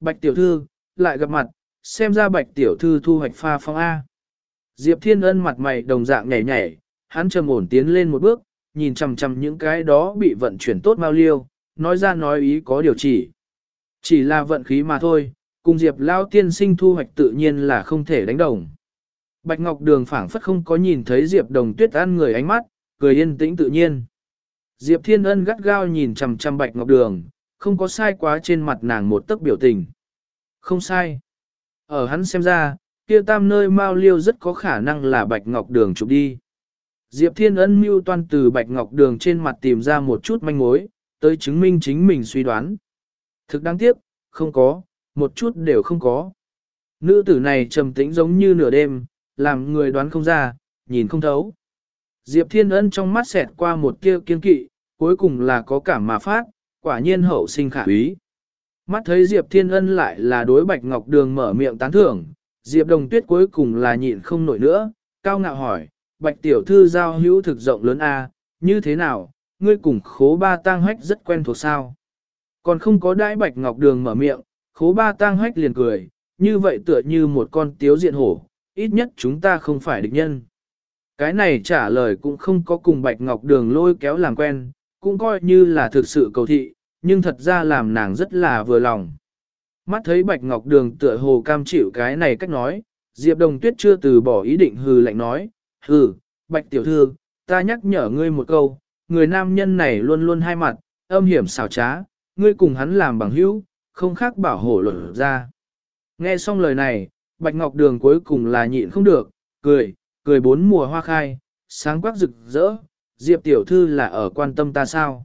Bạch tiểu thư, lại gặp mặt, xem ra bạch tiểu thư thu hoạch pha phong A. Diệp Thiên Ân mặt mày đồng dạng nhảy nhảy, hắn trầm ổn tiến lên một bước, nhìn chằm chằm những cái đó bị vận chuyển tốt mau liêu, nói ra nói ý có điều chỉ. Chỉ là vận khí mà thôi, cùng Diệp Lao tiên sinh thu hoạch tự nhiên là không thể đánh đồng. Bạch Ngọc Đường phảng phất không có nhìn thấy Diệp Đồng Tuyết ăn người ánh mắt, cười yên tĩnh tự nhiên. Diệp Thiên Ân gắt gao nhìn chằm chằm Bạch Ngọc Đường, không có sai quá trên mặt nàng một tấc biểu tình. Không sai. Ở hắn xem ra, kia tam nơi Mao Liêu rất có khả năng là Bạch Ngọc Đường chụp đi. Diệp Thiên Ân mưu toan từ Bạch Ngọc Đường trên mặt tìm ra một chút manh mối, tới chứng minh chính mình suy đoán. Thực đáng tiếc, không có, một chút đều không có. Nữ tử này trầm tĩnh giống như nửa đêm, làm người đoán không ra, nhìn không thấu. Diệp Thiên Ân trong mắt xẹt qua một tia kiên kỵ, cuối cùng là có cảm mà phát, quả nhiên hậu sinh khả úy. Mắt thấy Diệp Thiên Ân lại là đối Bạch Ngọc Đường mở miệng tán thưởng, Diệp Đồng Tuyết cuối cùng là nhịn không nổi nữa, cao ngạo hỏi, Bạch Tiểu Thư giao hữu thực rộng lớn a, như thế nào, ngươi cùng khố ba tang hách rất quen thuộc sao? Còn không có đãi Bạch Ngọc Đường mở miệng, khố ba tang hách liền cười, như vậy tựa như một con tiếu diện hổ, ít nhất chúng ta không phải địch nhân. Cái này trả lời cũng không có cùng Bạch Ngọc Đường lôi kéo làm quen, cũng coi như là thực sự cầu thị, nhưng thật ra làm nàng rất là vừa lòng. Mắt thấy Bạch Ngọc Đường tựa hồ cam chịu cái này cách nói, Diệp Đồng Tuyết chưa từ bỏ ý định hừ lạnh nói, hừ, Bạch Tiểu Thư, ta nhắc nhở ngươi một câu, người nam nhân này luôn luôn hai mặt, âm hiểm xảo trá, ngươi cùng hắn làm bằng hữu, không khác bảo hộ luật ra. Nghe xong lời này, Bạch Ngọc Đường cuối cùng là nhịn không được, cười, cười bốn mùa hoa khai, sáng quắc rực rỡ, Diệp Tiểu Thư là ở quan tâm ta sao?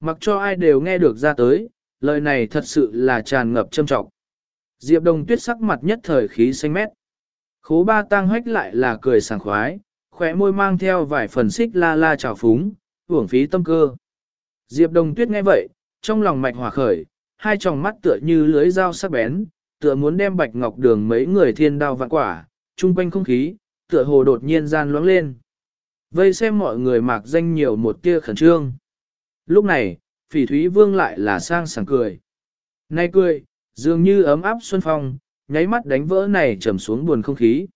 Mặc cho ai đều nghe được ra tới, lời này thật sự là tràn ngập châm trọng. Diệp Đồng Tuyết sắc mặt nhất thời khí xanh mét. Khố ba Tăng hách lại là cười sảng khoái, khỏe môi mang theo vài phần xích la la trào phúng, hưởng phí tâm cơ. Diệp Đồng Tuyết nghe vậy, trong lòng mạch hỏa khởi, hai tròng mắt tựa như lưới dao sắc bén, tựa muốn đem bạch ngọc đường mấy người thiên đao vạn quả, trung quanh không khí, tựa hồ đột nhiên gian loáng lên. Vây xem mọi người mạc danh nhiều một tia khẩn trương. Lúc này, phỉ thúy vương lại là sang sảng cười. Nay cười, dường như ấm áp xuân phong, nháy mắt đánh vỡ này trầm xuống buồn không khí.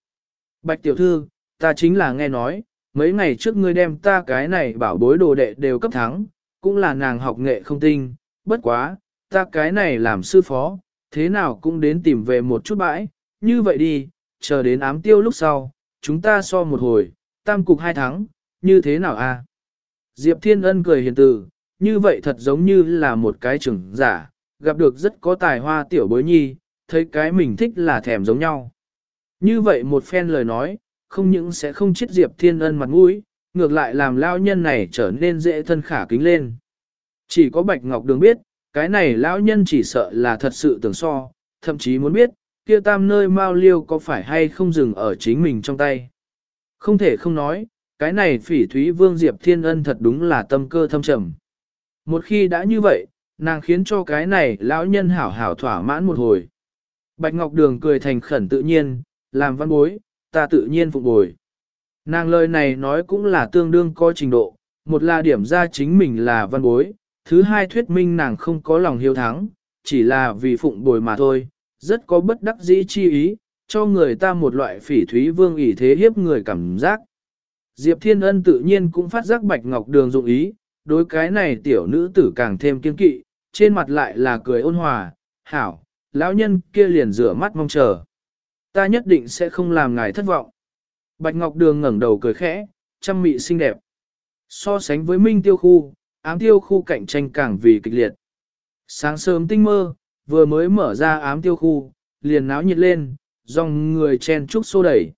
Bạch tiểu thư, ta chính là nghe nói, mấy ngày trước ngươi đem ta cái này bảo bối đồ đệ đều cấp thắng, cũng là nàng học nghệ không tinh, bất quá, ta cái này làm sư phó, thế nào cũng đến tìm về một chút bãi, như vậy đi, chờ đến ám tiêu lúc sau, chúng ta so một hồi, tam cục hai thắng, như thế nào a? Diệp Thiên Ân cười hiền từ, như vậy thật giống như là một cái trưởng giả, gặp được rất có tài hoa tiểu bối nhi, thấy cái mình thích là thèm giống nhau. Như vậy một phen lời nói, không những sẽ không chết Diệp Thiên Ân mặt mũi, ngược lại làm lao nhân này trở nên dễ thân khả kính lên. Chỉ có Bạch Ngọc Đường biết, cái này lão nhân chỉ sợ là thật sự tưởng so, thậm chí muốn biết, kia tam nơi mao liêu có phải hay không dừng ở chính mình trong tay. Không thể không nói, cái này phỉ thúy vương Diệp Thiên Ân thật đúng là tâm cơ thâm trầm. Một khi đã như vậy, nàng khiến cho cái này lão nhân hảo hảo thỏa mãn một hồi. Bạch Ngọc Đường cười thành khẩn tự nhiên, làm văn bối, ta tự nhiên phục bồi. Nàng lời này nói cũng là tương đương có trình độ, một là điểm ra chính mình là văn bối, thứ hai thuyết minh nàng không có lòng hiếu thắng, chỉ là vì phụng bồi mà thôi, rất có bất đắc dĩ chi ý, cho người ta một loại phỉ thúy vương ỷ thế hiếp người cảm giác. Diệp Thiên Ân tự nhiên cũng phát giác Bạch Ngọc Đường dụng ý, đối cái này tiểu nữ tử càng thêm kiên kỵ, trên mặt lại là cười ôn hòa, hảo, lão nhân kia liền rửa mắt mong chờ. Ta nhất định sẽ không làm ngài thất vọng. Bạch Ngọc Đường ngẩng đầu cười khẽ, chăm mị xinh đẹp. So sánh với Minh Tiêu Khu, ám tiêu khu cạnh tranh càng vì kịch liệt. Sáng sớm tinh mơ, vừa mới mở ra ám tiêu khu, liền náo nhiệt lên, dòng người chen chúc xô đẩy.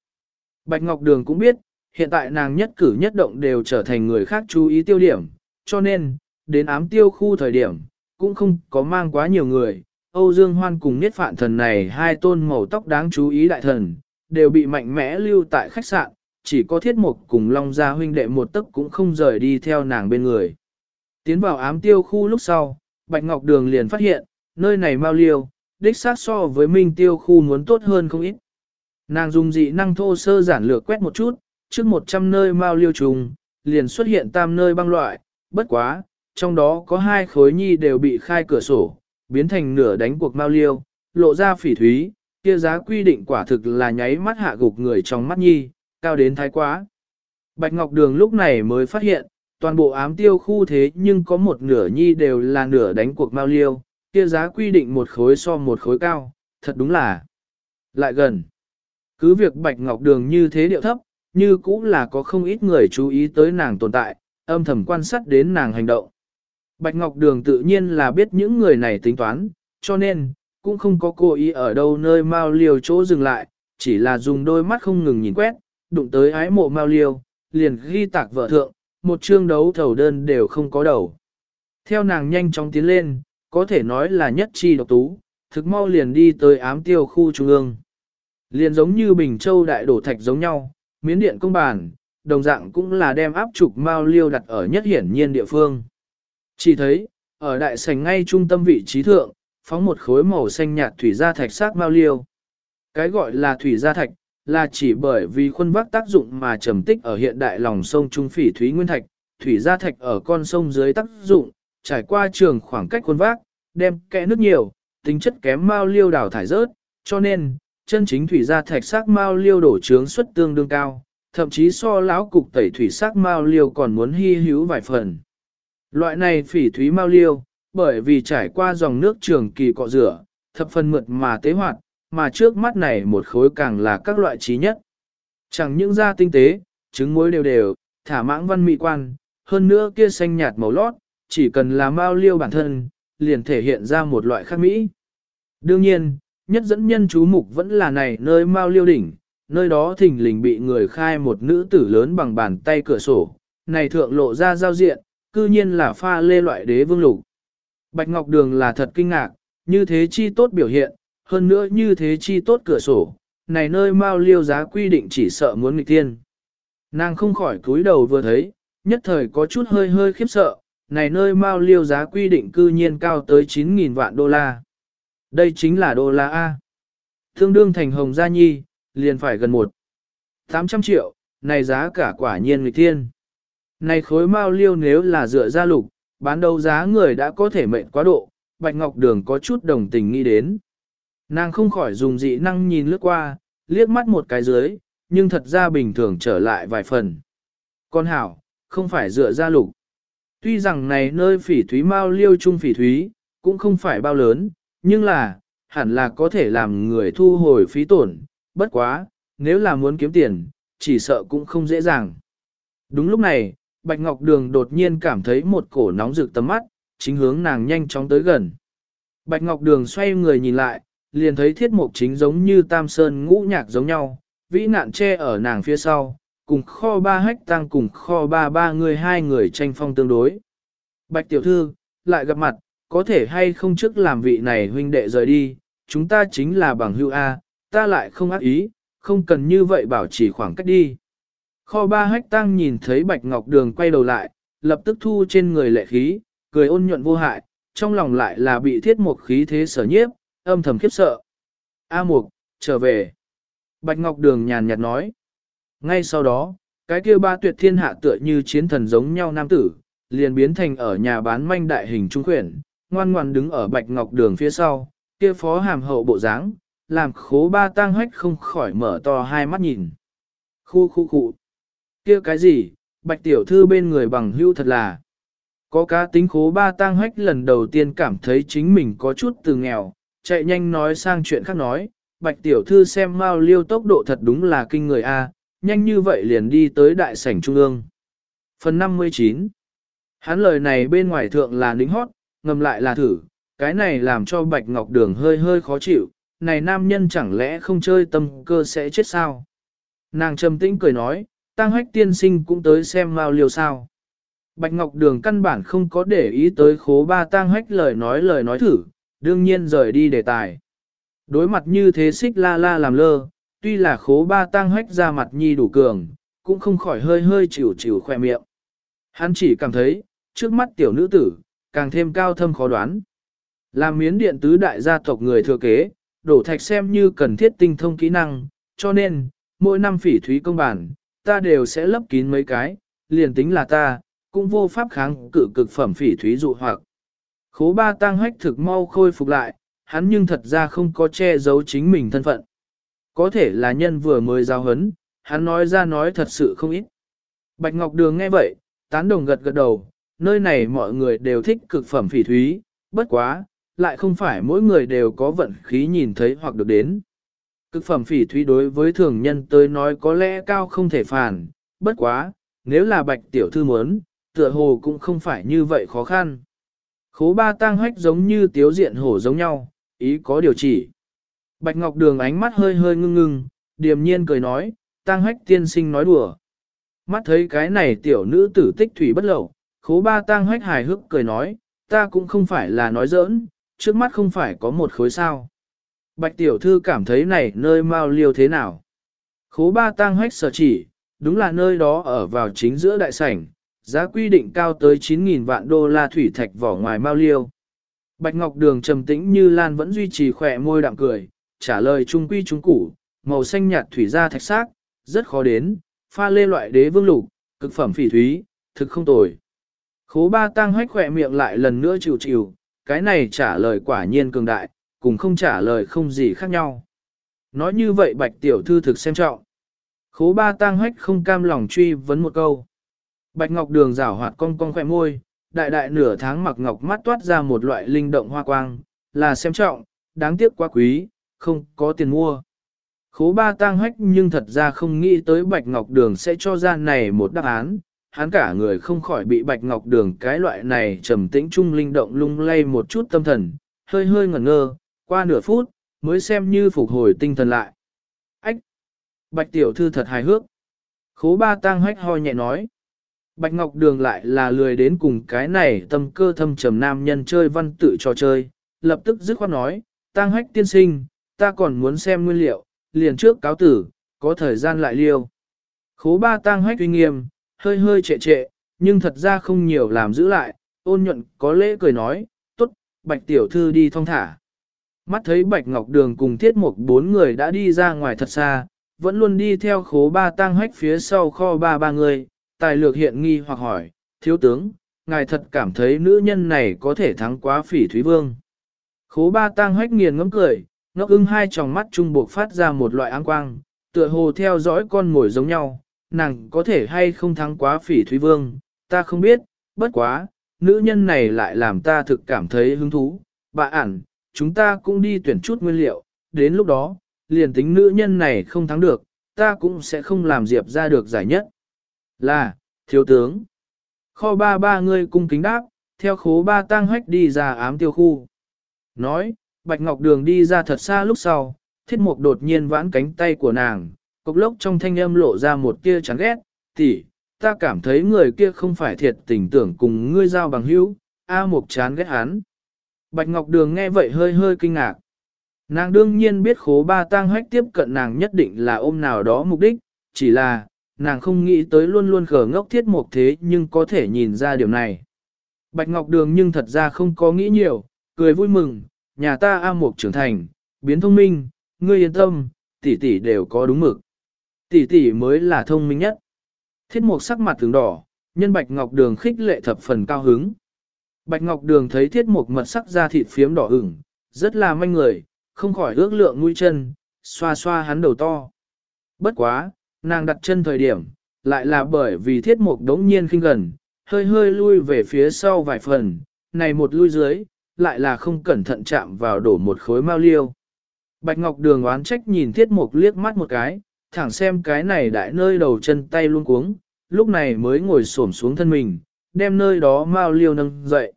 Bạch Ngọc Đường cũng biết, hiện tại nàng nhất cử nhất động đều trở thành người khác chú ý tiêu điểm, cho nên, đến ám tiêu khu thời điểm, cũng không có mang quá nhiều người. Âu Dương Hoan cùng Niết Phạn Thần này hai tôn màu tóc đáng chú ý đại thần, đều bị mạnh mẽ lưu tại khách sạn, chỉ có thiết mục cùng Long Gia huynh đệ một tấc cũng không rời đi theo nàng bên người. Tiến vào ám tiêu khu lúc sau, Bạch Ngọc Đường liền phát hiện, nơi này mau liêu, đích xác so với minh tiêu khu muốn tốt hơn không ít. Nàng dùng dị năng thô sơ giản lược quét một chút, trước 100 nơi mau liêu trùng, liền xuất hiện tam nơi băng loại, bất quá, trong đó có hai khối nhi đều bị khai cửa sổ, biến thành nửa đánh cuộc mau liêu, lộ ra phỉ thúy, kia giá quy định quả thực là nháy mắt hạ gục người trong mắt nhi, cao đến thái quá. Bạch Ngọc Đường lúc này mới phát hiện, toàn bộ ám tiêu khu thế nhưng có một nửa nhi đều là nửa đánh cuộc mao liêu, kia giá quy định một khối so một khối cao, thật đúng là lại gần. Cứ việc Bạch Ngọc Đường như thế điệu thấp, như cũng là có không ít người chú ý tới nàng tồn tại, âm thầm quan sát đến nàng hành động. Bạch Ngọc Đường tự nhiên là biết những người này tính toán, cho nên, cũng không có cố ý ở đâu nơi Mao Liêu chỗ dừng lại, chỉ là dùng đôi mắt không ngừng nhìn quét, đụng tới ái mộ Mao Liêu, liền ghi tạc vợ thượng, một chương đấu thầu đơn đều không có đầu. Theo nàng nhanh chóng tiến lên, có thể nói là nhất chi độc tú, thực mau liền đi tới ám tiêu khu trung ương. Liền giống như Bình Châu đại đổ thạch giống nhau, miến điện công bản, đồng dạng cũng là đem áp trục Mao Liêu đặt ở nhất hiển nhiên địa phương. Chỉ thấy, ở đại sảnh ngay trung tâm vị trí thượng, phóng một khối màu xanh nhạt thủy gia thạch sát Mao Liêu. Cái gọi là thủy gia thạch, là chỉ bởi vì khuôn vác tác dụng mà trầm tích ở hiện đại lòng sông Trung Phỉ Thúy Nguyên Thạch, thủy gia thạch ở con sông dưới tác dụng, trải qua trường khoảng cách khuôn vác, đem kẽ nước nhiều, tính chất kém mao liêu đào thải rớt, cho nên, chân chính thủy gia thạch sắc mao liêu đổ trướng suất tương đương cao, thậm chí so lão cục tẩy thủy sắc mao liêu còn muốn hy hữu vài phần. Loại này phỉ thúy mao liêu, bởi vì trải qua dòng nước trường kỳ cọ rửa, thập phần mượt mà tế hoạt, mà trước mắt này một khối càng là các loại trí nhất. Chẳng những da tinh tế, trứng muối đều đều, thả mãng văn mỹ quan, hơn nữa kia xanh nhạt màu lót, chỉ cần là mao liêu bản thân, liền thể hiện ra một loại khác mỹ. Đương nhiên, nhất dẫn nhân chú mục vẫn là này nơi mao liêu đỉnh, nơi đó thình lình bị người khai một nữ tử lớn bằng bàn tay cửa sổ, này thượng lộ ra giao diện, cư nhiên là pha lê loại đế vương lục. Bạch Ngọc Đường là thật kinh ngạc, như thế chi tốt biểu hiện, hơn nữa như thế chi tốt cửa sổ, này nơi mao liêu giá quy định chỉ sợ muốn nghịch tiên. Nàng không khỏi cúi đầu vừa thấy, nhất thời có chút hơi hơi khiếp sợ, này nơi mao liêu giá quy định cư nhiên cao tới 9.000 vạn đô la. Đây chính là đô la A. Thương đương thành hồng gia nhi, liền phải gần một 800 triệu, này giá cả quả nhiên nghịch thiên. Này khối mao liêu nếu là dựa ra lục, bán đấu giá người đã có thể mệnh quá độ, Bạch Ngọc Đường có chút đồng tình nghĩ đến. Nàng không khỏi dùng dị năng nhìn lướt qua, liếc mắt một cái dưới, nhưng thật ra bình thường trở lại vài phần. Con hảo, không phải dựa ra lục. Tuy rằng này nơi phỉ thúy mao liêu trung phỉ thúy, cũng không phải bao lớn, nhưng là, hẳn là có thể làm người thu hồi phí tổn, bất quá, nếu là muốn kiếm tiền, chỉ sợ cũng không dễ dàng. Đúng lúc này, Bạch Ngọc Đường đột nhiên cảm thấy một cổ nóng rực tầm mắt, chính hướng nàng nhanh chóng tới gần. Bạch Ngọc Đường xoay người nhìn lại, liền thấy thiết mục chính giống như tam sơn ngũ nhạc giống nhau, vĩ nạn che ở nàng phía sau, cùng kho ba hách tăng cùng kho ba ba người hai người tranh phong tương đối. Bạch tiểu thư, lại gặp mặt, có thể hay không trước làm vị này huynh đệ rời đi, chúng ta chính là bằng hữu A, ta lại không ác ý, không cần như vậy bảo trì khoảng cách đi. Kho ba hách tăng nhìn thấy bạch ngọc đường quay đầu lại, lập tức thu trên người lệ khí, cười ôn nhuận vô hại, trong lòng lại là bị thiết một khí thế sở nhiếp, âm thầm khiếp sợ. A Mục, trở về. Bạch Ngọc Đường nhàn nhạt nói. Ngay sau đó, cái kia ba tuyệt thiên hạ tựa như chiến thần giống nhau nam tử, liền biến thành ở nhà bán manh đại hình trung quyển, ngoan ngoan đứng ở Bạch Ngọc Đường phía sau, kia phó hàm hậu bộ dáng, làm khố ba tang hách không khỏi mở to hai mắt nhìn. Khu khu khu. kia cái gì, Bạch Tiểu Thư bên người bằng hưu thật là. Có cá tính khố ba tang hách lần đầu tiên cảm thấy chính mình có chút từ nghèo, chạy nhanh nói sang chuyện khác nói, bạch tiểu thư xem mau liêu tốc độ thật đúng là kinh người a, nhanh như vậy liền đi tới đại sảnh trung ương. Phần 59 Hắn lời này bên ngoài thượng là nính hót, ngầm lại là thử, cái này làm cho bạch ngọc đường hơi hơi khó chịu, này nam nhân chẳng lẽ không chơi tâm cơ sẽ chết sao? Nàng trầm tĩnh cười nói, tăng hách tiên sinh cũng tới xem mau liều sao. Bạch Ngọc Đường căn bản không có để ý tới khố ba tang hách lời nói lời nói thử, đương nhiên rời đi đề tài. Đối mặt như thế xích la la làm lơ, tuy là khố ba tang hách ra mặt nhi đủ cường, cũng không khỏi hơi hơi chịu chịu khoe miệng. Hắn chỉ cảm thấy, trước mắt tiểu nữ tử, càng thêm cao thâm khó đoán. Làm miến điện tứ đại gia tộc người thừa kế, đổ thạch xem như cần thiết tinh thông kỹ năng, cho nên, mỗi năm phỉ thúy công bản, ta đều sẽ lấp kín mấy cái, liền tính là ta, cũng vô pháp kháng cự cực phẩm phỉ thúy dụ hoặc. Khố ba tang hách thực mau khôi phục lại, hắn nhưng thật ra không có che giấu chính mình thân phận. Có thể là nhân vừa mới giao hấn, hắn nói ra nói thật sự không ít. Bạch Ngọc Đường nghe vậy, tán đồng gật gật đầu, nơi này mọi người đều thích cực phẩm phỉ thúy, bất quá, lại không phải mỗi người đều có vận khí nhìn thấy hoặc được đến. Cực phẩm phỉ thúy đối với thường nhân tới nói có lẽ cao không thể phản, bất quá, nếu là bạch tiểu thư muốn, tựa hồ cũng không phải như vậy khó khăn. Khố ba tang hách giống như tiếu diện hổ giống nhau, ý có điều chỉ. Bạch Ngọc Đường ánh mắt hơi hơi ngưng ngưng, điềm nhiên cười nói, Tăng hách tiên sinh nói đùa. Mắt thấy cái này tiểu nữ tử tích thủy bất lậu, khố ba Tăng hách hài hước cười nói, ta cũng không phải là nói giỡn, trước mắt không phải có một khối sao. Bạch tiểu thư cảm thấy này nơi mau liêu thế nào. Khố ba Tăng hách sở chỉ, đúng là nơi đó ở vào chính giữa đại sảnh, giá quy định cao tới 9.000 vạn đô la thủy thạch vỏ ngoài mau liêu. Bạch Ngọc Đường trầm tĩnh như Lan vẫn duy trì khỏe môi đạm cười, trả lời trung quy trung củ, màu xanh nhạt thủy ra thạch sắc, rất khó đến, pha lê loại đế vương lục, cực phẩm phỉ thúy, thực không tồi. Khố ba tăng hách khỏe miệng lại lần nữa chịu chịu, cái này trả lời quả nhiên cường đại, cùng không trả lời không gì khác nhau. Nói như vậy bạch tiểu thư thực xem trọng. Khố ba tăng hách không cam lòng truy vấn một câu. Bạch ngọc đường rảo hoạt cong cong khỏe môi, đại đại nửa tháng mặc ngọc mắt toát ra một loại linh động hoa quang, là xem trọng, đáng tiếc quá quý, không có tiền mua. Khố ba tang hách nhưng thật ra không nghĩ tới Bạch Ngọc Đường sẽ cho ra này một đáp án, hắn cả người không khỏi bị Bạch Ngọc Đường cái loại này trầm tĩnh trung linh động lung lay một chút tâm thần, hơi hơi ngẩn ngơ, qua nửa phút, mới xem như phục hồi tinh thần lại. Ách! Bạch Tiểu Thư thật hài hước. Khố ba tang hách ho nhẹ nói. Bạch Ngọc Đường lại là lười đến cùng cái này tâm cơ thâm trầm nam nhân chơi văn tự trò chơi, lập tức dứt khoát nói, tang hách tiên sinh, ta còn muốn xem nguyên liệu, liền trước cáo tử, có thời gian lại liêu. Khố ba tang hách uy nghiêm, hơi hơi trệ trệ, nhưng thật ra không nhiều làm giữ lại, ôn nhuận có lễ cười nói, tốt, bạch tiểu thư đi thong thả. Mắt thấy bạch ngọc đường cùng thiết mục bốn người đã đi ra ngoài thật xa, vẫn luôn đi theo khố ba tang hách phía sau kho ba ba người, tài lược hiện nghi hoặc hỏi, thiếu tướng, ngài thật cảm thấy nữ nhân này có thể thắng quá phỉ thúy vương. Khố ba tang hách nghiền ngấm cười, ngốc ưng hai tròng mắt trung buộc phát ra một loại áng quang, tựa hồ theo dõi con ngồi giống nhau, nàng có thể hay không thắng quá phỉ thúy vương, ta không biết, bất quá, nữ nhân này lại làm ta thực cảm thấy hứng thú, bà ản, chúng ta cũng đi tuyển chút nguyên liệu, đến lúc đó, liền tính nữ nhân này không thắng được, ta cũng sẽ không làm diệp ra được giải nhất. Là, thiếu tướng. Kho ba ba người cung kính đáp, theo khố ba tang hách đi ra ám tiêu khu. Nói, Bạch Ngọc Đường đi ra thật xa lúc sau, thiết mục đột nhiên vãn cánh tay của nàng, cục lốc trong thanh âm lộ ra một tia chán ghét, tỷ, ta cảm thấy người kia không phải thiệt tình tưởng cùng ngươi giao bằng hữu, A mục chán ghét hắn. Bạch Ngọc Đường nghe vậy hơi hơi kinh ngạc. Nàng đương nhiên biết khố ba tang hách tiếp cận nàng nhất định là ôm nào đó mục đích, chỉ là, nàng không nghĩ tới luôn luôn khờ ngốc thiết mục thế nhưng có thể nhìn ra điều này. Bạch Ngọc Đường nhưng thật ra không có nghĩ nhiều, cười vui mừng, nhà ta A Mục trưởng thành, biến thông minh, ngươi yên tâm, tỷ tỷ đều có đúng mực. Tỷ tỷ mới là thông minh nhất. Thiết Mục sắc mặt tướng đỏ, nhân Bạch Ngọc Đường khích lệ thập phần cao hứng. Bạch Ngọc Đường thấy Thiết Mục mật sắc da thịt phiếm đỏ ửng, rất là manh người, không khỏi ước lượng mũi chân, xoa xoa hắn đầu to. Bất quá, nàng đặt chân thời điểm, lại là bởi vì Thiết Mục đống nhiên khinh gần, hơi hơi lui về phía sau vài phần, này một lui dưới, lại là không cẩn thận chạm vào đổ một khối mao liêu. Bạch Ngọc Đường oán trách nhìn Thiết Mục liếc mắt một cái, thẳng xem cái này đại nơi đầu chân tay luôn cuống, lúc này mới ngồi xổm xuống thân mình, đem nơi đó mao liêu nâng dậy.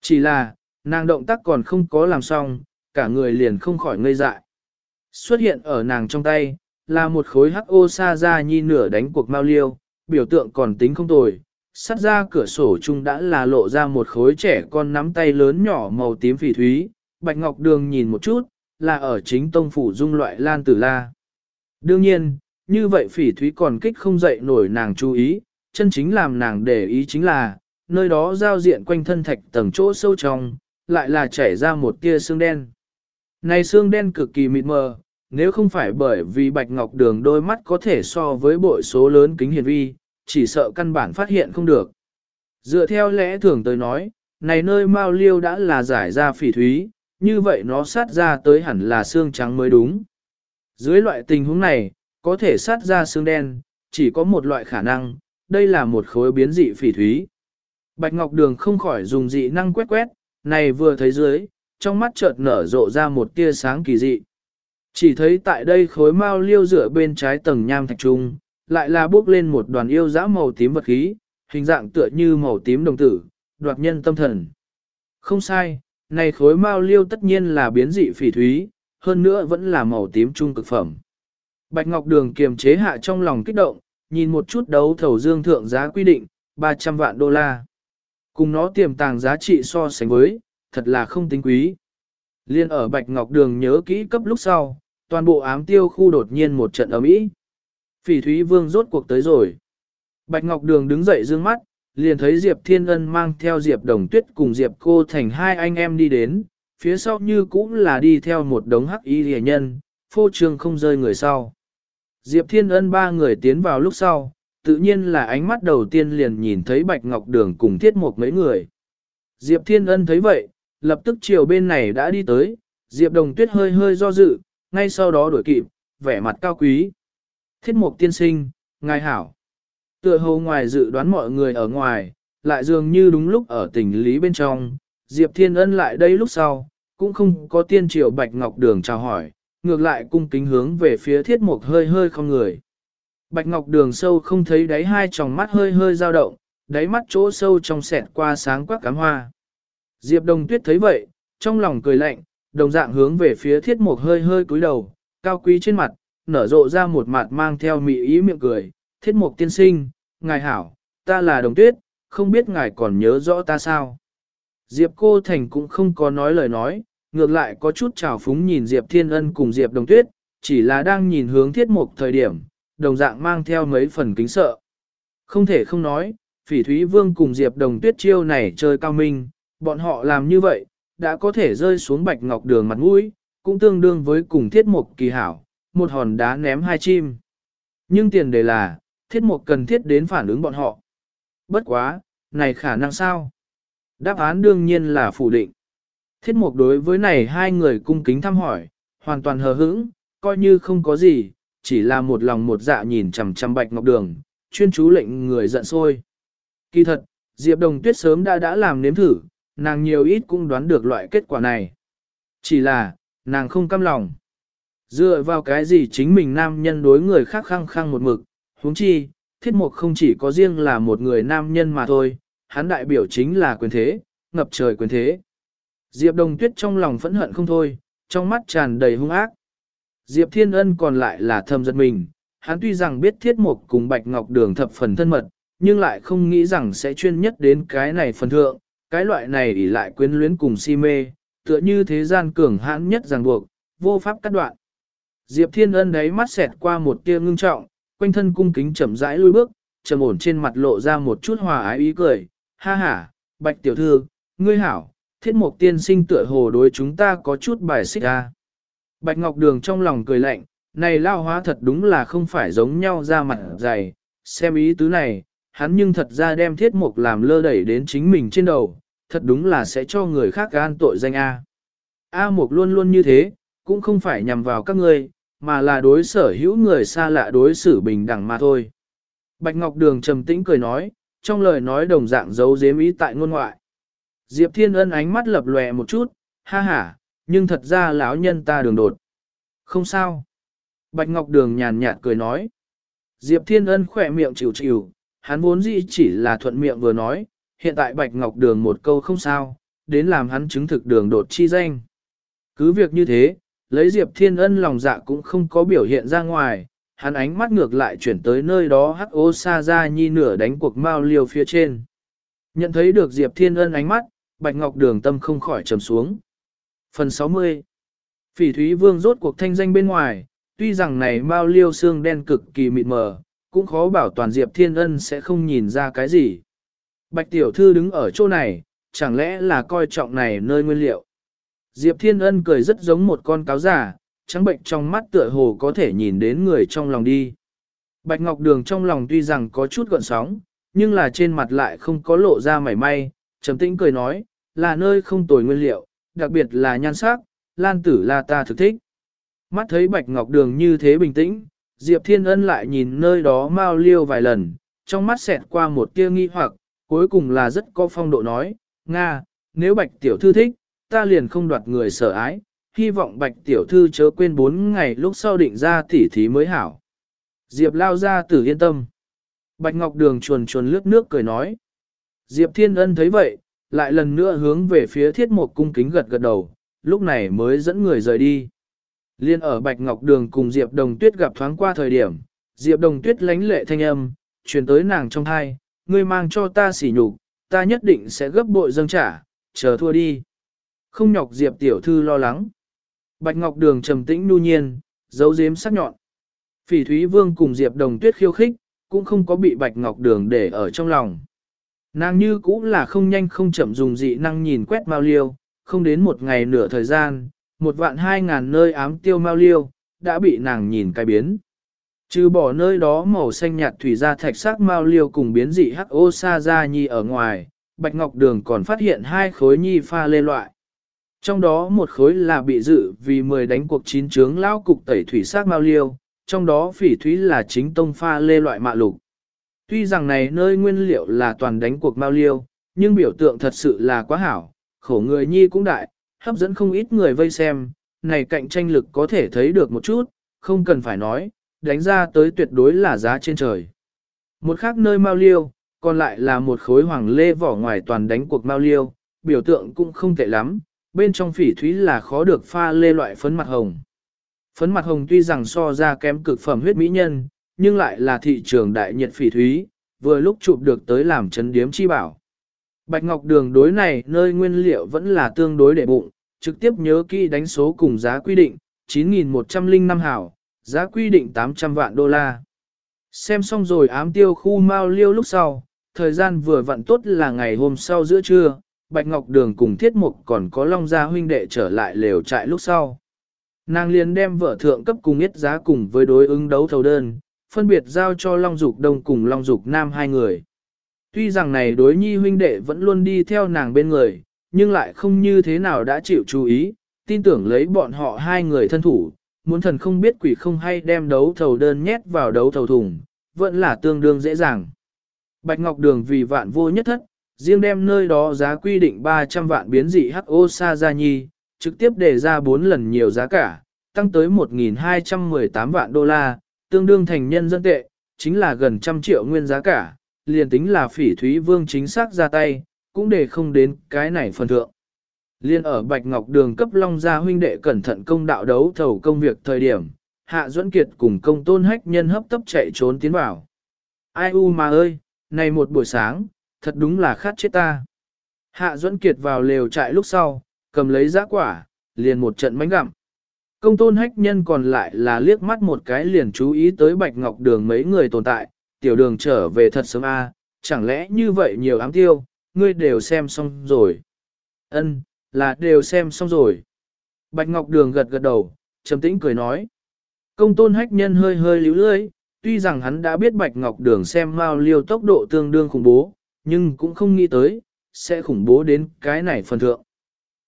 Chỉ là, nàng động tác còn không có làm xong, cả người liền không khỏi ngây dại. Xuất hiện ở nàng trong tay, là một khối hắc ô sa ra nhi nửa đánh cuộc mao liêu, biểu tượng còn tính không tồi, sắt ra cửa sổ chung đã là lộ ra một khối trẻ con nắm tay lớn nhỏ màu tím phỉ thúy, Bạch Ngọc Đường nhìn một chút, là ở chính tông phủ dung loại lan tử la. Đương nhiên, như vậy phỉ thúy còn kích không dậy nổi nàng chú ý, chân chính làm nàng để ý chính là, nơi đó giao diện quanh thân thạch tầng chỗ sâu trong, lại là chảy ra một tia xương đen. Này xương đen cực kỳ mịt mờ, nếu không phải bởi vì Bạch Ngọc Đường đôi mắt có thể so với bội số lớn kính hiển vi, chỉ sợ căn bản phát hiện không được. Dựa theo lẽ thường tới nói, này nơi Mao Liêu đã là giải ra phỉ thúy, như vậy nó sát ra tới hẳn là xương trắng mới đúng. Dưới loại tình huống này, có thể sát ra xương đen, chỉ có một loại khả năng, đây là một khối biến dị phỉ thúy. Bạch Ngọc Đường không khỏi dùng dị năng quét quét, này vừa thấy dưới, trong mắt chợt nở rộ ra một tia sáng kỳ dị. Chỉ thấy tại đây khối mao liêu dựa bên trái tầng nham thạch trung, lại là bước lên một đoàn yêu dã màu tím vật khí, hình dạng tựa như màu tím đồng tử, đoạt nhân tâm thần. Không sai, này khối mao liêu tất nhiên là biến dị phỉ thúy, hơn nữa vẫn là màu tím trung cực phẩm. Bạch Ngọc Đường kiềm chế hạ trong lòng kích động, nhìn một chút đấu thầu dương thượng giá quy định, 300 vạn đô la. Cùng nó tiềm tàng giá trị so sánh với, thật là không tính quý. Liên ở Bạch Ngọc Đường nhớ kỹ cấp lúc sau, toàn bộ ám tiêu khu đột nhiên một trận ấm ý. Phỉ Thúy Vương rốt cuộc tới rồi. Bạch Ngọc Đường đứng dậy dương mắt, liền thấy Diệp Thiên Ân mang theo Diệp Đồng Tuyết cùng Diệp Cô Thành hai anh em đi đến, phía sau như cũng là đi theo một đống hắc y rẻ nhân, phô trương không rơi người sau. Diệp Thiên Ân ba người tiến vào lúc sau, tự nhiên là ánh mắt đầu tiên liền nhìn thấy Bạch Ngọc Đường cùng thiết một mấy người. Diệp Thiên Ân thấy vậy, lập tức chiều bên này đã đi tới, Diệp Đồng Tuyết hơi hơi do dự, ngay sau đó đổi kịp, vẻ mặt cao quý. Thiết mục tiên sinh, ngài hảo. Tựa hồ ngoài dự đoán mọi người ở ngoài, lại dường như đúng lúc ở tình lý bên trong, Diệp Thiên Ân lại đây lúc sau, cũng không có tiên triều Bạch Ngọc Đường chào hỏi, ngược lại cung kính hướng về phía thiết mục hơi hơi không người. Bạch Ngọc Đường sâu không thấy đáy hai tròng mắt hơi hơi dao động, đáy mắt chỗ sâu trong sẹt qua sáng quắc cám hoa. Diệp Đồng Tuyết thấy vậy, trong lòng cười lạnh, đồng dạng hướng về phía thiết mục hơi hơi cúi đầu, cao quý trên mặt, nở rộ ra một mặt mang theo mị ý miệng cười, thiết mục tiên sinh, ngài hảo, ta là Đồng Tuyết, không biết ngài còn nhớ rõ ta sao. Diệp Cô Thành cũng không có nói lời nói, ngược lại có chút trào phúng nhìn Diệp Thiên Ân cùng Diệp Đồng Tuyết, chỉ là đang nhìn hướng thiết mục thời điểm, đồng dạng mang theo mấy phần kính sợ. Không thể không nói, Phỉ Thúy Vương cùng Diệp Đồng Tuyết chiêu này chơi cao minh, bọn họ làm như vậy, đã có thể rơi xuống bạch ngọc đường mặt mũi, cũng tương đương với cùng thiết mục kỳ hảo, một hòn đá ném hai chim. Nhưng tiền đề là, thiết mục cần thiết đến phản ứng bọn họ. Bất quá, này khả năng sao? Đáp án đương nhiên là phủ định. Thiết mục đối với này hai người cung kính thăm hỏi, hoàn toàn hờ hững, coi như không có gì, chỉ là một lòng một dạ nhìn chằm chằm bạch ngọc đường, chuyên chú lệnh người giận sôi. Kỳ thật, Diệp Đồng Tuyết sớm đã đã làm nếm thử, nàng nhiều ít cũng đoán được loại kết quả này. Chỉ là, nàng không căm lòng. Dựa vào cái gì chính mình nam nhân đối người khác khăng khăng một mực, huống chi, thiết mục không chỉ có riêng là một người nam nhân mà thôi, hắn đại biểu chính là quyền thế, ngập trời quyền thế. Diệp Đồng Tuyết trong lòng phẫn hận không thôi, trong mắt tràn đầy hung ác. Diệp Thiên Ân còn lại là thầm giật mình, hắn tuy rằng biết thiết mục cùng Bạch Ngọc Đường thập phần thân mật, nhưng lại không nghĩ rằng sẽ chuyên nhất đến cái này phần thượng, cái loại này ỉ lại quyến luyến cùng si mê, tựa như thế gian cường hãn nhất ràng buộc, vô pháp cắt đoạn. Diệp Thiên Ân đấy mắt xẹt qua một tia ngưng trọng, quanh thân cung kính chậm rãi lui bước, trầm ổn trên mặt lộ ra một chút hòa ái ý cười, ha ha, bạch tiểu thư, ngươi hảo, thiết mục tiên sinh tựa hồ đối chúng ta có chút bài xích ra. Bạch Ngọc Đường trong lòng cười lạnh, này lao hóa thật đúng là không phải giống nhau ra mặt dày, xem ý tứ này, hắn nhưng thật ra đem thiết mục làm lơ đẩy đến chính mình trên đầu, thật đúng là sẽ cho người khác gan tội danh A. A mục luôn luôn như thế, cũng không phải nhằm vào các ngươi, mà là đối sở hữu người xa lạ đối xử bình đẳng mà thôi. Bạch Ngọc Đường trầm tĩnh cười nói, trong lời nói đồng dạng giấu giếm ý tại ngôn ngoại. Diệp Thiên Ân ánh mắt lập lòe một chút, ha ha, nhưng thật ra lão nhân ta đường đột. Không sao. Bạch Ngọc Đường nhàn nhạt cười nói. Diệp Thiên Ân khỏe miệng chịu chịu, hắn vốn dĩ chỉ là thuận miệng vừa nói, hiện tại Bạch Ngọc Đường một câu không sao, đến làm hắn chứng thực đường đột chi danh. Cứ việc như thế, lấy Diệp Thiên Ân lòng dạ cũng không có biểu hiện ra ngoài, hắn ánh mắt ngược lại chuyển tới nơi đó hắc ô xa ra nhi nửa đánh cuộc mao liều phía trên. Nhận thấy được Diệp Thiên Ân ánh mắt, Bạch Ngọc Đường tâm không khỏi trầm xuống. Phần 60 Phỉ Thúy Vương rốt cuộc thanh danh bên ngoài, tuy rằng này mao liêu xương đen cực kỳ mịt mờ, cũng khó bảo toàn Diệp Thiên Ân sẽ không nhìn ra cái gì. Bạch Tiểu Thư đứng ở chỗ này, chẳng lẽ là coi trọng này nơi nguyên liệu. Diệp Thiên Ân cười rất giống một con cáo giả, trắng bệnh trong mắt tựa hồ có thể nhìn đến người trong lòng đi. Bạch Ngọc Đường trong lòng tuy rằng có chút gợn sóng, nhưng là trên mặt lại không có lộ ra mảy may, trầm tĩnh cười nói, là nơi không tồi nguyên liệu, đặc biệt là nhan sắc, Lan Tử là ta thực thích. Mắt thấy Bạch Ngọc Đường như thế bình tĩnh, Diệp Thiên Ân lại nhìn nơi đó mau liêu vài lần, trong mắt xẹt qua một tia nghi hoặc, cuối cùng là rất có phong độ nói, Nga, nếu Bạch Tiểu Thư thích, ta liền không đoạt người sở ái, hy vọng Bạch Tiểu Thư chớ quên bốn ngày lúc sau định ra tỉ thí mới hảo. Diệp lao ra tử yên tâm. Bạch Ngọc Đường chuồn chuồn lướt nước cười nói. Diệp Thiên Ân thấy vậy, lại lần nữa hướng về phía thiết một cung kính gật gật đầu, lúc này mới dẫn người rời đi. Liên ở Bạch Ngọc Đường cùng Diệp Đồng Tuyết gặp thoáng qua thời điểm, Diệp Đồng Tuyết lánh lệ thanh âm, truyền tới nàng trong thai, ngươi mang cho ta xỉ nhục, ta nhất định sẽ gấp bội dâng trả, chờ thua đi. Không nhọc Diệp Tiểu Thư lo lắng. Bạch Ngọc Đường trầm tĩnh nu nhiên, dấu dếm sắc nhọn. Phỉ Thúy Vương cùng Diệp Đồng Tuyết khiêu khích, cũng không có bị Bạch Ngọc Đường để ở trong lòng. Nàng như cũng là không nhanh không chậm dùng dị năng nhìn quét Mao Liêu, không đến một ngày nửa thời gian, một vạn hai ngàn nơi ám tiêu Mao Liêu, đã bị nàng nhìn cai biến. Trừ bỏ nơi đó màu xanh nhạt thủy ra thạch sắc Mao Liêu cùng biến dị hắc ô sa ra nhi ở ngoài, Bạch Ngọc Đường còn phát hiện hai khối nhi pha lê loại. Trong đó một khối là bị dự vì mười đánh cuộc chín chướng lao cục tẩy thủy sắc Mao Liêu, trong đó phỉ thúy là chính tông pha lê loại mạ lục. Tuy rằng này nơi nguyên liệu là toàn đánh cuộc mao liêu, nhưng biểu tượng thật sự là quá hảo, khổ người nhi cũng đại, hấp dẫn không ít người vây xem, này cạnh tranh lực có thể thấy được một chút, không cần phải nói, đánh ra tới tuyệt đối là giá trên trời. Một khác nơi mao liêu, còn lại là một khối hoàng lê vỏ ngoài toàn đánh cuộc mao liêu, biểu tượng cũng không tệ lắm, bên trong phỉ thúy là khó được pha lê loại phấn mặt hồng. Phấn mặt hồng tuy rằng so ra kém cực phẩm huyết mỹ nhân, nhưng lại là thị trường đại nhiệt phỉ thúy, vừa lúc chụp được tới làm chấn điếm chi bảo. Bạch Ngọc Đường đối này nơi nguyên liệu vẫn là tương đối để bụng, trực tiếp nhớ kỹ đánh số cùng giá quy định, 9.105 hảo, giá quy định 800 vạn đô la. Xem xong rồi ám tiêu khu mau liêu lúc sau, thời gian vừa vặn tốt là ngày hôm sau giữa trưa, Bạch Ngọc Đường cùng Thiết Mục còn có Long Gia huynh đệ trở lại lều trại lúc sau. Nàng liền đem vợ thượng cấp cùng ít giá cùng với đối ứng đấu thầu đơn, phân biệt giao cho Long Dục Đông cùng Long Dục Nam hai người. Tuy rằng này đối nhi huynh đệ vẫn luôn đi theo nàng bên người, nhưng lại không như thế nào đã chịu chú ý, tin tưởng lấy bọn họ hai người thân thủ, muốn thần không biết quỷ không hay đem đấu thầu đơn nhét vào đấu thầu thùng, vẫn là tương đương dễ dàng. Bạch Ngọc Đường vì vạn vô nhất thất, riêng đem nơi đó giá quy định 300 vạn biến dị HO Sa Gia Nhi, trực tiếp đề ra 4 lần nhiều giá cả, tăng tới 1.218 vạn đô la, tương đương thành nhân dân tệ, chính là gần trăm triệu nguyên giá cả, liền tính là phỉ thúy vương chính xác ra tay, cũng để không đến cái này phần thượng. Liên ở Bạch Ngọc Đường cấp Long Gia huynh đệ cẩn thận công đạo đấu thầu công việc thời điểm, Hạ Duẫn Kiệt cùng công tôn hách nhân hấp tấp chạy trốn tiến vào. Ai u mà ơi, này một buổi sáng, thật đúng là khát chết ta. Hạ Duẫn Kiệt vào lều trại lúc sau, cầm lấy giá quả, liền một trận mánh gặm. Công tôn hách nhân còn lại là liếc mắt một cái liền chú ý tới bạch ngọc đường mấy người tồn tại, tiểu đường trở về thật sớm a, chẳng lẽ như vậy nhiều ám tiêu, ngươi đều xem xong rồi. Ân, là đều xem xong rồi. Bạch ngọc đường gật gật đầu, trầm tĩnh cười nói. Công tôn hách nhân hơi hơi líu lưỡi, tuy rằng hắn đã biết bạch ngọc đường xem mao liêu tốc độ tương đương khủng bố, nhưng cũng không nghĩ tới, sẽ khủng bố đến cái này phần thượng.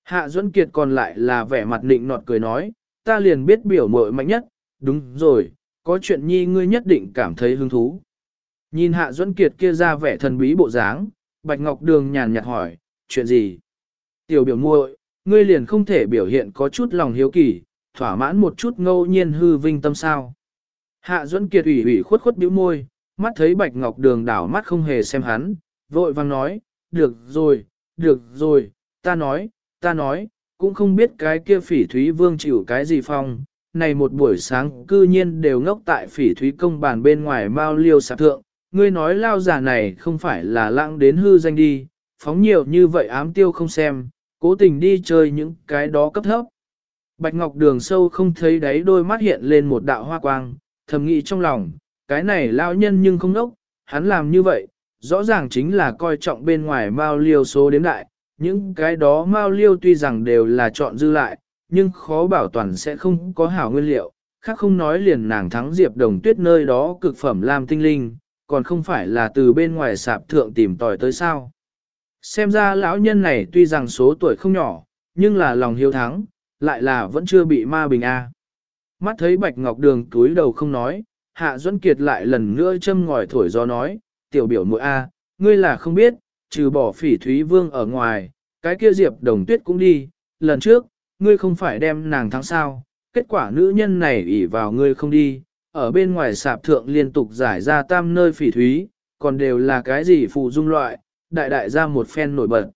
Hạ Duẫn Kiệt còn lại là vẻ mặt nịnh nọt cười nói, ta liền biết biểu mội mạnh nhất, đúng rồi, có chuyện nhi ngươi nhất định cảm thấy hứng thú. Nhìn Hạ Duẫn Kiệt kia ra vẻ thần bí bộ dáng, Bạch Ngọc Đường nhàn nhạt hỏi, chuyện gì? Tiểu biểu muội, ngươi liền không thể biểu hiện có chút lòng hiếu kỳ, thỏa mãn một chút ngẫu nhiên hư vinh tâm sao. Hạ Duẫn Kiệt ủy ủy khuất khuất bĩu môi, mắt thấy Bạch Ngọc Đường đảo mắt không hề xem hắn, vội vang nói, được rồi, được rồi, ta nói, ta nói, cũng không biết cái kia phỉ thúy vương chịu cái gì phong, này một buổi sáng cư nhiên đều ngốc tại phỉ thúy công bàn bên ngoài mao liêu sạp thượng, ngươi nói lao giả này không phải là lãng đến hư danh đi, phóng nhiều như vậy ám tiêu không xem, cố tình đi chơi những cái đó cấp thấp. Bạch Ngọc đường sâu không thấy đáy đôi mắt hiện lên một đạo hoa quang, thầm nghĩ trong lòng, cái này lao nhân nhưng không ngốc, hắn làm như vậy, rõ ràng chính là coi trọng bên ngoài mao liêu số đếm đại, những cái đó mao liêu tuy rằng đều là chọn dư lại, nhưng khó bảo toàn sẽ không có hảo nguyên liệu, khác không nói liền nàng thắng diệp đồng tuyết nơi đó cực phẩm làm tinh linh, còn không phải là từ bên ngoài sạp thượng tìm tòi tới sao. Xem ra lão nhân này tuy rằng số tuổi không nhỏ, nhưng là lòng hiếu thắng, lại là vẫn chưa bị ma bình a. Mắt thấy Bạch Ngọc Đường túi đầu không nói, Hạ Duẫn Kiệt lại lần nữa châm ngòi thổi gió nói, tiểu biểu muội a, ngươi là không biết, trừ bỏ phỉ thúy vương ở ngoài, cái kia diệp đồng tuyết cũng đi, lần trước, ngươi không phải đem nàng thắng sao, kết quả nữ nhân này ỷ vào ngươi không đi, ở bên ngoài sạp thượng liên tục giải ra tam nơi phỉ thúy, còn đều là cái gì phụ dung loại, đại đại ra một phen nổi bật.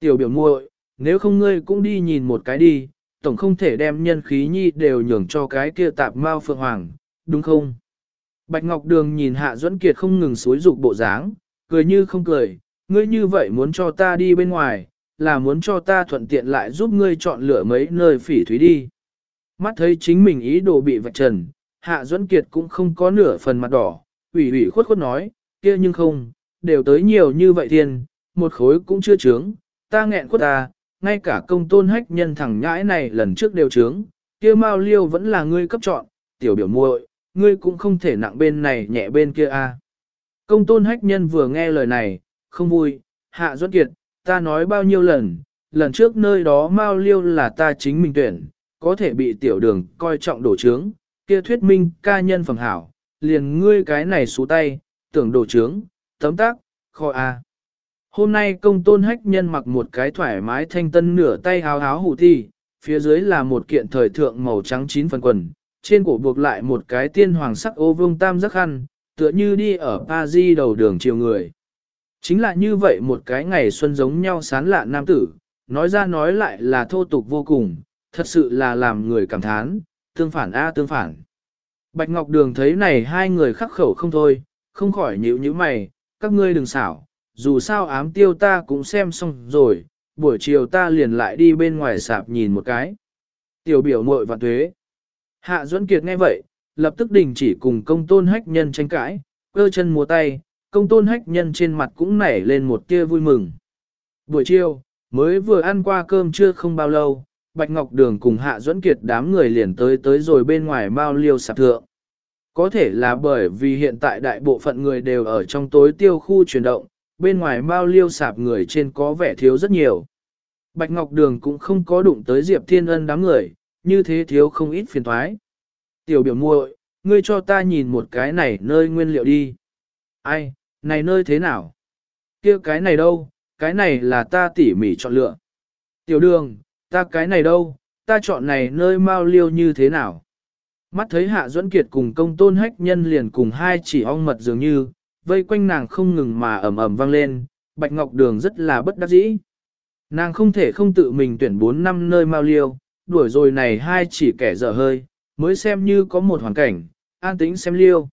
Tiểu biểu muội, nếu không ngươi cũng đi nhìn một cái đi, tổng không thể đem nhân khí nhi đều nhường cho cái kia tạp mao phượng hoàng, đúng không? Bạch Ngọc Đường nhìn Hạ Duẫn Kiệt không ngừng xối dục bộ dáng, cười như không cười, ngươi như vậy muốn cho ta đi bên ngoài, là muốn cho ta thuận tiện lại giúp ngươi chọn lựa mấy nơi phỉ thúy đi. Mắt thấy chính mình ý đồ bị vạch trần, Hạ Duẫn Kiệt cũng không có nửa phần mặt đỏ, ủy ủy khuất khuất nói, kia nhưng không, đều tới nhiều như vậy tiền, một khối cũng chưa trướng, ta nghẹn khuất ta, ngay cả công tôn hách nhân thẳng nhãi này lần trước đều trướng, kia mao liêu vẫn là ngươi cấp chọn, tiểu biểu muội, ngươi cũng không thể nặng bên này nhẹ bên kia a. Công tôn hách nhân vừa nghe lời này, không vui, hạ duẫn kiệt, ta nói bao nhiêu lần, lần trước nơi đó mao liêu là ta chính mình tuyển, có thể bị tiểu đường coi trọng đổ trướng, kia thuyết minh ca nhân phẩm hảo, liền ngươi cái này xú tay, tưởng đổ trướng, tấm tác, kho a. Hôm nay công tôn hách nhân mặc một cái thoải mái thanh tân nửa tay háo háo hủ thi, phía dưới là một kiện thời thượng màu trắng chín phần quần, trên cổ buộc lại một cái tiên hoàng sắc ô vương tam giác khăn, tựa như đi ở Paris đầu đường chiều người. Chính là như vậy một cái ngày xuân giống nhau sán lạ nam tử, nói ra nói lại là thô tục vô cùng, thật sự là làm người cảm thán, tương phản a tương phản. Bạch Ngọc Đường thấy này hai người khắc khẩu không thôi, không khỏi nhíu nhíu mày, các ngươi đừng xảo, dù sao ám tiêu ta cũng xem xong rồi, buổi chiều ta liền lại đi bên ngoài sạp nhìn một cái. Tiểu biểu muội và tuế. Hạ Duẫn Kiệt nghe vậy, lập tức đình chỉ cùng công tôn hách nhân tranh cãi, cơ chân múa tay, công tôn hách nhân trên mặt cũng nảy lên một tia vui mừng. Buổi chiều, mới vừa ăn qua cơm trưa không bao lâu, Bạch Ngọc Đường cùng Hạ Duẫn Kiệt đám người liền tới tới rồi bên ngoài bao liêu sạp thượng. Có thể là bởi vì hiện tại đại bộ phận người đều ở trong tối tiêu khu chuyển động, bên ngoài bao liêu sạp người trên có vẻ thiếu rất nhiều. Bạch Ngọc Đường cũng không có đụng tới Diệp Thiên Ân đám người, như thế thiếu không ít phiền thoái. Tiểu biểu muội, ngươi cho ta nhìn một cái này nơi nguyên liệu đi. Ai, này nơi thế nào? kia cái này đâu, cái này là ta tỉ mỉ chọn lựa. Tiểu đường, ta cái này đâu, ta chọn này nơi mau liêu như thế nào? Mắt thấy Hạ Duẫn Kiệt cùng công tôn hách nhân liền cùng hai chỉ ong mật dường như, vây quanh nàng không ngừng mà ầm ầm vang lên, Bạch Ngọc Đường rất là bất đắc dĩ. Nàng không thể không tự mình tuyển 4 năm nơi mau liêu, đuổi rồi này hai chỉ kẻ dở hơi, mới xem như có một hoàn cảnh, an tĩnh xem liêu.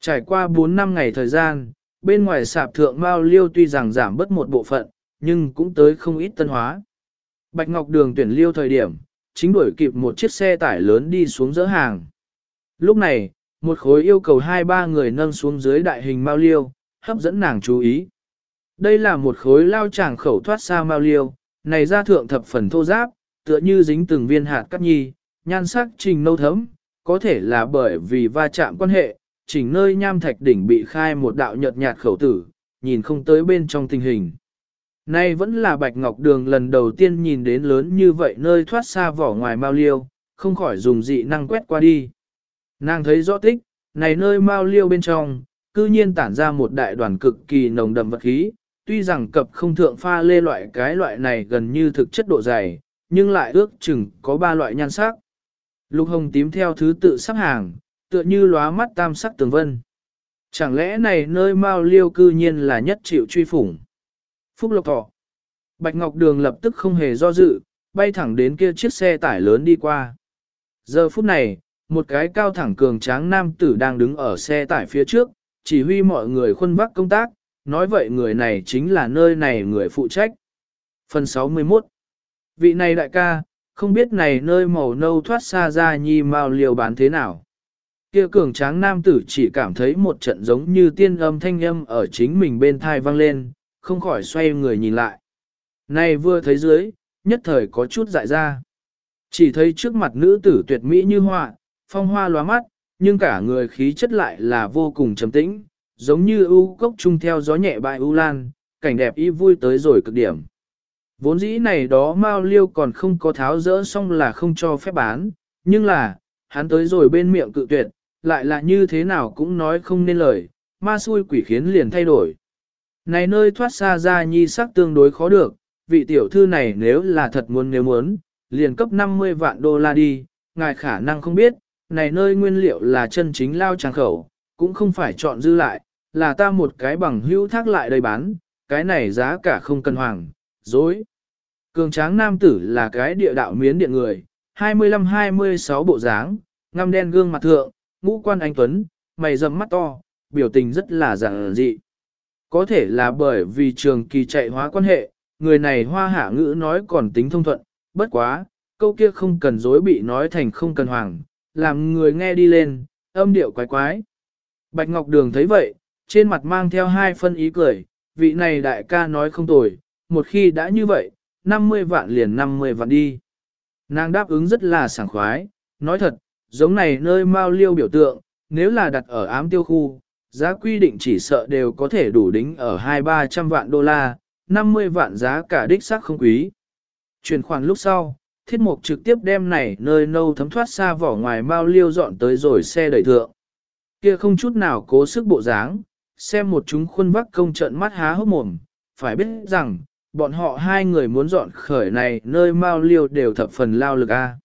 Trải qua 4 năm ngày thời gian, bên ngoài sạp thượng mau liêu tuy rằng giảm bớt một bộ phận, nhưng cũng tới không ít tân hóa. Bạch Ngọc Đường tuyển liêu thời điểm, chính đuổi kịp một chiếc xe tải lớn đi xuống dỡ hàng. Lúc này, một khối yêu cầu hai ba người nâng xuống dưới đại hình mao liêu, hấp dẫn nàng chú ý. Đây là một khối lao tràng khẩu thoát xa mao liêu, này ra thượng thập phần thô giáp, tựa như dính từng viên hạt cắt nhi, nhan sắc trình nâu thấm, có thể là bởi vì va chạm quan hệ, chỉnh nơi nham thạch đỉnh bị khai một đạo nhợt nhạt khẩu tử, nhìn không tới bên trong tình hình. Nay vẫn là Bạch Ngọc Đường lần đầu tiên nhìn đến lớn như vậy nơi thoát xa vỏ ngoài mao liêu, không khỏi dùng dị năng quét qua đi. Nàng thấy rõ tích, này nơi mao liêu bên trong, cư nhiên tản ra một đại đoàn cực kỳ nồng đậm vật khí, tuy rằng cập không thượng pha lê loại cái loại này gần như thực chất độ dày, nhưng lại ước chừng có ba loại nhan sắc. Lục hồng tím theo thứ tự sắp hàng, tựa như lóa mắt tam sắc tường vân. Chẳng lẽ này nơi mao liêu cư nhiên là nhất chịu truy phủng. Phúc Lộc Thọ. Bạch Ngọc Đường lập tức không hề do dự, bay thẳng đến kia chiếc xe tải lớn đi qua. Giờ phút này, một cái cao thẳng cường tráng nam tử đang đứng ở xe tải phía trước, chỉ huy mọi người khuân vác công tác, nói vậy người này chính là nơi này người phụ trách. Phần 61 Vị này đại ca, không biết này nơi màu nâu thoát xa ra nhi mao liều bán thế nào. Kia cường tráng nam tử chỉ cảm thấy một trận giống như tiên âm thanh âm ở chính mình bên thai vang lên, không khỏi xoay người nhìn lại. Này vừa thấy dưới, nhất thời có chút dại ra. Chỉ thấy trước mặt nữ tử tuyệt mỹ như họa, phong hoa lóa mắt, nhưng cả người khí chất lại là vô cùng trầm tĩnh, giống như ưu cốc trung theo gió nhẹ bại ưu lan, cảnh đẹp y vui tới rồi cực điểm. Vốn dĩ này đó Mao Liêu còn không có tháo rỡ xong là không cho phép bán, nhưng là, hắn tới rồi bên miệng cự tuyệt, lại là như thế nào cũng nói không nên lời, ma xui quỷ khiến liền thay đổi. Này nơi thoát xa ra nhi sắc tương đối khó được, vị tiểu thư này nếu là thật muốn nếu muốn, liền cấp 50 vạn đô la đi, ngài khả năng không biết, này nơi nguyên liệu là chân chính lao tràng khẩu, cũng không phải chọn dư lại, là ta một cái bằng hữu thác lại đây bán, cái này giá cả không cần hoàng, dối. Cường tráng nam tử là cái địa đạo miến điện người, 25-26 bộ dáng, ngăm đen gương mặt thượng, ngũ quan anh tuấn, mày rậm mắt to, biểu tình rất là giản dị. Có thể là bởi vì trường kỳ chạy hóa quan hệ, người này hoa hạ ngữ nói còn tính thông thuận, bất quá, câu kia không cần dối bị nói thành không cần hoàng, làm người nghe đi lên, âm điệu quái quái. Bạch Ngọc Đường thấy vậy, trên mặt mang theo hai phân ý cười, vị này đại ca nói không tồi, một khi đã như vậy, 50 vạn liền 50 vạn đi. Nàng đáp ứng rất là sảng khoái, nói thật, giống này nơi mau liêu biểu tượng, nếu là đặt ở ám tiêu khu, giá quy định chỉ sợ đều có thể đủ đính ở 2-300 vạn đô la, 50 vạn giá cả đích xác không quý. Chuyển khoản lúc sau, thiết mục trực tiếp đem này nơi nâu thấm thoát xa vỏ ngoài mau liêu dọn tới rồi xe đẩy thượng. Kia không chút nào cố sức bộ dáng, xem một chúng khuôn vắc công trận mắt há hốc mồm, phải biết rằng, bọn họ hai người muốn dọn khởi này nơi mau liêu đều thập phần lao lực a.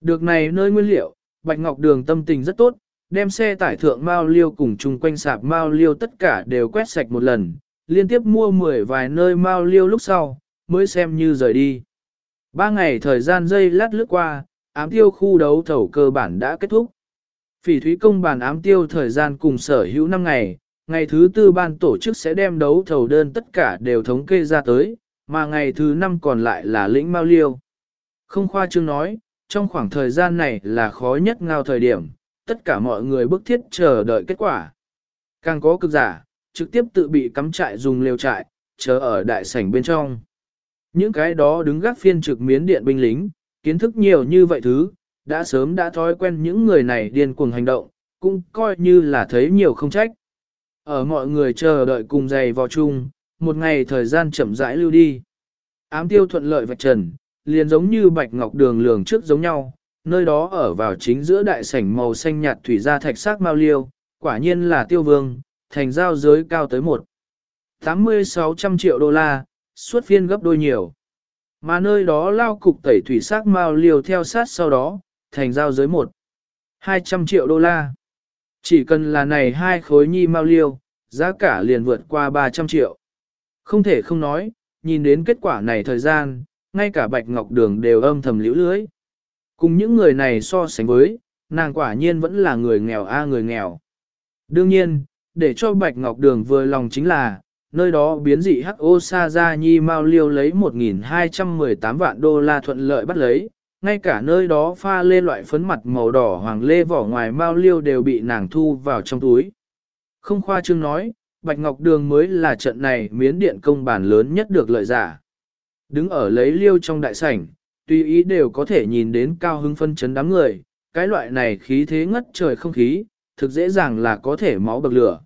Được này nơi nguyên liệu, Bạch Ngọc Đường tâm tình rất tốt, đem xe tải thượng Mao Liêu cùng chung quanh sạp Mao Liêu tất cả đều quét sạch một lần, liên tiếp mua mười vài nơi Mao Liêu lúc sau, mới xem như rời đi. Ba ngày thời gian dây lát lướt qua, ám tiêu khu đấu thầu cơ bản đã kết thúc. Phỉ thúy công bàn ám tiêu thời gian cùng sở hữu 5 ngày, ngày thứ tư ban tổ chức sẽ đem đấu thầu đơn tất cả đều thống kê ra tới, mà ngày thứ năm còn lại là lĩnh Mao Liêu. Không khoa trương nói, trong khoảng thời gian này là khó nhất ngao thời điểm, tất cả mọi người bức thiết chờ đợi kết quả. Càng có cực giả, trực tiếp tự bị cắm trại dùng lều trại, chờ ở đại sảnh bên trong. Những cái đó đứng gác phiên trực miến điện binh lính, kiến thức nhiều như vậy thứ, đã sớm đã thói quen những người này điên cuồng hành động, cũng coi như là thấy nhiều không trách. Ở mọi người chờ đợi cùng giày vào chung, một ngày thời gian chậm rãi lưu đi. Ám tiêu thuận lợi vạch trần, liền giống như bạch ngọc đường lường trước giống nhau, nơi đó ở vào chính giữa đại sảnh màu xanh nhạt thủy ra thạch sắc mao liêu, quả nhiên là tiêu vương, thành giao giới cao tới một 80-600 triệu đô la, suốt phiên gấp đôi nhiều. Mà nơi đó lao cục tẩy thủy sắc mao liêu theo sát sau đó, thành giao giới một 200 triệu đô la. Chỉ cần là này hai khối nhi mao liêu, giá cả liền vượt qua 300 triệu. Không thể không nói, nhìn đến kết quả này thời gian, ngay cả Bạch Ngọc Đường đều âm thầm liễu lưới. Cùng những người này so sánh với, nàng quả nhiên vẫn là người nghèo a người nghèo. Đương nhiên, để cho Bạch Ngọc Đường vừa lòng chính là, nơi đó biến dị H.O. Sa Gia Nhi Mao Liêu lấy 1.218 vạn đô la thuận lợi bắt lấy, ngay cả nơi đó pha lê loại phấn mặt màu đỏ hoàng lê vỏ ngoài Mao Liêu đều bị nàng thu vào trong túi. Không khoa trương nói, Bạch Ngọc Đường mới là trận này miến điện công bản lớn nhất được lợi giả. Đứng ở lấy liêu trong đại sảnh, tùy ý đều có thể nhìn đến cao hứng phân chấn đám người, cái loại này khí thế ngất trời không khí, thực dễ dàng là có thể máu bậc lửa.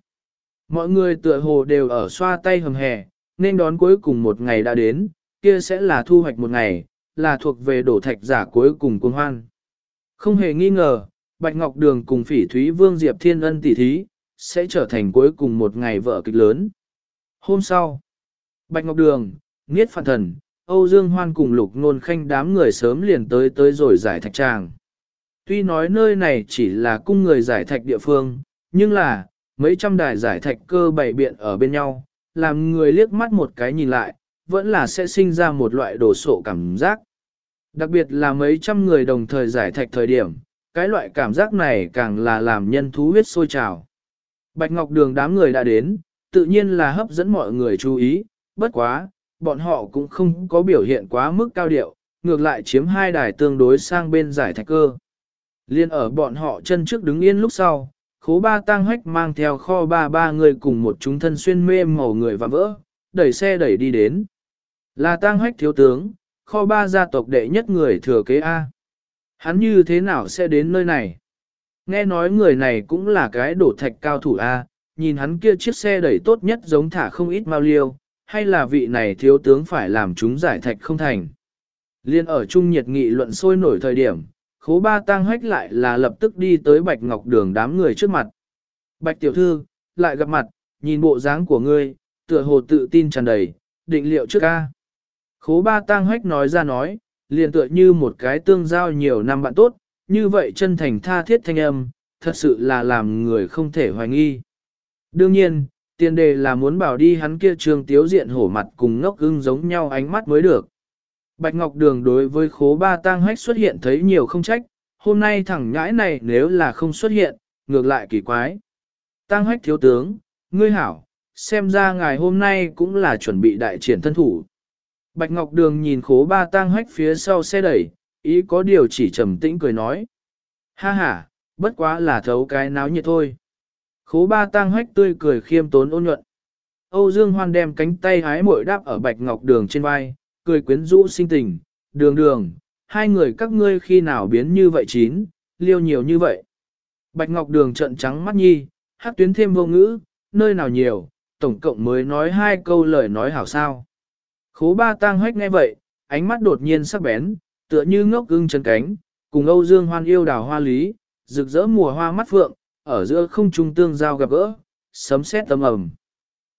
Mọi người tựa hồ đều ở xoa tay hầm hè, nên đón cuối cùng một ngày đã đến, kia sẽ là thu hoạch một ngày, là thuộc về đổ thạch giả cuối cùng cuồng hoan. Không hề nghi ngờ, Bạch Ngọc Đường cùng Phỉ Thúy Vương Diệp Thiên Ân tỷ thí, sẽ trở thành cuối cùng một ngày vợ kịch lớn. Hôm sau, Bạch Ngọc Đường, Niết Phản Thần, Âu Dương Hoan cùng Lục Nôn Khanh đám người sớm liền tới tới rồi giải thạch tràng. Tuy nói nơi này chỉ là cung người giải thạch địa phương, nhưng là, mấy trăm đài giải thạch cơ bày biện ở bên nhau, làm người liếc mắt một cái nhìn lại, vẫn là sẽ sinh ra một loại đổ sộ cảm giác. Đặc biệt là mấy trăm người đồng thời giải thạch thời điểm, cái loại cảm giác này càng là làm nhân thú huyết sôi trào. Bạch Ngọc Đường đám người đã đến, tự nhiên là hấp dẫn mọi người chú ý, bất quá, bọn họ cũng không có biểu hiện quá mức cao điệu, ngược lại chiếm hai đài tương đối sang bên giải thạch cơ. Liên ở bọn họ chân trước đứng yên lúc sau, khố ba tang hách mang theo kho ba ba người cùng một chúng thân xuyên mê màu người và vỡ, đẩy xe đẩy đi đến. Là tang hách thiếu tướng, kho ba gia tộc đệ nhất người thừa kế A. Hắn như thế nào sẽ đến nơi này? Nghe nói người này cũng là cái đổ thạch cao thủ A, nhìn hắn kia chiếc xe đẩy tốt nhất giống thả không ít mau liêu, hay là vị này thiếu tướng phải làm chúng giải thạch không thành. Liên ở trung nhiệt nghị luận sôi nổi thời điểm, khố ba tang hách lại là lập tức đi tới Bạch Ngọc Đường đám người trước mặt. Bạch tiểu thư, lại gặp mặt, nhìn bộ dáng của ngươi, tựa hồ tự tin tràn đầy, định liệu trước ca. Khố ba tang hách nói ra nói, liền tựa như một cái tương giao nhiều năm bạn tốt, như vậy chân thành tha thiết thanh âm, thật sự là làm người không thể hoài nghi. Đương nhiên, tiền đề là muốn bảo đi hắn kia trường tiếu diện hổ mặt cùng ngốc ưng giống nhau ánh mắt mới được. Bạch Ngọc Đường đối với khố ba tang hách xuất hiện thấy nhiều không trách, hôm nay thẳng nhãi này nếu là không xuất hiện, ngược lại kỳ quái. Tang hách thiếu tướng, ngươi hảo, xem ra ngài hôm nay cũng là chuẩn bị đại triển thân thủ. Bạch Ngọc Đường nhìn khố ba tang hách phía sau xe đẩy, ý có điều chỉ trầm tĩnh cười nói. Ha ha, bất quá là thấu cái náo nhiệt thôi. Khố ba tang hách tươi cười khiêm tốn ôn nhuận. Âu Dương Hoan đem cánh tay hái mội đáp ở Bạch Ngọc Đường trên vai, cười quyến rũ sinh tình, đường đường, hai người các ngươi khi nào biến như vậy chín, liêu nhiều như vậy. Bạch Ngọc Đường trận trắng mắt nhi, hát tuyến thêm vô ngữ, nơi nào nhiều, tổng cộng mới nói hai câu lời nói hảo sao. Khố ba tang hách nghe vậy, ánh mắt đột nhiên sắc bén, tựa như ngốc ưng chân cánh, cùng Âu Dương Hoan yêu đào hoa lý, rực rỡ mùa hoa mắt phượng, ở giữa không trung tương giao gặp gỡ, sấm sét tâm ầm.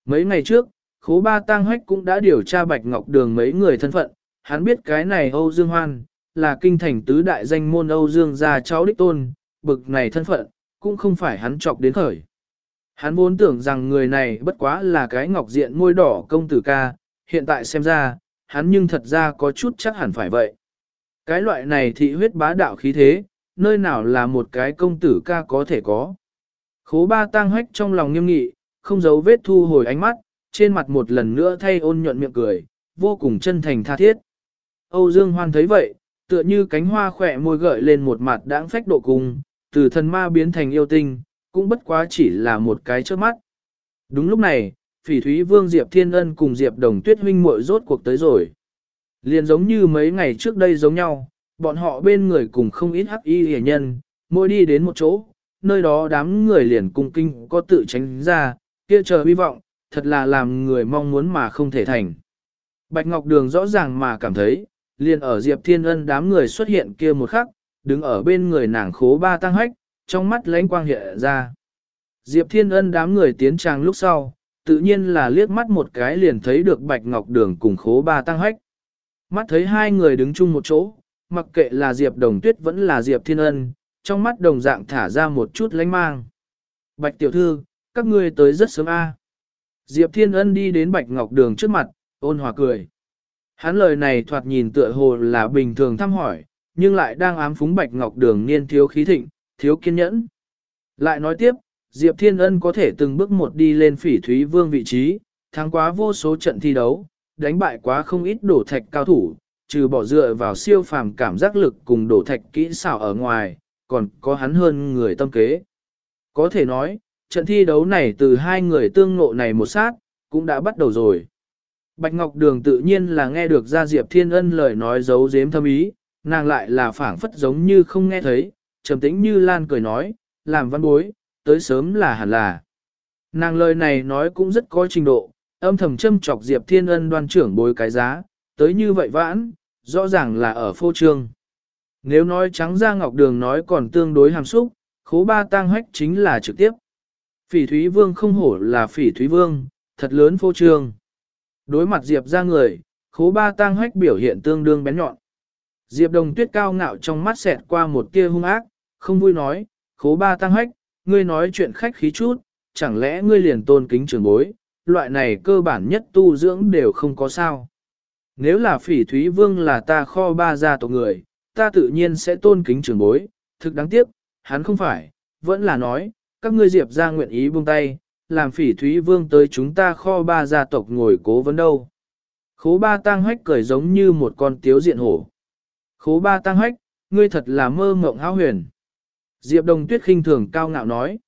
Mấy ngày trước, khố ba tang hách cũng đã điều tra Bạch Ngọc Đường mấy người thân phận, hắn biết cái này Âu Dương Hoan, là kinh thành tứ đại danh môn Âu Dương gia cháu đích tôn, bực này thân phận, cũng không phải hắn chọc đến khởi. Hắn vốn tưởng rằng người này bất quá là cái ngọc diện môi đỏ công tử ca, hiện tại xem ra, hắn nhưng thật ra có chút chắc hẳn phải vậy. Cái loại này thị huyết bá đạo khí thế, nơi nào là một cái công tử ca có thể có. Khố ba tang hách trong lòng nghiêm nghị, không giấu vết thu hồi ánh mắt, trên mặt một lần nữa thay ôn nhuận miệng cười, vô cùng chân thành tha thiết. Âu Dương Hoan thấy vậy, tựa như cánh hoa khỏe môi gợi lên một mặt đãng phách độ cùng, từ thần ma biến thành yêu tinh, cũng bất quá chỉ là một cái trước mắt. Đúng lúc này, phỉ thúy vương Diệp Thiên Ân cùng Diệp Đồng Tuyết huynh muội rốt cuộc tới rồi. Liền giống như mấy ngày trước đây giống nhau, bọn họ bên người cùng không ít hắc y hề nhân, mỗi đi đến một chỗ, nơi đó đám người liền cung kinh có tự tránh ra, kia chờ hy vọng, thật là làm người mong muốn mà không thể thành. Bạch Ngọc Đường rõ ràng mà cảm thấy, liền ở Diệp Thiên Ân đám người xuất hiện kia một khắc, đứng ở bên người nàng khố ba tăng hách, trong mắt lánh quang hiện ra. Diệp Thiên Ân đám người tiến tràng lúc sau, tự nhiên là liếc mắt một cái liền thấy được Bạch Ngọc Đường cùng khố ba tăng hách. Mắt thấy hai người đứng chung một chỗ, mặc kệ là Diệp Đồng Tuyết vẫn là Diệp Thiên Ân, trong mắt đồng dạng thả ra một chút lánh mang. Bạch tiểu thư, các ngươi tới rất sớm a. Diệp Thiên Ân đi đến Bạch Ngọc Đường trước mặt, ôn hòa cười. Hắn lời này thoạt nhìn tựa hồ là bình thường thăm hỏi, nhưng lại đang ám phúng Bạch Ngọc Đường niên thiếu khí thịnh, thiếu kiên nhẫn. Lại nói tiếp, Diệp Thiên Ân có thể từng bước một đi lên phỉ thúy vương vị trí, thắng quá vô số trận thi đấu, đánh bại quá không ít đổ thạch cao thủ, trừ bỏ dựa vào siêu phàm cảm giác lực cùng đổ thạch kỹ xảo ở ngoài, còn có hắn hơn người tâm kế. Có thể nói, trận thi đấu này từ hai người tương ngộ này một sát, cũng đã bắt đầu rồi. Bạch Ngọc Đường tự nhiên là nghe được ra Diệp Thiên Ân lời nói giấu giếm thâm ý, nàng lại là phảng phất giống như không nghe thấy, trầm tĩnh như Lan cười nói, làm văn bối, tới sớm là hẳn là. Nàng lời này nói cũng rất có trình độ, âm thầm châm chọc Diệp Thiên Ân đoan trưởng bối cái giá, tới như vậy vãn, rõ ràng là ở phô trương. Nếu nói trắng ra Ngọc Đường nói còn tương đối hàm xúc, khố ba tang hách chính là trực tiếp. Phỉ Thúy Vương không hổ là Phỉ Thúy Vương, thật lớn phô trương. Đối mặt Diệp ra người, khố ba tang hách biểu hiện tương đương bén nhọn. Diệp đồng tuyết cao ngạo trong mắt xẹt qua một tia hung ác, không vui nói, khố ba tăng hách, ngươi nói chuyện khách khí chút, chẳng lẽ ngươi liền tôn kính trường bối, loại này cơ bản nhất tu dưỡng đều không có sao. Nếu là phỉ thúy vương là ta kho ba gia tộc người, ta tự nhiên sẽ tôn kính trường bối, thực đáng tiếc, hắn không phải, vẫn là nói, các ngươi diệp ra nguyện ý buông tay, làm phỉ thúy vương tới chúng ta kho ba gia tộc ngồi cố vấn đâu. Khố ba tăng hách cười giống như một con tiếu diện hổ. Khố ba tăng hách, ngươi thật là mơ mộng háo huyền. Diệp Đồng Tuyết khinh thường cao ngạo nói.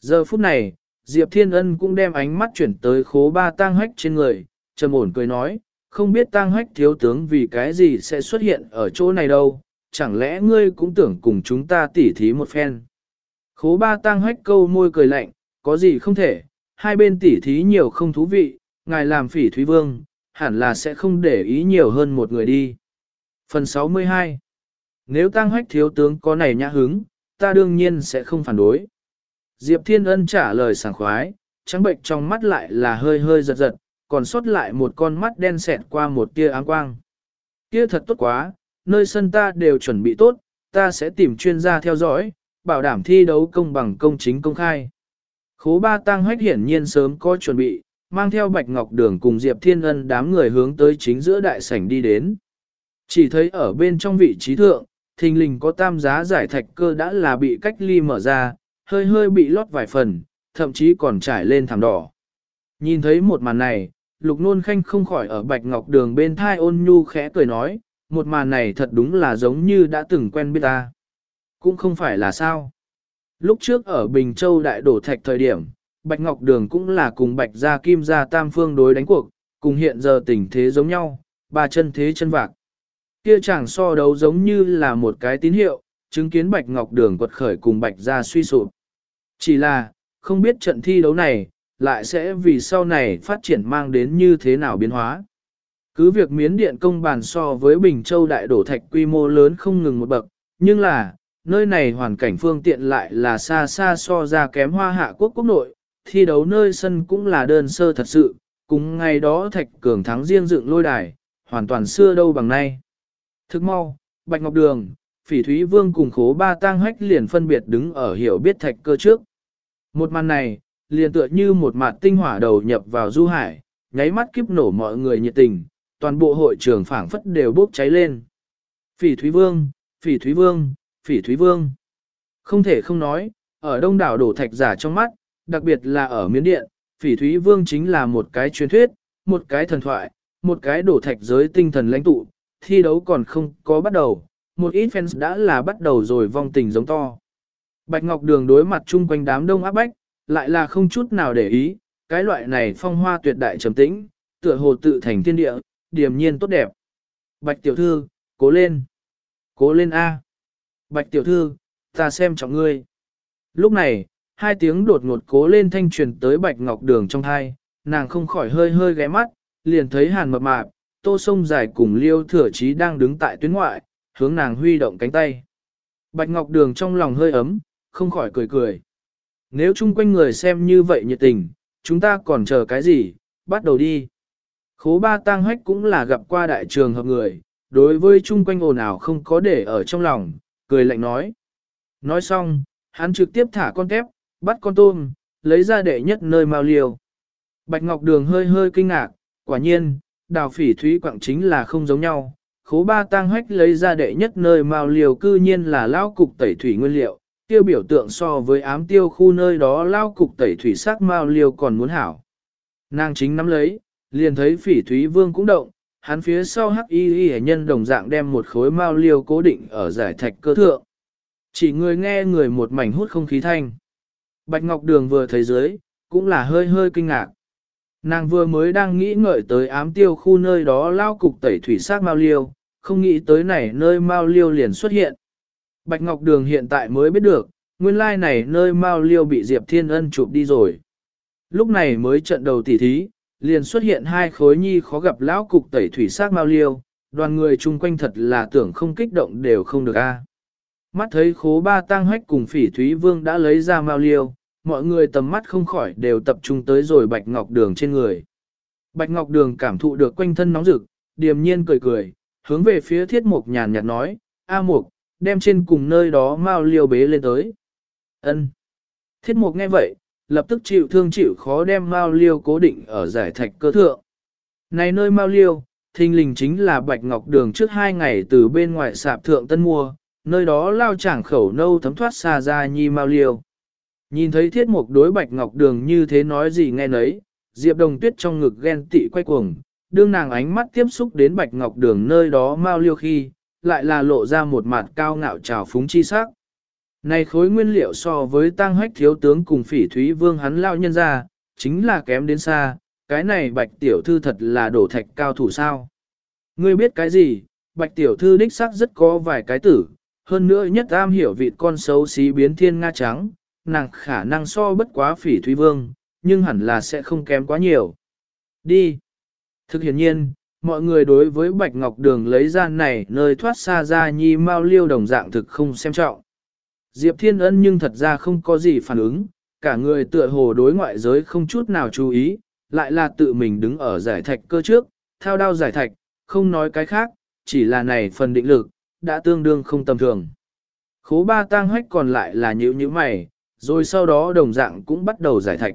Giờ phút này, Diệp Thiên Ân cũng đem ánh mắt chuyển tới khố ba tang hách trên người, trầm ổn cười nói, không biết tang hách thiếu tướng vì cái gì sẽ xuất hiện ở chỗ này đâu, chẳng lẽ ngươi cũng tưởng cùng chúng ta tỉ thí một phen. Khố ba tang hách câu môi cười lạnh, có gì không thể, hai bên tỉ thí nhiều không thú vị, ngài làm phỉ thúy vương, hẳn là sẽ không để ý nhiều hơn một người đi. Phần 62 Nếu tăng hách thiếu tướng có này nhã hứng, ta đương nhiên sẽ không phản đối. Diệp Thiên Ân trả lời sảng khoái, trắng bệnh trong mắt lại là hơi hơi giật giật, còn sót lại một con mắt đen xẹt qua một tia áng quang. Kia thật tốt quá, nơi sân ta đều chuẩn bị tốt, ta sẽ tìm chuyên gia theo dõi, bảo đảm thi đấu công bằng công chính công khai. Khố ba tăng hách hiển nhiên sớm có chuẩn bị, mang theo Bạch Ngọc Đường cùng Diệp Thiên Ân đám người hướng tới chính giữa đại sảnh đi đến. Chỉ thấy ở bên trong vị trí thượng, thình lình có tam giá giải thạch cơ đã là bị cách ly mở ra, hơi hơi bị lót vài phần, thậm chí còn trải lên thảm đỏ. Nhìn thấy một màn này, lục nôn khanh không khỏi ở Bạch Ngọc Đường bên thai ôn nhu khẽ cười nói, một màn này thật đúng là giống như đã từng quen biết ta. Cũng không phải là sao. Lúc trước ở Bình Châu đại đổ thạch thời điểm, Bạch Ngọc Đường cũng là cùng Bạch Gia Kim Gia Tam Phương đối đánh cuộc, cùng hiện giờ tình thế giống nhau, ba chân thế chân vạc. Kia chẳng so đấu giống như là một cái tín hiệu, chứng kiến Bạch Ngọc Đường quật khởi cùng Bạch Gia suy sụp. Chỉ là, không biết trận thi đấu này, lại sẽ vì sau này phát triển mang đến như thế nào biến hóa. Cứ việc miến điện công bàn so với Bình Châu đại đổ thạch quy mô lớn không ngừng một bậc, nhưng là, nơi này hoàn cảnh phương tiện lại là xa xa so ra kém hoa hạ quốc quốc nội, thi đấu nơi sân cũng là đơn sơ thật sự, cùng ngày đó thạch cường thắng riêng dựng lôi đài, hoàn toàn xưa đâu bằng nay. Thức mau, Bạch Ngọc Đường, Phỉ Thúy Vương cùng khố ba tang hách liền phân biệt đứng ở hiểu biết thạch cơ trước. Một màn này, liền tựa như một mạt tinh hỏa đầu nhập vào du hải, nháy mắt kiếp nổ mọi người nhiệt tình, toàn bộ hội trường phảng phất đều bốc cháy lên. Phỉ Thúy Vương, Phỉ Thúy Vương, Phỉ Thúy Vương. Không thể không nói, ở đông đảo đổ thạch giả trong mắt, đặc biệt là ở miến điện, Phỉ Thúy Vương chính là một cái truyền thuyết, một cái thần thoại, một cái đổ thạch giới tinh thần lãnh tụ, thi đấu còn không có bắt đầu, một ít fans đã là bắt đầu rồi vong tình giống to. Bạch Ngọc Đường đối mặt chung quanh đám đông áp bách, lại là không chút nào để ý, cái loại này phong hoa tuyệt đại trầm tĩnh, tựa hồ tự thành thiên địa, điềm nhiên tốt đẹp. Bạch tiểu thư, cố lên. Cố lên A. Bạch tiểu thư, ta xem trọng ngươi. Lúc này, hai tiếng đột ngột cố lên thanh truyền tới Bạch Ngọc Đường trong thai, nàng không khỏi hơi hơi ghé mắt, liền thấy hàn mập mạp, tô sông dài cùng liêu thừa chí đang đứng tại tuyến ngoại, hướng nàng huy động cánh tay. Bạch Ngọc Đường trong lòng hơi ấm, không khỏi cười cười. Nếu chung quanh người xem như vậy nhiệt tình, chúng ta còn chờ cái gì, bắt đầu đi. Khố ba tang hách cũng là gặp qua đại trường hợp người, đối với chung quanh ồn ào không có để ở trong lòng, cười lạnh nói. Nói xong, hắn trực tiếp thả con tép, bắt con tôm, lấy ra đệ nhất nơi mau liều. Bạch Ngọc Đường hơi hơi kinh ngạc, quả nhiên, đào phỉ thúy quặng chính là không giống nhau. Khố ba tang hách lấy ra đệ nhất nơi mao liều cư nhiên là lao cục tẩy thủy nguyên liệu, tiêu biểu tượng so với ám tiêu khu nơi đó lao cục tẩy thủy sắc mao liều còn muốn hảo. Nàng chính nắm lấy, liền thấy phỉ thúy vương cũng động, hắn phía sau hắc y y nhân đồng dạng đem một khối mao liều cố định ở giải thạch cơ thượng. Chỉ người nghe người một mảnh hút không khí thanh. Bạch Ngọc Đường vừa thấy dưới, cũng là hơi hơi kinh ngạc. Nàng vừa mới đang nghĩ ngợi tới ám tiêu khu nơi đó lao cục tẩy thủy sắc mao liêu, không nghĩ tới này nơi mao liêu liền xuất hiện. Bạch Ngọc Đường hiện tại mới biết được, nguyên lai này nơi mao liêu bị Diệp Thiên Ân chụp đi rồi. Lúc này mới trận đầu tỉ thí, liền xuất hiện hai khối nhi khó gặp lão cục tẩy thủy sắc mao liêu, đoàn người chung quanh thật là tưởng không kích động đều không được a. Mắt thấy khố ba tang hách cùng phỉ thúy vương đã lấy ra mao liêu, mọi người tầm mắt không khỏi đều tập trung tới rồi bạch ngọc đường trên người. Bạch ngọc đường cảm thụ được quanh thân nóng rực, điềm nhiên cười cười, hướng về phía thiết mục nhàn nhạt nói, A mục, đem trên cùng nơi đó mao liêu bế lên tới. ân Thiết mục nghe vậy, lập tức chịu thương chịu khó đem mao liêu cố định ở giải thạch cơ thượng. Này nơi mao liêu, thình lình chính là bạch ngọc đường trước hai ngày từ bên ngoài sạp thượng tân mua, nơi đó lao chảng khẩu nâu thấm thoát xa ra nhi mao liêu. Nhìn thấy thiết mục đối bạch ngọc đường như thế nói gì nghe nấy, Diệp Đồng Tuyết trong ngực ghen tị quay cuồng, đương nàng ánh mắt tiếp xúc đến bạch ngọc đường nơi đó mau liêu khi, lại là lộ ra một mặt cao ngạo trào phúng chi sắc. Này khối nguyên liệu so với tăng hách thiếu tướng cùng phỉ thúy vương hắn lao nhân ra, chính là kém đến xa, cái này bạch tiểu thư thật là đổ thạch cao thủ sao. Ngươi biết cái gì, bạch tiểu thư đích xác rất có vài cái tử, hơn nữa nhất am hiểu vị con xấu xí biến thiên nga trắng, nàng khả năng so bất quá phỉ thúy vương, nhưng hẳn là sẽ không kém quá nhiều. Đi. Thực hiện nhiên, mọi người đối với Bạch Ngọc Đường lấy ra này nơi thoát xa ra nhi mau liêu đồng dạng thực không xem trọng. Diệp Thiên Ân nhưng thật ra không có gì phản ứng, cả người tựa hồ đối ngoại giới không chút nào chú ý, lại là tự mình đứng ở giải thạch cơ trước, thao đao giải thạch, không nói cái khác, chỉ là này phần định lực, đã tương đương không tầm thường. Khố ba tang hách còn lại là nhữ như mày, rồi sau đó đồng dạng cũng bắt đầu giải thạch.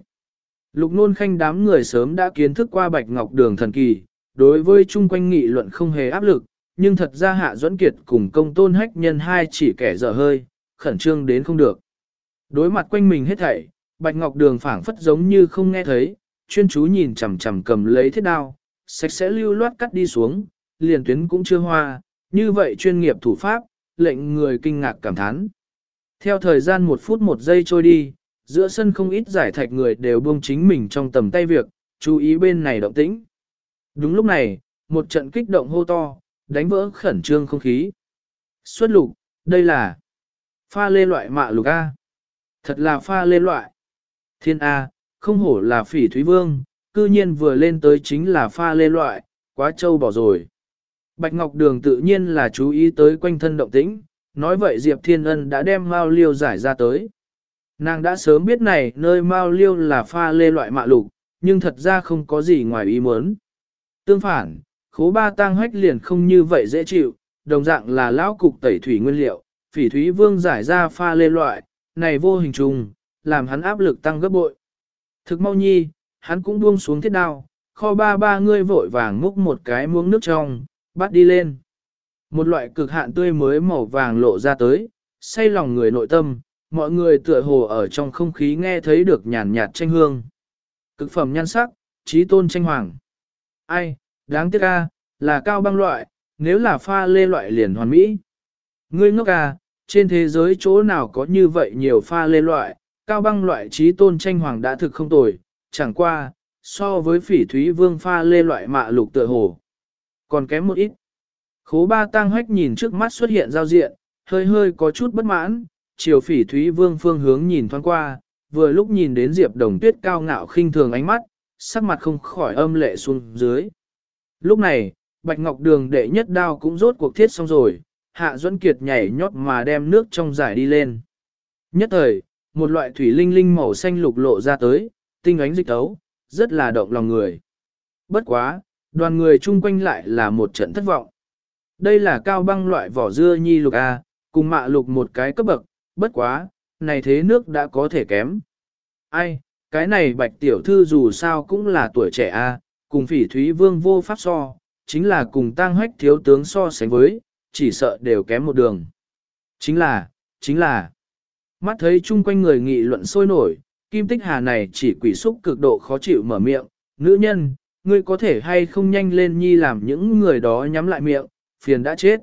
Lục nôn khanh đám người sớm đã kiến thức qua bạch ngọc đường thần kỳ, đối với chung quanh nghị luận không hề áp lực, nhưng thật ra hạ duẫn kiệt cùng công tôn hách nhân hai chỉ kẻ dở hơi, khẩn trương đến không được. Đối mặt quanh mình hết thảy, bạch ngọc đường phảng phất giống như không nghe thấy, chuyên chú nhìn chằm chằm cầm lấy thiết đao, sạch sẽ lưu loát cắt đi xuống, liền tuyến cũng chưa hoa, như vậy chuyên nghiệp thủ pháp, lệnh người kinh ngạc cảm thán. Theo thời gian một phút một giây trôi đi, giữa sân không ít giải thạch người đều buông chính mình trong tầm tay việc, chú ý bên này động tĩnh. Đúng lúc này, một trận kích động hô to, đánh vỡ khẩn trương không khí. Xuất lục, đây là pha lê loại mạ lục A. Thật là pha lê loại. Thiên A, không hổ là phỉ thúy vương, cư nhiên vừa lên tới chính là pha lê loại, quá trâu bỏ rồi. Bạch Ngọc Đường tự nhiên là chú ý tới quanh thân động tĩnh, nói vậy Diệp Thiên Ân đã đem Mao Liêu giải ra tới. Nàng đã sớm biết này nơi Mao Liêu là pha lê loại mạ lục, nhưng thật ra không có gì ngoài ý muốn. Tương phản, khố ba tang hách liền không như vậy dễ chịu, đồng dạng là lão cục tẩy thủy nguyên liệu, phỉ thúy vương giải ra pha lê loại, này vô hình trùng, làm hắn áp lực tăng gấp bội. Thực mau nhi, hắn cũng buông xuống thiết đao, kho ba ba ngươi vội vàng múc một cái muỗng nước trong, bắt đi lên. Một loại cực hạn tươi mới màu vàng lộ ra tới, say lòng người nội tâm, mọi người tựa hồ ở trong không khí nghe thấy được nhàn nhạt tranh hương. Cực phẩm nhan sắc, trí tôn tranh hoàng. Ai, đáng tiếc a, là cao băng loại, nếu là pha lê loại liền hoàn mỹ. Ngươi ngốc à, trên thế giới chỗ nào có như vậy nhiều pha lê loại, cao băng loại trí tôn tranh hoàng đã thực không tồi, chẳng qua, so với phỉ thúy vương pha lê loại mạ lục tựa hồ. Còn kém một ít. Khố ba tăng hách nhìn trước mắt xuất hiện giao diện, hơi hơi có chút bất mãn, chiều phỉ thúy vương phương hướng nhìn thoáng qua, vừa lúc nhìn đến Diệp Đồng Tuyết cao ngạo khinh thường ánh mắt, sắc mặt không khỏi âm lệ xuống dưới. Lúc này, Bạch Ngọc Đường đệ nhất đao cũng rốt cuộc thiết xong rồi, Hạ Duẫn Kiệt nhảy nhót mà đem nước trong giải đi lên. Nhất thời, một loại thủy linh linh màu xanh lục lộ ra tới, tinh ánh dịch tấu, rất là động lòng người. Bất quá, đoàn người chung quanh lại là một trận thất vọng. Đây là cao băng loại vỏ dưa nhi lục A, cùng mạ lục một cái cấp bậc, bất quá, này thế nước đã có thể kém. Ai, cái này bạch tiểu thư dù sao cũng là tuổi trẻ A, cùng phỉ thúy vương vô pháp so, chính là cùng tang hách thiếu tướng so sánh với, chỉ sợ đều kém một đường. Chính là, chính là, mắt thấy chung quanh người nghị luận sôi nổi, kim tích hà này chỉ quỷ xúc cực độ khó chịu mở miệng, nữ nhân, ngươi có thể hay không nhanh lên nhi làm những người đó nhắm lại miệng, phiền đã chết.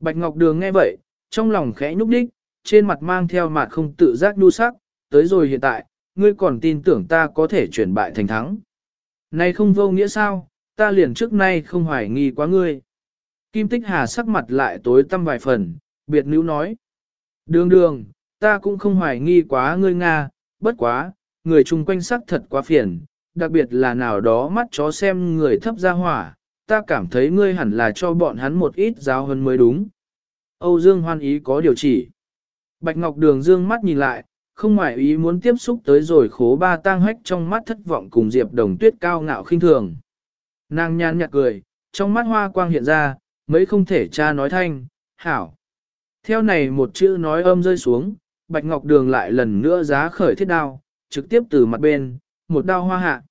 Bạch Ngọc Đường nghe vậy, trong lòng khẽ nhúc đích, trên mặt mang theo mặt không tự giác đu sắc, tới rồi hiện tại, ngươi còn tin tưởng ta có thể chuyển bại thành thắng. Này không vô nghĩa sao, ta liền trước nay không hoài nghi quá ngươi. Kim Tích Hà sắc mặt lại tối tăm vài phần, biệt nữ nói. Đường đường, ta cũng không hoài nghi quá ngươi Nga, bất quá, người chung quanh sắc thật quá phiền, đặc biệt là nào đó mắt chó xem người thấp ra hỏa, ta cảm thấy ngươi hẳn là cho bọn hắn một ít giáo hơn mới đúng. Âu Dương hoan ý có điều chỉ. Bạch Ngọc Đường dương mắt nhìn lại, không ngoại ý muốn tiếp xúc tới rồi khố ba tang hách trong mắt thất vọng cùng Diệp Đồng Tuyết cao ngạo khinh thường. Nàng nhàn nhạt cười, trong mắt hoa quang hiện ra, mấy không thể cha nói thanh, hảo. Theo này một chữ nói âm rơi xuống, Bạch Ngọc Đường lại lần nữa giá khởi thiết đao, trực tiếp từ mặt bên, một đao hoa hạ.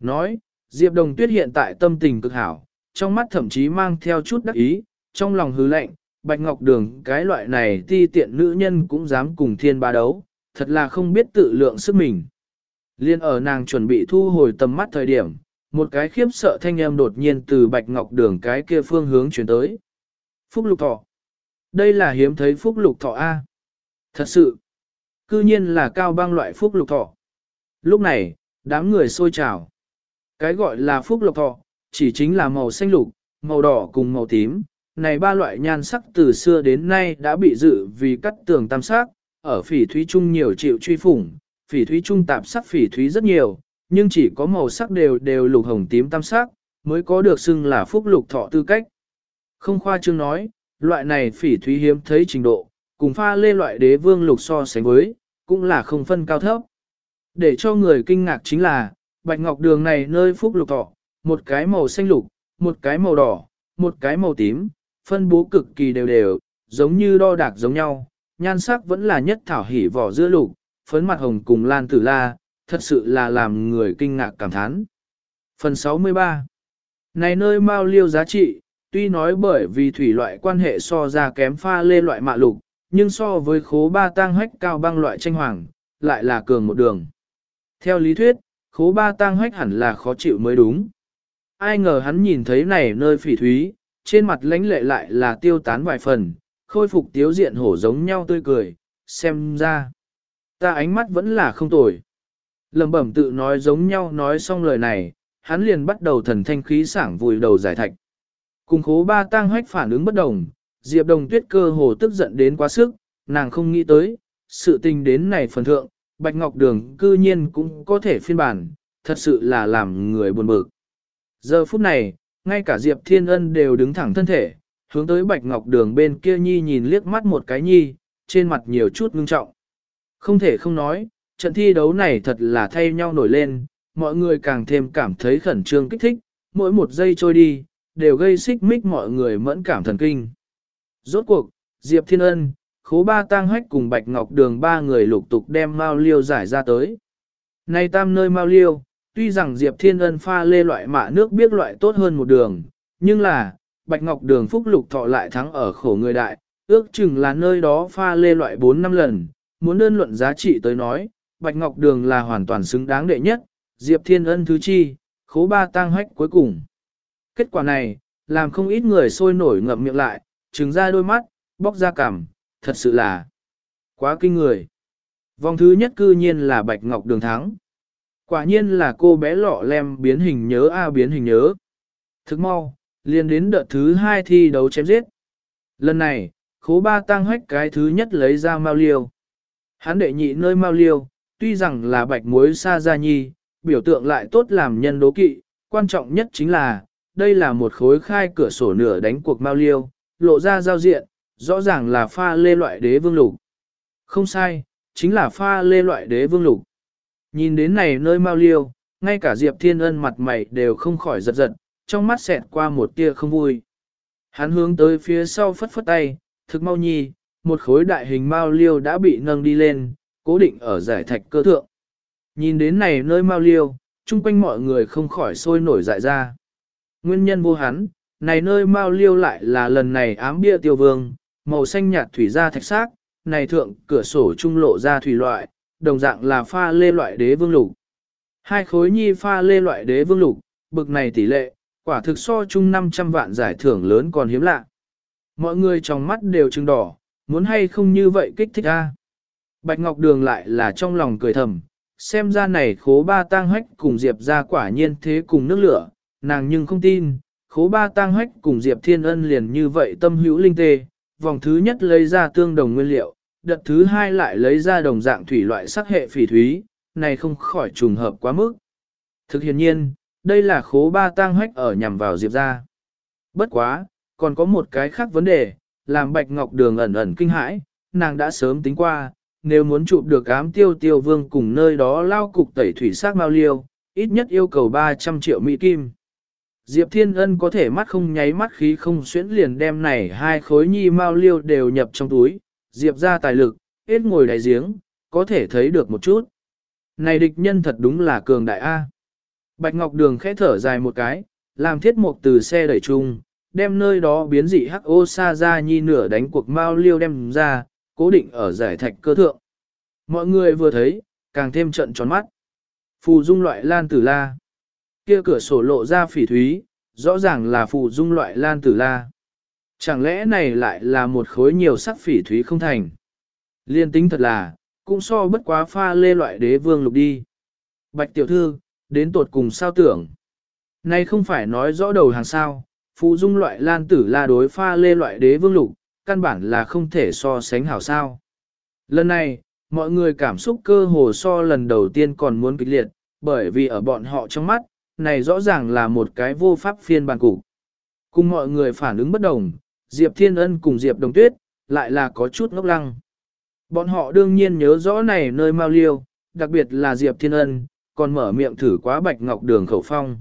Nói, Diệp Đồng Tuyết hiện tại tâm tình cực hảo, trong mắt thậm chí mang theo chút đắc ý, trong lòng hứ lệnh, Bạch Ngọc Đường cái loại này ti tiện nữ nhân cũng dám cùng thiên ba đấu, thật là không biết tự lượng sức mình. Liên ở nàng chuẩn bị thu hồi tầm mắt thời điểm, một cái khiếp sợ thanh âm đột nhiên từ Bạch Ngọc Đường cái kia phương hướng chuyển tới. Phúc Lục Thọ. Đây là hiếm thấy Phúc Lục Thọ A. Thật sự, cư nhiên là cao băng loại Phúc Lục Thọ. Lúc này, đám người sôi trào. Cái gọi là Phúc Lục Thọ, chỉ chính là màu xanh lục, màu đỏ cùng màu tím. Này ba loại nhan sắc từ xưa đến nay đã bị dự vì cắt tường tam sắc, ở phỉ thúy trung nhiều chịu truy phủng, phỉ thúy trung tạp sắc phỉ thúy rất nhiều, nhưng chỉ có màu sắc đều đều lục hồng tím tam sắc, mới có được xưng là phúc lục thọ tư cách. Không khoa trương nói, loại này phỉ thúy hiếm thấy trình độ, cùng pha lê loại đế vương lục so sánh với, cũng là không phân cao thấp. Để cho người kinh ngạc chính là, bạch ngọc đường này nơi phúc lục thọ, một cái màu xanh lục, một cái màu đỏ, một cái màu tím, phân bố cực kỳ đều đều, giống như đo đạc giống nhau, nhan sắc vẫn là nhất thảo hỉ vỏ giữa lục, phấn mặt hồng cùng lan tử la, thật sự là làm người kinh ngạc cảm thán. Phần 63 Này nơi mau liêu giá trị, tuy nói bởi vì thủy loại quan hệ so ra kém pha lê loại mạ lục, nhưng so với khố ba tang hách cao băng loại tranh hoàng, lại là cường một đường. Theo lý thuyết, khố ba tang hách hẳn là khó chịu mới đúng. Ai ngờ hắn nhìn thấy này nơi phỉ thúy, trên mặt lãnh lệ lại là tiêu tán vài phần, khôi phục tiếu diện hổ giống nhau tươi cười, xem ra. Ta ánh mắt vẫn là không tồi. Lầm bẩm tự nói giống nhau nói xong lời này, hắn liền bắt đầu thần thanh khí sảng vùi đầu giải thạch. Cùng khố ba tang hách phản ứng bất đồng, Diệp Đồng Tuyết cơ hồ tức giận đến quá sức, nàng không nghĩ tới, sự tình đến này phần thượng, Bạch Ngọc Đường cư nhiên cũng có thể phiên bản, thật sự là làm người buồn bực. Giờ phút này, ngay cả Diệp Thiên Ân đều đứng thẳng thân thể, hướng tới Bạch Ngọc Đường bên kia nhi nhìn liếc mắt một cái nhi, trên mặt nhiều chút ngưng trọng. Không thể không nói, trận thi đấu này thật là thay nhau nổi lên, mọi người càng thêm cảm thấy khẩn trương kích thích, mỗi một giây trôi đi, đều gây xích mích mọi người mẫn cảm thần kinh. Rốt cuộc, Diệp Thiên Ân, khố ba tang hách cùng Bạch Ngọc Đường ba người lục tục đem Mao Liêu giải ra tới. Nay tam nơi Mao Liêu, tuy rằng Diệp Thiên Ân pha lê loại mạ nước biết loại tốt hơn một đường, nhưng là, Bạch Ngọc Đường phúc lục thọ lại thắng ở khổ người đại, ước chừng là nơi đó pha lê loại 4 năm lần, muốn đơn luận giá trị tới nói, Bạch Ngọc Đường là hoàn toàn xứng đáng đệ nhất, Diệp Thiên Ân thứ chi, khố ba tang hách cuối cùng. Kết quả này, làm không ít người sôi nổi ngậm miệng lại, trừng ra đôi mắt, bóc ra cằm, thật sự là quá kinh người. Vòng thứ nhất cư nhiên là Bạch Ngọc Đường thắng. Quả nhiên là cô bé lọ lem biến hình nhớ a à biến hình nhớ. Thức mau, liền đến đợt thứ hai thi đấu chém giết. Lần này, khố ba tăng hách cái thứ nhất lấy ra mao liêu. Hắn đệ nhị nơi mao liêu, tuy rằng là bạch muối sa gia nhi, biểu tượng lại tốt làm nhân đố kỵ, quan trọng nhất chính là, đây là một khối khai cửa sổ nửa đánh cuộc mao liêu, lộ ra giao diện, rõ ràng là pha lê loại đế vương lục. Không sai, chính là pha lê loại đế vương lục. Nhìn đến này nơi mau liêu, ngay cả Diệp Thiên Ân mặt mày đều không khỏi giật giật, trong mắt xẹt qua một tia không vui. Hắn hướng tới phía sau phất phất tay, thực mau nhi, một khối đại hình mau liêu đã bị nâng đi lên, cố định ở giải thạch cơ thượng. Nhìn đến này nơi mau liêu, chung quanh mọi người không khỏi sôi nổi dại ra. Nguyên nhân vô hắn, này nơi mau liêu lại là lần này ám bia tiêu vương, màu xanh nhạt thủy ra thạch xác, này thượng cửa sổ trung lộ ra thủy loại, đồng dạng là pha lê loại đế vương lục. Hai khối nhi pha lê loại đế vương lục, bực này tỷ lệ, quả thực so chung 500 vạn giải thưởng lớn còn hiếm lạ. Mọi người trong mắt đều trừng đỏ, muốn hay không như vậy kích thích a. Bạch Ngọc Đường lại là trong lòng cười thầm, xem ra này khố ba tang hách cùng Diệp ra quả nhiên thế cùng nước lửa, nàng nhưng không tin, khố ba tang hách cùng Diệp Thiên Ân liền như vậy tâm hữu linh tê, vòng thứ nhất lấy ra tương đồng nguyên liệu, đợt thứ hai lại lấy ra đồng dạng thủy loại sắc hệ phỉ thúy, này không khỏi trùng hợp quá mức. Thực hiện nhiên, đây là khố ba tang hách ở nhằm vào Diệp ra. Bất quá, còn có một cái khác vấn đề, làm Bạch Ngọc Đường ẩn ẩn kinh hãi, nàng đã sớm tính qua, nếu muốn chụp được ám tiêu tiêu vương cùng nơi đó lao cục tẩy thủy sắc mau liêu, ít nhất yêu cầu 300 triệu mỹ kim. Diệp Thiên Ân có thể mắt không nháy mắt khí không xuyễn liền đem này hai khối nhi mao liêu đều nhập trong túi, Diệp ra tài lực, hết ngồi đáy giếng, có thể thấy được một chút. Này địch nhân thật đúng là cường đại A. Bạch Ngọc Đường khẽ thở dài một cái, làm thiết mục từ xe đẩy chung, đem nơi đó biến dị hắc ô sa ra nhi nửa đánh cuộc mao liêu đem ra, cố định ở giải thạch cơ thượng. Mọi người vừa thấy, càng thêm trận tròn mắt. Phù dung loại lan tử la. Kia cửa sổ lộ ra phỉ thúy, rõ ràng là phù dung loại lan tử la. Chẳng lẽ này lại là một khối nhiều sắc phỉ thúy không thành? Liên tính thật là, cũng so bất quá pha lê loại đế vương lục đi. Bạch tiểu thư, đến tột cùng sao tưởng? Này không phải nói rõ đầu hàng sao, phụ dung loại lan tử la đối pha lê loại đế vương lục, căn bản là không thể so sánh hảo sao. Lần này, mọi người cảm xúc cơ hồ so lần đầu tiên còn muốn kịch liệt, bởi vì ở bọn họ trong mắt, này rõ ràng là một cái vô pháp phiên bản cục. Cùng mọi người phản ứng bất đồng, Diệp Thiên Ân cùng Diệp Đồng Tuyết, lại là có chút ngốc lăng. Bọn họ đương nhiên nhớ rõ này nơi mau liêu, đặc biệt là Diệp Thiên Ân, còn mở miệng thử quá Bạch Ngọc Đường khẩu phong.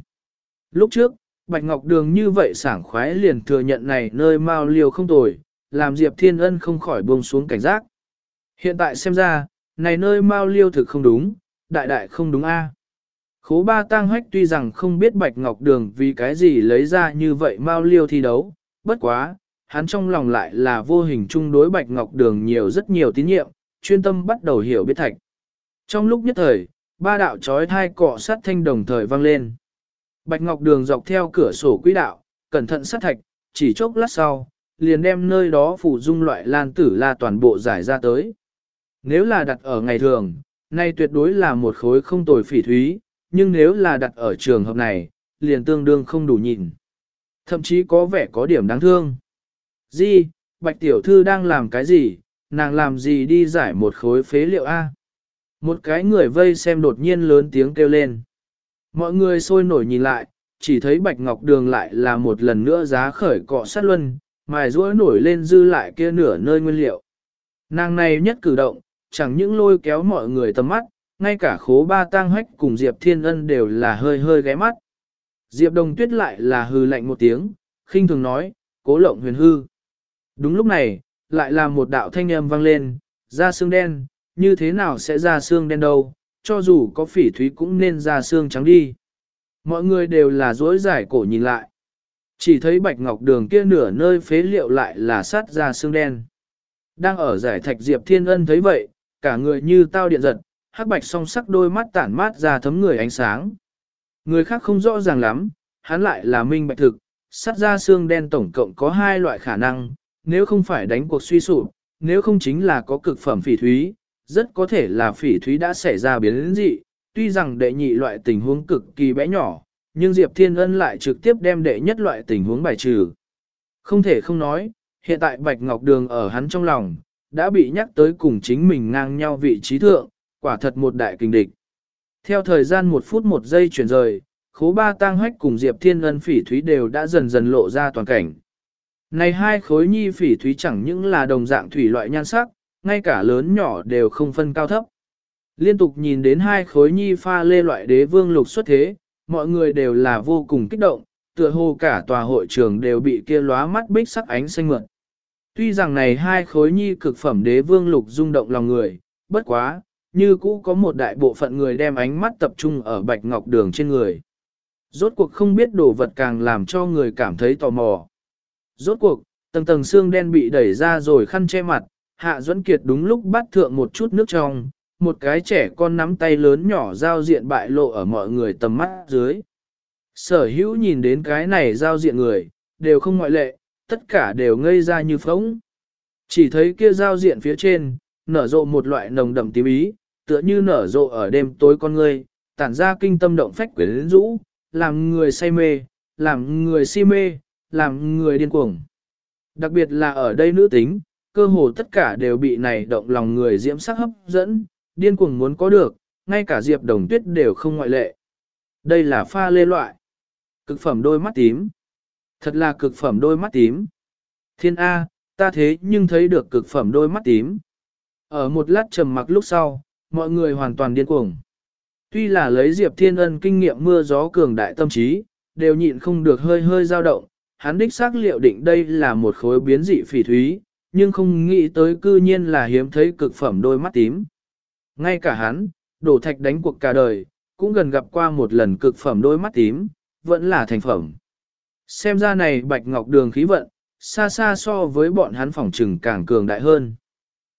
Lúc trước, Bạch Ngọc Đường như vậy sảng khoái liền thừa nhận này nơi mau liêu không tồi, làm Diệp Thiên Ân không khỏi buông xuống cảnh giác. Hiện tại xem ra, này nơi mau liêu thực không đúng, đại đại không đúng a. Khố ba tang hách tuy rằng không biết Bạch Ngọc Đường vì cái gì lấy ra như vậy mau liêu thi đấu, bất quá, hắn trong lòng lại là vô hình chung đối Bạch Ngọc Đường nhiều rất nhiều tín nhiệm, chuyên tâm bắt đầu hiểu biết thạch. Trong lúc nhất thời, ba đạo chói thai cọ sát thanh đồng thời vang lên. Bạch Ngọc Đường dọc theo cửa sổ quỹ đạo, cẩn thận sát thạch, chỉ chốc lát sau, liền đem nơi đó phủ dung loại lan tử la toàn bộ giải ra tới. Nếu là đặt ở ngày thường, nay tuyệt đối là một khối không tồi phỉ thúy, nhưng nếu là đặt ở trường hợp này, liền tương đương không đủ nhìn. Thậm chí có vẻ có điểm đáng thương. Di, Bạch Tiểu Thư đang làm cái gì, nàng làm gì đi giải một khối phế liệu A. Một cái người vây xem đột nhiên lớn tiếng kêu lên. Mọi người sôi nổi nhìn lại, chỉ thấy Bạch Ngọc Đường lại là một lần nữa giá khởi cọ sát luân, mài rũa nổi lên dư lại kia nửa nơi nguyên liệu. Nàng này nhất cử động, chẳng những lôi kéo mọi người tầm mắt, ngay cả khố ba tang hách cùng Diệp Thiên Ân đều là hơi hơi ghé mắt. Diệp Đồng Tuyết lại là hư lạnh một tiếng, khinh thường nói, cố lộng huyền hư. Đúng lúc này, lại là một đạo thanh âm vang lên, ra xương đen, như thế nào sẽ ra xương đen đâu, cho dù có phỉ thúy cũng nên ra xương trắng đi. Mọi người đều là dối giải cổ nhìn lại. Chỉ thấy bạch ngọc đường kia nửa nơi phế liệu lại là sát ra xương đen. Đang ở giải thạch Diệp Thiên Ân thấy vậy, cả người như tao điện giật, hắc bạch song sắc đôi mắt tản mát ra thấm người ánh sáng. Người khác không rõ ràng lắm, hắn lại là minh bạch thực, sắt ra xương đen tổng cộng có hai loại khả năng, nếu không phải đánh cuộc suy sụp, nếu không chính là có cực phẩm phỉ thúy, rất có thể là phỉ thúy đã xảy ra biến dị, tuy rằng đệ nhị loại tình huống cực kỳ bé nhỏ, nhưng Diệp Thiên Ân lại trực tiếp đem đệ nhất loại tình huống bài trừ. Không thể không nói, hiện tại Bạch Ngọc Đường ở hắn trong lòng, đã bị nhắc tới cùng chính mình ngang nhau vị trí thượng, quả thật một đại kinh địch. Theo thời gian một phút một giây chuyển rời, khố ba tang hách cùng Diệp Thiên Ân phỉ thúy đều đã dần dần lộ ra toàn cảnh. Này hai khối nhi phỉ thúy chẳng những là đồng dạng thủy loại nhan sắc, ngay cả lớn nhỏ đều không phân cao thấp. Liên tục nhìn đến hai khối nhi pha lê loại đế vương lục xuất thế, mọi người đều là vô cùng kích động, tựa hồ cả tòa hội trường đều bị kia lóa mắt bích sắc ánh xanh mượn. Tuy rằng này hai khối nhi cực phẩm đế vương lục rung động lòng người, bất quá, như cũ có một đại bộ phận người đem ánh mắt tập trung ở bạch ngọc đường trên người. Rốt cuộc không biết đồ vật càng làm cho người cảm thấy tò mò. Rốt cuộc, tầng tầng xương đen bị đẩy ra rồi khăn che mặt, Hạ Duẫn Kiệt đúng lúc bắt thượng một chút nước trong, một cái trẻ con nắm tay lớn nhỏ giao diện bại lộ ở mọi người tầm mắt dưới. Sở hữu nhìn đến cái này giao diện người, đều không ngoại lệ, tất cả đều ngây ra như phóng. Chỉ thấy kia giao diện phía trên, nở rộ một loại nồng đậm tím ý, tựa như nở rộ ở đêm tối con người, tản ra kinh tâm động phách quyến rũ, làm người say mê, làm người si mê, làm người điên cuồng. Đặc biệt là ở đây nữ tính, cơ hồ tất cả đều bị này động lòng người diễm sắc hấp dẫn, điên cuồng muốn có được, ngay cả Diệp Đồng Tuyết đều không ngoại lệ. Đây là pha lê loại. Cực phẩm đôi mắt tím. Thật là cực phẩm đôi mắt tím. Thiên A, ta thế nhưng thấy được cực phẩm đôi mắt tím. Ở một lát trầm mặc lúc sau, mọi người hoàn toàn điên cuồng. Tuy là lấy Diệp Thiên Ân kinh nghiệm mưa gió cường đại tâm trí, đều nhịn không được hơi hơi dao động, hắn đích xác liệu định đây là một khối biến dị phỉ thúy, nhưng không nghĩ tới cư nhiên là hiếm thấy cực phẩm đôi mắt tím. Ngay cả hắn, đổ thạch đánh cuộc cả đời, cũng gần gặp qua một lần cực phẩm đôi mắt tím, vẫn là thành phẩm. Xem ra này bạch ngọc đường khí vận, xa xa so với bọn hắn phỏng trừng càng cường đại hơn.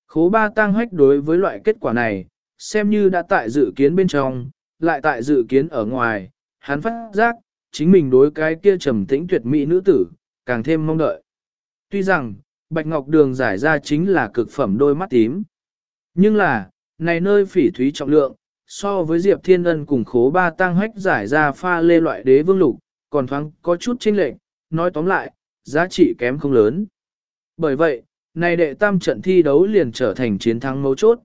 Khố ba tăng hách đối với loại kết quả này, xem như đã tại dự kiến bên trong, lại tại dự kiến ở ngoài, hắn phát giác, chính mình đối cái kia trầm tĩnh tuyệt mỹ nữ tử, càng thêm mong đợi. Tuy rằng, Bạch Ngọc Đường giải ra chính là cực phẩm đôi mắt tím. Nhưng là, này nơi phỉ thúy trọng lượng, so với Diệp Thiên Ân cùng khố ba tăng hách giải ra pha lê loại đế vương lục, còn thoáng có chút chênh lệch, nói tóm lại, giá trị kém không lớn. Bởi vậy, này đệ tam trận thi đấu liền trở thành chiến thắng mấu chốt.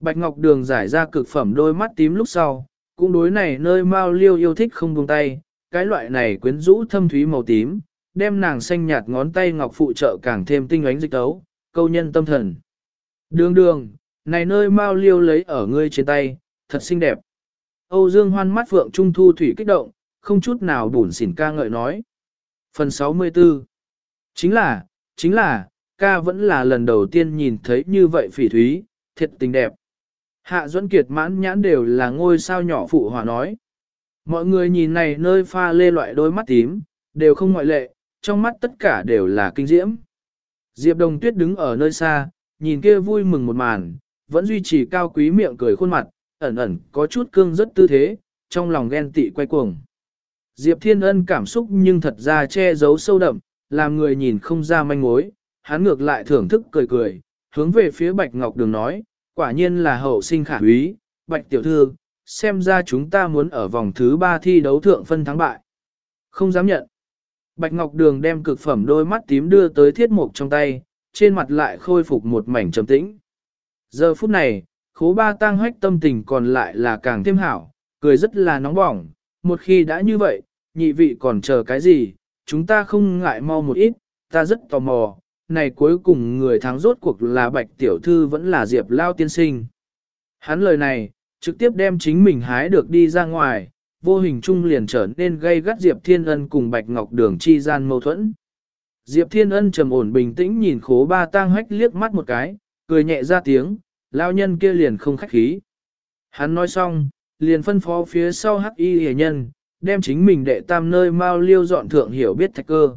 Bạch Ngọc Đường giải ra cực phẩm đôi mắt tím lúc sau, cũng đối này nơi Mao Liêu yêu thích không buông tay, cái loại này quyến rũ thâm thúy màu tím, đem nàng xanh nhạt ngón tay ngọc phụ trợ càng thêm tinh ánh dịch tấu, câu nhân tâm thần. Đường đường, này nơi Mao Liêu lấy ở ngươi trên tay, thật xinh đẹp. Âu Dương hoan mắt vượng trung thu thủy kích động, không chút nào buồn xỉn ca ngợi nói. Phần 64 Chính là, chính là, ca vẫn là lần đầu tiên nhìn thấy như vậy phỉ thúy, thiệt tình đẹp. Hạ Duẫn Kiệt mãn nhãn đều là ngôi sao nhỏ phụ hòa nói. Mọi người nhìn này nơi pha lê loại đôi mắt tím, đều không ngoại lệ, trong mắt tất cả đều là kinh diễm. Diệp Đồng Tuyết đứng ở nơi xa, nhìn kia vui mừng một màn, vẫn duy trì cao quý miệng cười khuôn mặt, ẩn ẩn có chút cương rất tư thế, trong lòng ghen tị quay cuồng. Diệp Thiên Ân cảm xúc nhưng thật ra che giấu sâu đậm, làm người nhìn không ra manh mối, hắn ngược lại thưởng thức cười cười, hướng về phía Bạch Ngọc Đường nói, quả nhiên là hậu sinh khả úy, Bạch Tiểu Thư, xem ra chúng ta muốn ở vòng thứ ba thi đấu thượng phân thắng bại. Không dám nhận. Bạch Ngọc Đường đem cực phẩm đôi mắt tím đưa tới thiết mục trong tay, trên mặt lại khôi phục một mảnh trầm tĩnh. Giờ phút này, khố ba tăng hách tâm tình còn lại là càng thêm hảo, cười rất là nóng bỏng, một khi đã như vậy, nhị vị còn chờ cái gì, chúng ta không ngại mau một ít, ta rất tò mò, này cuối cùng người thắng rốt cuộc là bạch tiểu thư vẫn là diệp lao tiên sinh. Hắn lời này, trực tiếp đem chính mình hái được đi ra ngoài, vô hình trung liền trở nên gây gắt Diệp Thiên Ân cùng Bạch Ngọc Đường chi gian mâu thuẫn. Diệp Thiên Ân trầm ổn bình tĩnh nhìn khố ba tang hách liếc mắt một cái, cười nhẹ ra tiếng, lao nhân kia liền không khách khí. Hắn nói xong, liền phân phó phía sau hắc y hề nhân, đem chính mình đệ tam nơi mau liêu dọn thượng hiểu biết thạch cơ.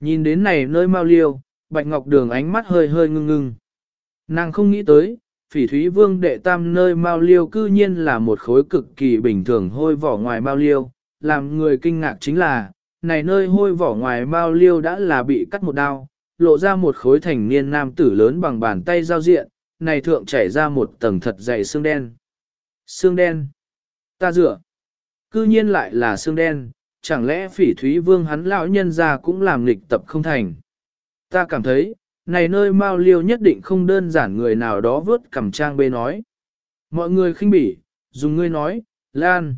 Nhìn đến này nơi mau liêu, Bạch Ngọc Đường ánh mắt hơi hơi ngưng ngưng. Nàng không nghĩ tới, phỉ thúy vương đệ tam nơi mao liêu cư nhiên là một khối cực kỳ bình thường hôi vỏ ngoài mao liêu, làm người kinh ngạc chính là, này nơi hôi vỏ ngoài mao liêu đã là bị cắt một đao, lộ ra một khối thành niên nam tử lớn bằng bàn tay giao diện, này thượng chảy ra một tầng thật dày xương đen. Xương đen. Ta dựa. Cư nhiên lại là xương đen, chẳng lẽ phỉ thúy vương hắn lão nhân ra cũng làm nghịch tập không thành. Ta cảm thấy, này nơi Mao Liêu nhất định không đơn giản người nào đó vớt cầm trang bê nói. Mọi người khinh bỉ, dùng ngươi nói, Lan.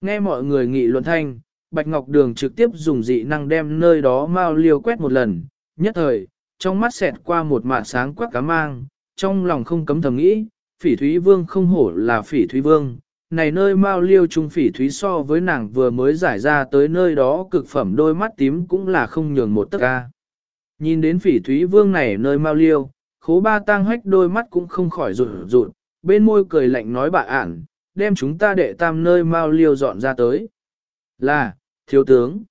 Nghe mọi người nghị luận thanh, Bạch Ngọc Đường trực tiếp dùng dị năng đem nơi đó Mao Liêu quét một lần, nhất thời, trong mắt xẹt qua một mạ sáng quắc cá mang, trong lòng không cấm thầm nghĩ, phỉ thúy vương không hổ là phỉ thúy vương. Này nơi Mao Liêu trung phỉ thúy so với nàng vừa mới giải ra tới nơi đó cực phẩm đôi mắt tím cũng là không nhường một tấc ca. Nhìn đến phỉ thúy vương này nơi mau liêu, khố ba tang hách đôi mắt cũng không khỏi rụt rụt, bên môi cười lạnh nói bà ản, đem chúng ta đệ tam nơi mau liêu dọn ra tới. Là, thiếu tướng.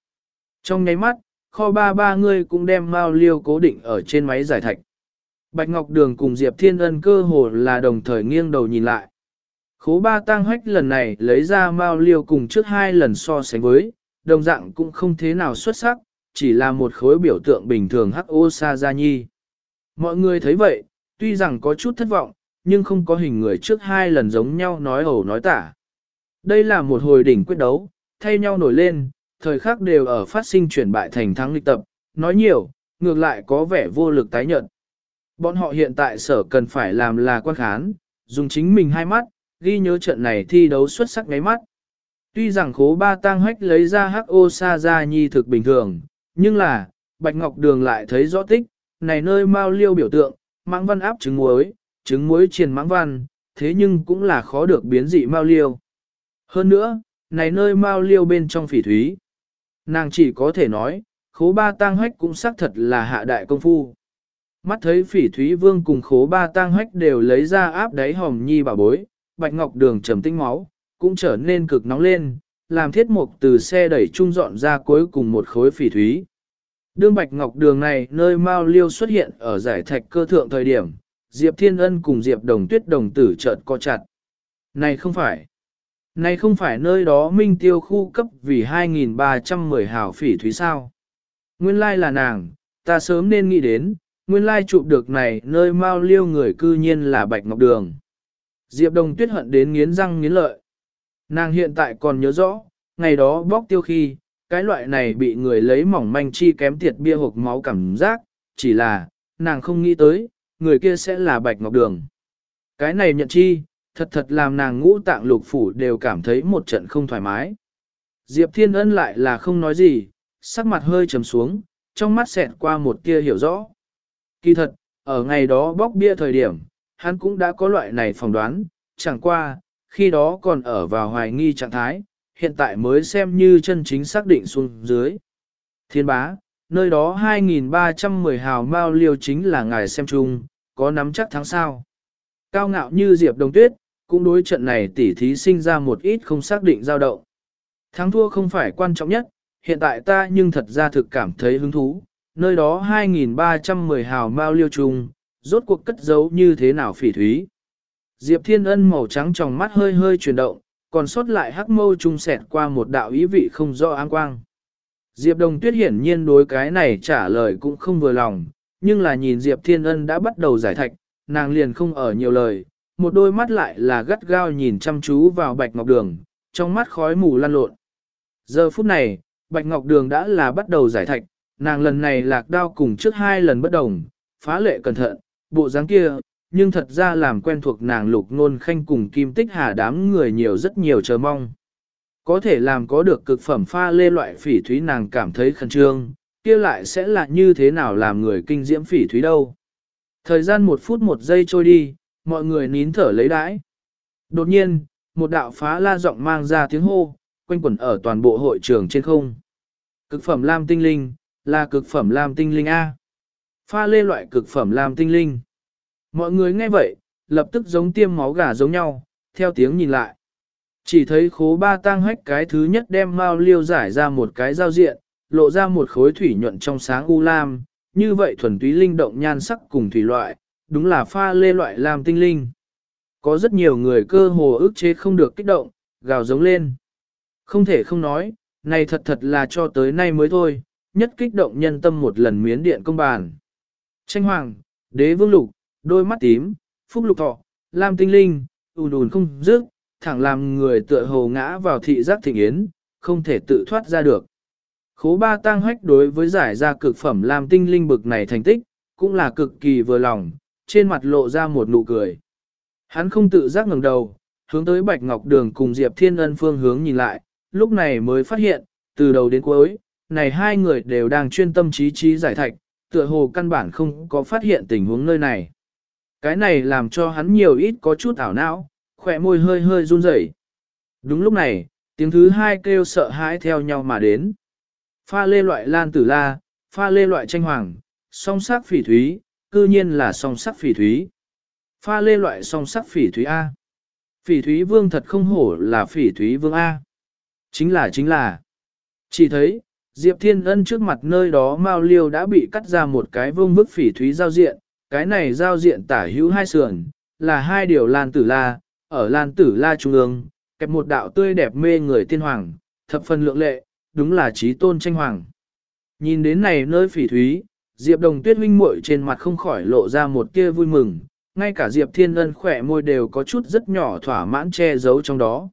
Trong nháy mắt, kho ba ba người cũng đem mau liêu cố định ở trên máy giải thạch. Bạch Ngọc Đường cùng Diệp Thiên Ân cơ hồ là đồng thời nghiêng đầu nhìn lại. Khố ba tang hách lần này lấy ra mau liêu cùng trước hai lần so sánh với, đồng dạng cũng không thế nào xuất sắc, chỉ là một khối biểu tượng bình thường hắc ô sa gia nhi. Mọi người thấy vậy, tuy rằng có chút thất vọng, nhưng không có hình người trước hai lần giống nhau nói ẩu nói tả. Đây là một hồi đỉnh quyết đấu, thay nhau nổi lên, thời khắc đều ở phát sinh chuyển bại thành thắng lịch tập, nói nhiều, ngược lại có vẻ vô lực tái nhận. Bọn họ hiện tại sở cần phải làm là quan khán, dùng chính mình hai mắt, ghi nhớ trận này thi đấu xuất sắc ngáy mắt. Tuy rằng khố ba tang hách lấy ra hắc ô sa gia nhi thực bình thường, nhưng là, Bạch Ngọc Đường lại thấy rõ tích, này nơi mau liêu biểu tượng, mãng văn áp trứng muối, trứng muối triền mãng văn, thế nhưng cũng là khó được biến dị mau liêu. Hơn nữa, này nơi mau liêu bên trong phỉ thúy. Nàng chỉ có thể nói, khố ba tang hách cũng xác thật là hạ đại công phu. Mắt thấy phỉ thúy vương cùng khố ba tang hách đều lấy ra áp đáy hồng nhi bà bối, bạch ngọc đường trầm tinh máu, cũng trở nên cực nóng lên, làm thiết mục từ xe đẩy trung dọn ra cuối cùng một khối phỉ thúy. Đương Bạch Ngọc Đường này nơi Mao Liêu xuất hiện ở giải thạch cơ thượng thời điểm, Diệp Thiên Ân cùng Diệp Đồng Tuyết đồng tử chợt co chặt. Này không phải, này không phải nơi đó minh tiêu khu cấp vì 2.310 hào phỉ thúy sao. Nguyên lai là nàng, ta sớm nên nghĩ đến, nguyên lai chụp được này nơi Mao Liêu người cư nhiên là Bạch Ngọc Đường. Diệp Đồng Tuyết hận đến nghiến răng nghiến lợi. Nàng hiện tại còn nhớ rõ, ngày đó bóc tiêu khi, cái loại này bị người lấy mỏng manh chi kém tiệt bia hộp máu cảm giác, chỉ là, nàng không nghĩ tới, người kia sẽ là Bạch Ngọc Đường. Cái này nhận chi, thật thật làm nàng ngũ tạng lục phủ đều cảm thấy một trận không thoải mái. Diệp Thiên Ân lại là không nói gì, sắc mặt hơi trầm xuống, trong mắt xẹt qua một tia hiểu rõ. Kỳ thật, ở ngày đó bóc bia thời điểm, hắn cũng đã có loại này phỏng đoán, chẳng qua, khi đó còn ở vào hoài nghi trạng thái, hiện tại mới xem như chân chính xác định xuống dưới. Thiên bá, nơi đó 2.310 hào mao liều chính là ngài xem chung, có nắm chắc tháng sau. Cao ngạo như Diệp Đồng Tuyết, cũng đối trận này tỉ thí sinh ra một ít không xác định dao động. Thắng thua không phải quan trọng nhất, hiện tại ta nhưng thật ra thực cảm thấy hứng thú, nơi đó 2.310 hào mao liêu chung, rốt cuộc cất giấu như thế nào phỉ thúy. Diệp Thiên Ân màu trắng trong mắt hơi hơi chuyển động, còn sót lại hắc mâu trung sẹt qua một đạo ý vị không rõ áng quang. Diệp Đồng Tuyết hiển nhiên đối cái này trả lời cũng không vừa lòng, nhưng là nhìn Diệp Thiên Ân đã bắt đầu giải thạch, nàng liền không ở nhiều lời, một đôi mắt lại là gắt gao nhìn chăm chú vào Bạch Ngọc Đường, trong mắt khói mù lan lộn. Giờ phút này, Bạch Ngọc Đường đã là bắt đầu giải thạch, nàng lần này lạc đao cùng trước hai lần bất đồng, phá lệ cẩn thận, bộ dáng kia, nhưng thật ra làm quen thuộc nàng lục nôn khanh cùng kim tích hà đám người nhiều rất nhiều chờ mong. Có thể làm có được cực phẩm pha lê loại phỉ thúy nàng cảm thấy khẩn trương, kia lại sẽ là như thế nào làm người kinh diễm phỉ thúy đâu. Thời gian một phút một giây trôi đi, mọi người nín thở lấy đãi. Đột nhiên, một đạo phá la giọng mang ra tiếng hô, quanh quẩn ở toàn bộ hội trường trên không. Cực phẩm lam tinh linh, là cực phẩm lam tinh linh A. Pha lê loại cực phẩm lam tinh linh. Mọi người nghe vậy, lập tức giống tiêm máu gà giống nhau, theo tiếng nhìn lại. Chỉ thấy khố ba tang hách cái thứ nhất đem mao liêu giải ra một cái giao diện, lộ ra một khối thủy nhuận trong sáng u lam, như vậy thuần túy linh động nhan sắc cùng thủy loại, đúng là pha lê loại làm tinh linh. Có rất nhiều người cơ hồ ức chế không được kích động, gào giống lên. Không thể không nói, này thật thật là cho tới nay mới thôi, nhất kích động nhân tâm một lần miến điện công bàn. Tranh hoàng, đế vương lục, đôi mắt tím, phúc lục thọ, lam tinh linh, ùn ùn không dứt, thẳng làm người tựa hồ ngã vào thị giác thịnh yến, không thể tự thoát ra được. Khố ba tang hách đối với giải ra cực phẩm lam tinh linh bực này thành tích, cũng là cực kỳ vừa lòng, trên mặt lộ ra một nụ cười. Hắn không tự giác ngẩng đầu, hướng tới Bạch Ngọc Đường cùng Diệp Thiên Ân phương hướng nhìn lại, lúc này mới phát hiện, từ đầu đến cuối, này hai người đều đang chuyên tâm trí trí giải thạch, tựa hồ căn bản không có phát hiện tình huống nơi này. Cái này làm cho hắn nhiều ít có chút ảo não, khỏe môi hơi hơi run rẩy. Đúng lúc này, tiếng thứ hai kêu sợ hãi theo nhau mà đến. Pha lê loại lan tử la, pha lê loại tranh hoàng, song sắc phỉ thúy, cư nhiên là song sắc phỉ thúy. Pha lê loại song sắc phỉ thúy A. Phỉ thúy vương thật không hổ là phỉ thúy vương A. Chính là chính là. Chỉ thấy, Diệp Thiên Ân trước mặt nơi đó Mao Liêu đã bị cắt ra một cái vương bức phỉ thúy giao diện, cái này giao diện tả hữu hai sườn, là hai điều lan tử la, ở lan tử la trung ương, kẹp một đạo tươi đẹp mê người tiên hoàng, thập phần lượng lệ, đúng là trí tôn tranh hoàng. Nhìn đến này nơi phỉ thúy, Diệp Đồng Tuyết huynh muội trên mặt không khỏi lộ ra một tia vui mừng, ngay cả Diệp Thiên Ân khỏe môi đều có chút rất nhỏ thỏa mãn che giấu trong đó.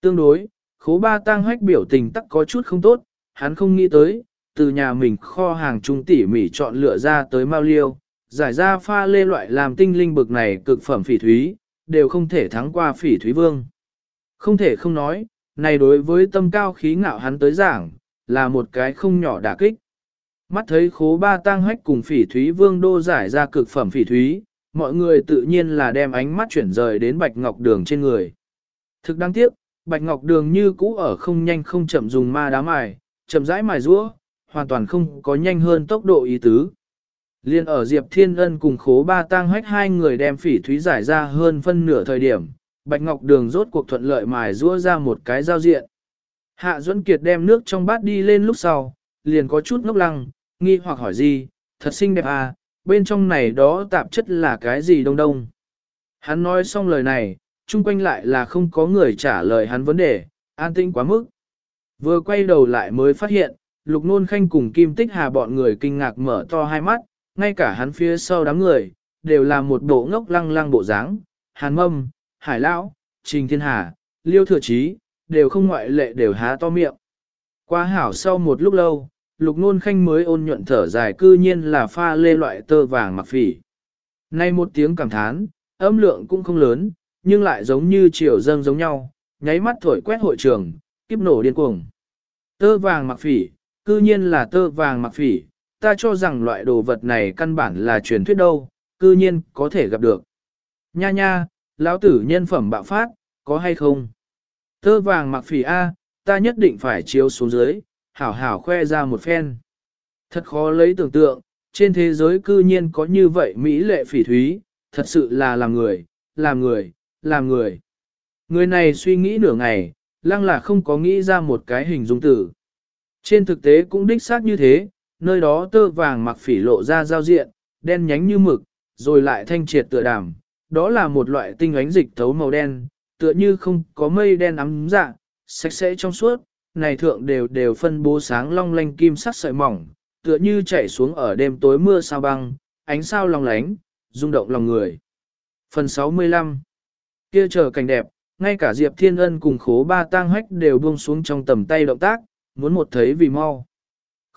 Tương đối, khố ba tang hách biểu tình tắc có chút không tốt, hắn không nghĩ tới, từ nhà mình kho hàng trung tỉ mỉ chọn lựa ra tới mau liêu, giải ra pha lê loại làm tinh linh bực này cực phẩm phỉ thúy, đều không thể thắng qua phỉ thúy vương. Không thể không nói, này đối với tâm cao khí ngạo hắn tới giảng, là một cái không nhỏ đả kích. Mắt thấy khố ba tang hách cùng phỉ thúy vương đô giải ra cực phẩm phỉ thúy, mọi người tự nhiên là đem ánh mắt chuyển rời đến bạch ngọc đường trên người. Thực đáng tiếc, bạch ngọc đường như cũ ở không nhanh không chậm dùng ma đá mài, chậm rãi mài rũa, hoàn toàn không có nhanh hơn tốc độ ý tứ. Liên ở Diệp Thiên Ân cùng khố ba tang hách hai người đem phỉ thúy giải ra hơn phân nửa thời điểm, Bạch Ngọc Đường rốt cuộc thuận lợi mài rũa ra một cái giao diện. Hạ Duẫn Kiệt đem nước trong bát đi lên lúc sau, liền có chút ngốc lăng, nghi hoặc hỏi gì, thật xinh đẹp à, bên trong này đó tạp chất là cái gì đông đông. Hắn nói xong lời này, chung quanh lại là không có người trả lời hắn vấn đề, an tĩnh quá mức. Vừa quay đầu lại mới phát hiện, lục nôn khanh cùng kim tích hà bọn người kinh ngạc mở to hai mắt, ngay cả hắn phía sau đám người, đều là một bộ ngốc lăng lăng bộ dáng, hàn mâm, hải lão, trình thiên hà, liêu thừa chí, đều không ngoại lệ đều há to miệng. Qua hảo sau một lúc lâu, lục nôn khanh mới ôn nhuận thở dài cư nhiên là pha lê loại tơ vàng mặc phỉ. Nay một tiếng cảm thán, âm lượng cũng không lớn, nhưng lại giống như chiều dâng giống nhau, nháy mắt thổi quét hội trường, kiếp nổ điên cuồng. Tơ vàng mặc phỉ, cư nhiên là tơ vàng mặc phỉ, ta cho rằng loại đồ vật này căn bản là truyền thuyết đâu, cư nhiên có thể gặp được. Nha nha, lão tử nhân phẩm bạo phát, có hay không? Tơ vàng mặc phỉ A, ta nhất định phải chiếu xuống dưới, hảo hảo khoe ra một phen. Thật khó lấy tưởng tượng, trên thế giới cư nhiên có như vậy Mỹ lệ phỉ thúy, thật sự là làm người, làm người, làm người. Người này suy nghĩ nửa ngày, lăng là không có nghĩ ra một cái hình dung tử. Trên thực tế cũng đích xác như thế, nơi đó tơ vàng mặc phỉ lộ ra giao diện, đen nhánh như mực, rồi lại thanh triệt tựa đàm. Đó là một loại tinh ánh dịch thấu màu đen, tựa như không có mây đen ấm dạ, sạch sẽ trong suốt, này thượng đều đều phân bố sáng long lanh kim sắc sợi mỏng, tựa như chảy xuống ở đêm tối mưa sao băng, ánh sao long lánh, rung động lòng người. Phần 65 Kia chờ cảnh đẹp, ngay cả Diệp Thiên Ân cùng khố ba tang hách đều buông xuống trong tầm tay động tác, muốn một thấy vì mau.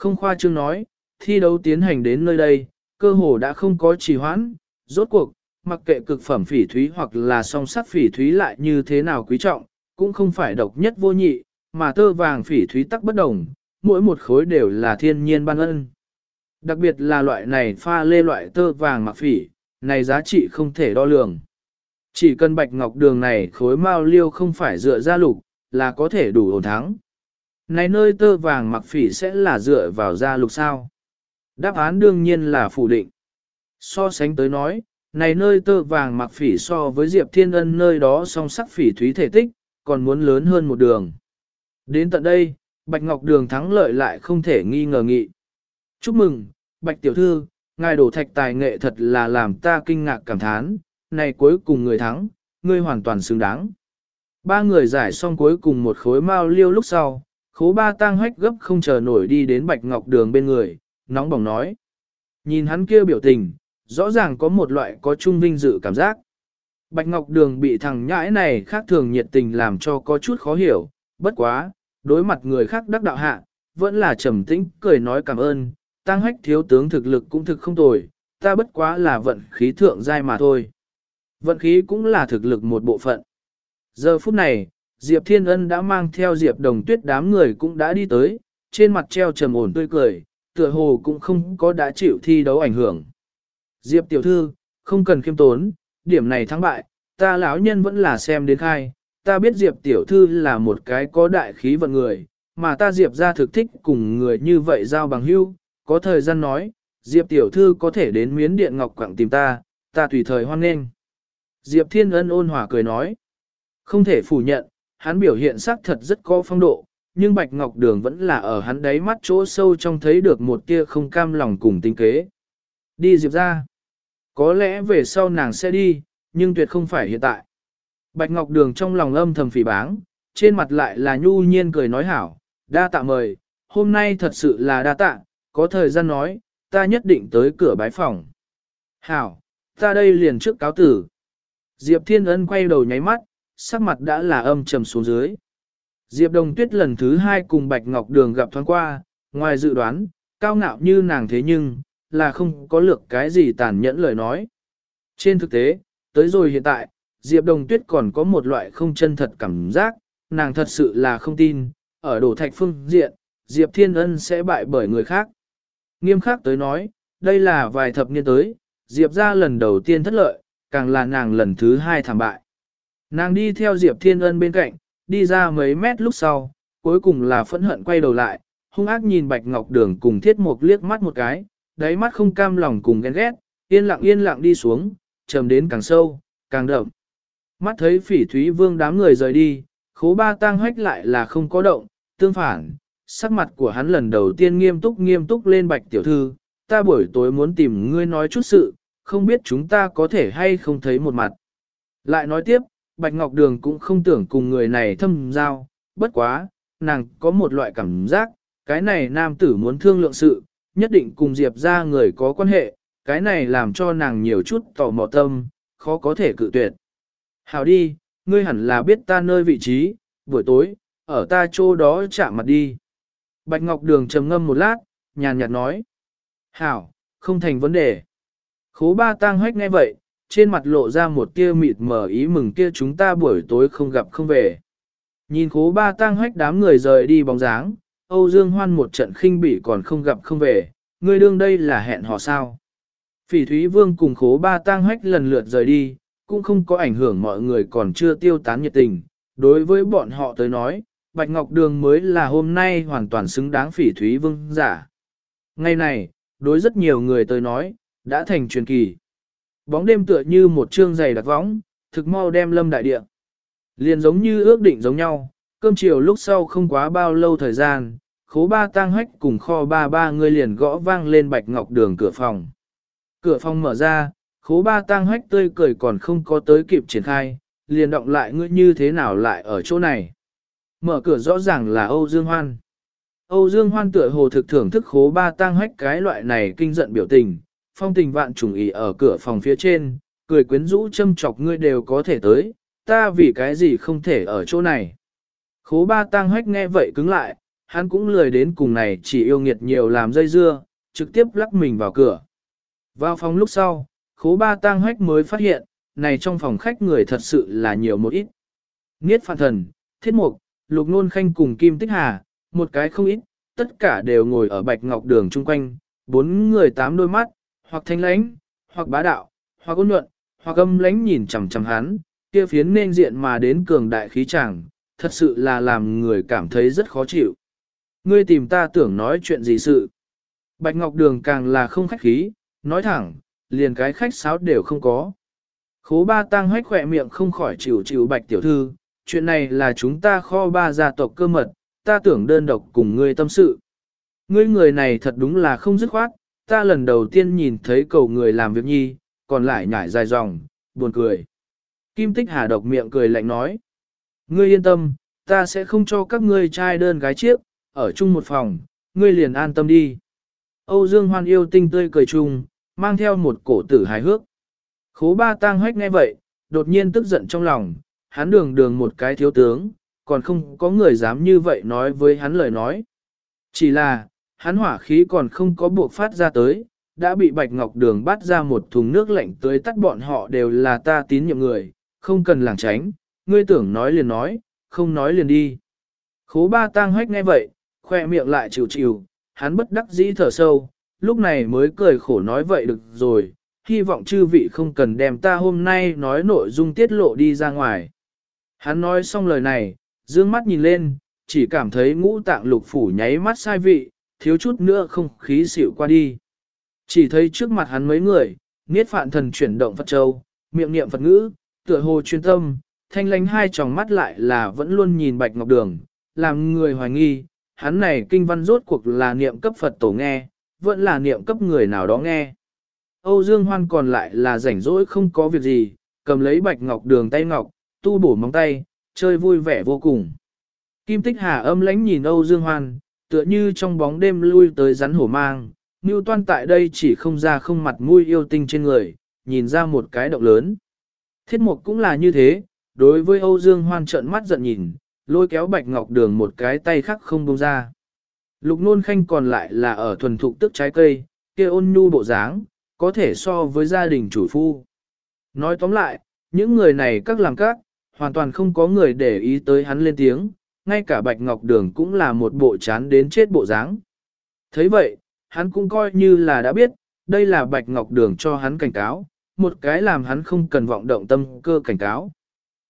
Không khoa trương nói, thi đấu tiến hành đến nơi đây, cơ hồ đã không có trì hoãn, rốt cuộc, mặc kệ cực phẩm phỉ thúy hoặc là song sắc phỉ thúy lại như thế nào quý trọng, cũng không phải độc nhất vô nhị, mà tơ vàng phỉ thúy tắc bất đồng, mỗi một khối đều là thiên nhiên ban ân. Đặc biệt là loại này pha lê loại tơ vàng mặc phỉ, này giá trị không thể đo lường. Chỉ cần bạch ngọc đường này khối mao liêu không phải dựa ra lục, là có thể đủ ổn thắng. Này nơi tơ vàng mặc phỉ sẽ là dựa vào gia lục sao? Đáp án đương nhiên là phủ định. So sánh tới nói, này nơi tơ vàng mặc phỉ so với Diệp Thiên Ân nơi đó song sắc phỉ thúy thể tích, còn muốn lớn hơn một đường. Đến tận đây, Bạch Ngọc Đường thắng lợi lại không thể nghi ngờ nghị. Chúc mừng, Bạch Tiểu Thư, ngài đổ thạch tài nghệ thật là làm ta kinh ngạc cảm thán, này cuối cùng người thắng, ngươi hoàn toàn xứng đáng. Ba người giải xong cuối cùng một khối mao liêu lúc sau, khố ba tang hách gấp không chờ nổi đi đến Bạch Ngọc Đường bên người, nóng bỏng nói. Nhìn hắn kia biểu tình, rõ ràng có một loại có trung vinh dự cảm giác. Bạch Ngọc Đường bị thằng nhãi này khác thường nhiệt tình làm cho có chút khó hiểu, bất quá, đối mặt người khác đắc đạo hạ, vẫn là trầm tĩnh, cười nói cảm ơn, tăng hách thiếu tướng thực lực cũng thực không tồi, ta bất quá là vận khí thượng giai mà thôi. Vận khí cũng là thực lực một bộ phận. Giờ phút này, Diệp Thiên Ân đã mang theo Diệp Đồng Tuyết đám người cũng đã đi tới, trên mặt treo trầm ổn tươi cười, tựa hồ cũng không có đã chịu thi đấu ảnh hưởng. Diệp tiểu thư, không cần khiêm tốn, điểm này thắng bại, ta lão nhân vẫn là xem đến khai, ta biết Diệp tiểu thư là một cái có đại khí vận người, mà ta Diệp ra thực thích cùng người như vậy giao bằng hữu, có thời gian nói, Diệp tiểu thư có thể đến miến điện ngọc quảng tìm ta, ta tùy thời hoan nghênh. Diệp thiên ân ôn hòa cười nói, không thể phủ nhận, hắn biểu hiện xác thật rất có phong độ, nhưng Bạch Ngọc Đường vẫn là ở hắn đáy mắt chỗ sâu trong thấy được một tia không cam lòng cùng tinh kế. Đi Diệp ra. Có lẽ về sau nàng sẽ đi, nhưng tuyệt không phải hiện tại. Bạch Ngọc Đường trong lòng âm thầm phỉ báng, trên mặt lại là nhu nhiên cười nói hảo, đa tạ mời, hôm nay thật sự là đa tạ, có thời gian nói, ta nhất định tới cửa bái phòng. Hảo, ta đây liền trước cáo tử. Diệp Thiên Ân quay đầu nháy mắt, sắc mặt đã là âm trầm xuống dưới. Diệp Đồng Tuyết lần thứ hai cùng Bạch Ngọc Đường gặp thoáng qua, ngoài dự đoán, cao ngạo như nàng thế nhưng, là không có lược cái gì tàn nhẫn lời nói. Trên thực tế, tới rồi hiện tại, Diệp Đồng Tuyết còn có một loại không chân thật cảm giác, nàng thật sự là không tin, ở đổ thạch phương diện, Diệp Thiên Ân sẽ bại bởi người khác. Nghiêm khắc tới nói, đây là vài thập niên tới, Diệp ra lần đầu tiên thất lợi, càng là nàng lần thứ hai thảm bại. Nàng đi theo Diệp Thiên Ân bên cạnh, đi ra mấy mét lúc sau, cuối cùng là phẫn hận quay đầu lại, hung ác nhìn Bạch Ngọc Đường cùng Thiết Mục liếc mắt một cái, đáy mắt không cam lòng cùng ghen ghét, yên lặng yên lặng đi xuống, trầm đến càng sâu, càng đậm. Mắt thấy phỉ thúy vương đám người rời đi, khố ba tang hách lại là không có động, tương phản, sắc mặt của hắn lần đầu tiên nghiêm túc nghiêm túc lên bạch tiểu thư, ta buổi tối muốn tìm ngươi nói chút sự, không biết chúng ta có thể hay không thấy một mặt. Lại nói tiếp, Bạch Ngọc Đường cũng không tưởng cùng người này thâm giao, bất quá, nàng có một loại cảm giác, cái này nam tử muốn thương lượng sự, nhất định cùng Diệp ra người có quan hệ, cái này làm cho nàng nhiều chút tò mò tâm, khó có thể cự tuyệt. Hảo đi, ngươi hẳn là biết ta nơi vị trí, buổi tối, ở ta chỗ đó chạm mặt đi. Bạch Ngọc Đường trầm ngâm một lát, nhàn nhạt nói. Hảo, không thành vấn đề. Khố ba tang hoách nghe vậy, trên mặt lộ ra một tia mịt mờ ý mừng kia chúng ta buổi tối không gặp không về. Nhìn khố ba tang hách đám người rời đi bóng dáng, Âu Dương Hoan một trận khinh bỉ còn không gặp không về, người đương đây là hẹn hò sao. Phỉ Thúy Vương cùng khố ba tang hách lần lượt rời đi, cũng không có ảnh hưởng mọi người còn chưa tiêu tán nhiệt tình. Đối với bọn họ tới nói, Bạch Ngọc Đường mới là hôm nay hoàn toàn xứng đáng Phỉ Thúy Vương giả. Ngày này, đối rất nhiều người tới nói, đã thành truyền kỳ. Bóng đêm tựa như một trương dày đặc võng, thực mau đem lâm đại địa. Liền giống như ước định giống nhau, cơm chiều lúc sau không quá bao lâu thời gian, khố ba tang hách cùng kho ba ba người liền gõ vang lên bạch ngọc đường cửa phòng. Cửa phòng mở ra, khố ba tang hách tươi cười còn không có tới kịp triển khai, liền động lại ngươi như thế nào lại ở chỗ này. Mở cửa rõ ràng là Âu Dương Hoan. Âu Dương Hoan tựa hồ thực thưởng thức khố ba tang hách cái loại này kinh giận biểu tình, phong tình vạn trùng ý ở cửa phòng phía trên, cười quyến rũ châm chọc ngươi đều có thể tới, ta vì cái gì không thể ở chỗ này. Khố ba tang hách nghe vậy cứng lại, hắn cũng lười đến cùng này chỉ yêu nghiệt nhiều làm dây dưa, trực tiếp lắc mình vào cửa. Vào phòng lúc sau, khố ba tang hách mới phát hiện, này trong phòng khách người thật sự là nhiều một ít. Niết phản thần, thiết mục, lục nôn khanh cùng kim tích hà, một cái không ít, tất cả đều ngồi ở bạch ngọc đường chung quanh, bốn người tám đôi mắt, hoặc thanh lãnh, hoặc bá đạo, hoặc ôn nhuận, hoặc âm lãnh nhìn chằm chằm hắn, kia phiến nên diện mà đến cường đại khí chàng, thật sự là làm người cảm thấy rất khó chịu. Ngươi tìm ta tưởng nói chuyện gì sự. Bạch Ngọc Đường càng là không khách khí, nói thẳng, liền cái khách sáo đều không có. Khố ba tăng hách khỏe miệng không khỏi chịu chịu bạch tiểu thư, chuyện này là chúng ta kho ba gia tộc cơ mật, ta tưởng đơn độc cùng ngươi tâm sự. Ngươi người này thật đúng là không dứt khoát, ta lần đầu tiên nhìn thấy cầu người làm việc nhi, còn lại nhảy dài dòng, buồn cười. Kim Tích Hà độc miệng cười lạnh nói. Ngươi yên tâm, ta sẽ không cho các ngươi trai đơn gái chiếc, ở chung một phòng, ngươi liền an tâm đi. Âu Dương Hoan yêu tinh tươi cười chung, mang theo một cổ tử hài hước. Khố ba tang hách nghe vậy, đột nhiên tức giận trong lòng, hắn đường đường một cái thiếu tướng, còn không có người dám như vậy nói với hắn lời nói. Chỉ là, hắn hỏa khí còn không có buộc phát ra tới, đã bị Bạch Ngọc Đường bắt ra một thùng nước lạnh tới tắt bọn họ đều là ta tín nhiệm người, không cần làng tránh, ngươi tưởng nói liền nói, không nói liền đi. Khố ba tang hách nghe vậy, khoe miệng lại chịu chịu, hắn bất đắc dĩ thở sâu, lúc này mới cười khổ nói vậy được rồi, hy vọng chư vị không cần đem ta hôm nay nói nội dung tiết lộ đi ra ngoài. Hắn nói xong lời này, dương mắt nhìn lên, chỉ cảm thấy ngũ tạng lục phủ nháy mắt sai vị, thiếu chút nữa không khí xỉu qua đi. Chỉ thấy trước mặt hắn mấy người, niết phạn thần chuyển động Phật Châu, miệng niệm Phật ngữ, tựa hồ chuyên tâm, thanh lánh hai tròng mắt lại là vẫn luôn nhìn bạch ngọc đường, làm người hoài nghi, hắn này kinh văn rốt cuộc là niệm cấp Phật tổ nghe, vẫn là niệm cấp người nào đó nghe. Âu Dương Hoan còn lại là rảnh rỗi không có việc gì, cầm lấy bạch ngọc đường tay ngọc, tu bổ móng tay, chơi vui vẻ vô cùng. Kim Tích Hà âm lãnh nhìn Âu Dương Hoan, tựa như trong bóng đêm lui tới rắn hổ mang, Ngưu Toan tại đây chỉ không ra không mặt mũi yêu tinh trên người, nhìn ra một cái động lớn. Thiết mục cũng là như thế, đối với Âu Dương Hoan trợn mắt giận nhìn, lôi kéo Bạch Ngọc Đường một cái tay khác không buông ra. Lục nôn khanh còn lại là ở thuần thục tức trái cây, kia ôn nhu bộ dáng, có thể so với gia đình chủ phu. Nói tóm lại, những người này các làm các, hoàn toàn không có người để ý tới hắn lên tiếng, ngay cả Bạch Ngọc Đường cũng là một bộ chán đến chết bộ dáng. thấy vậy, hắn cũng coi như là đã biết, đây là Bạch Ngọc Đường cho hắn cảnh cáo, một cái làm hắn không cần vọng động tâm cơ cảnh cáo.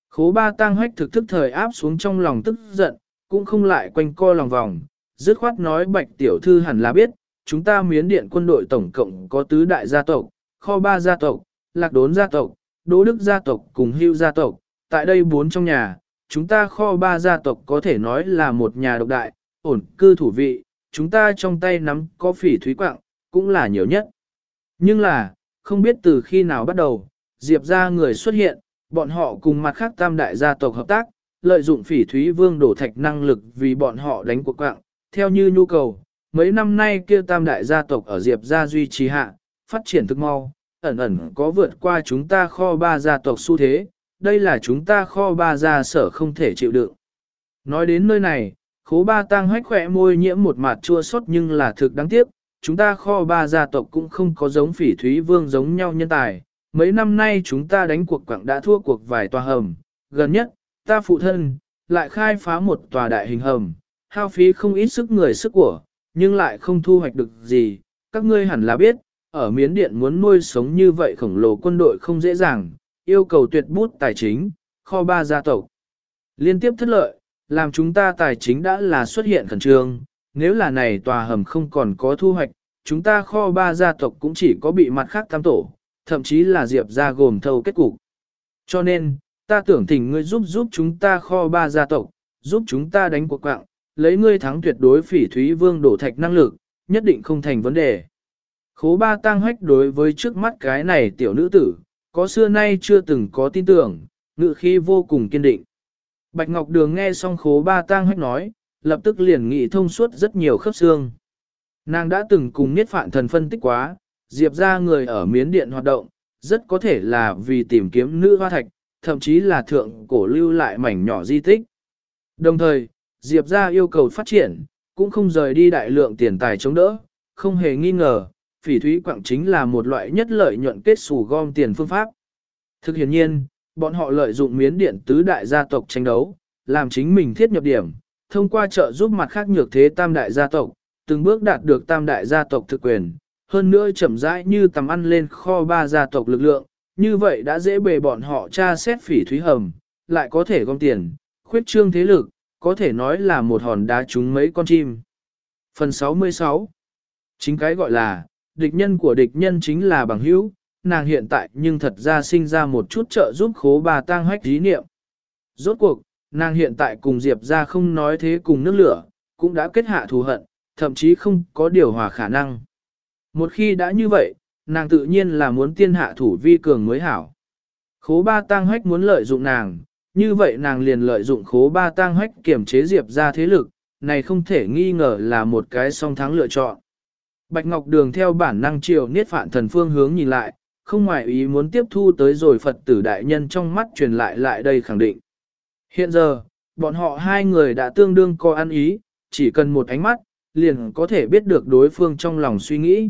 Khố ba tang hách thực thức thời áp xuống trong lòng tức giận, cũng không lại quanh co lòng vòng, dứt khoát nói Bạch Tiểu Thư hẳn là biết, chúng ta miến điện quân đội tổng cộng có tứ đại gia tộc, kho ba gia tộc, lạc đốn gia tộc, đỗ đức gia tộc cùng hưu gia tộc, tại đây bốn trong nhà, chúng ta kho ba gia tộc có thể nói là một nhà độc đại, ổn cư thủ vị, chúng ta trong tay nắm có phỉ thúy quạng, cũng là nhiều nhất. Nhưng là, không biết từ khi nào bắt đầu, Diệp ra người xuất hiện, bọn họ cùng mặt khác tam đại gia tộc hợp tác, lợi dụng phỉ thúy vương đổ thạch năng lực vì bọn họ đánh cuộc quạng, theo như nhu cầu. Mấy năm nay kia tam đại gia tộc ở Diệp gia duy trì hạ, phát triển thực mau, ẩn ẩn có vượt qua chúng ta kho ba gia tộc xu thế, đây là chúng ta kho ba gia sở không thể chịu đựng. Nói đến nơi này, khố ba tang hách khỏe môi nhiễm một mặt chua xót nhưng là thực đáng tiếc, chúng ta kho ba gia tộc cũng không có giống phỉ thúy vương giống nhau nhân tài, mấy năm nay chúng ta đánh cuộc quảng đã thua cuộc vài tòa hầm, gần nhất, ta phụ thân, lại khai phá một tòa đại hình hầm, hao phí không ít sức người sức của, nhưng lại không thu hoạch được gì, các ngươi hẳn là biết, ở miến điện muốn nuôi sống như vậy khổng lồ quân đội không dễ dàng, yêu cầu tuyệt bút tài chính, kho ba gia tộc. Liên tiếp thất lợi, làm chúng ta tài chính đã là xuất hiện khẩn trương, nếu là này tòa hầm không còn có thu hoạch, chúng ta kho ba gia tộc cũng chỉ có bị mặt khác tam tổ, thậm chí là diệp ra gồm thâu kết cục. Cho nên, ta tưởng thỉnh ngươi giúp giúp chúng ta kho ba gia tộc, giúp chúng ta đánh cuộc quạng, lấy ngươi thắng tuyệt đối phỉ thúy vương đổ thạch năng lực, nhất định không thành vấn đề. Khố ba tăng hách đối với trước mắt cái này tiểu nữ tử, có xưa nay chưa từng có tin tưởng, ngự khi vô cùng kiên định. Bạch Ngọc Đường nghe xong khố ba tang hách nói, lập tức liền nghĩ thông suốt rất nhiều khớp xương. Nàng đã từng cùng Niết Phạn Thần phân tích quá, Diệp ra người ở miến điện hoạt động, rất có thể là vì tìm kiếm nữ hoa thạch, thậm chí là thượng cổ lưu lại mảnh nhỏ di tích. Đồng thời, Diệp ra yêu cầu phát triển, cũng không rời đi đại lượng tiền tài chống đỡ, không hề nghi ngờ, phỉ thúy quặng chính là một loại nhất lợi nhuận kết xù gom tiền phương pháp. Thực hiện nhiên, bọn họ lợi dụng miến điện tứ đại gia tộc tranh đấu, làm chính mình thiết nhập điểm, thông qua trợ giúp mặt khác nhược thế tam đại gia tộc, từng bước đạt được tam đại gia tộc thực quyền, hơn nữa chậm rãi như tầm ăn lên kho ba gia tộc lực lượng, như vậy đã dễ bề bọn họ tra xét phỉ thúy hầm, lại có thể gom tiền, khuyết trương thế lực, có thể nói là một hòn đá trúng mấy con chim. Phần 66 Chính cái gọi là, địch nhân của địch nhân chính là bằng hữu, nàng hiện tại nhưng thật ra sinh ra một chút trợ giúp khố bà tang hách dí niệm. Rốt cuộc, nàng hiện tại cùng Diệp ra không nói thế cùng nước lửa, cũng đã kết hạ thù hận, thậm chí không có điều hòa khả năng. Một khi đã như vậy, nàng tự nhiên là muốn tiên hạ thủ vi cường mới hảo. Khố ba tang hách muốn lợi dụng nàng, như vậy nàng liền lợi dụng khố ba tang hách kiểm chế Diệp ra thế lực, này không thể nghi ngờ là một cái song thắng lựa chọn. Bạch Ngọc Đường theo bản năng chiều niết phạn thần phương hướng nhìn lại, không ngoài ý muốn tiếp thu tới rồi Phật tử đại nhân trong mắt truyền lại lại đây khẳng định. Hiện giờ, bọn họ hai người đã tương đương có ăn ý, chỉ cần một ánh mắt, liền có thể biết được đối phương trong lòng suy nghĩ.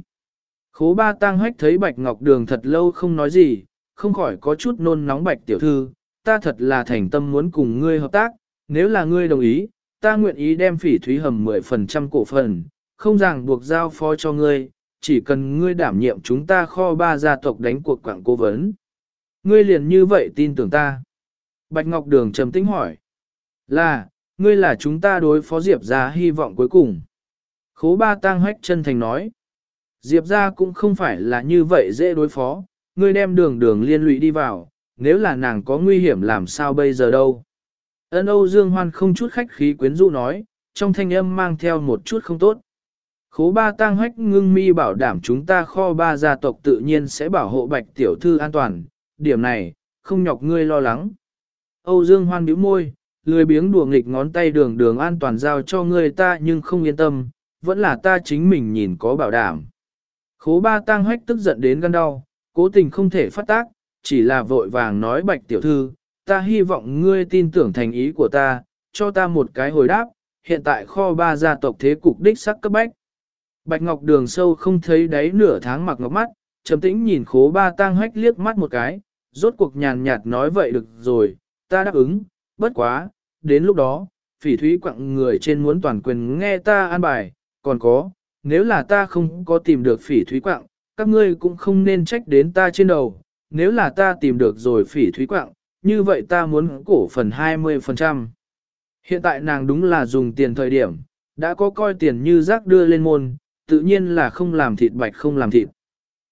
Khố ba tang hách thấy Bạch Ngọc Đường thật lâu không nói gì, không khỏi có chút nôn nóng Bạch Tiểu Thư, ta thật là thành tâm muốn cùng ngươi hợp tác, nếu là ngươi đồng ý, ta nguyện ý đem phỉ thúy hầm 10% cổ phần, không ràng buộc giao phó cho ngươi, chỉ cần ngươi đảm nhiệm chúng ta kho ba gia tộc đánh cuộc quảng cố vấn. Ngươi liền như vậy tin tưởng ta. Bạch Ngọc Đường trầm tĩnh hỏi. Là, ngươi là chúng ta đối phó Diệp ra hy vọng cuối cùng. Khố ba tang hách chân thành nói. Diệp ra cũng không phải là như vậy dễ đối phó, ngươi đem đường đường liên lụy đi vào, nếu là nàng có nguy hiểm làm sao bây giờ đâu. Ân Âu Dương Hoan không chút khách khí quyến rũ nói, trong thanh âm mang theo một chút không tốt. Khố ba tang hách ngưng mi bảo đảm chúng ta kho ba gia tộc tự nhiên sẽ bảo hộ bạch tiểu thư an toàn, điểm này, không nhọc ngươi lo lắng. Âu Dương Hoan bĩu môi, lười biếng đùa nghịch ngón tay đường đường an toàn giao cho ngươi ta nhưng không yên tâm, vẫn là ta chính mình nhìn có bảo đảm. Khố ba tang hách tức giận đến gan đau, cố tình không thể phát tác, chỉ là vội vàng nói bạch tiểu thư, ta hy vọng ngươi tin tưởng thành ý của ta, cho ta một cái hồi đáp, hiện tại kho ba gia tộc thế cục đích sắc cấp bách. Bạch Ngọc Đường sâu không thấy đáy nửa tháng mặc ngọc mắt, trầm tĩnh nhìn khố ba tang hách liếc mắt một cái, rốt cuộc nhàn nhạt nói vậy được rồi, ta đáp ứng, bất quá, đến lúc đó, phỉ thúy quặng người trên muốn toàn quyền nghe ta an bài, còn có, nếu là ta không có tìm được phỉ thúy quặng, các ngươi cũng không nên trách đến ta trên đầu, nếu là ta tìm được rồi phỉ thúy quặng, như vậy ta muốn cổ phần 20%. Hiện tại nàng đúng là dùng tiền thời điểm, đã có coi tiền như rác đưa lên môn, tự nhiên là không làm thịt bạch không làm thịt.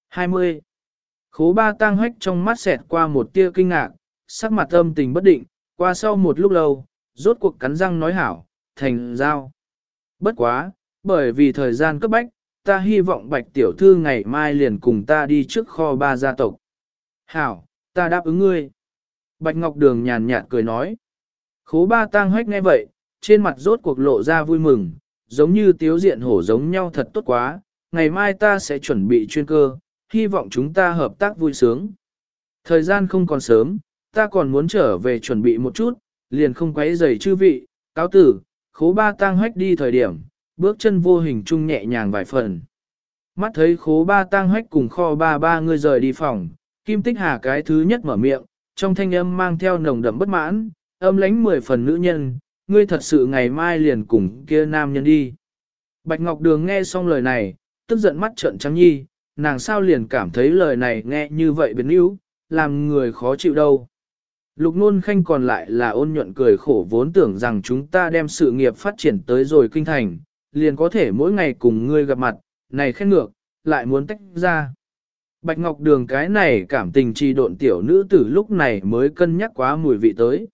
20. Khố ba tang hách trong mắt xẹt qua một tia kinh ngạc, sắc mặt âm tình bất định, qua sau một lúc lâu, rốt cuộc cắn răng nói hảo, thành giao. Bất quá, bởi vì thời gian cấp bách, ta hy vọng bạch tiểu thư ngày mai liền cùng ta đi trước kho ba gia tộc. Hảo, ta đáp ứng ngươi. Bạch Ngọc Đường nhàn nhạt cười nói. Khố ba tang hách nghe vậy, trên mặt rốt cuộc lộ ra vui mừng, giống như tiếu diện hổ giống nhau thật tốt quá, ngày mai ta sẽ chuẩn bị chuyên cơ, hy vọng chúng ta hợp tác vui sướng. Thời gian không còn sớm, ta còn muốn trở về chuẩn bị một chút, liền không quấy rầy chư vị, cáo tử, khố ba tang hách đi thời điểm, bước chân vô hình chung nhẹ nhàng vài phần. Mắt thấy khố ba tang hách cùng kho ba ba người rời đi phòng, Kim Tích Hà cái thứ nhất mở miệng, trong thanh âm mang theo nồng đậm bất mãn, âm lánh mười phần nữ nhân, ngươi thật sự ngày mai liền cùng kia nam nhân đi. Bạch Ngọc Đường nghe xong lời này, tức giận mắt trợn trắng nhi, nàng sao liền cảm thấy lời này nghe như vậy biến yếu, làm người khó chịu đâu. Lục nôn khanh còn lại là ôn nhuận cười khổ vốn tưởng rằng chúng ta đem sự nghiệp phát triển tới rồi kinh thành, liền có thể mỗi ngày cùng ngươi gặp mặt, này khen ngược, lại muốn tách ra. Bạch Ngọc Đường cái này cảm tình trì độn tiểu nữ tử lúc này mới cân nhắc quá mùi vị tới.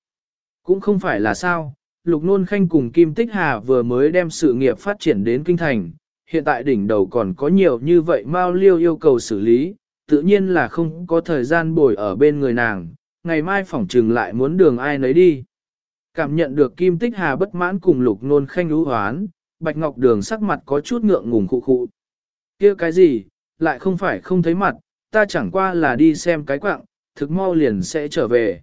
Cũng không phải là sao, Lục Nôn Khanh cùng Kim Tích Hà vừa mới đem sự nghiệp phát triển đến kinh thành, hiện tại đỉnh đầu còn có nhiều như vậy Mao Liêu yêu cầu xử lý, tự nhiên là không có thời gian bồi ở bên người nàng, ngày mai phỏng trừng lại muốn đường ai nấy đi. Cảm nhận được Kim Tích Hà bất mãn cùng Lục Nôn Khanh lũ hoán, Bạch Ngọc Đường sắc mặt có chút ngượng ngùng khụ khụ. kia cái gì, lại không phải không thấy mặt, ta chẳng qua là đi xem cái quạng, thực mau liền sẽ trở về.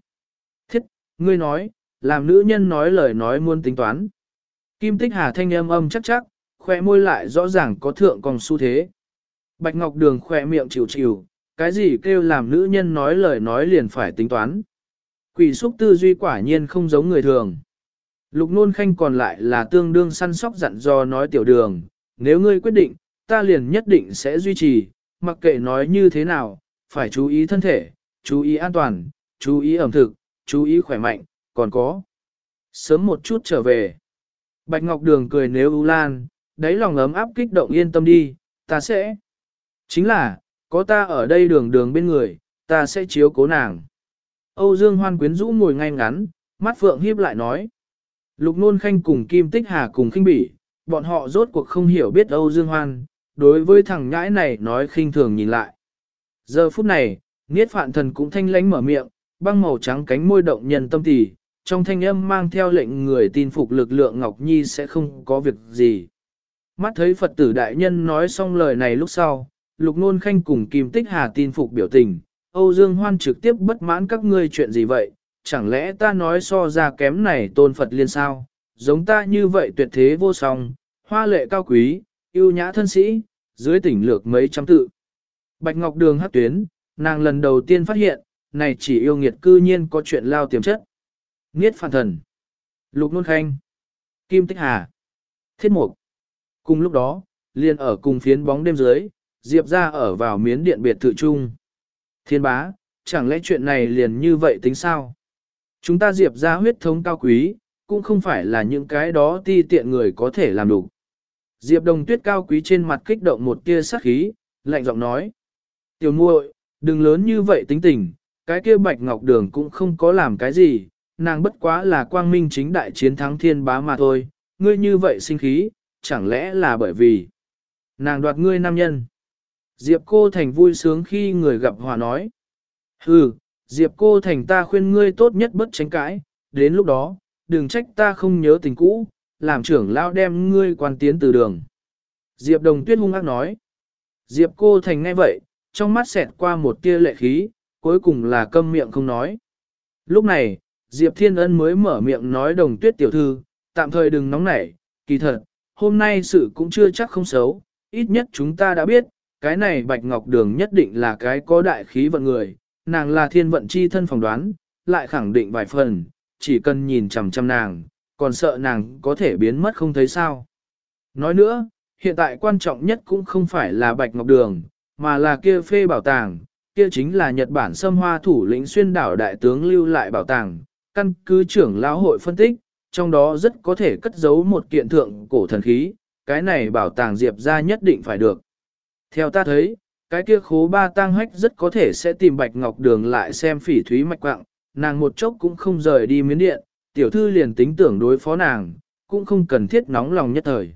Thiết, ngươi nói, làm nữ nhân nói lời nói muốn tính toán. Kim Tích Hà thanh âm âm chắc chắc, khoe môi lại rõ ràng có thượng còn xu thế. Bạch Ngọc Đường khoe miệng chịu chịu, cái gì kêu làm nữ nhân nói lời nói liền phải tính toán. Quỷ xúc tư duy quả nhiên không giống người thường. Lục nôn khanh còn lại là tương đương săn sóc dặn dò nói tiểu đường, nếu ngươi quyết định, ta liền nhất định sẽ duy trì, mặc kệ nói như thế nào, phải chú ý thân thể, chú ý an toàn, chú ý ẩm thực, chú ý khỏe mạnh, còn có. Sớm một chút trở về. Bạch Ngọc Đường cười nếu ưu lan, đáy lòng ấm áp kích động yên tâm đi, ta sẽ. Chính là, có ta ở đây đường đường bên người, ta sẽ chiếu cố nàng. Âu Dương Hoan quyến rũ ngồi ngay ngắn, mắt phượng hiếp lại nói. Lục Nôn Khanh cùng Kim Tích Hà cùng khinh bỉ, bọn họ rốt cuộc không hiểu biết Âu Dương Hoan, đối với thằng nhãi này nói khinh thường nhìn lại. Giờ phút này, Niết Phạn Thần cũng thanh lánh mở miệng, băng màu trắng cánh môi động nhân tâm tỷ trong thanh âm mang theo lệnh người tin phục lực lượng Ngọc Nhi sẽ không có việc gì. Mắt thấy Phật tử đại nhân nói xong lời này lúc sau, Lục Nôn Khanh cùng Kim Tích Hà tin phục biểu tình, Âu Dương Hoan trực tiếp bất mãn các ngươi chuyện gì vậy, chẳng lẽ ta nói so ra kém này tôn Phật liên sao, giống ta như vậy tuyệt thế vô song, hoa lệ cao quý, yêu nhã thân sĩ, dưới tỉnh lược mấy trăm tự. Bạch Ngọc Đường hát tuyến, nàng lần đầu tiên phát hiện, này chỉ yêu nghiệt cư nhiên có chuyện lao tiềm chất. Nghiết phản thần, Lục Nôn Khanh, Kim Tích Hà, Thiết Mục. Cùng lúc đó, liền ở cùng phiến bóng đêm dưới, Diệp ra ở vào miến điện biệt thự chung. Thiên bá, chẳng lẽ chuyện này liền như vậy tính sao? Chúng ta Diệp ra huyết thống cao quý, cũng không phải là những cái đó ti tiện người có thể làm đủ. Diệp đồng tuyết cao quý trên mặt kích động một tia sắc khí, lạnh giọng nói. Tiểu muội, đừng lớn như vậy tính tình, cái kia bạch ngọc đường cũng không có làm cái gì, nàng bất quá là quang minh chính đại chiến thắng thiên bá mà thôi, ngươi như vậy sinh khí, chẳng lẽ là bởi vì nàng đoạt ngươi nam nhân. Diệp cô thành vui sướng khi người gặp hòa nói. Hừ, Diệp cô thành ta khuyên ngươi tốt nhất bất tránh cãi, đến lúc đó, đừng trách ta không nhớ tình cũ, làm trưởng lao đem ngươi quan tiến từ đường. Diệp đồng tuyết hung ác nói. Diệp cô thành ngay vậy, trong mắt xẹt qua một tia lệ khí, cuối cùng là câm miệng không nói. Lúc này, Diệp Thiên Ân mới mở miệng nói đồng tuyết tiểu thư, tạm thời đừng nóng nảy, kỳ thật, hôm nay sự cũng chưa chắc không xấu, ít nhất chúng ta đã biết, cái này Bạch Ngọc Đường nhất định là cái có đại khí vận người, nàng là thiên vận chi thân phỏng đoán, lại khẳng định vài phần, chỉ cần nhìn chằm chằm nàng, còn sợ nàng có thể biến mất không thấy sao. Nói nữa, hiện tại quan trọng nhất cũng không phải là Bạch Ngọc Đường, mà là kia phê bảo tàng, kia chính là Nhật Bản xâm hoa thủ lĩnh xuyên đảo đại tướng lưu lại bảo tàng, căn cứ trưởng lão hội phân tích, trong đó rất có thể cất giấu một kiện thượng cổ thần khí, cái này bảo tàng Diệp ra nhất định phải được. Theo ta thấy, cái kia khố ba tang hách rất có thể sẽ tìm Bạch Ngọc Đường lại xem phỉ thúy mạch quạng, nàng một chốc cũng không rời đi miến điện, tiểu thư liền tính tưởng đối phó nàng, cũng không cần thiết nóng lòng nhất thời.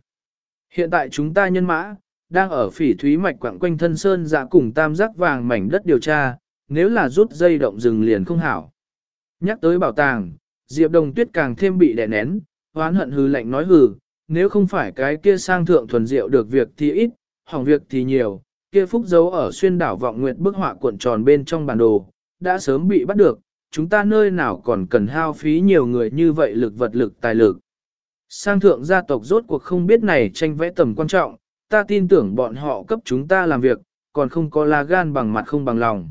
Hiện tại chúng ta nhân mã, đang ở phỉ thúy mạch quạng quanh thân sơn dạ cùng tam giác vàng mảnh đất điều tra, nếu là rút dây động rừng liền không hảo. Nhắc tới bảo tàng, Diệp Đồng Tuyết càng thêm bị đè nén, hoán hận hư lạnh nói hừ, nếu không phải cái kia sang thượng thuần diệu được việc thì ít, hỏng việc thì nhiều, kia phúc dấu ở xuyên đảo vọng nguyệt bức họa cuộn tròn bên trong bản đồ, đã sớm bị bắt được, chúng ta nơi nào còn cần hao phí nhiều người như vậy lực vật lực tài lực. Sang thượng gia tộc rốt cuộc không biết này tranh vẽ tầm quan trọng, ta tin tưởng bọn họ cấp chúng ta làm việc, còn không có la gan bằng mặt không bằng lòng.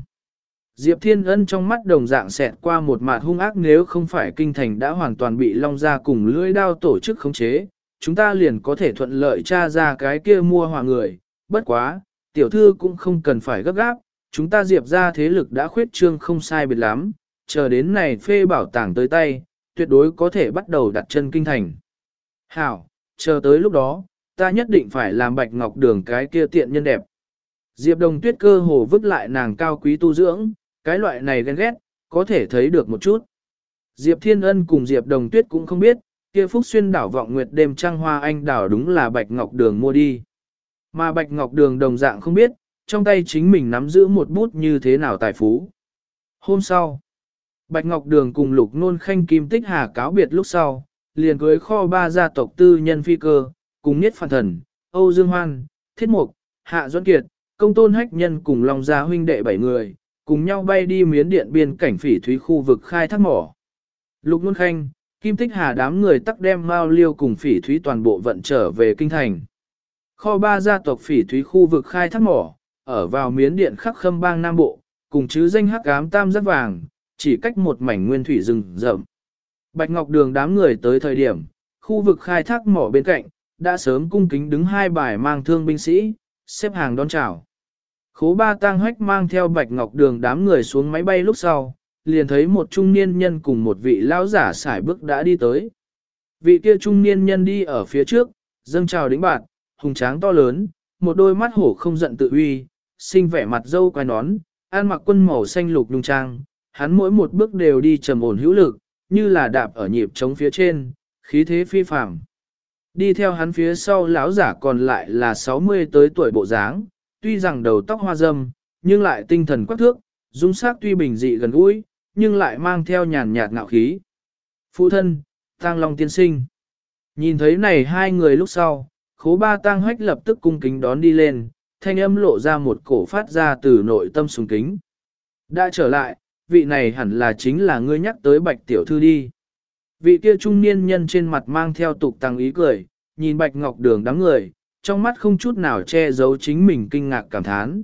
Diệp Thiên Ân trong mắt đồng dạng xẹt qua một mạt hung ác nếu không phải kinh thành đã hoàn toàn bị Long Gia cùng lưỡi đao tổ chức khống chế, chúng ta liền có thể thuận lợi tra ra cái kia mua hòa người, bất quá, tiểu thư cũng không cần phải gấp gáp, chúng ta Diệp ra thế lực đã khuyết trương không sai biệt lắm, chờ đến này phê bảo tàng tới tay, tuyệt đối có thể bắt đầu đặt chân kinh thành. Hảo, chờ tới lúc đó, ta nhất định phải làm bạch ngọc đường cái kia tiện nhân đẹp. Diệp đồng tuyết cơ hồ vứt lại nàng cao quý tu dưỡng, cái loại này ghen ghét, có thể thấy được một chút. Diệp Thiên Ân cùng Diệp Đồng Tuyết cũng không biết, kia Phúc Xuyên đảo vọng nguyệt đêm trăng hoa anh đảo đúng là Bạch Ngọc Đường mua đi. Mà Bạch Ngọc Đường đồng dạng không biết, trong tay chính mình nắm giữ một bút như thế nào tài phú. Hôm sau, Bạch Ngọc Đường cùng Lục Nôn Khanh Kim Tích Hà cáo biệt lúc sau, liền cưới kho ba gia tộc tư nhân phi cơ, cùng Niết Phản Thần, Âu Dương Hoan, Thiết Mục, Hạ Duân Kiệt, Công Tôn Hách Nhân cùng Long Gia huynh đệ bảy người, cùng nhau bay đi miến điện biên cảnh phỉ thúy khu vực khai thác mỏ. Lục Luân Khanh, Kim Tích Hà đám người tắc đem Mao Liêu cùng phỉ thúy toàn bộ vận trở về kinh thành. Kho ba gia tộc phỉ thúy khu vực khai thác mỏ, ở vào miến điện khắc khâm bang Nam Bộ, cùng chứ danh hắc ám tam giác vàng, chỉ cách một mảnh nguyên thủy rừng rậm. Bạch Ngọc Đường đám người tới thời điểm, khu vực khai thác mỏ bên cạnh, đã sớm cung kính đứng hai bài mang thương binh sĩ, xếp hàng đón chào. Khố ba tang hách mang theo Bạch Ngọc Đường đám người xuống máy bay lúc sau, liền thấy một trung niên nhân cùng một vị lão giả xài bước đã đi tới. Vị kia trung niên nhân đi ở phía trước, dâng chào đỉnh bạn, hùng tráng to lớn, một đôi mắt hổ không giận tự uy, sinh vẻ mặt dâu quai nón, ăn mặc quân màu xanh lục lung trang, hắn mỗi một bước đều đi trầm ổn hữu lực, như là đạp ở nhịp trống phía trên, khí thế phi phàm. Đi theo hắn phía sau lão giả còn lại là 60 tới tuổi bộ dáng, tuy rằng đầu tóc hoa râm, nhưng lại tinh thần quắc thước, dung sắc tuy bình dị gần gũi, nhưng lại mang theo nhàn nhạt ngạo khí. Phụ thân, tang Long tiên sinh. Nhìn thấy này hai người lúc sau, khố ba tang Hách lập tức cung kính đón đi lên, thanh âm lộ ra một cổ phát ra từ nội tâm sùng kính. Đã trở lại, vị này hẳn là chính là ngươi nhắc tới bạch tiểu thư đi. Vị kia trung niên nhân trên mặt mang theo tục tăng ý cười, nhìn bạch ngọc đường đám người, trong mắt không chút nào che giấu chính mình kinh ngạc cảm thán.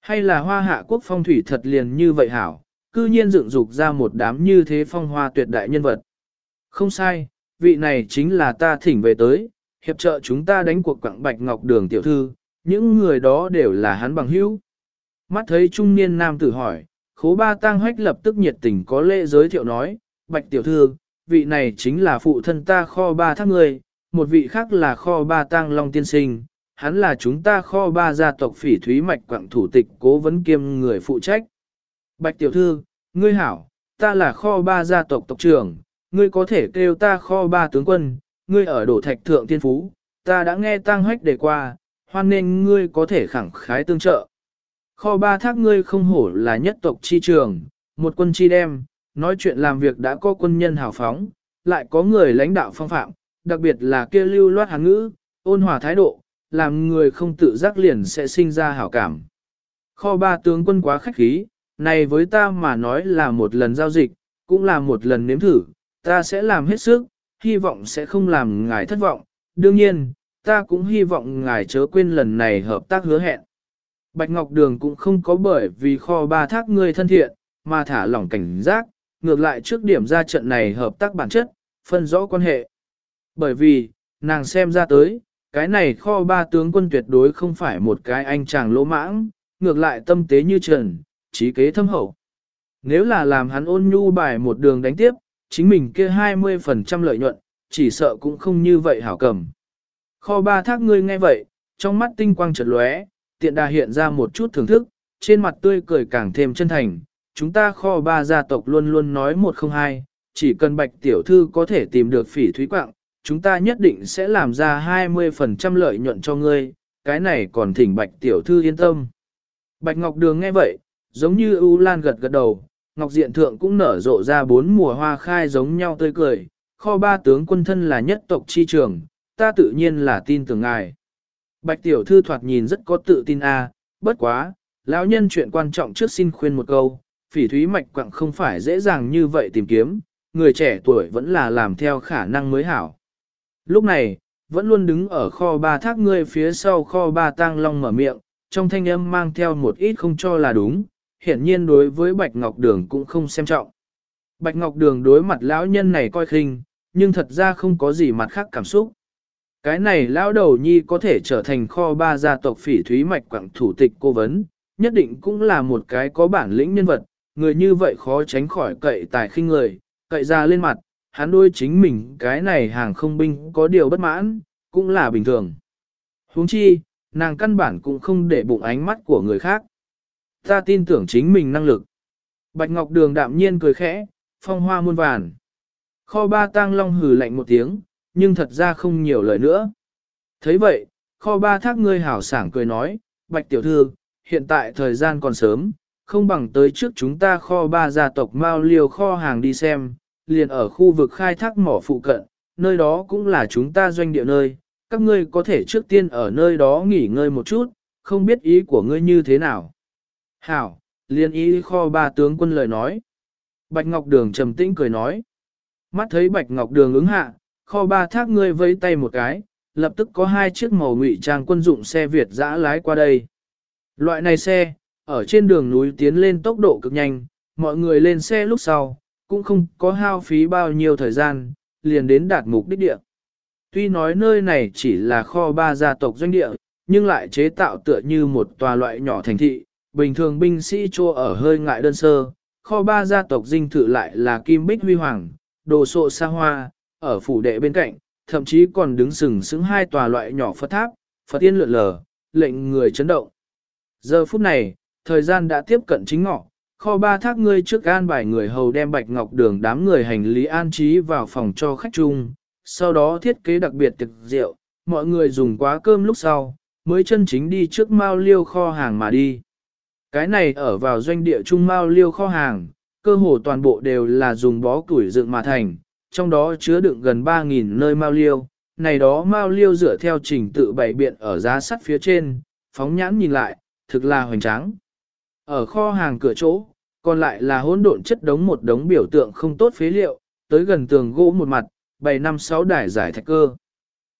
Hay là hoa hạ quốc phong thủy thật liền như vậy hảo, cư nhiên dựng dục ra một đám như thế phong hoa tuyệt đại nhân vật. Không sai, vị này chính là ta thỉnh về tới, hiệp trợ chúng ta đánh cuộc quặng bạch ngọc đường tiểu thư, những người đó đều là hắn bằng hữu. Mắt thấy trung niên nam tử hỏi, khố ba tang hách lập tức nhiệt tình có lễ giới thiệu nói, bạch tiểu thư, vị này chính là phụ thân ta kho ba thác người, một vị khác là kho ba tang long tiên sinh, hắn là chúng ta kho ba gia tộc phỉ thúy mạch quặng thủ tịch cố vấn kiêm người phụ trách. Bạch tiểu thư, ngươi hảo, ta là kho ba gia tộc tộc trưởng, ngươi có thể kêu ta kho ba tướng quân, ngươi ở đổ thạch thượng tiên phú, ta đã nghe tang hách đề qua, hoan nên ngươi có thể khẳng khái tương trợ. Kho ba thác ngươi không hổ là nhất tộc chi trường, một quân chi đem, nói chuyện làm việc đã có quân nhân hào phóng, lại có người lãnh đạo phong phạm, đặc biệt là kia lưu loát hán ngữ, ôn hòa thái độ, làm người không tự giác liền sẽ sinh ra hảo cảm. Kho ba tướng quân quá khách khí, này với ta mà nói là một lần giao dịch, cũng là một lần nếm thử, ta sẽ làm hết sức, hy vọng sẽ không làm ngài thất vọng. Đương nhiên, ta cũng hy vọng ngài chớ quên lần này hợp tác hứa hẹn. Bạch Ngọc Đường cũng không có bởi vì kho ba thác ngươi thân thiện, mà thả lỏng cảnh giác, ngược lại trước điểm ra trận này hợp tác bản chất, phân rõ quan hệ. Bởi vì, nàng xem ra tới, cái này kho ba tướng quân tuyệt đối không phải một cái anh chàng lỗ mãng, ngược lại tâm tế như trần, trí kế thâm hậu. Nếu là làm hắn ôn nhu bài một đường đánh tiếp, chính mình kia 20% lợi nhuận, chỉ sợ cũng không như vậy hảo cầm. Kho ba thác ngươi nghe vậy, trong mắt tinh quang chợt lóe, tiện đà hiện ra một chút thưởng thức, trên mặt tươi cười càng thêm chân thành. Chúng ta kho ba gia tộc luôn luôn nói một không hai, chỉ cần bạch tiểu thư có thể tìm được phỉ thúy quạng, chúng ta nhất định sẽ làm ra 20% lợi nhuận cho ngươi, cái này còn thỉnh bạch tiểu thư yên tâm. Bạch Ngọc Đường nghe vậy, giống như ưu lan gật gật đầu, Ngọc Diện Thượng cũng nở rộ ra bốn mùa hoa khai giống nhau tươi cười, kho ba tướng quân thân là nhất tộc chi trường, ta tự nhiên là tin tưởng ngài. Bạch tiểu thư thoạt nhìn rất có tự tin a, bất quá, lão nhân chuyện quan trọng trước xin khuyên một câu, phỉ thúy mạch quặng không phải dễ dàng như vậy tìm kiếm, người trẻ tuổi vẫn là làm theo khả năng mới hảo. Lúc này, vẫn luôn đứng ở kho ba thác ngươi phía sau kho ba tang long mở miệng, trong thanh âm mang theo một ít không cho là đúng, hiển nhiên đối với Bạch Ngọc Đường cũng không xem trọng. Bạch Ngọc Đường đối mặt lão nhân này coi khinh, nhưng thật ra không có gì mặt khác cảm xúc. Cái này lão đầu nhi có thể trở thành kho ba gia tộc phỉ thúy mạch quảng thủ tịch cô vấn, nhất định cũng là một cái có bản lĩnh nhân vật, người như vậy khó tránh khỏi cậy tài khinh người, cậy ra lên mặt, hắn đôi chính mình cái này hàng không binh có điều bất mãn, cũng là bình thường. huống chi, nàng căn bản cũng không để bụng ánh mắt của người khác. Ta tin tưởng chính mình năng lực. Bạch Ngọc Đường đạm nhiên cười khẽ, phong hoa muôn vàn. Kho ba tang long hừ lạnh một tiếng, nhưng thật ra không nhiều lời nữa. thấy vậy, kho ba thác ngươi hảo sảng cười nói, Bạch Tiểu Thư, hiện tại thời gian còn sớm, không bằng tới trước chúng ta kho ba gia tộc Mao Liêu kho hàng đi xem, liền ở khu vực khai thác mỏ phụ cận, nơi đó cũng là chúng ta doanh địa nơi, các ngươi có thể trước tiên ở nơi đó nghỉ ngơi một chút, không biết ý của ngươi như thế nào. Hảo, liên ý kho ba tướng quân lời nói. Bạch Ngọc Đường trầm tĩnh cười nói. Mắt thấy Bạch Ngọc Đường ứng hạ, kho ba thác ngươi vẫy tay một cái, lập tức có hai chiếc màu ngụy trang quân dụng xe Việt dã lái qua đây. Loại này xe, ở trên đường núi tiến lên tốc độ cực nhanh, mọi người lên xe lúc sau, cũng không có hao phí bao nhiêu thời gian, liền đến đạt mục đích địa. Tuy nói nơi này chỉ là kho ba gia tộc doanh địa, nhưng lại chế tạo tựa như một tòa loại nhỏ thành thị, bình thường binh sĩ chô ở hơi ngại đơn sơ, kho ba gia tộc dinh thự lại là kim bích huy hoàng, đồ sộ xa hoa, ở phủ đệ bên cạnh, thậm chí còn đứng sừng sững hai tòa loại nhỏ Phật tháp, Phật tiên lượn lờ, lệnh người chấn động. Giờ phút này, thời gian đã tiếp cận chính ngọ, kho ba thác ngươi trước an bài người hầu đem bạch ngọc đường đám người hành lý an trí vào phòng cho khách chung, sau đó thiết kế đặc biệt thực rượu, mọi người dùng quá cơm lúc sau, mới chân chính đi trước mao liêu kho hàng mà đi. Cái này ở vào doanh địa trung mao liêu kho hàng, cơ hồ toàn bộ đều là dùng bó củi dựng mà thành, trong đó chứa đựng gần 3.000 nơi mao liêu, này đó mao liêu dựa theo trình tự bày biện ở giá sắt phía trên, phóng nhãn nhìn lại, thực là hoành tráng. Ở kho hàng cửa chỗ, còn lại là hỗn độn chất đống một đống biểu tượng không tốt phế liệu, tới gần tường gỗ một mặt, bày năm sáu đài giải thạch cơ.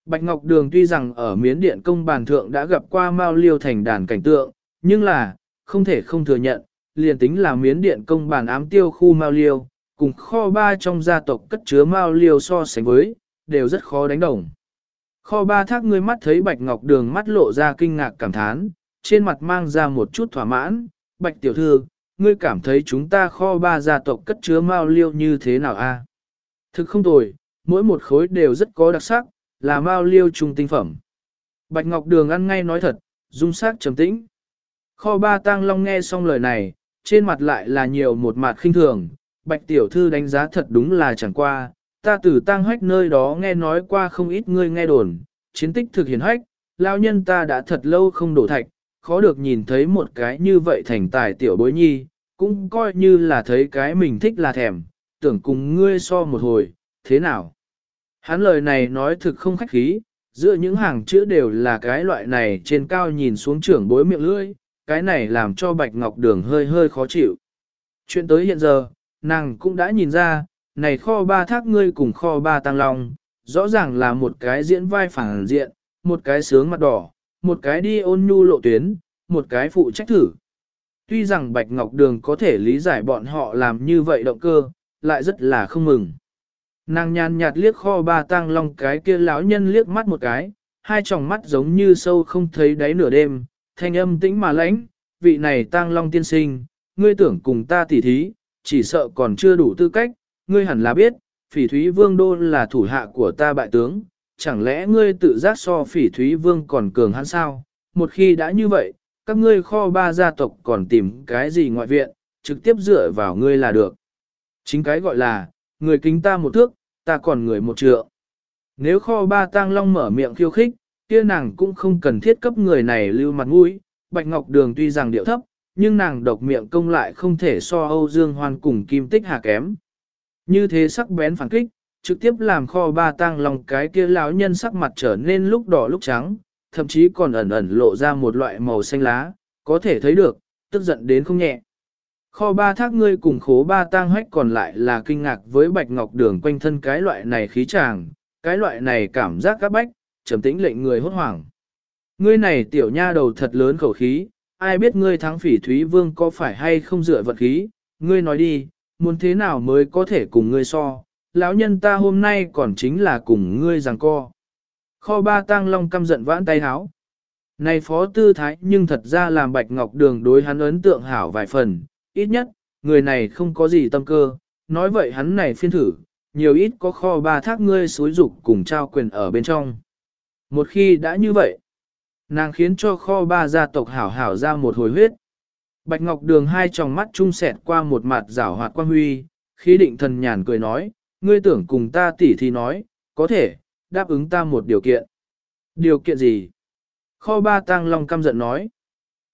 Bạch Ngọc Đường tuy rằng ở miến điện công bàn thượng đã gặp qua Mao Liêu thành đàn cảnh tượng, nhưng là, không thể không thừa nhận, liền tính là miến điện công bàn ám tiêu khu Mao Liêu, cùng kho ba trong gia tộc cất chứa Mao Liêu so sánh với, đều rất khó đánh đồng. Kho ba thác ngươi mắt thấy Bạch Ngọc Đường mắt lộ ra kinh ngạc cảm thán, trên mặt mang ra một chút thỏa mãn, Bạch Tiểu Thư, ngươi cảm thấy chúng ta kho ba gia tộc cất chứa Mao Liêu như thế nào a? Thực không tồi, mỗi một khối đều rất có đặc sắc, là Mao Liêu trung tinh phẩm. Bạch Ngọc Đường ăn ngay nói thật, dung sắc trầm tĩnh. Kho ba tang long nghe xong lời này, trên mặt lại là nhiều một mặt khinh thường, bạch tiểu thư đánh giá thật đúng là chẳng qua, ta từ tang hách nơi đó nghe nói qua không ít ngươi nghe đồn, chiến tích thực hiển hách, lao nhân ta đã thật lâu không đổ thạch, khó được nhìn thấy một cái như vậy thành tài tiểu bối nhi, cũng coi như là thấy cái mình thích là thèm, tưởng cùng ngươi so một hồi, thế nào? Hắn lời này nói thực không khách khí, giữa những hàng chữ đều là cái loại này trên cao nhìn xuống trưởng bối miệng lưỡi, cái này làm cho Bạch Ngọc Đường hơi hơi khó chịu. Chuyện tới hiện giờ, nàng cũng đã nhìn ra, này kho ba thác ngươi cùng kho ba tăng long, rõ ràng là một cái diễn vai phản diện, một cái sướng mặt đỏ, một cái đi ôn nhu lộ tuyến, một cái phụ trách thử. Tuy rằng Bạch Ngọc Đường có thể lý giải bọn họ làm như vậy động cơ, lại rất là không mừng. Nàng nhàn nhạt liếc kho ba tang long cái kia lão nhân liếc mắt một cái, hai tròng mắt giống như sâu không thấy đáy nửa đêm, thanh âm tĩnh mà lãnh, vị này tang long tiên sinh, ngươi tưởng cùng ta tỉ thí, chỉ sợ còn chưa đủ tư cách, ngươi hẳn là biết, phỉ thúy vương đô là thủ hạ của ta bại tướng, chẳng lẽ ngươi tự giác so phỉ thúy vương còn cường hắn sao? Một khi đã như vậy, các ngươi kho ba gia tộc còn tìm cái gì ngoại viện, trực tiếp dựa vào ngươi là được. Chính cái gọi là, người kính ta một thước, ta còn người một trượng. Nếu kho ba tang long mở miệng khiêu khích, kia nàng cũng không cần thiết cấp người này lưu mặt mũi. Bạch Ngọc Đường tuy rằng điệu thấp, nhưng nàng độc miệng công lại không thể so Âu Dương Hoan cùng Kim Tích Hà kém. Như thế sắc bén phản kích, trực tiếp làm kho ba tang lòng cái kia lão nhân sắc mặt trở nên lúc đỏ lúc trắng, thậm chí còn ẩn ẩn lộ ra một loại màu xanh lá, có thể thấy được, tức giận đến không nhẹ. Kho ba thác ngươi cùng khố ba tang hách còn lại là kinh ngạc với bạch ngọc đường quanh thân cái loại này khí tràng, cái loại này cảm giác các bách, trầm tĩnh lệnh người hốt hoảng. Ngươi này tiểu nha đầu thật lớn khẩu khí, ai biết ngươi thắng phỉ thúy vương có phải hay không dựa vật khí, ngươi nói đi, muốn thế nào mới có thể cùng ngươi so, lão nhân ta hôm nay còn chính là cùng ngươi giằng co. Kho ba tang long căm giận vãn tay háo. Này phó tư thái nhưng thật ra làm bạch ngọc đường đối hắn ấn tượng hảo vài phần, ít nhất, người này không có gì tâm cơ, nói vậy hắn này phiên thử, nhiều ít có kho ba thác ngươi xối dục cùng trao quyền ở bên trong. Một khi đã như vậy, nàng khiến cho kho ba gia tộc hảo hảo ra một hồi huyết. Bạch Ngọc Đường hai tròng mắt trung sẹt qua một mặt rảo hoạt quan huy, khí định thần nhàn cười nói, ngươi tưởng cùng ta tỉ thì nói, có thể, đáp ứng ta một điều kiện. Điều kiện gì? Kho ba tăng long căm giận nói.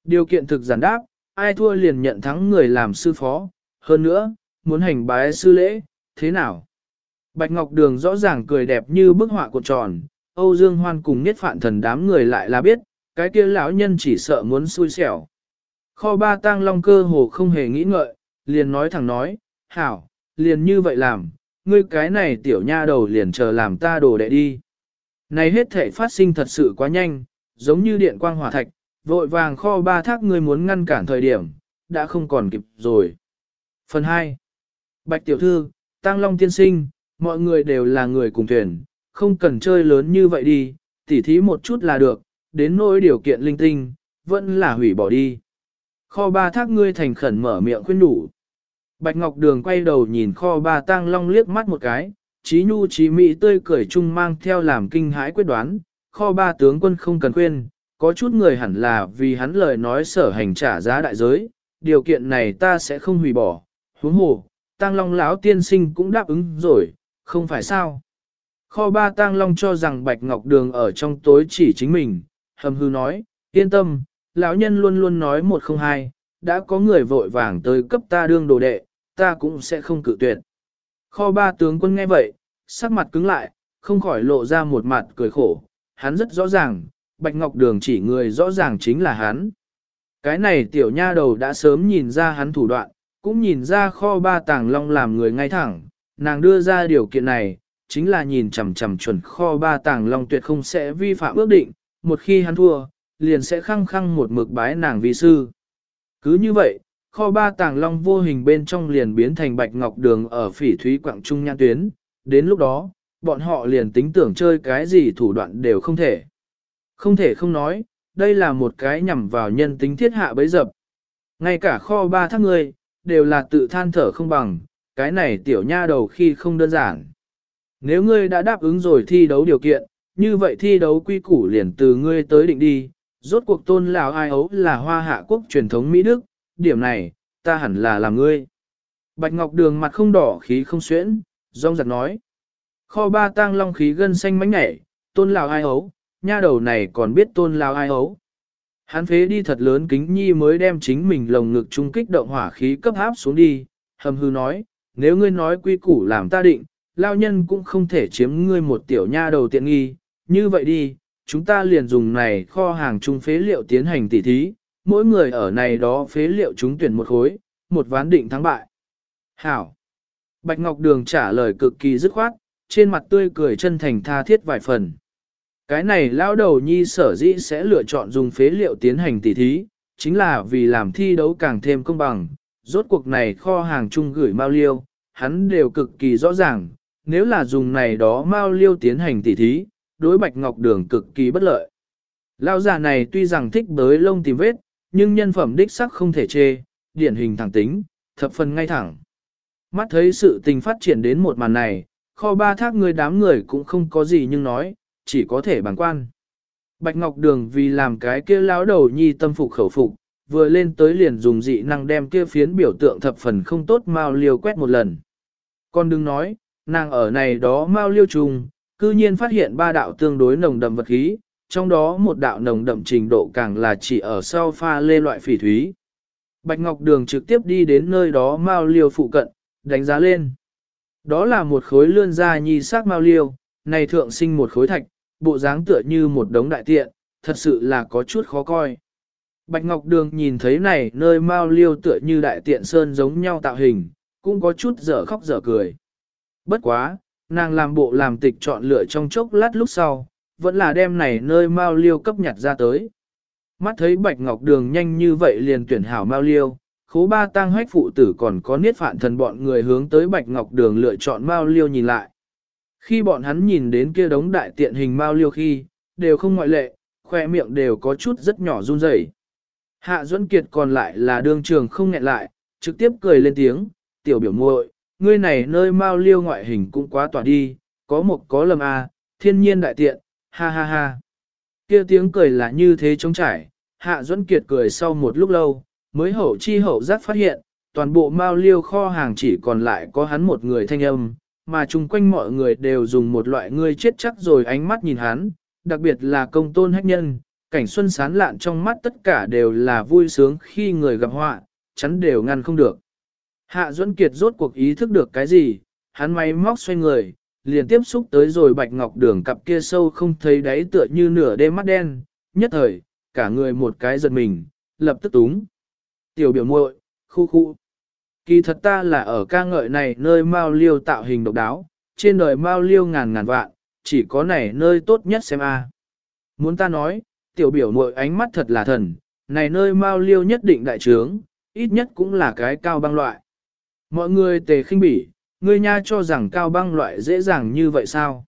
Điều kiện thực giản đáp, ai thua liền nhận thắng người làm sư phó, hơn nữa, muốn hành bái sư lễ, thế nào? Bạch Ngọc Đường rõ ràng cười đẹp như bức họa cuộn tròn, Âu Dương Hoan cùng niết phạn thần đám người lại là biết, cái kia lão nhân chỉ sợ muốn xui xẻo. Kho ba tang long cơ hồ không hề nghĩ ngợi, liền nói thẳng nói, hảo, liền như vậy làm, ngươi cái này tiểu nha đầu liền chờ làm ta đồ đệ đi. Này hết thể phát sinh thật sự quá nhanh, giống như điện quang hỏa thạch, vội vàng kho ba thác ngươi muốn ngăn cản thời điểm, đã không còn kịp rồi. Phần 2. Bạch tiểu thư, Tăng Long tiên sinh, mọi người đều là người cùng thuyền, không cần chơi lớn như vậy đi, tỉ thí một chút là được, đến nỗi điều kiện linh tinh, vẫn là hủy bỏ đi. Kho ba thác ngươi thành khẩn mở miệng khuyên đủ. Bạch Ngọc Đường quay đầu nhìn kho ba tang long liếc mắt một cái, trí nhu trí mỹ tươi cười chung mang theo làm kinh hãi quyết đoán, kho ba tướng quân không cần khuyên, có chút người hẳn là vì hắn lời nói sở hành trả giá đại giới, điều kiện này ta sẽ không hủy bỏ, huống hồ, tang long lão tiên sinh cũng đáp ứng rồi, không phải sao. Kho ba tang long cho rằng Bạch Ngọc Đường ở trong tối chỉ chính mình, hầm hư nói, yên tâm, lão nhân luôn luôn nói một không hai, đã có người vội vàng tới cấp ta đương đồ đệ, ta cũng sẽ không cự tuyệt. Kho ba tướng quân nghe vậy, sắc mặt cứng lại, không khỏi lộ ra một mặt cười khổ, hắn rất rõ ràng, Bạch Ngọc Đường chỉ người rõ ràng chính là hắn. Cái này tiểu nha đầu đã sớm nhìn ra hắn thủ đoạn, cũng nhìn ra kho ba tàng long làm người ngay thẳng, nàng đưa ra điều kiện này, chính là nhìn chằm chằm chuẩn kho ba tàng long tuyệt không sẽ vi phạm ước định, một khi hắn thua, liền sẽ khăng khăng một mực bái nàng vi sư. Cứ như vậy, kho ba tàng long vô hình bên trong liền biến thành bạch ngọc đường ở phỉ thúy quảng trung nhan tuyến, đến lúc đó, bọn họ liền tính tưởng chơi cái gì thủ đoạn đều không thể. Không thể không nói, đây là một cái nhằm vào nhân tính thiết hạ bấy dập. Ngay cả kho ba thác người đều là tự than thở không bằng, cái này tiểu nha đầu khi không đơn giản. Nếu ngươi đã đáp ứng rồi thi đấu điều kiện, như vậy thi đấu quy củ liền từ ngươi tới định đi, rốt cuộc tôn lão ai ấu là hoa hạ quốc truyền thống Mỹ Đức, điểm này, ta hẳn là làm ngươi. Bạch Ngọc Đường mặt không đỏ khí không xuyễn, rong giật nói. Kho ba tang long khí gân xanh mánh nhảy, tôn lào ai ấu, nha đầu này còn biết tôn lào ai ấu. Hắn phế đi thật lớn kính nhi mới đem chính mình lồng ngực trung kích động hỏa khí cấp áp xuống đi, hầm hư nói, nếu ngươi nói quy củ làm ta định, lao nhân cũng không thể chiếm ngươi một tiểu nha đầu tiện nghi, như vậy đi, chúng ta liền dùng này kho hàng chung phế liệu tiến hành tỉ thí, mỗi người ở này đó phế liệu chúng tuyển một khối, một ván định thắng bại. Hảo! Bạch Ngọc Đường trả lời cực kỳ dứt khoát, trên mặt tươi cười chân thành tha thiết vài phần. Cái này lão đầu nhi sở dĩ sẽ lựa chọn dùng phế liệu tiến hành tỉ thí, chính là vì làm thi đấu càng thêm công bằng. Rốt cuộc này kho hàng chung gửi mao liêu, hắn đều cực kỳ rõ ràng, nếu là dùng này đó mao liêu tiến hành tỉ thí, đối bạch ngọc đường cực kỳ bất lợi. Lão già này tuy rằng thích bới lông tìm vết, nhưng nhân phẩm đích sắc không thể chê, điển hình thẳng tính, thập phần ngay thẳng. Mắt thấy sự tình phát triển đến một màn này, kho ba thác người đám người cũng không có gì nhưng nói, chỉ có thể bằng quan. Bạch Ngọc Đường vì làm cái kia lão đầu nhi tâm phục khẩu phục, vừa lên tới liền dùng dị năng đem kia phiến biểu tượng thập phần không tốt mau liêu quét một lần. Con đừng nói, nàng ở này đó mau liêu trùng, cư nhiên phát hiện ba đạo tương đối nồng đậm vật khí, trong đó một đạo nồng đậm trình độ càng là chỉ ở sau pha lê loại phỉ thúy. Bạch Ngọc Đường trực tiếp đi đến nơi đó mau liêu phụ cận, đánh giá lên. Đó là một khối lươn da nhi sắc mau liêu, này thượng sinh một khối thạch, bộ dáng tựa như một đống đại tiện, thật sự là có chút khó coi. Bạch Ngọc Đường nhìn thấy này nơi mau liêu tựa như đại tiện sơn giống nhau tạo hình, cũng có chút dở khóc dở cười. Bất quá, nàng làm bộ làm tịch chọn lựa trong chốc lát lúc sau, vẫn là đem này nơi Mao liêu cấp nhặt ra tới. Mắt thấy Bạch Ngọc Đường nhanh như vậy liền tuyển hảo Mao Liêu, khố ba tang hách phụ tử còn có niết phản thần bọn người hướng tới Bạch Ngọc Đường lựa chọn Mao Liêu nhìn lại. Khi bọn hắn nhìn đến kia đống đại tiện hình Mao Liêu khi, đều không ngoại lệ, khoe miệng đều có chút rất nhỏ run rẩy. Hạ Duẫn Kiệt còn lại là đương trường không nghẹn lại, trực tiếp cười lên tiếng, tiểu biểu muội, ngươi này nơi Mao Liêu ngoại hình cũng quá tỏa đi, có một có lầm à, thiên nhiên đại tiện, ha ha ha. Kia tiếng cười là như thế trống trải, Hạ Duẫn Kiệt cười sau một lúc lâu, mới hậu chi hậu giác phát hiện, toàn bộ mao liêu kho hàng chỉ còn lại có hắn một người thanh âm, mà chung quanh mọi người đều dùng một loại ngươi chết chắc rồi ánh mắt nhìn hắn, đặc biệt là công tôn hách nhân, cảnh xuân sán lạn trong mắt tất cả đều là vui sướng khi người gặp họa, chắn đều ngăn không được. Hạ Duẫn Kiệt rốt cuộc ý thức được cái gì, hắn máy móc xoay người, liền tiếp xúc tới rồi bạch ngọc đường cặp kia sâu không thấy đáy tựa như nửa đêm mắt đen, nhất thời, cả người một cái giật mình, lập tức túng. Tiểu biểu muội, khu khu. Kỳ thật ta là ở ca ngợi này nơi Mao Liêu tạo hình độc đáo, trên đời Mao Liêu ngàn ngàn vạn, chỉ có này nơi tốt nhất xem a. À. Muốn ta nói, tiểu biểu muội ánh mắt thật là thần, này nơi Mao Liêu nhất định đại trướng, ít nhất cũng là cái cao băng loại. Mọi người tề khinh bỉ, ngươi nha cho rằng cao băng loại dễ dàng như vậy sao?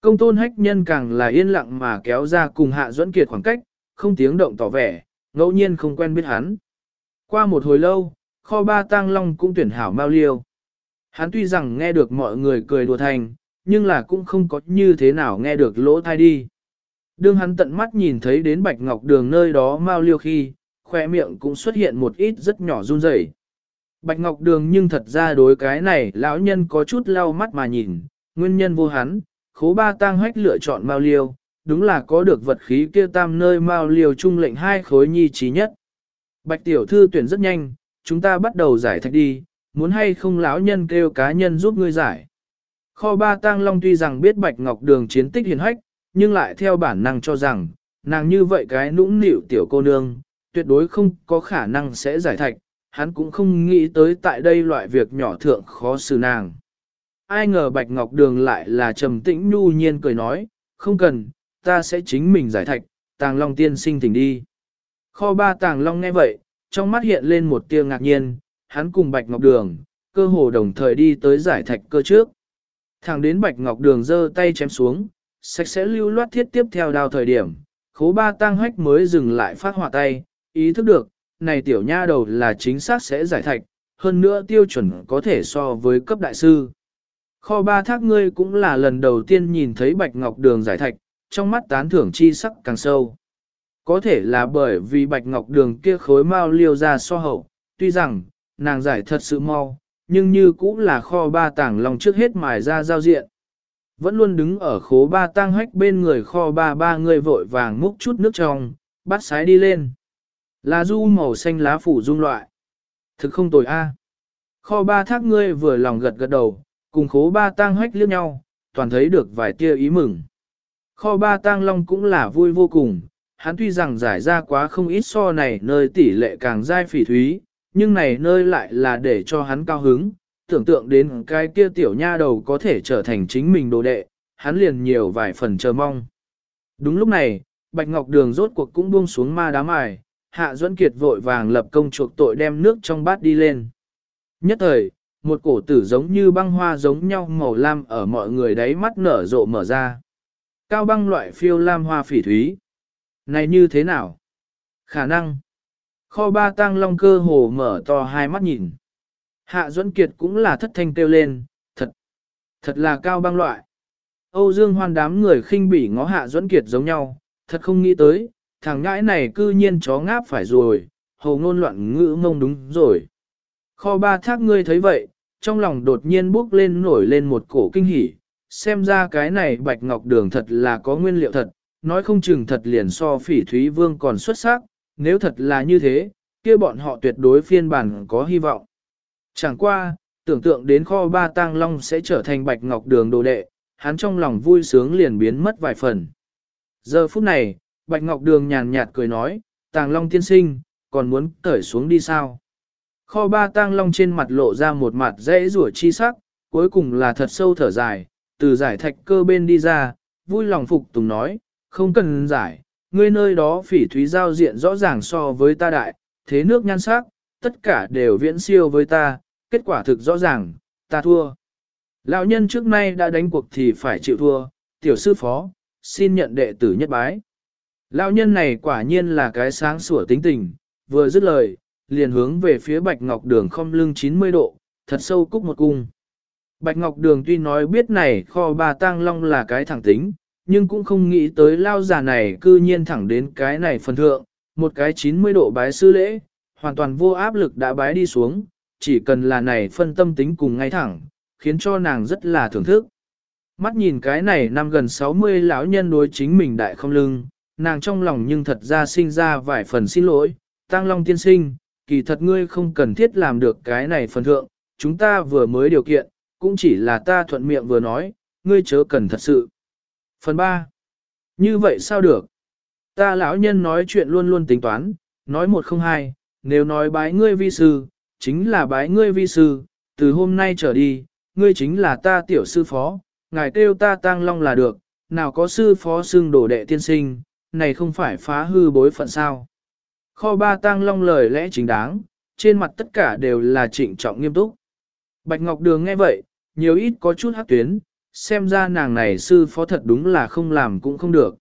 Công tôn hách nhân càng là yên lặng mà kéo ra cùng hạ duẫn kiệt khoảng cách, không tiếng động tỏ vẻ, ngẫu nhiên không quen biết hắn. Qua một hồi lâu, kho ba tang long cũng tuyển hảo mau liêu. Hắn tuy rằng nghe được mọi người cười đùa thành, nhưng là cũng không có như thế nào nghe được lỗ thai đi. Đương hắn tận mắt nhìn thấy đến bạch ngọc đường nơi đó mau liêu khi, khoe miệng cũng xuất hiện một ít rất nhỏ run rẩy. Bạch ngọc đường nhưng thật ra đối cái này lão nhân có chút lau mắt mà nhìn, nguyên nhân vô hắn, khố ba tang hách lựa chọn mao liêu, đúng là có được vật khí kia tam nơi mao liều trung lệnh hai khối nhi trí nhất. Bạch tiểu thư tuyển rất nhanh, chúng ta bắt đầu giải thạch đi, muốn hay không lão nhân kêu cá nhân giúp ngươi giải. Kho ba tang long tuy rằng biết bạch ngọc đường chiến tích hiền hách, nhưng lại theo bản năng cho rằng, nàng như vậy cái nũng nịu tiểu cô nương, tuyệt đối không có khả năng sẽ giải thạch, hắn cũng không nghĩ tới tại đây loại việc nhỏ thượng khó xử nàng. Ai ngờ bạch ngọc đường lại là trầm tĩnh nhu nhiên cười nói, không cần, ta sẽ chính mình giải thạch, tàng long tiên sinh thỉnh đi. Kho ba tàng long nghe vậy, trong mắt hiện lên một tia ngạc nhiên, hắn cùng Bạch Ngọc Đường, cơ hồ đồng thời đi tới giải thạch cơ trước. Thẳng đến Bạch Ngọc Đường giơ tay chém xuống, sạch sẽ lưu loát thiết tiếp theo đao thời điểm, khố ba tang hách mới dừng lại phát hỏa tay, ý thức được, này tiểu nha đầu là chính xác sẽ giải thạch, hơn nữa tiêu chuẩn có thể so với cấp đại sư. Kho ba thác ngươi cũng là lần đầu tiên nhìn thấy Bạch Ngọc Đường giải thạch, trong mắt tán thưởng chi sắc càng sâu. Có thể là bởi vì bạch ngọc đường kia khối mau liêu ra so hậu, tuy rằng, nàng giải thật sự mau, nhưng như cũng là kho ba tảng lòng trước hết mài ra giao diện. Vẫn luôn đứng ở khố ba tang hách bên người kho ba ba người vội vàng múc chút nước trong, bắt sái đi lên. Là du màu xanh lá phủ dung loại. Thực không tồi a. Kho ba thác ngươi vừa lòng gật gật đầu, cùng khố ba tang hách liếc nhau, toàn thấy được vài tia ý mừng. Kho ba tang long cũng là vui vô cùng, hắn tuy rằng giải ra quá không ít so này nơi tỷ lệ càng dai phỉ thúy, nhưng này nơi lại là để cho hắn cao hứng, tưởng tượng đến cái kia tiểu nha đầu có thể trở thành chính mình đồ đệ, hắn liền nhiều vài phần chờ mong. Đúng lúc này, Bạch Ngọc Đường rốt cuộc cũng buông xuống ma đám ải, Hạ Duẫn Kiệt vội vàng lập công chuộc tội đem nước trong bát đi lên. Nhất thời, một cổ tử giống như băng hoa giống nhau màu lam ở mọi người đáy mắt nở rộ mở ra. Cao băng loại phiêu lam hoa phỉ thúy. Này như thế nào? Khả năng. Kho ba tăng long cơ hồ mở to hai mắt nhìn. Hạ Duẫn Kiệt cũng là thất thanh kêu lên, thật, thật là cao băng loại. Âu Dương hoan đám người khinh bỉ ngó Hạ Duẫn Kiệt giống nhau, thật không nghĩ tới, thằng ngãi này cư nhiên chó ngáp phải rồi, hầu ngôn loạn ngữ ngông đúng rồi. Kho ba thác ngươi thấy vậy, trong lòng đột nhiên bước lên nổi lên một cổ kinh hỉ, xem ra cái này bạch ngọc đường thật là có nguyên liệu thật, nói không chừng thật liền so phỉ thúy vương còn xuất sắc, nếu thật là như thế, kia bọn họ tuyệt đối phiên bản có hy vọng. Chẳng qua, tưởng tượng đến kho ba tang long sẽ trở thành bạch ngọc đường đồ đệ, hắn trong lòng vui sướng liền biến mất vài phần. Giờ phút này, bạch ngọc đường nhàn nhạt cười nói, tàng long tiên sinh, còn muốn cởi xuống đi sao? Kho ba tang long trên mặt lộ ra một mặt dễ rủa chi sắc, cuối cùng là thật sâu thở dài, từ giải thạch cơ bên đi ra, vui lòng phục tùng nói, không cần giải, ngươi nơi đó phỉ thúy giao diện rõ ràng so với ta đại, thế nước nhan sắc, tất cả đều viễn siêu với ta, kết quả thực rõ ràng, ta thua. Lão nhân trước nay đã đánh cuộc thì phải chịu thua, tiểu sư phó, xin nhận đệ tử nhất bái. Lão nhân này quả nhiên là cái sáng sủa tính tình, vừa dứt lời, liền hướng về phía Bạch Ngọc Đường không lưng 90 độ, thật sâu cúc một cung. Bạch Ngọc Đường tuy nói biết này kho bà tang long là cái thẳng tính, nhưng cũng không nghĩ tới lao già này cư nhiên thẳng đến cái này phần thượng, một cái 90 độ bái sư lễ, hoàn toàn vô áp lực đã bái đi xuống, chỉ cần là này phân tâm tính cùng ngay thẳng, khiến cho nàng rất là thưởng thức. Mắt nhìn cái này năm gần 60 lão nhân đối chính mình đại không lưng, nàng trong lòng nhưng thật ra sinh ra vài phần xin lỗi, tăng long tiên sinh, kỳ thật ngươi không cần thiết làm được cái này phần thượng, chúng ta vừa mới điều kiện, cũng chỉ là ta thuận miệng vừa nói, ngươi chớ cần thật sự. Phần 3. Như vậy sao được? Ta lão nhân nói chuyện luôn luôn tính toán, nói một không hai, nếu nói bái ngươi vi sư, chính là bái ngươi vi sư, từ hôm nay trở đi, ngươi chính là ta tiểu sư phó, ngài kêu ta tang long là được, nào có sư phó xưng đổ đệ tiên sinh, này không phải phá hư bối phận sao. Kho ba tang long lời lẽ chính đáng, trên mặt tất cả đều là trịnh trọng nghiêm túc. Bạch Ngọc Đường nghe vậy, nhiều ít có chút hắc tuyến, xem ra nàng này sư phó thật đúng là không làm cũng không được.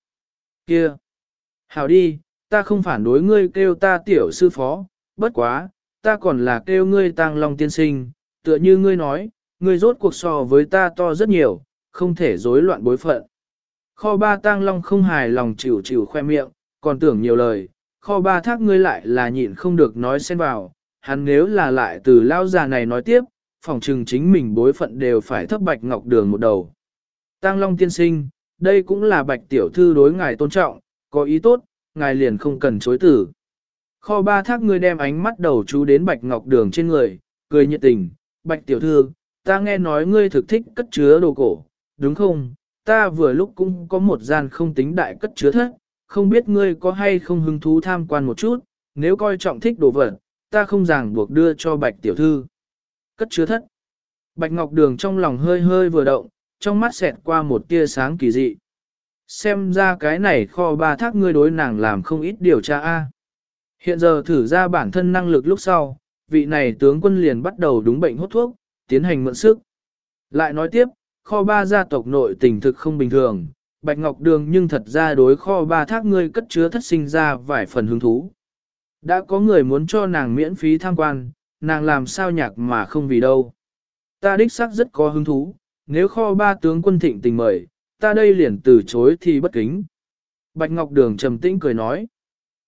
Kia! Hảo đi, ta không phản đối ngươi kêu ta tiểu sư phó, bất quá, ta còn là kêu ngươi tang long tiên sinh, tựa như ngươi nói, ngươi rốt cuộc so với ta to rất nhiều, không thể rối loạn bối phận. Kho ba tang long không hài lòng chịu chịu khoe miệng, còn tưởng nhiều lời, kho ba thác ngươi lại là nhịn không được nói xen vào, hắn nếu là lại từ lao già này nói tiếp, phòng trừng chính mình bối phận đều phải thấp bạch ngọc đường một đầu. Tang long tiên sinh, đây cũng là bạch tiểu thư đối ngài tôn trọng, có ý tốt, ngài liền không cần chối tử. Kho ba thác ngươi đem ánh mắt đầu chú đến bạch ngọc đường trên người, cười nhiệt tình, bạch tiểu thư, ta nghe nói ngươi thực thích cất chứa đồ cổ, đúng không? Ta vừa lúc cũng có một gian không tính đại cất chứa thất, không biết ngươi có hay không hứng thú tham quan một chút, nếu coi trọng thích đồ vật, ta không ràng buộc đưa cho bạch tiểu thư. Cất chứa thất. Bạch Ngọc Đường trong lòng hơi hơi vừa động, trong mắt xẹt qua một tia sáng kỳ dị. Xem ra cái này kho ba thác ngươi đối nàng làm không ít điều tra a. Hiện giờ thử ra bản thân năng lực lúc sau, vị này tướng quân liền bắt đầu đúng bệnh hốt thuốc, tiến hành mượn sức. Lại nói tiếp, kho ba gia tộc nội tình thực không bình thường, Bạch Ngọc Đường nhưng thật ra đối kho ba thác ngươi cất chứa thất sinh ra vài phần hứng thú. Đã có người muốn cho nàng miễn phí tham quan, nàng làm sao nhạc mà không vì đâu. Ta đích xác rất có hứng thú, nếu kho ba tướng quân thịnh tình mời, ta đây liền từ chối thì bất kính. Bạch Ngọc Đường trầm tĩnh cười nói.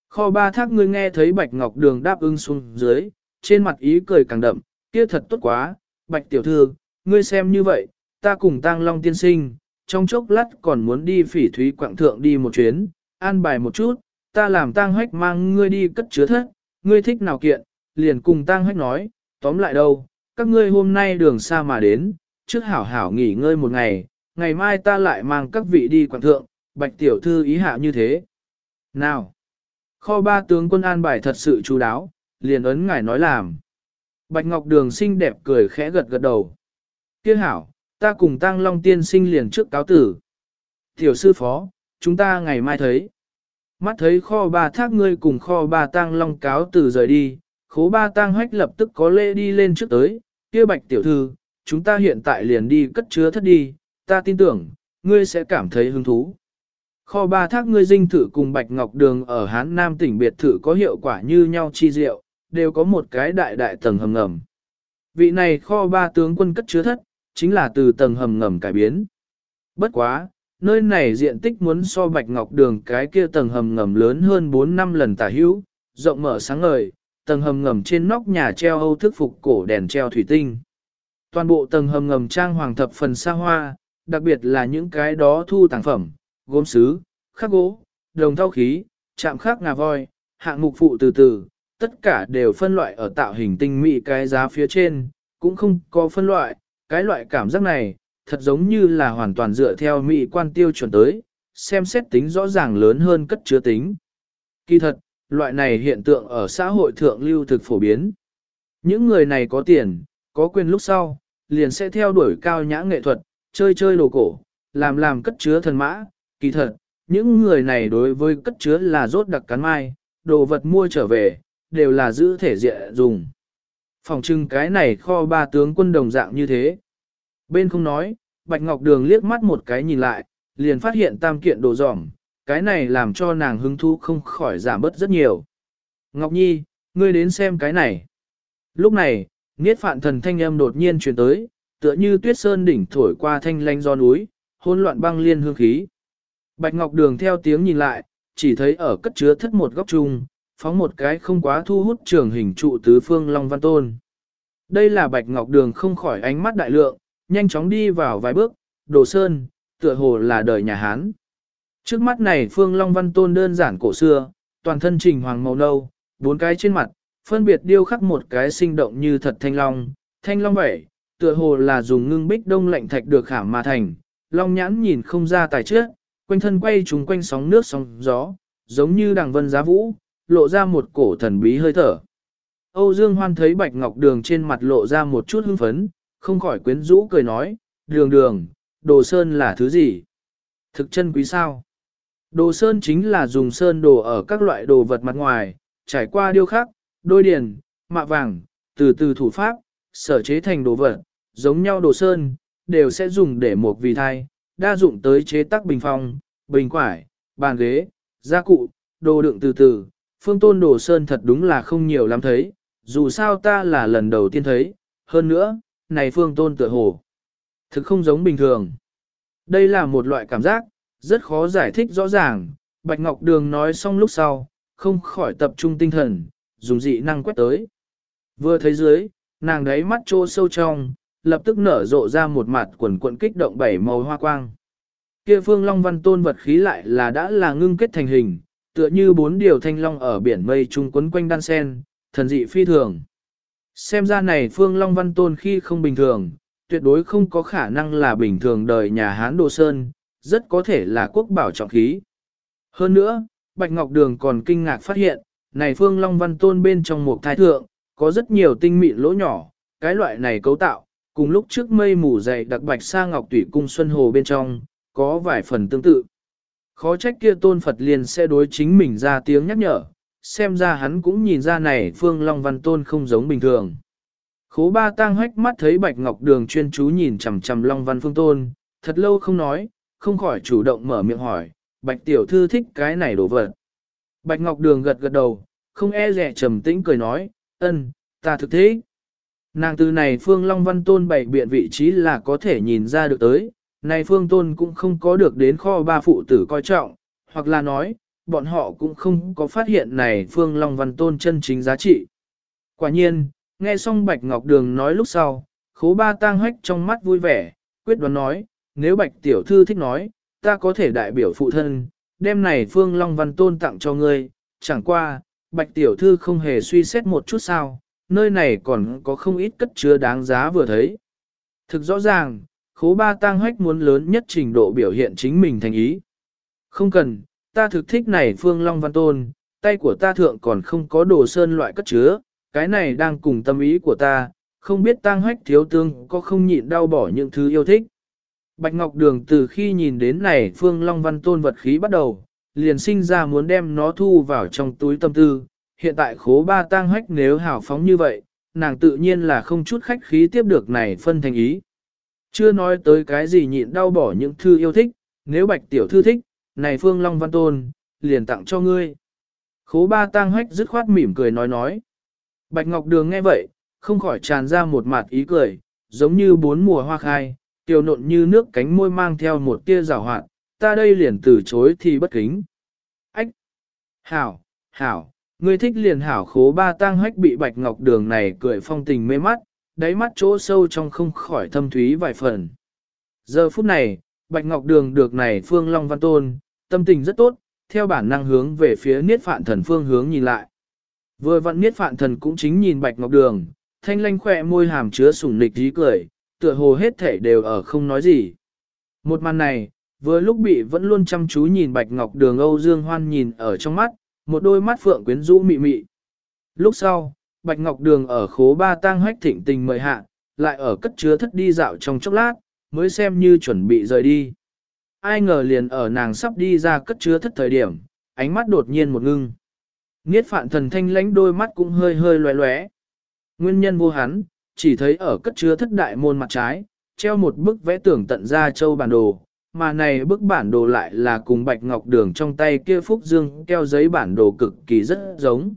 Kho ba thác ngươi nghe thấy Bạch Ngọc Đường đáp ứng xuống dưới, trên mặt ý cười càng đậm, kia thật tốt quá, Bạch Tiểu Thư, ngươi xem như vậy, ta cùng tang Long tiên sinh, trong chốc lát còn muốn đi phỉ thúy quảng thượng đi một chuyến, an bài một chút, ta làm tang Hách mang ngươi đi cất chứa thất, ngươi thích nào kiện, liền cùng tang Hách nói, tóm lại đâu, các ngươi hôm nay đường xa mà đến, trước hảo hảo nghỉ ngơi một ngày, ngày mai ta lại mang các vị đi quảng thượng, Bạch Tiểu Thư ý hạ như thế. Nào! Kho ba tướng quân an bài thật sự chú đáo, liền ấn ngài nói làm. Bạch Ngọc Đường xinh đẹp cười khẽ gật gật đầu. Kia hảo, ta cùng Tăng Long tiên sinh liền trước cáo tử. Tiểu sư phó, chúng ta ngày mai thấy. Mắt thấy kho ba thác ngươi cùng kho ba Tăng Long cáo tử rời đi, khố ba Tăng hách lập tức có lễ đi lên trước tới. Kia bạch tiểu thư, chúng ta hiện tại liền đi cất chứa thất đi, ta tin tưởng, ngươi sẽ cảm thấy hứng thú. Kho ba thác ngươi dinh thự cùng Bạch Ngọc Đường ở Hán Nam tỉnh biệt thự có hiệu quả như nhau chi diệu, đều có một cái đại đại tầng hầm ngầm. Vị này kho ba tướng quân cất chứa thất, chính là từ tầng hầm ngầm cải biến. Bất quá, nơi này diện tích muốn so Bạch Ngọc Đường cái kia tầng hầm ngầm lớn hơn 4 năm lần tả hữu, rộng mở sáng ngời, tầng hầm ngầm trên nóc nhà treo âu thức phục cổ đèn treo thủy tinh. Toàn bộ tầng hầm ngầm trang hoàng thập phần xa hoa, đặc biệt là những cái đó thu tàng phẩm, gốm sứ, khắc gỗ, đồng thau khí, chạm khắc ngà voi, hạng mục phụ từ từ, tất cả đều phân loại ở tạo hình tinh mỹ cái giá phía trên, cũng không có phân loại, cái loại cảm giác này, thật giống như là hoàn toàn dựa theo mỹ quan tiêu chuẩn tới, xem xét tính rõ ràng lớn hơn cất chứa tính. Kỳ thật, loại này hiện tượng ở xã hội thượng lưu thực phổ biến. Những người này có tiền, có quyền lúc sau, liền sẽ theo đuổi cao nhã nghệ thuật, chơi chơi đồ cổ, làm làm cất chứa thần mã, kỳ thật, những người này đối với cất chứa là rốt đặc cắn mai, đồ vật mua trở về, đều là giữ thể diện dùng. Phòng trưng cái này kho ba tướng quân đồng dạng như thế. Bên không nói, Bạch Ngọc Đường liếc mắt một cái nhìn lại, liền phát hiện tam kiện đồ dỏm, cái này làm cho nàng hứng thú không khỏi giảm bớt rất nhiều. Ngọc Nhi, ngươi đến xem cái này. Lúc này, Niết phạn thần thanh âm đột nhiên truyền tới, tựa như tuyết sơn đỉnh thổi qua thanh lanh do núi, hỗn loạn băng liên hương khí. Bạch Ngọc Đường theo tiếng nhìn lại, chỉ thấy ở cất chứa thất một góc chung, phóng một cái không quá thu hút trường hình trụ tứ phương Long Văn Tôn. Đây là Bạch Ngọc Đường không khỏi ánh mắt đại lượng, nhanh chóng đi vào vài bước, đồ sơn, tựa hồ là đời nhà Hán. Trước mắt này phương Long Văn Tôn đơn giản cổ xưa, toàn thân trình hoàng màu nâu, bốn cái trên mặt, phân biệt điêu khắc một cái sinh động như thật thanh long, thanh long vậy, tựa hồ là dùng ngưng bích đông lạnh thạch được khảm mà thành, long nhãn nhìn không ra tài trước, quanh thân quay trùng quanh sóng nước sóng gió, giống như đằng vân giá vũ, lộ ra một cổ thần bí hơi thở. Âu Dương Hoan thấy Bạch Ngọc Đường trên mặt lộ ra một chút hưng phấn, không khỏi quyến rũ cười nói, đường đường, đồ sơn là thứ gì? Thực chân quý sao? Đồ sơn chính là dùng sơn đồ ở các loại đồ vật mặt ngoài, trải qua điêu khắc, đôi điền, mạ vàng, từ từ thủ pháp, sở chế thành đồ vật, giống nhau đồ sơn, đều sẽ dùng để một vì thai, đa dụng tới chế tác bình phong, bình quải, bàn ghế, gia cụ, đồ đựng từ từ. Phương tôn đồ sơn thật đúng là không nhiều lắm thấy, dù sao ta là lần đầu tiên thấy, hơn nữa, này phương tôn tựa hồ. Thực không giống bình thường. Đây là một loại cảm giác, rất khó giải thích rõ ràng, Bạch Ngọc Đường nói xong lúc sau, không khỏi tập trung tinh thần, dùng dị năng quét tới. Vừa thấy dưới, nàng đấy mắt trô sâu trong, lập tức nở rộ ra một mặt quần cuộn kích động bảy màu hoa quang. Kia phương long văn tôn vật khí lại là đã là ngưng kết thành hình, tựa như bốn điều thanh long ở biển mây trung quấn quanh đan sen, thần dị phi thường. Xem ra này phương long văn tôn khi không bình thường, tuyệt đối không có khả năng là bình thường đời nhà Hán Đồ Sơn, rất có thể là quốc bảo trọng khí. Hơn nữa, Bạch Ngọc Đường còn kinh ngạc phát hiện, này phương Long Văn Tôn bên trong một thái thượng, có rất nhiều tinh mịn lỗ nhỏ, cái loại này cấu tạo, cùng lúc trước mây mù dày đặc bạch sa ngọc tủy cung xuân hồ bên trong, có vài phần tương tự. Khó trách kia tôn Phật liền sẽ đối chính mình ra tiếng nhắc nhở, xem ra hắn cũng nhìn ra này phương Long Văn Tôn không giống bình thường. Khố ba tang hách mắt thấy bạch ngọc đường chuyên chú nhìn chằm chằm Long Văn Phương Tôn, thật lâu không nói, không khỏi chủ động mở miệng hỏi, bạch tiểu thư thích cái này đồ vật. Bạch ngọc đường gật gật đầu, không e rẻ trầm tĩnh cười nói, ân, ta thực thế. Nàng từ này Phương Long Văn Tôn bảy biện vị trí là có thể nhìn ra được tới, này Phương Tôn cũng không có được đến kho ba phụ tử coi trọng, hoặc là nói, bọn họ cũng không có phát hiện này Phương Long Văn Tôn chân chính giá trị. Quả nhiên, nghe xong Bạch Ngọc Đường nói lúc sau, khố ba tang hách trong mắt vui vẻ, quyết đoán nói, nếu Bạch Tiểu Thư thích nói, ta có thể đại biểu phụ thân, đem này Phương Long Văn Tôn tặng cho ngươi, chẳng qua, Bạch Tiểu Thư không hề suy xét một chút sao, nơi này còn có không ít cất chứa đáng giá vừa thấy. Thực rõ ràng, khố ba tang hách muốn lớn nhất trình độ biểu hiện chính mình thành ý. Không cần, ta thực thích này Phương Long Văn Tôn, tay của ta thượng còn không có đồ sơn loại cất chứa, cái này đang cùng tâm ý của ta, không biết tang hách thiếu tương có không nhịn đau bỏ những thứ yêu thích. Bạch Ngọc Đường từ khi nhìn đến này Phương Long Văn Tôn vật khí bắt đầu, liền sinh ra muốn đem nó thu vào trong túi tâm tư. Hiện tại khố ba tang hách nếu hào phóng như vậy, nàng tự nhiên là không chút khách khí tiếp được này phân thành ý. Chưa nói tới cái gì nhịn đau bỏ những thư yêu thích, nếu bạch tiểu thư thích, này Phương Long Văn Tôn, liền tặng cho ngươi. Khố ba tang hách dứt khoát mỉm cười nói nói. Bạch Ngọc Đường nghe vậy, không khỏi tràn ra một mặt ý cười, giống như bốn mùa hoa khai, tiểu nộn như nước cánh môi mang theo một tia rào hoạn, ta đây liền từ chối thì bất kính. Ách! Hảo! Hảo! Ngươi thích liền hảo khố ba tang hách bị bạch ngọc đường này cười phong tình mê mắt, đáy mắt chỗ sâu trong không khỏi thâm thúy vài phần. Giờ phút này, bạch ngọc đường được này phương long văn tôn, tâm tình rất tốt, theo bản năng hướng về phía niết phạn thần phương hướng nhìn lại. Vừa vặn niết phạn thần cũng chính nhìn bạch ngọc đường, thanh lanh khỏe môi hàm chứa sủng nịch dí cười, tựa hồ hết thể đều ở không nói gì. Một màn này, vừa lúc bị vẫn luôn chăm chú nhìn Bạch Ngọc Đường Âu Dương Hoan nhìn ở trong mắt, một đôi mắt phượng quyến rũ mị mị. Lúc sau, Bạch Ngọc Đường ở khố ba tang hách thịnh tình mời hạ, lại ở cất chứa thất đi dạo trong chốc lát, mới xem như chuẩn bị rời đi. ai ngờ liền ở nàng sắp đi ra cất chứa thất thời điểm, ánh mắt đột nhiên một ngưng. Niết phạn thần thanh lánh đôi mắt cũng hơi hơi loé loé. Nguyên nhân vô hắn, chỉ thấy ở cất chứa thất đại môn mặt trái, treo một bức vẽ tưởng tận ra châu bản đồ, mà này bức bản đồ lại là cùng bạch ngọc đường trong tay kia phúc dương keo giấy bản đồ cực kỳ rất giống.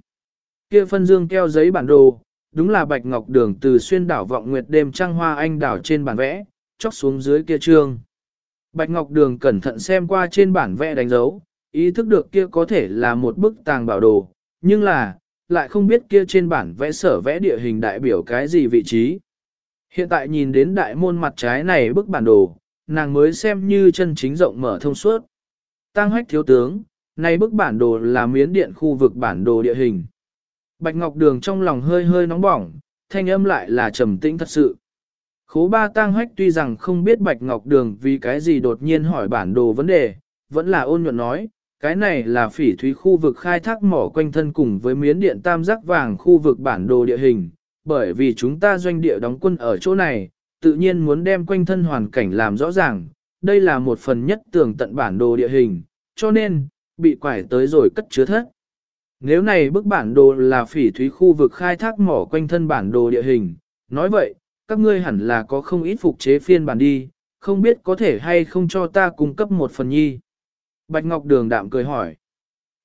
Kia phân dương keo giấy bản đồ, đúng là bạch ngọc đường từ xuyên đảo vọng nguyệt đêm trăng hoa anh đảo trên bản vẽ, chóc xuống dưới kia trương. Bạch ngọc đường cẩn thận xem qua trên bản vẽ đánh dấu, ý thức được kia có thể là một bức tàng bảo đồ, nhưng là, lại không biết kia trên bản vẽ sở vẽ địa hình đại biểu cái gì vị trí. Hiện tại nhìn đến đại môn mặt trái này bức bản đồ, nàng mới xem như chân chính rộng mở thông suốt. Tăng hách thiếu tướng, này bức bản đồ là miến điện khu vực bản đồ địa hình. Bạch Ngọc Đường trong lòng hơi hơi nóng bỏng, thanh âm lại là trầm tĩnh thật sự. Khố ba tăng hách tuy rằng không biết Bạch Ngọc Đường vì cái gì đột nhiên hỏi bản đồ vấn đề, vẫn là ôn nhuận nói, cái này là phỉ thúy khu vực khai thác mỏ quanh thân cùng với miến điện tam giác vàng khu vực bản đồ địa hình, bởi vì chúng ta doanh địa đóng quân ở chỗ này, tự nhiên muốn đem quanh thân hoàn cảnh làm rõ ràng, đây là một phần nhất tường tận bản đồ địa hình, cho nên, bị quải tới rồi cất chứa thất. Nếu này bức bản đồ là phỉ thúy khu vực khai thác mỏ quanh thân bản đồ địa hình, nói vậy, các ngươi hẳn là có không ít phục chế phiên bản đi, không biết có thể hay không cho ta cung cấp một phần nhi. Bạch Ngọc Đường đạm cười hỏi.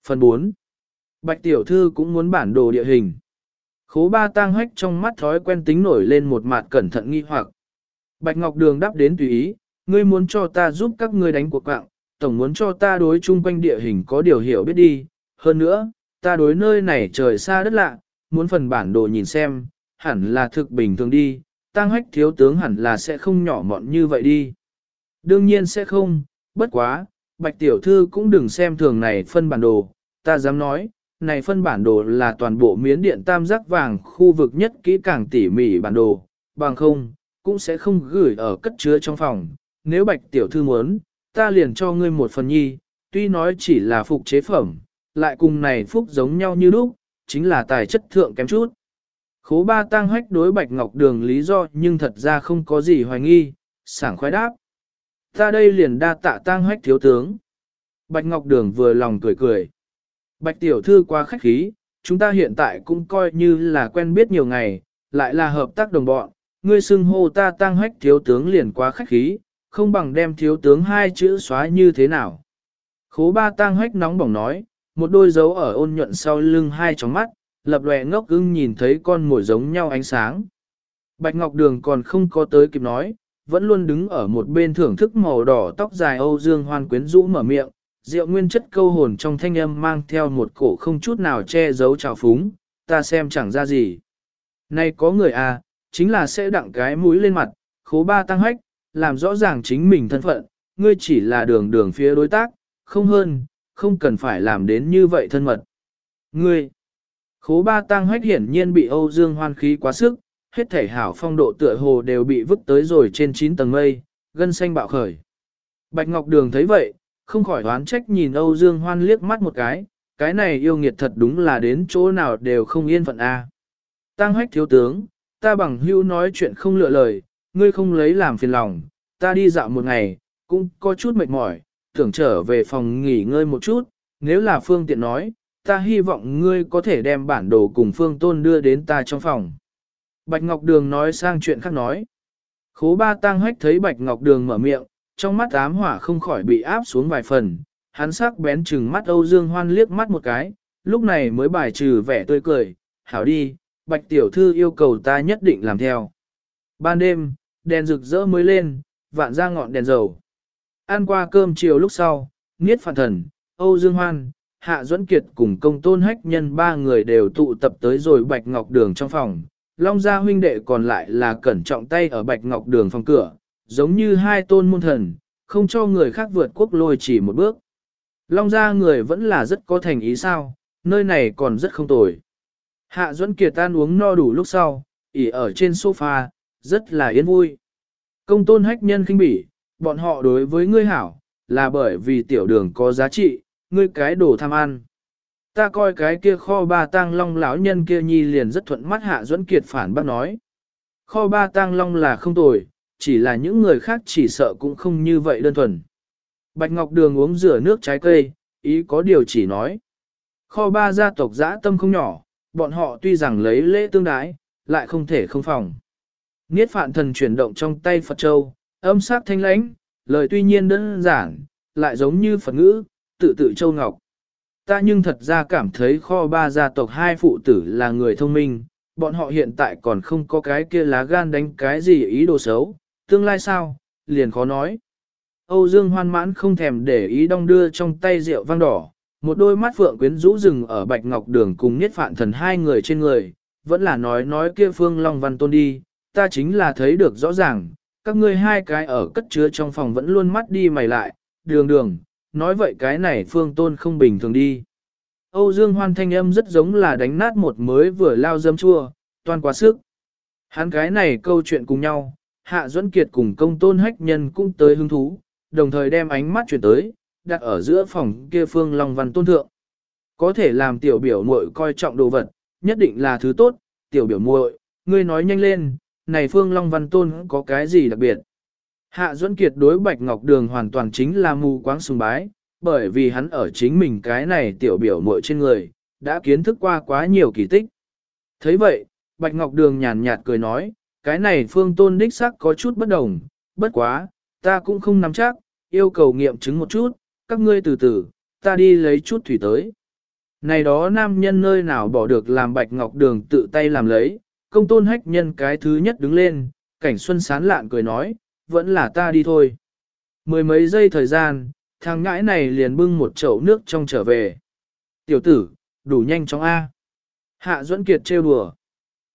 Phần 4. Bạch Tiểu Thư cũng muốn bản đồ địa hình. Khố ba tang hách trong mắt thói quen tính nổi lên một mặt cẩn thận nghi hoặc. Bạch Ngọc Đường đáp đến tùy ý, ngươi muốn cho ta giúp các ngươi đánh cuộc quạng, tổng muốn cho ta đối chung quanh địa hình có điều hiểu biết đi. Hơn nữa, ta đối nơi này trời xa đất lạ, muốn phần bản đồ nhìn xem, hẳn là thực bình thường đi, Tăng hách thiếu tướng hẳn là sẽ không nhỏ mọn như vậy đi. Đương nhiên sẽ không, bất quá, bạch tiểu thư cũng đừng xem thường này phân bản đồ, ta dám nói, này phân bản đồ là toàn bộ miến điện tam giác vàng khu vực nhất kỹ càng tỉ mỉ bản đồ, bằng không, cũng sẽ không gửi ở cất chứa trong phòng. Nếu bạch tiểu thư muốn, ta liền cho ngươi một phần nhi, tuy nói chỉ là phục chế phẩm, lại cùng này phúc giống nhau như lúc, chính là tài chất thượng kém chút. Khố ba tăng hách đối bạch ngọc đường lý do nhưng thật ra không có gì hoài nghi, sảng khoái đáp. Ta đây liền đa tạ tăng hách thiếu tướng. Bạch ngọc đường vừa lòng cười cười. Bạch tiểu thư qua khách khí, chúng ta hiện tại cũng coi như là quen biết nhiều ngày, lại là hợp tác đồng bọn, ngươi xưng hô ta tăng hách thiếu tướng liền quá khách khí, không bằng đem thiếu tướng hai chữ xóa như thế nào. Khố ba tăng hách nóng bỏng nói, một đôi dấu ở ôn nhuận sau lưng hai tróng mắt, lập lòe ngốc ưng nhìn thấy con mồi giống nhau ánh sáng. Bạch Ngọc Đường còn không có tới kịp nói, vẫn luôn đứng ở một bên thưởng thức màu đỏ tóc dài Âu Dương Hoan quyến rũ mở miệng, rượu nguyên chất câu hồn trong thanh âm mang theo một cổ không chút nào che giấu trào phúng, ta xem chẳng ra gì. Nay có người à, chính là sẽ đặng cái mũi lên mặt, khố ba tăng hách, làm rõ ràng chính mình thân phận, ngươi chỉ là đường đường phía đối tác, không hơn, không cần phải làm đến như vậy thân mật. Ngươi, khố ba tăng hách hiển nhiên bị Âu Dương hoan khí quá sức, hết thể hảo phong độ tựa hồ đều bị vứt tới rồi trên 9 tầng mây, gân xanh bạo khởi. Bạch Ngọc Đường thấy vậy, không khỏi đoán trách nhìn Âu Dương Hoan liếc mắt một cái, cái này yêu nghiệt thật đúng là đến chỗ nào đều không yên phận a. Tăng hách thiếu tướng, ta bằng hữu nói chuyện không lựa lời, ngươi không lấy làm phiền lòng, ta đi dạo một ngày, cũng có chút mệt mỏi, tưởng trở về phòng nghỉ ngơi một chút, nếu là phương tiện nói, ta hy vọng ngươi có thể đem bản đồ cùng phương tôn đưa đến ta trong phòng. Bạch Ngọc Đường nói sang chuyện khác nói. Khố ba tăng hách thấy Bạch Ngọc Đường mở miệng, trong mắt ám hỏa không khỏi bị áp xuống vài phần, hắn sắc bén chừng mắt Âu Dương Hoan liếc mắt một cái, lúc này mới bài trừ vẻ tươi cười, hảo đi, Bạch Tiểu Thư yêu cầu ta nhất định làm theo. Ban đêm, đèn rực rỡ mới lên, vạn ra ngọn đèn dầu. Ăn qua cơm chiều lúc sau, Niết Phạn Thần, Âu Dương Hoan, Hạ Duẫn Kiệt cùng công tôn hách nhân ba người đều tụ tập tới rồi Bạch Ngọc Đường trong phòng. Long gia huynh đệ còn lại là cẩn trọng tay ở Bạch Ngọc Đường phòng cửa, giống như hai tôn môn thần, không cho người khác vượt quốc lôi chỉ một bước. Long gia người vẫn là rất có thành ý sao, nơi này còn rất không tồi. Hạ Duẫn Kiệt tan uống no đủ lúc sau, ỉ ở trên sofa, rất là yên vui. Công tôn hách nhân khinh bỉ, bọn họ đối với ngươi hảo, là bởi vì tiểu đường có giá trị, ngươi cái đồ tham ăn. Ta coi cái kia kho ba tang long lão nhân kia nhi liền rất thuận mắt Hạ Duẫn Kiệt phản bác nói. Kho ba tang long là không tồi, chỉ là những người khác chỉ sợ cũng không như vậy đơn thuần. Bạch Ngọc Đường uống rửa nước trái cây, ý có điều chỉ nói. Kho ba gia tộc dã tâm không nhỏ, bọn họ tuy rằng lấy lễ tương đái, lại không thể không phòng. Niết phạn thần chuyển động trong tay Phật Châu, âm sắc thanh lãnh, lời tuy nhiên đơn giản, lại giống như Phật ngữ, tự tự Châu Ngọc. Ta nhưng thật ra cảm thấy kho ba gia tộc hai phụ tử là người thông minh, bọn họ hiện tại còn không có cái kia lá gan đánh cái gì ý đồ xấu, tương lai sao, liền khó nói. Âu Dương hoan mãn không thèm để ý đong đưa trong tay rượu vang đỏ, một đôi mắt phượng quyến rũ rừng ở bạch ngọc đường cùng nhất phạn thần hai người trên người, vẫn là nói nói kia phương Long Văn Tôn đi, ta chính là thấy được rõ ràng, các ngươi hai cái ở cất chứa trong phòng vẫn luôn mắt đi mày lại, đường đường, nói vậy cái này phương tôn không bình thường đi. Âu Dương Hoan thanh âm rất giống là đánh nát một mới vừa lao dâm chua, toàn quá sức. Hắn cái này câu chuyện cùng nhau, Hạ Duẫn Kiệt cùng công tôn hách nhân cũng tới hứng thú, đồng thời đem ánh mắt chuyển tới, đặt ở giữa phòng kia phương Long Văn Tôn Thượng. Có thể làm tiểu biểu muội coi trọng đồ vật, nhất định là thứ tốt, tiểu biểu muội, ngươi nói nhanh lên, này phương Long Văn Tôn có cái gì đặc biệt? Hạ Duẫn Kiệt đối Bạch Ngọc Đường hoàn toàn chính là mù quáng sùng bái, bởi vì hắn ở chính mình cái này tiểu biểu muội trên người, đã kiến thức qua quá nhiều kỳ tích. thấy vậy, Bạch Ngọc Đường nhàn nhạt cười nói, cái này phương tôn đích sắc có chút bất đồng, bất quá, ta cũng không nắm chắc, yêu cầu nghiệm chứng một chút, các ngươi từ từ, ta đi lấy chút thủy tới. Này đó nam nhân nơi nào bỏ được làm Bạch Ngọc Đường tự tay làm lấy, công tôn hách nhân cái thứ nhất đứng lên, cảnh xuân sán lạn cười nói, vẫn là ta đi thôi. Mười mấy giây thời gian, thằng ngãi này liền bưng một chậu nước trong trở về. Tiểu tử, đủ nhanh chóng A. Hạ Duẫn Kiệt trêu đùa.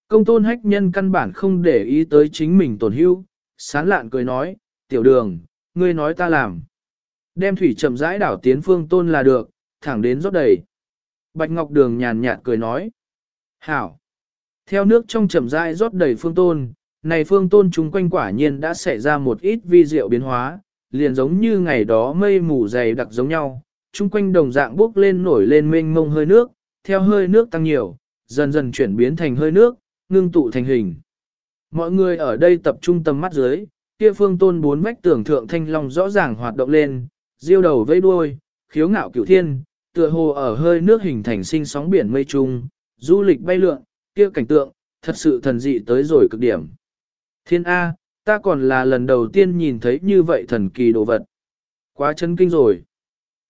Công tôn hách nhân căn bản không để ý tới chính mình tổn hưu, sán lạn cười nói, tiểu đường, ngươi nói ta làm. Đem thủy chậm rãi đảo tiến phương tôn là được, thẳng đến rót đầy. Bạch Ngọc Đường nhàn nhạt cười nói. Hảo. Theo nước trong chậm rãi rót đầy phương tôn, này phương tôn chúng quanh quả nhiên đã xảy ra một ít vi diệu biến hóa, liền giống như ngày đó mây mù dày đặc giống nhau, chung quanh đồng dạng bốc lên nổi lên mênh mông hơi nước, theo hơi nước tăng nhiều, dần dần chuyển biến thành hơi nước, ngưng tụ thành hình. Mọi người ở đây tập trung tầm mắt dưới, kia phương tôn bốn vách tưởng thượng thanh long rõ ràng hoạt động lên, diêu đầu vây đuôi, khiếu ngạo cửu thiên, tựa hồ ở hơi nước hình thành sinh sóng biển mây trung, du lịch bay lượn, kia cảnh tượng, thật sự thần dị tới rồi cực điểm. Thiên A, ta còn là lần đầu tiên nhìn thấy như vậy thần kỳ đồ vật. Quá chân kinh rồi.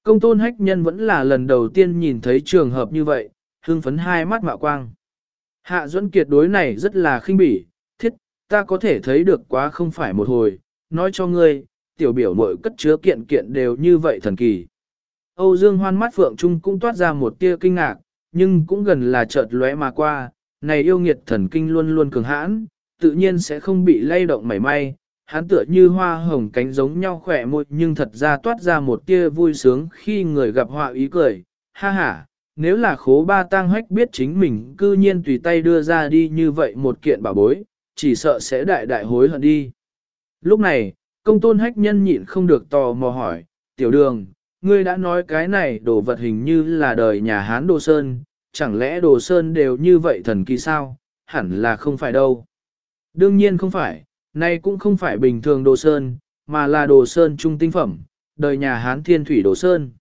Công tôn hách nhân vẫn là lần đầu tiên nhìn thấy trường hợp như vậy, hưng phấn hai mắt mạo quang. Hạ Duẫn Kiệt đối này rất là khinh bỉ, thiết, ta có thể thấy được quá không phải một hồi, nói cho ngươi, tiểu biểu mội cất chứa kiện kiện đều như vậy thần kỳ. Âu Dương hoan mắt phượng trung cũng toát ra một tia kinh ngạc, nhưng cũng gần là chợt lóe mà qua, này yêu nghiệt thần kinh luôn luôn cường hãn, tự nhiên sẽ không bị lay động mảy may. Hắn tựa như hoa hồng cánh giống nhau khỏe môi nhưng thật ra toát ra một tia vui sướng khi người gặp họa ý cười. Ha ha, nếu là khố ba tang hách biết chính mình cư nhiên tùy tay đưa ra đi như vậy một kiện bảo bối, chỉ sợ sẽ đại đại hối hận đi. Lúc này, công tôn hách nhân nhịn không được tò mò hỏi, tiểu đường, ngươi đã nói cái này đồ vật hình như là đời nhà Hán Đồ Sơn, chẳng lẽ Đồ Sơn đều như vậy thần kỳ sao, hẳn là không phải đâu. Đương nhiên không phải, nay cũng không phải bình thường Đồ Sơn, mà là Đồ Sơn trung tinh phẩm, đời nhà Hán Thiên Thủy Đồ Sơn.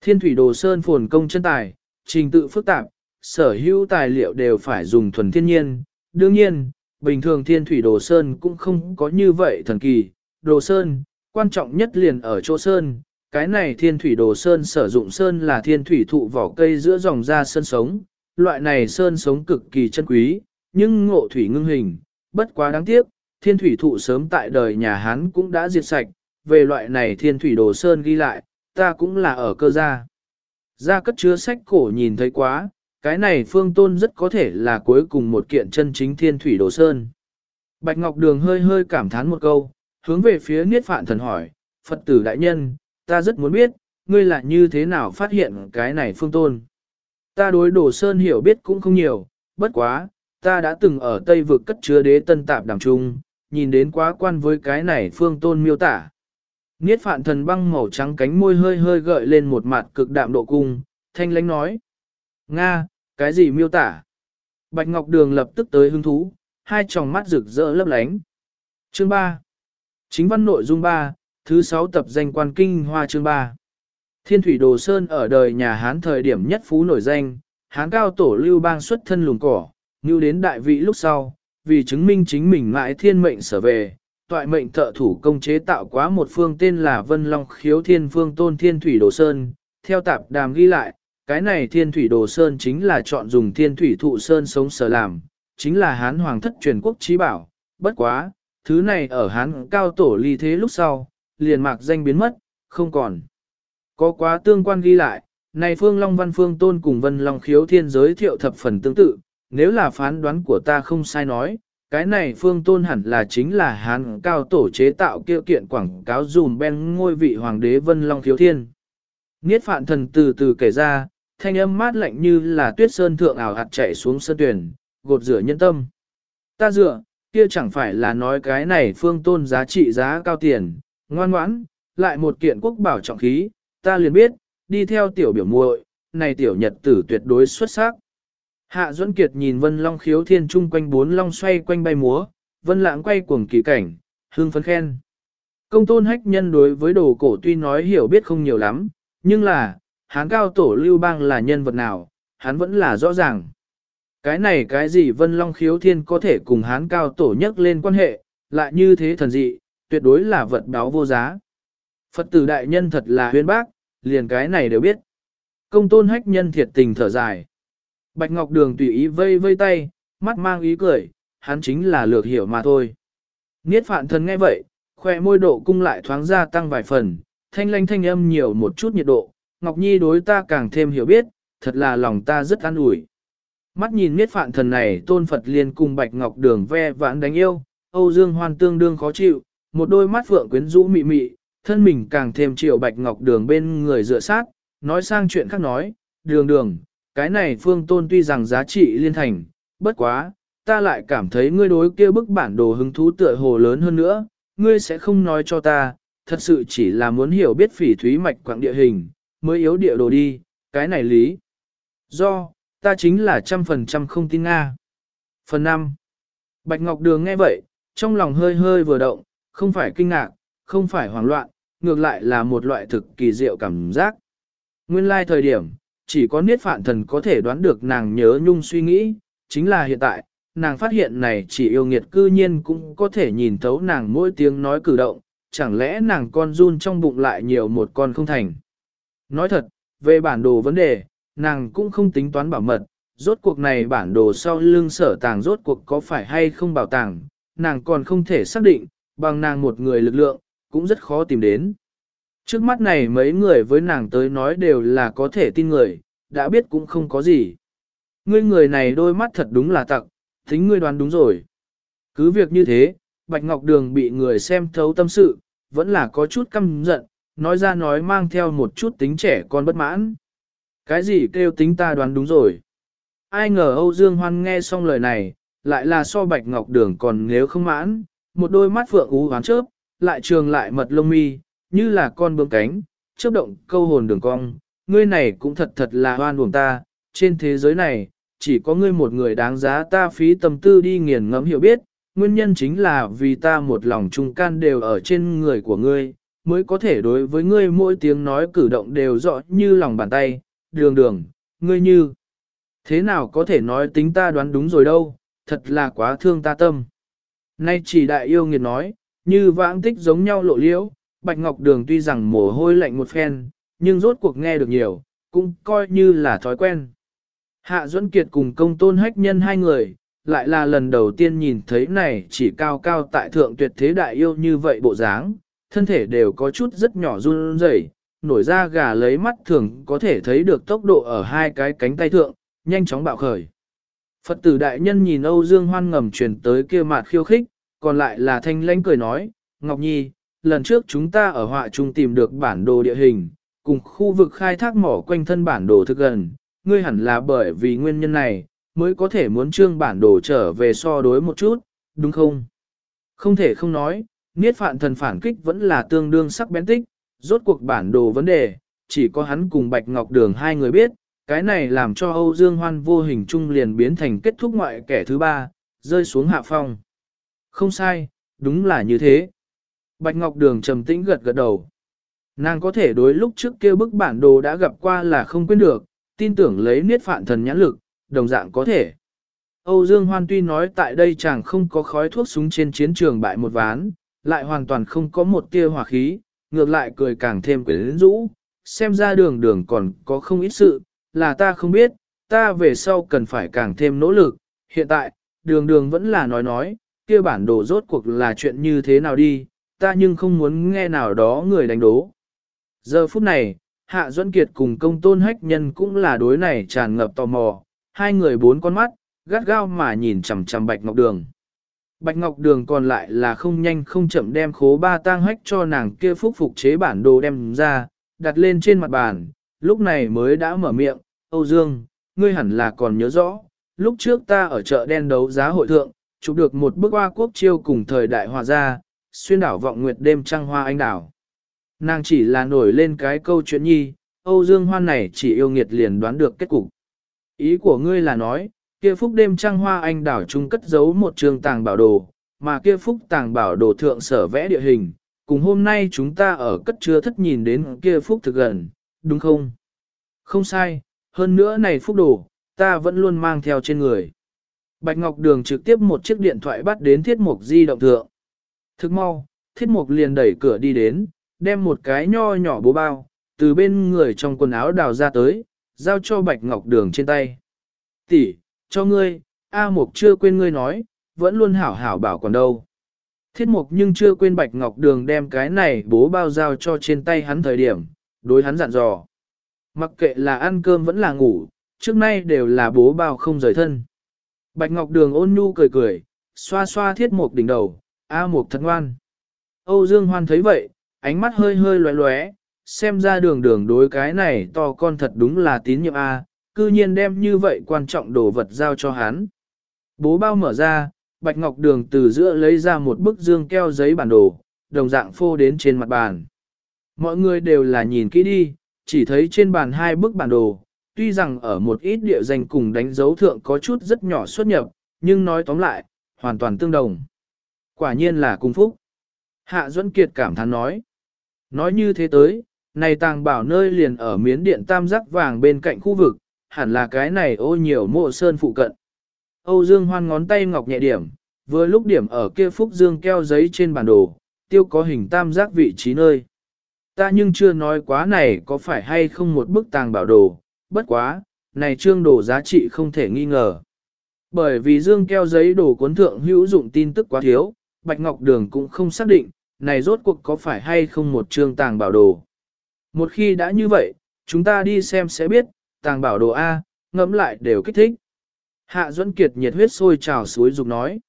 Thiên Thủy Đồ Sơn phồn công chân tài, trình tự phức tạp, sở hữu tài liệu đều phải dùng thuần thiên nhiên. Đương nhiên, bình thường Thiên Thủy Đồ Sơn cũng không có như vậy thần kỳ. Đồ Sơn, quan trọng nhất liền ở chỗ Sơn, cái này thiên thủy đồ sơn sử dụng sơn là thiên thủy thụ vỏ cây giữa dòng ra sơn sống, loại này sơn sống cực kỳ chân quý, nhưng ngộ thủy ngưng hình, bất quá đáng tiếc, thiên thủy thụ sớm tại đời nhà Hán cũng đã diệt sạch, về loại này thiên thủy đồ sơn ghi lại, ta cũng là ở cơ gia. Gia cất chứa sách cổ nhìn thấy quá, cái này phương tôn rất có thể là cuối cùng một kiện chân chính thiên thủy đồ sơn. Bạch Ngọc Đường hơi hơi cảm thán một câu, hướng về phía Niết Phạn Thần hỏi, Phật tử đại nhân, ta rất muốn biết, ngươi là như thế nào phát hiện cái này phương tôn. Ta đối đồ sơn hiểu biết cũng không nhiều, bất quá, ta đã từng ở Tây vực cất chứa đế tân tạp đàm trung, nhìn đến quá quan với cái này phương tôn miêu tả. Niết phạn thần băng màu trắng cánh môi hơi hơi gợi lên một mặt cực đạm độ cung, thanh lánh nói. Nga, cái gì miêu tả? Bạch Ngọc Đường lập tức tới hứng thú, hai tròng mắt rực rỡ lấp lánh. Chương 3 Chính văn nội dung 3, thứ 6 tập danh quan kinh hoa chương 3. Thiên thủy đồ sơn ở đời nhà Hán thời điểm nhất phú nổi danh, Hán cao tổ lưu bang xuất thân lùng cỏ, như đến đại vị lúc sau, vì chứng minh chính mình mãi thiên mệnh sở về, toại mệnh thợ thủ công chế tạo quá một phương tên là Vân Long khiếu thiên phương tôn thiên thủy đồ sơn, theo tạp đàm ghi lại, cái này thiên thủy đồ sơn chính là chọn dùng thiên thủy thụ sơn sống sở làm, chính là Hán hoàng thất truyền quốc trí bảo, bất quá, thứ này ở Hán cao tổ ly thế lúc sau, liền mạc danh biến mất, không còn. Có quá tương quan ghi lại, này Phương Long Văn Phương Tôn cùng Vân Long khiếu thiên giới thiệu thập phần tương tự, nếu là phán đoán của ta không sai nói, cái này Phương Tôn hẳn là chính là Hán cao tổ chế tạo kiệu kiện quảng cáo dùm ben ngôi vị hoàng đế Vân Long khiếu thiên. Niết phạn thần từ từ kể ra, thanh âm mát lạnh như là tuyết sơn thượng ảo hạt chạy xuống sơn tuyển, gột rửa nhân tâm. Ta dựa, kia chẳng phải là nói cái này phương tôn giá trị giá cao tiền, ngoan ngoãn, lại một kiện quốc bảo trọng khí, ta liền biết, đi theo tiểu biểu muội, này tiểu nhật tử tuyệt đối xuất sắc. Hạ Duẫn Kiệt nhìn Vân Long khiếu thiên trung quanh bốn long xoay quanh bay múa, Vân Lãng quay cuồng kỳ cảnh, hương phấn khen. Công tôn hách nhân đối với đồ cổ tuy nói hiểu biết không nhiều lắm, nhưng là, hán cao tổ lưu bang là nhân vật nào, hắn vẫn là rõ ràng. Cái này cái gì Vân Long khiếu thiên có thể cùng hán cao tổ nhắc lên quan hệ, lại như thế thần dị, tuyệt đối là vật báo vô giá. Phật tử đại nhân thật là huyên bác, liền cái này đều biết. Công tôn hách nhân thiệt tình thở dài. Bạch Ngọc Đường tùy ý vây vây tay, mắt mang ý cười, hắn chính là lược hiểu mà thôi. Niết phạn thần nghe vậy, khoe môi độ cung lại thoáng ra tăng vài phần, thanh lanh thanh âm nhiều một chút nhiệt độ, Ngọc Nhi đối ta càng thêm hiểu biết, thật là lòng ta rất an ủi. Mắt nhìn miết phạn thần này tôn Phật liền cùng Bạch Ngọc Đường ve vãn đánh yêu, Âu Dương Hoan tương đương khó chịu, một đôi mắt phượng quyến rũ mị mị, thân mình càng thêm chiều Bạch Ngọc Đường bên người dựa sát, nói sang chuyện khác nói, đường đường, cái này phương tôn tuy rằng giá trị liên thành, bất quá, ta lại cảm thấy ngươi đối kia bức bản đồ hứng thú tựa hồ lớn hơn nữa, ngươi sẽ không nói cho ta, thật sự chỉ là muốn hiểu biết phỉ thúy mạch quạng địa hình, mới yếu địa đồ đi, cái này lý. Do, ta chính là trăm phần trăm không tin Nga. Phần 5. Bạch Ngọc Đường nghe vậy, trong lòng hơi hơi vừa động, không phải kinh ngạc, không phải hoảng loạn, ngược lại là một loại thực kỳ diệu cảm giác. Nguyên lai thời điểm, chỉ có niết phạn thần có thể đoán được nàng nhớ nhung suy nghĩ, chính là hiện tại, nàng phát hiện này chỉ yêu nghiệt cư nhiên cũng có thể nhìn thấu nàng mỗi tiếng nói cử động, chẳng lẽ nàng con run trong bụng lại nhiều một con không thành. Nói thật, về bản đồ vấn đề, nàng cũng không tính toán bảo mật, rốt cuộc này bản đồ sau lưng sở tàng rốt cuộc có phải hay không bảo tàng, nàng còn không thể xác định, bằng nàng một người lực lượng, cũng rất khó tìm đến. Trước mắt này mấy người với nàng tới nói đều là có thể tin người, đã biết cũng không có gì. Ngươi người này đôi mắt thật đúng là tặng, tính ngươi đoán đúng rồi. Cứ việc như thế, Bạch Ngọc Đường bị người xem thấu tâm sự, vẫn là có chút căm giận, nói ra nói mang theo một chút tính trẻ con bất mãn. Cái gì kêu tính ta đoán đúng rồi. Ai ngờ Âu Dương Hoan nghe xong lời này, lại là so Bạch Ngọc Đường còn nếu không mãn, một đôi mắt phượng ú hoán chớp, lại trường lại mật lông mi, như là con bướm cánh, chớp động câu hồn đường cong, ngươi này cũng thật thật là hoan buồn ta, trên thế giới này, chỉ có ngươi một người đáng giá ta phí tâm tư đi nghiền ngẫm hiểu biết, nguyên nhân chính là vì ta một lòng trung can đều ở trên người của ngươi, mới có thể đối với ngươi mỗi tiếng nói cử động đều rõ như lòng bàn tay, đường đường, ngươi như. Thế nào có thể nói tính ta đoán đúng rồi đâu, thật là quá thương ta tâm. Nay chỉ đại yêu nghiệt nói, như vãng tích giống nhau lộ liễu, Bạch Ngọc Đường tuy rằng mồ hôi lạnh một phen, nhưng rốt cuộc nghe được nhiều, cũng coi như là thói quen. Hạ Duẫn Kiệt cùng công tôn hách nhân hai người, lại là lần đầu tiên nhìn thấy này chỉ cao cao tại thượng tuyệt thế đại yêu như vậy bộ dáng, thân thể đều có chút rất nhỏ run rẩy, nổi ra gà lấy mắt thường có thể thấy được tốc độ ở hai cái cánh tay thượng, nhanh chóng bạo khởi. Phật tử đại nhân nhìn Âu Dương Hoan ngầm truyền tới kia mặt khiêu khích, còn lại là thanh lãnh cười nói, Ngọc Nhi, lần trước chúng ta ở họa trung tìm được bản đồ địa hình, cùng khu vực khai thác mỏ quanh thân bản đồ thực gần, ngươi hẳn là bởi vì nguyên nhân này, mới có thể muốn trương bản đồ trở về so đối một chút, đúng không? Không thể không nói, Niết phạn thần phản kích vẫn là tương đương sắc bén tích, rốt cuộc bản đồ vấn đề, chỉ có hắn cùng Bạch Ngọc Đường hai người biết, cái này làm cho Âu Dương Hoan vô hình trung liền biến thành kết thúc ngoại kẻ thứ ba, rơi xuống hạ phong. Không sai, đúng là như thế. Bạch Ngọc Đường trầm tĩnh gật gật đầu. Nàng có thể đối lúc trước kia bức bản đồ đã gặp qua là không quên được, tin tưởng lấy niết phạn thần nhãn lực, đồng dạng có thể. Âu Dương Hoan tuy nói tại đây chàng không có khói thuốc súng trên chiến trường bại một ván, lại hoàn toàn không có một tia hỏa khí, ngược lại cười càng thêm quyến rũ, xem ra đường đường còn có không ít sự, là ta không biết, ta về sau cần phải càng thêm nỗ lực, hiện tại, đường đường vẫn là nói nói, kia bản đồ rốt cuộc là chuyện như thế nào đi, ta nhưng không muốn nghe nào đó người đánh đố. Giờ phút này, Hạ Duẫn Kiệt cùng công tôn hách nhân cũng là đối này tràn ngập tò mò, hai người bốn con mắt, gắt gao mà nhìn chằm chằm Bạch Ngọc Đường. Bạch Ngọc Đường còn lại là không nhanh không chậm đem khố ba tang hách cho nàng kia phúc phục chế bản đồ đem ra, đặt lên trên mặt bàn, lúc này mới đã mở miệng, Âu Dương, ngươi hẳn là còn nhớ rõ, lúc trước ta ở chợ đen đấu giá hội thượng, chụp được một bức hoa quốc chiêu cùng thời đại hòa gia, xuyên đảo vọng nguyệt đêm trăng hoa anh đảo. Nàng chỉ là nổi lên cái câu chuyện nhi, Âu Dương Hoan này chỉ yêu nghiệt liền đoán được kết cục. Ý của ngươi là nói, kia phúc đêm trăng hoa anh đảo trung cất giấu một trường tàng bảo đồ, mà kia phúc tàng bảo đồ thượng sở vẽ địa hình, cùng hôm nay chúng ta ở cất chứa thất nhìn đến kia phúc thực gần, đúng không? Không sai, hơn nữa này phúc đồ, ta vẫn luôn mang theo trên người. Bạch Ngọc Đường trực tiếp một chiếc điện thoại bắt đến thiết mục di động thượng. Thức mau, thiết mục liền đẩy cửa đi đến, đem một cái nho nhỏ bố bao, từ bên người trong quần áo đào ra tới, giao cho Bạch Ngọc Đường trên tay. Tỷ, cho ngươi, A Mục chưa quên ngươi nói, vẫn luôn hảo hảo bảo còn đâu. Thiết Mục nhưng chưa quên Bạch Ngọc Đường đem cái này bố bao giao cho trên tay hắn thời điểm, đối hắn dặn dò. Mặc kệ là ăn cơm vẫn là ngủ, trước nay đều là bố bao không rời thân. Bạch Ngọc Đường ôn nhu cười cười, xoa xoa thiết mục đỉnh đầu, A mục thật ngoan. Âu Dương Hoan thấy vậy, ánh mắt hơi hơi lóe lóe, xem ra đường đường đối cái này to con thật đúng là tín nhiệm A, cư nhiên đem như vậy quan trọng đồ vật giao cho hắn. Bố bao mở ra, Bạch Ngọc Đường từ giữa lấy ra một bức dương keo giấy bản đồ, đồng dạng phô đến trên mặt bàn. Mọi người đều là nhìn kỹ đi, chỉ thấy trên bàn hai bức bản đồ, tuy rằng ở một ít địa danh cùng đánh dấu thượng có chút rất nhỏ xuất nhập, nhưng nói tóm lại, hoàn toàn tương đồng. Quả nhiên là cung phúc. Hạ Duẫn Kiệt cảm thán nói. Nói như thế tới, này tàng bảo nơi liền ở miến điện tam giác vàng bên cạnh khu vực, hẳn là cái này ô nhiều mộ sơn phụ cận. Âu Dương hoan ngón tay ngọc nhẹ điểm, vừa lúc điểm ở kia phúc dương keo giấy trên bản đồ, tiêu có hình tam giác vị trí nơi. Ta nhưng chưa nói quá này có phải hay không một bức tàng bảo đồ, bất quá, này trương đồ giá trị không thể nghi ngờ. Bởi vì dương keo giấy đồ cuốn thượng hữu dụng tin tức quá thiếu, Bạch Ngọc Đường cũng không xác định, này rốt cuộc có phải hay không một trương tàng bảo đồ. Một khi đã như vậy, chúng ta đi xem sẽ biết, tàng bảo đồ A, ngẫm lại đều kích thích. Hạ Duẫn Kiệt nhiệt huyết sôi trào suối dục nói.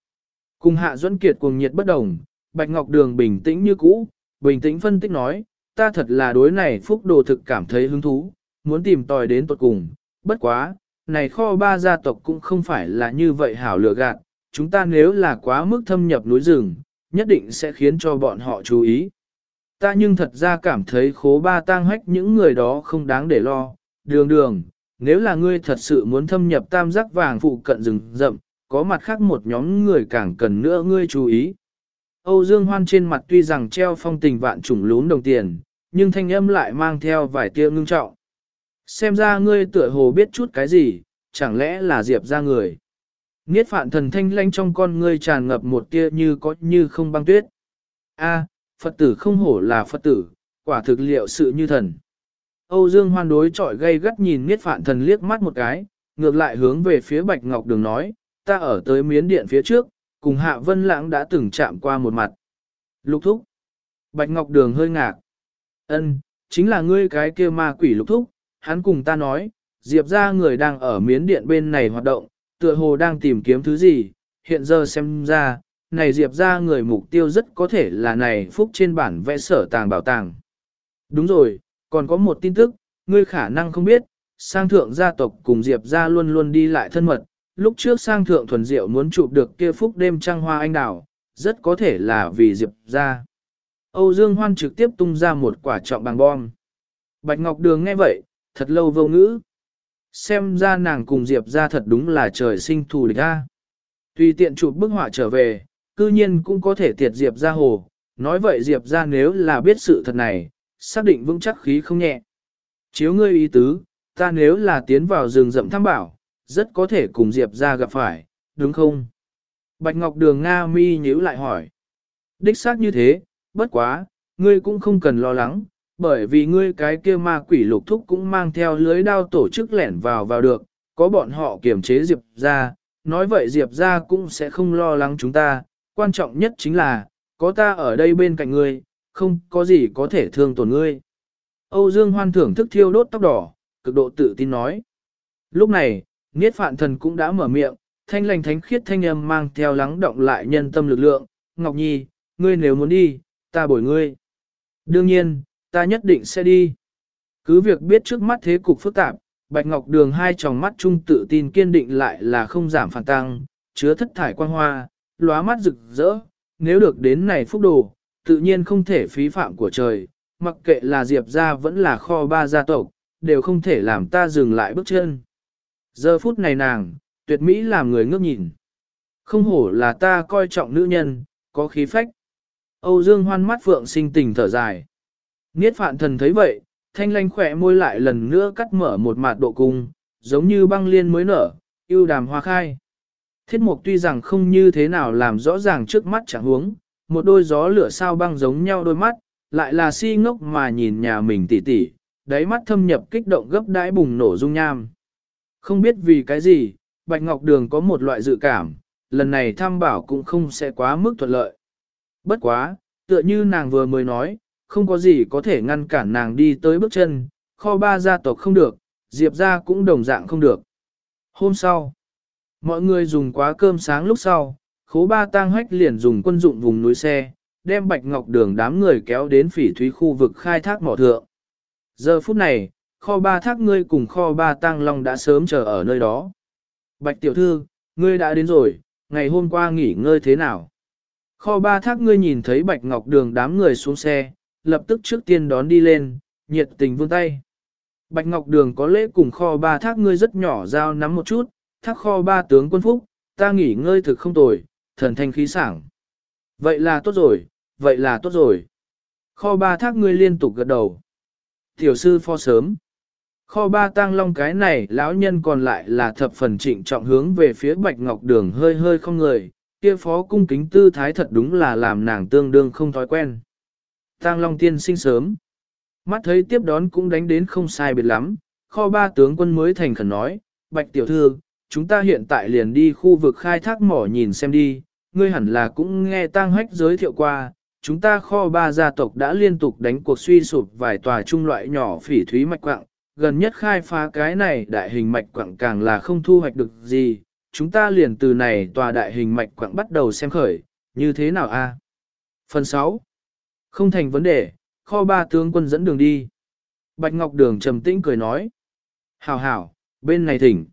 Cùng Hạ Duẫn Kiệt cuồng nhiệt bất đồng, Bạch Ngọc Đường bình tĩnh như cũ, bình tĩnh phân tích nói, ta thật là đối này phúc đồ thực cảm thấy hứng thú, muốn tìm tòi đến tuột cùng, bất quá, này kho ba gia tộc cũng không phải là như vậy hảo lựa gạt, chúng ta nếu là quá mức thâm nhập núi rừng, nhất định sẽ khiến cho bọn họ chú ý. Ta nhưng thật ra cảm thấy khố ba tang hách những người đó không đáng để lo, đường đường, nếu là ngươi thật sự muốn thâm nhập tam giác vàng phụ cận rừng rậm, có mặt khác một nhóm người càng cần nữa ngươi chú ý. Âu Dương Hoan trên mặt tuy rằng treo phong tình vạn trùng lún đồng tiền, nhưng thanh âm lại mang theo vài tia ngưng trọng. Xem ra ngươi tựa hồ biết chút cái gì, chẳng lẽ là Diệp ra người. Niết phạn thần thanh lanh trong con ngươi tràn ngập một tia như có như không băng tuyết. A, Phật tử không hổ là Phật tử, quả thực liệu sự như thần. Âu Dương hoan đối trọi gây gắt nhìn Niết phạn thần liếc mắt một cái, ngược lại hướng về phía Bạch Ngọc Đường nói, ta ở tới miến điện phía trước, cùng Hạ Vân Lãng đã từng chạm qua một mặt. Lục thúc. Bạch Ngọc Đường hơi ngạc. Ân, chính là ngươi cái kia ma quỷ lục thúc, hắn cùng ta nói, Diệp ra người đang ở miến điện bên này hoạt động, tựa hồ đang tìm kiếm thứ gì, hiện giờ xem ra, này Diệp ra người mục tiêu rất có thể là này phúc trên bản vẽ sở tàng bảo tàng. Đúng rồi, còn có một tin tức, ngươi khả năng không biết, sang thượng gia tộc cùng Diệp ra luôn luôn đi lại thân mật, lúc trước sang thượng thuần diệu muốn chụp được kia phúc đêm trăng hoa anh đào, rất có thể là vì Diệp ra. Âu Dương Hoan trực tiếp tung ra một quả trọng bằng bom. Bạch Ngọc Đường nghe vậy, thật lâu vô ngữ. Xem ra nàng cùng Diệp ra thật đúng là trời sinh thù địch a. Tùy tiện chụp bức họa trở về, cư nhiên cũng có thể tiệt Diệp ra hồ, Nói vậy Diệp ra nếu là biết sự thật này, xác định vững chắc khí không nhẹ. Chiếu ngươi ý tứ, ta nếu là tiến vào rừng rậm thăm bảo, rất có thể cùng Diệp ra gặp phải, đúng không? Bạch Ngọc Đường Nga mi nhíu lại hỏi. Đích xác như thế, bất quá, ngươi cũng không cần lo lắng, bởi vì ngươi cái kia ma quỷ lục thúc cũng mang theo lưới đao tổ chức lẻn vào vào được, có bọn họ kiểm chế Diệp ra, nói vậy Diệp ra cũng sẽ không lo lắng chúng ta, quan trọng nhất chính là, có ta ở đây bên cạnh ngươi, không có gì có thể thương tổn ngươi. Âu Dương Hoan thưởng thức thiêu đốt tóc đỏ, cực độ tự tin nói. Lúc này, Niết Phạn Thần cũng đã mở miệng, thanh lành thánh khiết thanh âm mang theo lắng động lại nhân tâm lực lượng. Ngọc Nhi, ngươi nếu muốn đi, ta bồi ngươi. Đương nhiên, ta nhất định sẽ đi. Cứ việc biết trước mắt thế cục phức tạp, Bạch Ngọc Đường hai tròng mắt trung tự tin kiên định lại là không giảm phản tăng, chứa thất thải quan hoa, lóa mắt rực rỡ, nếu được đến này phúc đồ, tự nhiên không thể phí phạm của trời, mặc kệ là Diệp gia vẫn là kho ba gia tộc, đều không thể làm ta dừng lại bước chân. Giờ phút này nàng, tuyệt mỹ làm người ngước nhìn. Không hổ là ta coi trọng nữ nhân, có khí phách. Âu Dương hoan mắt phượng sinh tình thở dài. Niết phạn thần thấy vậy, thanh lanh khỏe môi lại lần nữa cắt mở một mạt độ cung, giống như băng liên mới nở, yêu đàm hoa khai. Thiết mục tuy rằng không như thế nào làm rõ ràng trước mắt chẳng huống, một đôi gió lửa sao băng giống nhau đôi mắt, lại là si ngốc mà nhìn nhà mình tỉ tỉ, đáy mắt thâm nhập kích động gấp đãi bùng nổ dung nham. Không biết vì cái gì, Bạch Ngọc Đường có một loại dự cảm, lần này tham bảo cũng không sẽ quá mức thuận lợi. Bất quá, tựa như nàng vừa mới nói, không có gì có thể ngăn cản nàng đi tới bước chân, kho ba gia tộc không được, Diệp gia cũng đồng dạng không được. Hôm sau, mọi người dùng quá cơm sáng lúc sau, khố ba tang hách liền dùng quân dụng vùng núi xe, đem Bạch Ngọc Đường đám người kéo đến phỉ thúy khu vực khai thác mỏ thượng. Giờ phút này, kho ba thác ngươi cùng kho ba tang long đã sớm chờ ở nơi đó. Bạch tiểu thư, ngươi đã đến rồi, ngày hôm qua nghỉ ngơi thế nào? Kho ba thác ngươi nhìn thấy Bạch Ngọc Đường đám người xuống xe, lập tức trước tiên đón đi lên, nhiệt tình vươn tay. Bạch Ngọc Đường có lễ cùng kho ba thác ngươi rất nhỏ giao nắm một chút, thác kho ba tướng quân phúc, ta nghỉ ngơi thực không tồi, thần thanh khí sảng. Vậy là tốt rồi, vậy là tốt rồi. Kho ba thác ngươi liên tục gật đầu. Tiểu sư pho sớm. Kho ba tang long cái này lão nhân còn lại là thập phần trịnh trọng hướng về phía bạch ngọc đường hơi hơi không người, kia phó cung kính tư thái thật đúng là làm nàng tương đương không thói quen. Tang long tiên sinh sớm. Mắt thấy tiếp đón cũng đánh đến không sai biệt lắm, kho ba tướng quân mới thành khẩn nói, bạch tiểu thư, chúng ta hiện tại liền đi khu vực khai thác mỏ nhìn xem đi, ngươi hẳn là cũng nghe tang hách giới thiệu qua, chúng ta kho ba gia tộc đã liên tục đánh cuộc suy sụp vài tòa trung loại nhỏ phỉ thúy mạch quạng, gần nhất khai phá cái này đại hình mạch quạng càng là không thu hoạch được gì, chúng ta liền từ này tòa đại hình mạch quạng bắt đầu xem khởi, như thế nào a? Phần 6. Không thành vấn đề, kho ba tướng quân dẫn đường đi. Bạch Ngọc Đường trầm tĩnh cười nói. Hảo hảo, bên này thỉnh.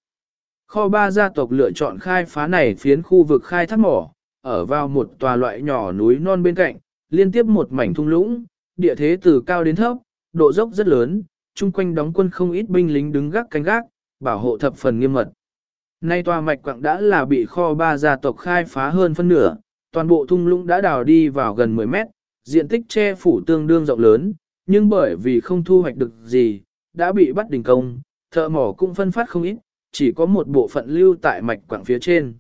Kho ba gia tộc lựa chọn khai phá này phiến khu vực khai thác mỏ, ở vào một tòa loại nhỏ núi non bên cạnh, liên tiếp một mảnh thung lũng, địa thế từ cao đến thấp, độ dốc rất lớn, chung quanh đóng quân không ít binh lính đứng gác canh gác, bảo hộ thập phần nghiêm mật. Nay tòa mạch quặng đã là bị kho ba gia tộc khai phá hơn phân nửa, toàn bộ thung lũng đã đào đi vào gần 10 mét, diện tích che phủ tương đương rộng lớn, nhưng bởi vì không thu hoạch được gì, đã bị bắt đình công, thợ mỏ cũng phân phát không ít, chỉ có một bộ phận lưu tại mạch quặng phía trên.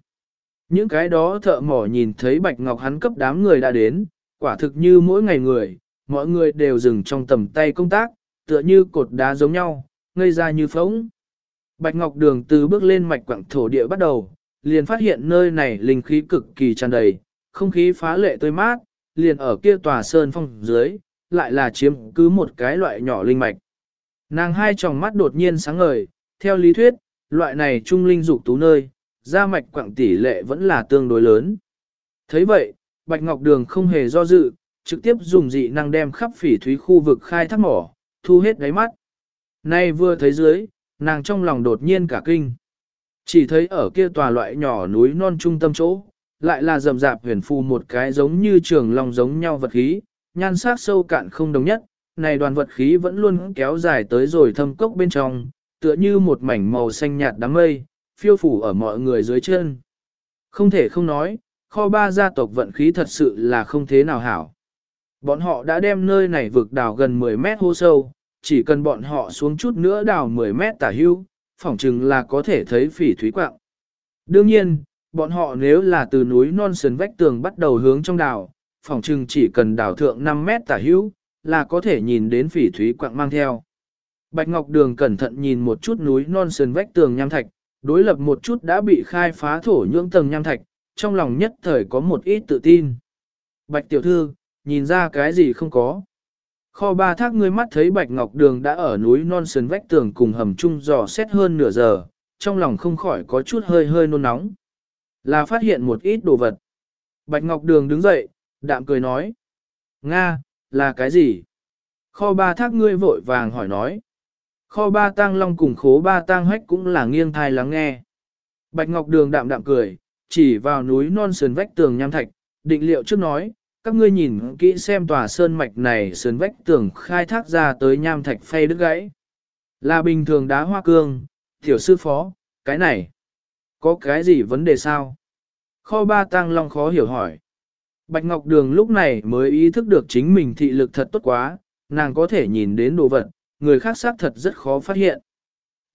Những cái đó thợ mỏ nhìn thấy Bạch Ngọc hắn cấp đám người đã đến, quả thực như mỗi ngày người, mọi người đều dừng trong tầm tay công tác, tựa như cột đá giống nhau, ngây ra như phóng. Bạch Ngọc Đường từ bước lên mạch quặng thổ địa bắt đầu, liền phát hiện nơi này linh khí cực kỳ tràn đầy, không khí phá lệ tươi mát, liền ở kia tòa sơn phong dưới, lại là chiếm cứ một cái loại nhỏ linh mạch. Nàng hai tròng mắt đột nhiên sáng ngời, theo lý thuyết, loại này trung linh dục tú nơi, ra mạch quặng tỷ lệ vẫn là tương đối lớn. thấy vậy, Bạch Ngọc Đường không hề do dự, trực tiếp dùng dị năng đem khắp phỉ thúy khu vực khai thác mỏ, thu hết đáy mắt. Nay vừa thấy dưới, nàng trong lòng đột nhiên cả kinh. Chỉ thấy ở kia tòa loại nhỏ núi non trung tâm chỗ, lại là rầm rạp huyền phù một cái giống như trường lòng giống nhau vật khí, nhan sắc sâu cạn không đồng nhất, này đoàn vật khí vẫn luôn kéo dài tới rồi thâm cốc bên trong, tựa như một mảnh màu xanh nhạt đám mây, phiêu phủ ở mọi người dưới chân. Không thể không nói, kho ba gia tộc vận khí thật sự là không thế nào hảo. Bọn họ đã đem nơi này vực đào gần 10 mét hô sâu, chỉ cần bọn họ xuống chút nữa đào 10 mét tả hưu, phỏng chừng là có thể thấy phỉ thúy quạng. Đương nhiên, bọn họ nếu là từ núi non sườn vách tường bắt đầu hướng trong đào, phỏng chừng chỉ cần đào thượng 5 mét tả hưu, là có thể nhìn đến phỉ thúy quạng mang theo. Bạch Ngọc Đường cẩn thận nhìn một chút núi non sườn vách tường nham thạch, đối lập một chút đã bị khai phá thổ nhưỡng tầng nham thạch, trong lòng nhất thời có một ít tự tin. Bạch tiểu thư, nhìn ra cái gì không có. Kho ba thác ngươi mắt thấy Bạch Ngọc Đường đã ở núi non sườn vách tường cùng hầm chung dò xét hơn nửa giờ, trong lòng không khỏi có chút hơi hơi nôn nóng. Là phát hiện một ít đồ vật. Bạch Ngọc Đường đứng dậy, đạm cười nói. Nga, là cái gì? Kho ba thác ngươi vội vàng hỏi nói. Kho ba tang long cùng khố ba tang hách cũng là nghiêng thai lắng nghe. Bạch Ngọc Đường đạm đạm cười, chỉ vào núi non sườn vách tường nham thạch, định liệu trước nói, các ngươi nhìn kỹ xem tòa sơn mạch này sườn vách tường khai thác ra tới nham thạch phay đứt gãy. Là bình thường đá hoa cương, tiểu sư phó, cái này, có cái gì vấn đề sao? Kho ba tăng long khó hiểu hỏi. Bạch Ngọc Đường lúc này mới ý thức được chính mình thị lực thật tốt quá, nàng có thể nhìn đến đồ vật, người khác xác thật rất khó phát hiện.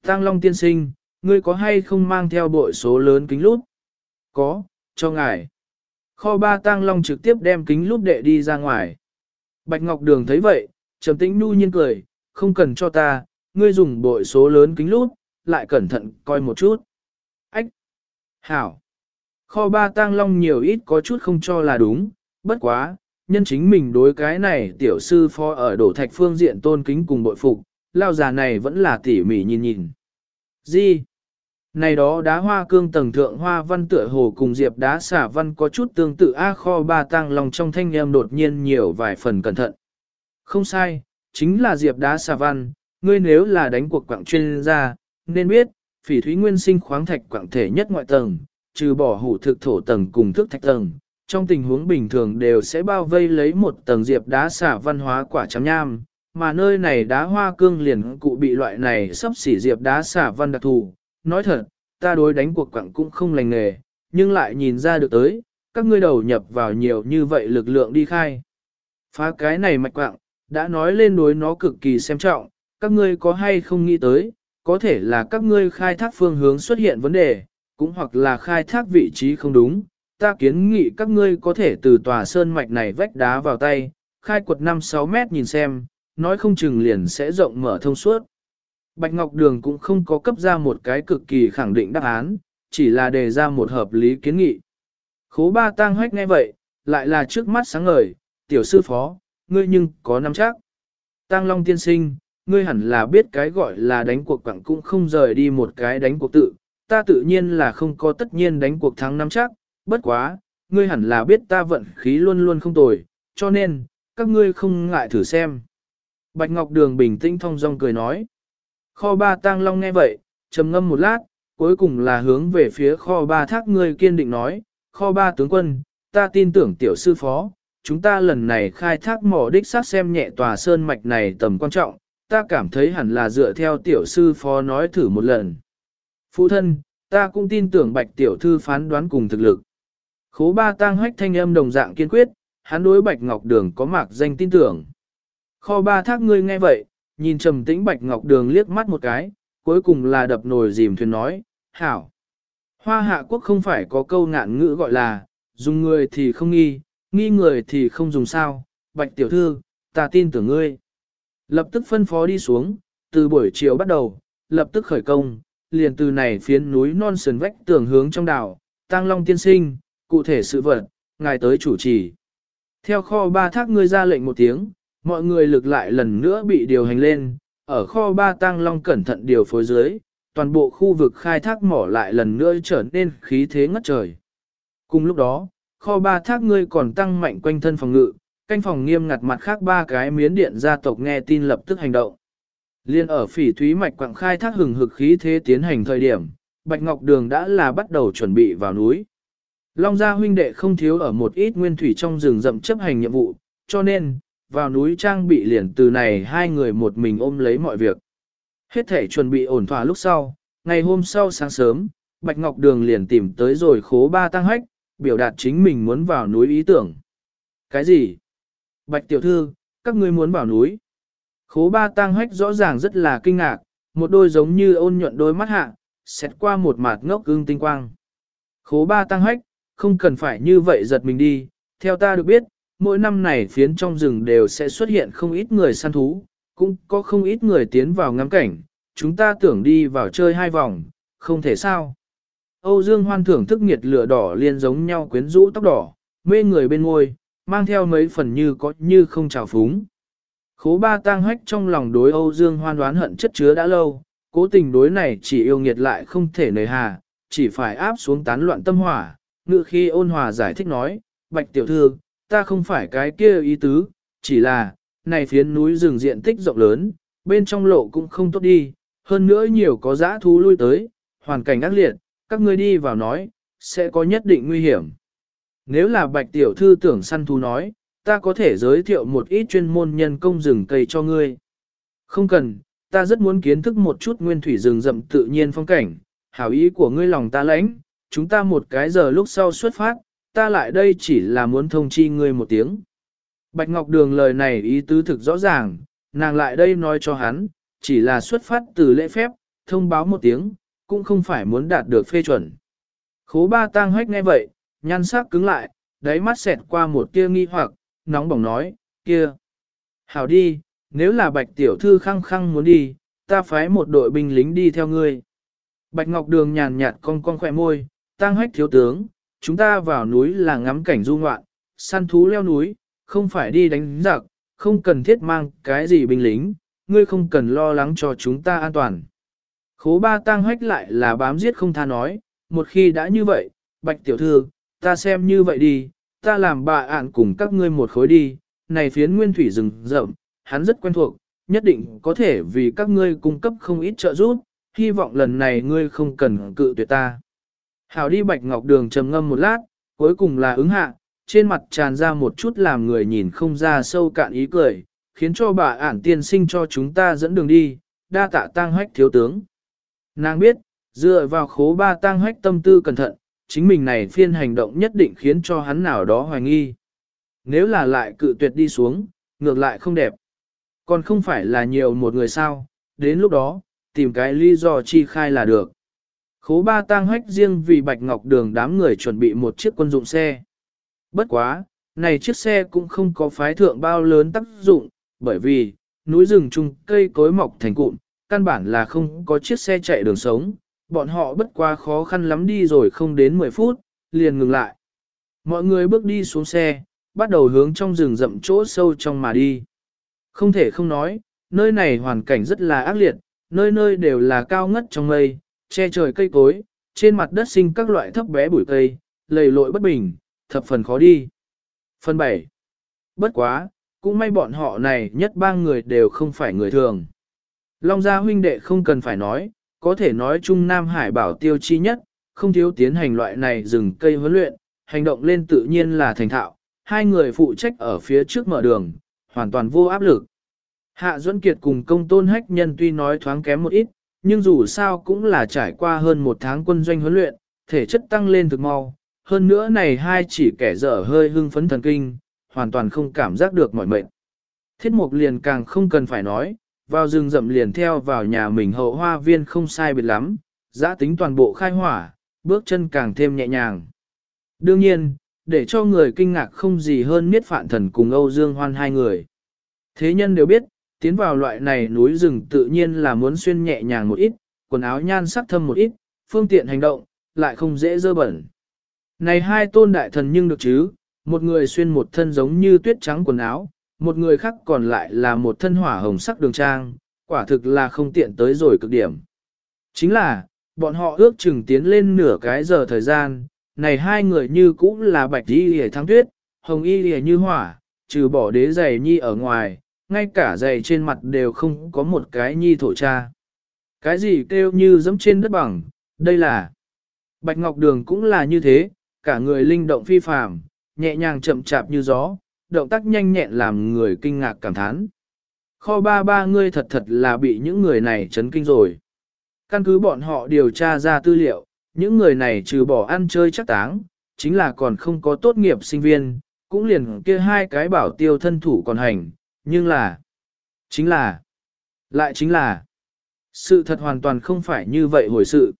Tăng Long tiên sinh, ngươi có hay không mang theo bội số lớn kính lút? Có, cho ngài. Kho ba Tang Long trực tiếp đem kính lúp đệ đi ra ngoài. Bạch Ngọc Đường thấy vậy, trầm tĩnh nu nhiên cười, không cần cho ta, ngươi dùng bội số lớn kính lúp, lại cẩn thận coi một chút. Ách! Hảo! Kho ba Tang Long nhiều ít có chút không cho là đúng, bất quá, nhân chính mình đối cái này tiểu sư phó ở đổ thạch phương diện tôn kính cùng bội phục, lao già này vẫn là tỉ mỉ nhìn nhìn. Gì? Này đó đá hoa cương tầng thượng hoa văn tựa hồ cùng diệp đá xả văn có chút tương tự A kho ba tăng lòng trong thanh em đột nhiên nhiều vài phần cẩn thận. Không sai, chính là diệp đá xả văn, ngươi nếu là đánh cuộc quảng chuyên gia, nên biết, phỉ thúy nguyên sinh khoáng thạch quảng thể nhất ngoại tầng, trừ bỏ hủ thực thổ tầng cùng thức thạch tầng, trong tình huống bình thường đều sẽ bao vây lấy một tầng diệp đá xả văn hóa quả chấm nham, mà nơi này đá hoa cương liền cụ bị loại này sắp xỉ diệp đá xả văn đặc thù. Nói thật, ta đối đánh cuộc quặng cũng không lành nghề, nhưng lại nhìn ra được tới, các ngươi đầu nhập vào nhiều như vậy lực lượng đi khai. Phá cái này mạch quặng, đã nói lên đối nó cực kỳ xem trọng, các ngươi có hay không nghĩ tới, có thể là các ngươi khai thác phương hướng xuất hiện vấn đề, cũng hoặc là khai thác vị trí không đúng, ta kiến nghị các ngươi có thể từ tòa sơn mạch này vách đá vào tay, khai quật 5-6 mét nhìn xem, nói không chừng liền sẽ rộng mở thông suốt. Bạch Ngọc Đường cũng không có cấp ra một cái cực kỳ khẳng định đáp án, chỉ là đề ra một hợp lý kiến nghị. Khố ba tang hoách nghe vậy, lại là trước mắt sáng ngời, tiểu sư phó, ngươi nhưng có nắm chắc. Tang Long tiên sinh, ngươi hẳn là biết cái gọi là đánh cuộc quặng cũng không rời đi một cái đánh cuộc tự, ta tự nhiên là không có tất nhiên đánh cuộc thắng nắm chắc, bất quá, ngươi hẳn là biết ta vận khí luôn luôn không tồi, cho nên, các ngươi không ngại thử xem. Bạch Ngọc Đường bình tĩnh thong dong cười nói. Kho ba tang long nghe vậy, trầm ngâm một lát, cuối cùng là hướng về phía kho ba thác ngươi kiên định nói, kho ba tướng quân, ta tin tưởng tiểu sư phó, chúng ta lần này khai thác mỏ đích xác xem nhẹ tòa sơn mạch này tầm quan trọng, ta cảm thấy hẳn là dựa theo tiểu sư phó nói thử một lần. Phụ thân, ta cũng tin tưởng bạch tiểu thư phán đoán cùng thực lực. Khố ba tang hách thanh âm đồng dạng kiên quyết, hắn đối Bạch Ngọc Đường có mạc danh tin tưởng. Kho ba thác ngươi nghe vậy, nhìn trầm tĩnh Bạch Ngọc Đường liếc mắt một cái, cuối cùng là đập nồi dìm thuyền nói, hảo. Hoa hạ quốc không phải có câu ngạn ngữ gọi là, dùng người thì không nghi, nghi người thì không dùng sao, Bạch Tiểu Thư, ta tin tưởng ngươi. Lập tức phân phó đi xuống, từ buổi chiều bắt đầu, lập tức khởi công, liền từ này phiến núi non sườn vách tường hướng trong đảo, Tăng Long tiên sinh, cụ thể sự vật, ngài tới chủ trì. Theo kho ba thác ngươi ra lệnh một tiếng, mọi người lực lại lần nữa bị điều hành lên, ở kho ba tăng long cẩn thận điều phối dưới, toàn bộ khu vực khai thác mỏ lại lần nữa trở nên khí thế ngất trời. Cùng lúc đó, kho ba thác ngươi còn tăng mạnh quanh thân phòng ngự, canh phòng nghiêm ngặt mặt khác ba cái miến điện gia tộc nghe tin lập tức hành động. Liên ở phỉ thúy mạch quặng khai thác hừng hực khí thế tiến hành thời điểm, Bạch Ngọc Đường đã là bắt đầu chuẩn bị vào núi. Long gia huynh đệ không thiếu ở một ít nguyên thủy trong rừng rậm chấp hành nhiệm vụ, cho nên, vào núi trang bị liền từ này hai người một mình ôm lấy mọi việc. Hết thể chuẩn bị ổn thỏa lúc sau, ngày hôm sau sáng sớm, Bạch Ngọc Đường liền tìm tới rồi khố ba tăng hách, biểu đạt chính mình muốn vào núi ý tưởng. Cái gì? Bạch tiểu thư, các ngươi muốn vào núi. Khố ba tăng hách rõ ràng rất là kinh ngạc, một đôi giống như ôn nhuận đôi mắt hạ, xét qua một mặt ngốc ưng tinh quang. Khố ba tăng hách, không cần phải như vậy giật mình đi, theo ta được biết, mỗi năm này phiến trong rừng đều sẽ xuất hiện không ít người săn thú, cũng có không ít người tiến vào ngắm cảnh, chúng ta tưởng đi vào chơi hai vòng, không thể sao. Âu Dương Hoan thưởng thức nhiệt lửa đỏ liên giống nhau quyến rũ tóc đỏ, mê người bên ngôi, mang theo mấy phần như có như không trào phúng. Khố ba tang hách trong lòng đối Âu Dương Hoan đoán hận chất chứa đã lâu, cố tình đối này chỉ yêu nghiệt lại không thể nề hà, chỉ phải áp xuống tán loạn tâm hỏa, ngự khi ôn hòa giải thích nói, bạch tiểu thư, ta không phải cái kia ý tứ, chỉ là, này phiến núi rừng diện tích rộng lớn, bên trong lộ cũng không tốt đi, hơn nữa nhiều có dã thú lui tới, hoàn cảnh ác liệt, các ngươi đi vào nói, sẽ có nhất định nguy hiểm. Nếu là bạch tiểu thư tưởng săn thú nói, ta có thể giới thiệu một ít chuyên môn nhân công rừng cây cho ngươi. Không cần, ta rất muốn kiến thức một chút nguyên thủy rừng rậm tự nhiên phong cảnh, hảo ý của ngươi lòng ta lãnh, chúng ta một cái giờ lúc sau xuất phát, ta lại đây chỉ là muốn thông chi ngươi một tiếng. Bạch Ngọc Đường lời này ý tứ thực rõ ràng, nàng lại đây nói cho hắn, chỉ là xuất phát từ lễ phép, thông báo một tiếng, cũng không phải muốn đạt được phê chuẩn. Khố ba tang hách nghe vậy, nhan sắc cứng lại, đáy mắt xẹt qua một tia nghi hoặc, nóng bỏng nói, kia. Hảo đi, nếu là bạch tiểu thư khăng khăng muốn đi, ta phái một đội binh lính đi theo ngươi. Bạch Ngọc Đường nhàn nhạt cong cong khỏe môi, tang hách thiếu tướng, chúng ta vào núi là ngắm cảnh du ngoạn, săn thú leo núi, không phải đi đánh giặc, không cần thiết mang cái gì binh lính, ngươi không cần lo lắng cho chúng ta an toàn. Khố ba tăng hách lại là bám giết không tha nói, một khi đã như vậy, bạch tiểu thư, ta xem như vậy đi, ta làm bà ạn cùng các ngươi một khối đi, này phiến nguyên thủy rừng rậm, hắn rất quen thuộc, nhất định có thể vì các ngươi cung cấp không ít trợ giúp, hy vọng lần này ngươi không cần cự tuyệt ta. Hảo đi bạch ngọc đường trầm ngâm một lát, cuối cùng là ứng hạ, trên mặt tràn ra một chút làm người nhìn không ra sâu cạn ý cười, khiến cho bà ản tiên sinh cho chúng ta dẫn đường đi, đa tạ tang hách thiếu tướng. Nàng biết, dựa vào khố ba tang hách tâm tư cẩn thận, chính mình này phiên hành động nhất định khiến cho hắn nào đó hoài nghi. Nếu là lại cự tuyệt đi xuống, ngược lại không đẹp. Còn không phải là nhiều một người sao, đến lúc đó, tìm cái lý do chi khai là được. Khố ba tang hách riêng vì Bạch Ngọc Đường đám người chuẩn bị một chiếc quân dụng xe. Bất quá, này chiếc xe cũng không có phái thượng bao lớn tác dụng, bởi vì, núi rừng chung cây cối mọc thành cụm, căn bản là không có chiếc xe chạy đường sống, bọn họ bất quá khó khăn lắm đi rồi không đến 10 phút, liền ngừng lại. Mọi người bước đi xuống xe, bắt đầu hướng trong rừng rậm chỗ sâu trong mà đi. Không thể không nói, nơi này hoàn cảnh rất là ác liệt, nơi nơi đều là cao ngất trong mây, che trời cây cối, trên mặt đất sinh các loại thấp bé bụi cây, lầy lội bất bình, thập phần khó đi. Phần 7. Bất quá, cũng may bọn họ này nhất ba người đều không phải người thường. Long gia huynh đệ không cần phải nói, có thể nói chung Nam Hải bảo tiêu chi nhất, không thiếu tiến hành loại này rừng cây huấn luyện, hành động lên tự nhiên là thành thạo, hai người phụ trách ở phía trước mở đường, hoàn toàn vô áp lực. Hạ Duẫn Kiệt cùng công tôn hách nhân tuy nói thoáng kém một ít, nhưng dù sao cũng là trải qua hơn một tháng quân doanh huấn luyện, thể chất tăng lên thực mau. Hơn nữa này hai chỉ kẻ dở hơi hưng phấn thần kinh, hoàn toàn không cảm giác được mỏi mệt. Thiết mục liền càng không cần phải nói, vào rừng rậm liền theo vào nhà mình hậu hoa viên không sai biệt lắm, giã tính toàn bộ khai hỏa, bước chân càng thêm nhẹ nhàng. Đương nhiên, để cho người kinh ngạc không gì hơn niết phạn thần cùng Âu Dương Hoan hai người. Thế nhân đều biết, tiến vào loại này núi rừng tự nhiên là muốn xuyên nhẹ nhàng một ít, quần áo nhan sắc thâm một ít, phương tiện hành động, lại không dễ dơ bẩn. Này hai tôn đại thần nhưng được chứ, một người xuyên một thân giống như tuyết trắng quần áo, một người khác còn lại là một thân hỏa hồng sắc đường trang, quả thực là không tiện tới rồi cực điểm. Chính là, bọn họ ước chừng tiến lên nửa cái giờ thời gian, này hai người như cũng là bạch y hề thắng tuyết, hồng y hề như hỏa, trừ bỏ đế giày nhi ở ngoài, ngay cả giày trên mặt đều không có một cái nhi thổ cha. Cái gì kêu như dẫm trên đất bằng, đây là... Bạch Ngọc Đường cũng là như thế, cả người linh động phi phàm, nhẹ nhàng chậm chạp như gió, động tác nhanh nhẹn làm người kinh ngạc cảm thán. Kho ba ba ngươi thật thật là bị những người này chấn kinh rồi. Căn cứ bọn họ điều tra ra tư liệu, những người này trừ bỏ ăn chơi chắc táng, chính là còn không có tốt nghiệp sinh viên, cũng liền kia hai cái bảo tiêu thân thủ còn hành, nhưng là, chính là, lại chính là, sự thật hoàn toàn không phải như vậy hồi sự.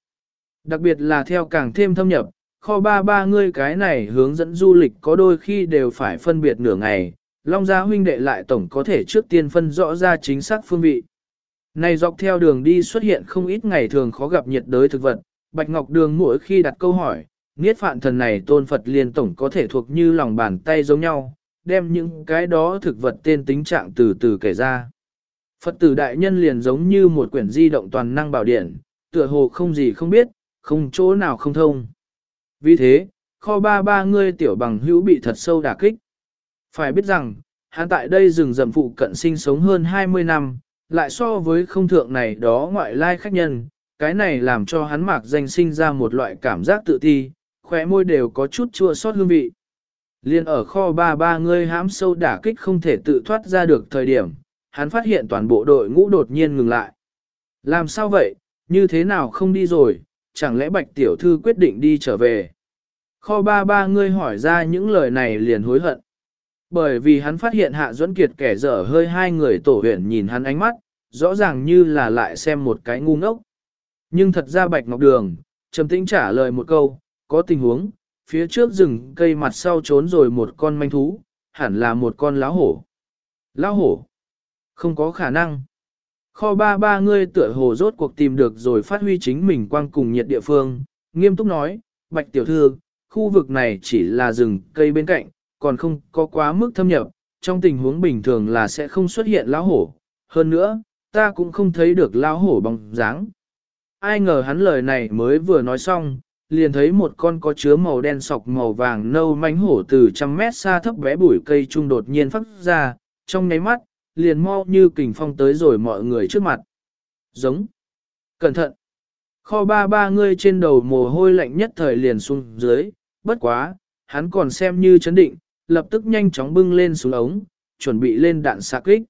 Đặc biệt là theo càng thêm thâm nhập, kho ba ba ngươi cái này hướng dẫn du lịch có đôi khi đều phải phân biệt nửa ngày, Long Gia huynh đệ lại tổng có thể trước tiên phân rõ ra chính xác phương vị. Này dọc theo đường đi xuất hiện không ít ngày thường khó gặp nhiệt đới thực vật, Bạch Ngọc Đường mỗi khi đặt câu hỏi, Niết phạn thần này tôn Phật liên tổng có thể thuộc như lòng bàn tay giống nhau, đem những cái đó thực vật tên tính trạng từ từ kể ra. Phật tử đại nhân liền giống như một quyển di động toàn năng bảo điển, tựa hồ không gì không biết, không chỗ nào không thông. Vì thế, kho ba ba ngươi tiểu bằng hữu bị thật sâu đả kích. Phải biết rằng, hắn tại đây rừng rậm phụ cận sinh sống hơn 20 năm, lại so với không thượng này đó ngoại lai khách nhân, cái này làm cho hắn mạc danh sinh ra một loại cảm giác tự ti, khóe môi đều có chút chua sót hương vị. Liên ở kho ba ba ngươi hãm sâu đả kích không thể tự thoát ra được thời điểm, hắn phát hiện toàn bộ đội ngũ đột nhiên ngừng lại. Làm sao vậy, như thế nào không đi rồi, chẳng lẽ bạch tiểu thư quyết định đi trở về. Kho ba ba ngươi hỏi ra những lời này liền hối hận. Bởi vì hắn phát hiện hạ duẫn kiệt kẻ dở hơi hai người tổ huyện nhìn hắn ánh mắt, rõ ràng như là lại xem một cái ngu ngốc. Nhưng thật ra bạch ngọc đường, trầm tĩnh trả lời một câu, có tình huống, phía trước rừng cây mặt sau trốn rồi một con manh thú, hẳn là một con lão hổ. Lão hổ? Không có khả năng. Kho ba ba ngươi tựa hồ rốt cuộc tìm được rồi phát huy chính mình quang cùng nhiệt địa phương, nghiêm túc nói, bạch tiểu thư, khu vực này chỉ là rừng cây bên cạnh, còn không có quá mức thâm nhập, trong tình huống bình thường là sẽ không xuất hiện lão hổ. Hơn nữa, ta cũng không thấy được lão hổ bóng dáng. Ai ngờ hắn lời này mới vừa nói xong, liền thấy một con có chứa màu đen sọc màu vàng nâu mánh hổ từ trăm mét xa thấp bé bụi cây trung đột nhiên phát ra, trong nháy mắt, liền mau như kình phong tới rồi mọi người trước mặt. Giống. Cẩn thận. Kho ba ba ngươi trên đầu mồ hôi lạnh nhất thời liền xuống dưới, bất quá, hắn còn xem như chấn định, lập tức nhanh chóng bưng lên xuống ống, chuẩn bị lên đạn xạ kích.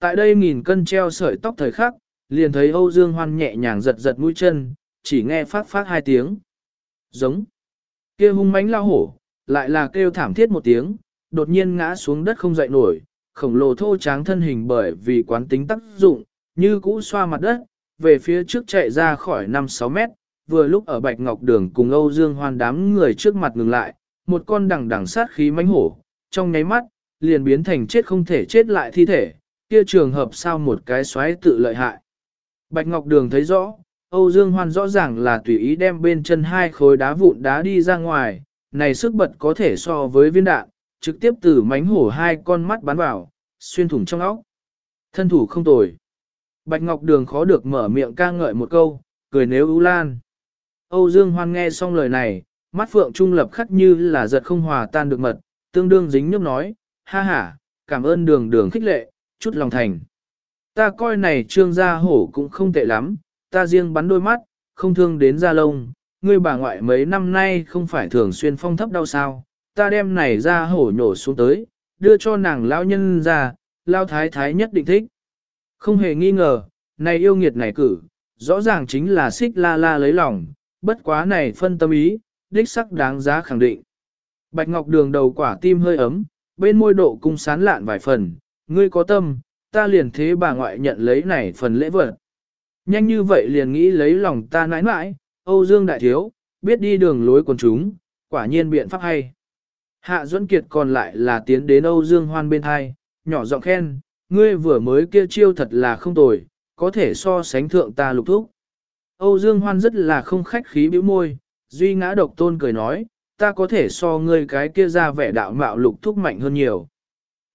Tại đây nghìn cân treo sợi tóc thời khắc, liền thấy Âu Dương Hoan nhẹ nhàng giật giật mũi chân, chỉ nghe phát phát hai tiếng. Giống. kia hung mãnh lao hổ, lại là kêu thảm thiết một tiếng, đột nhiên ngã xuống đất không dậy nổi, khổng lồ thô tráng thân hình bởi vì quán tính tác dụng, như cũ xoa mặt đất, về phía trước chạy ra khỏi 5-6 mét, vừa lúc ở Bạch Ngọc Đường cùng Âu Dương Hoan đám người trước mặt ngừng lại, một con đằng đằng sát khí mãnh hổ, trong nháy mắt, liền biến thành chết không thể chết lại thi thể, kia trường hợp sao một cái xoáy tự lợi hại. Bạch Ngọc Đường thấy rõ, Âu Dương Hoan rõ ràng là tùy ý đem bên chân hai khối đá vụn đá đi ra ngoài, này sức bật có thể so với viên đạn, trực tiếp từ mánh hổ hai con mắt bắn vào, xuyên thủng trong óc. Thân thủ không tồi. Bạch Ngọc Đường khó được mở miệng ca ngợi một câu, cười nếu ưu lan. Âu Dương Hoan nghe xong lời này, mắt phượng trung lập khắc như là giật không hòa tan được mật, tương đương dính nhúc nói, ha ha, cảm ơn đường đường khích lệ, chút lòng thành. Ta coi này trương gia hổ cũng không tệ lắm, ta riêng bắn đôi mắt, không thương đến da lông, ngươi bà ngoại mấy năm nay không phải thường xuyên phong thấp đau sao, ta đem này ra hổ nhổ xuống tới, đưa cho nàng lão nhân ra, lao thái thái nhất định thích. Không hề nghi ngờ, này yêu nghiệt này cử, rõ ràng chính là xích la la lấy lòng, bất quá này phân tâm ý, đích sắc đáng giá khẳng định. Bạch Ngọc Đường đầu quả tim hơi ấm, bên môi độ cung sán lạn vài phần, ngươi có tâm, ta liền thế bà ngoại nhận lấy này phần lễ vật. Nhanh như vậy liền nghĩ lấy lòng ta nãi nãi, Âu Dương Đại Thiếu, biết đi đường lối quần chúng, quả nhiên biện pháp hay. Hạ Duẫn Kiệt còn lại là tiến đến Âu Dương Hoan bên hai, nhỏ giọng khen, ngươi vừa mới kia chiêu thật là không tồi, có thể so sánh thượng ta lục thúc. Âu Dương Hoan rất là không khách khí bĩu môi, duy ngã độc tôn cười nói, ta có thể so ngươi cái kia ra vẻ đạo mạo lục thúc mạnh hơn nhiều.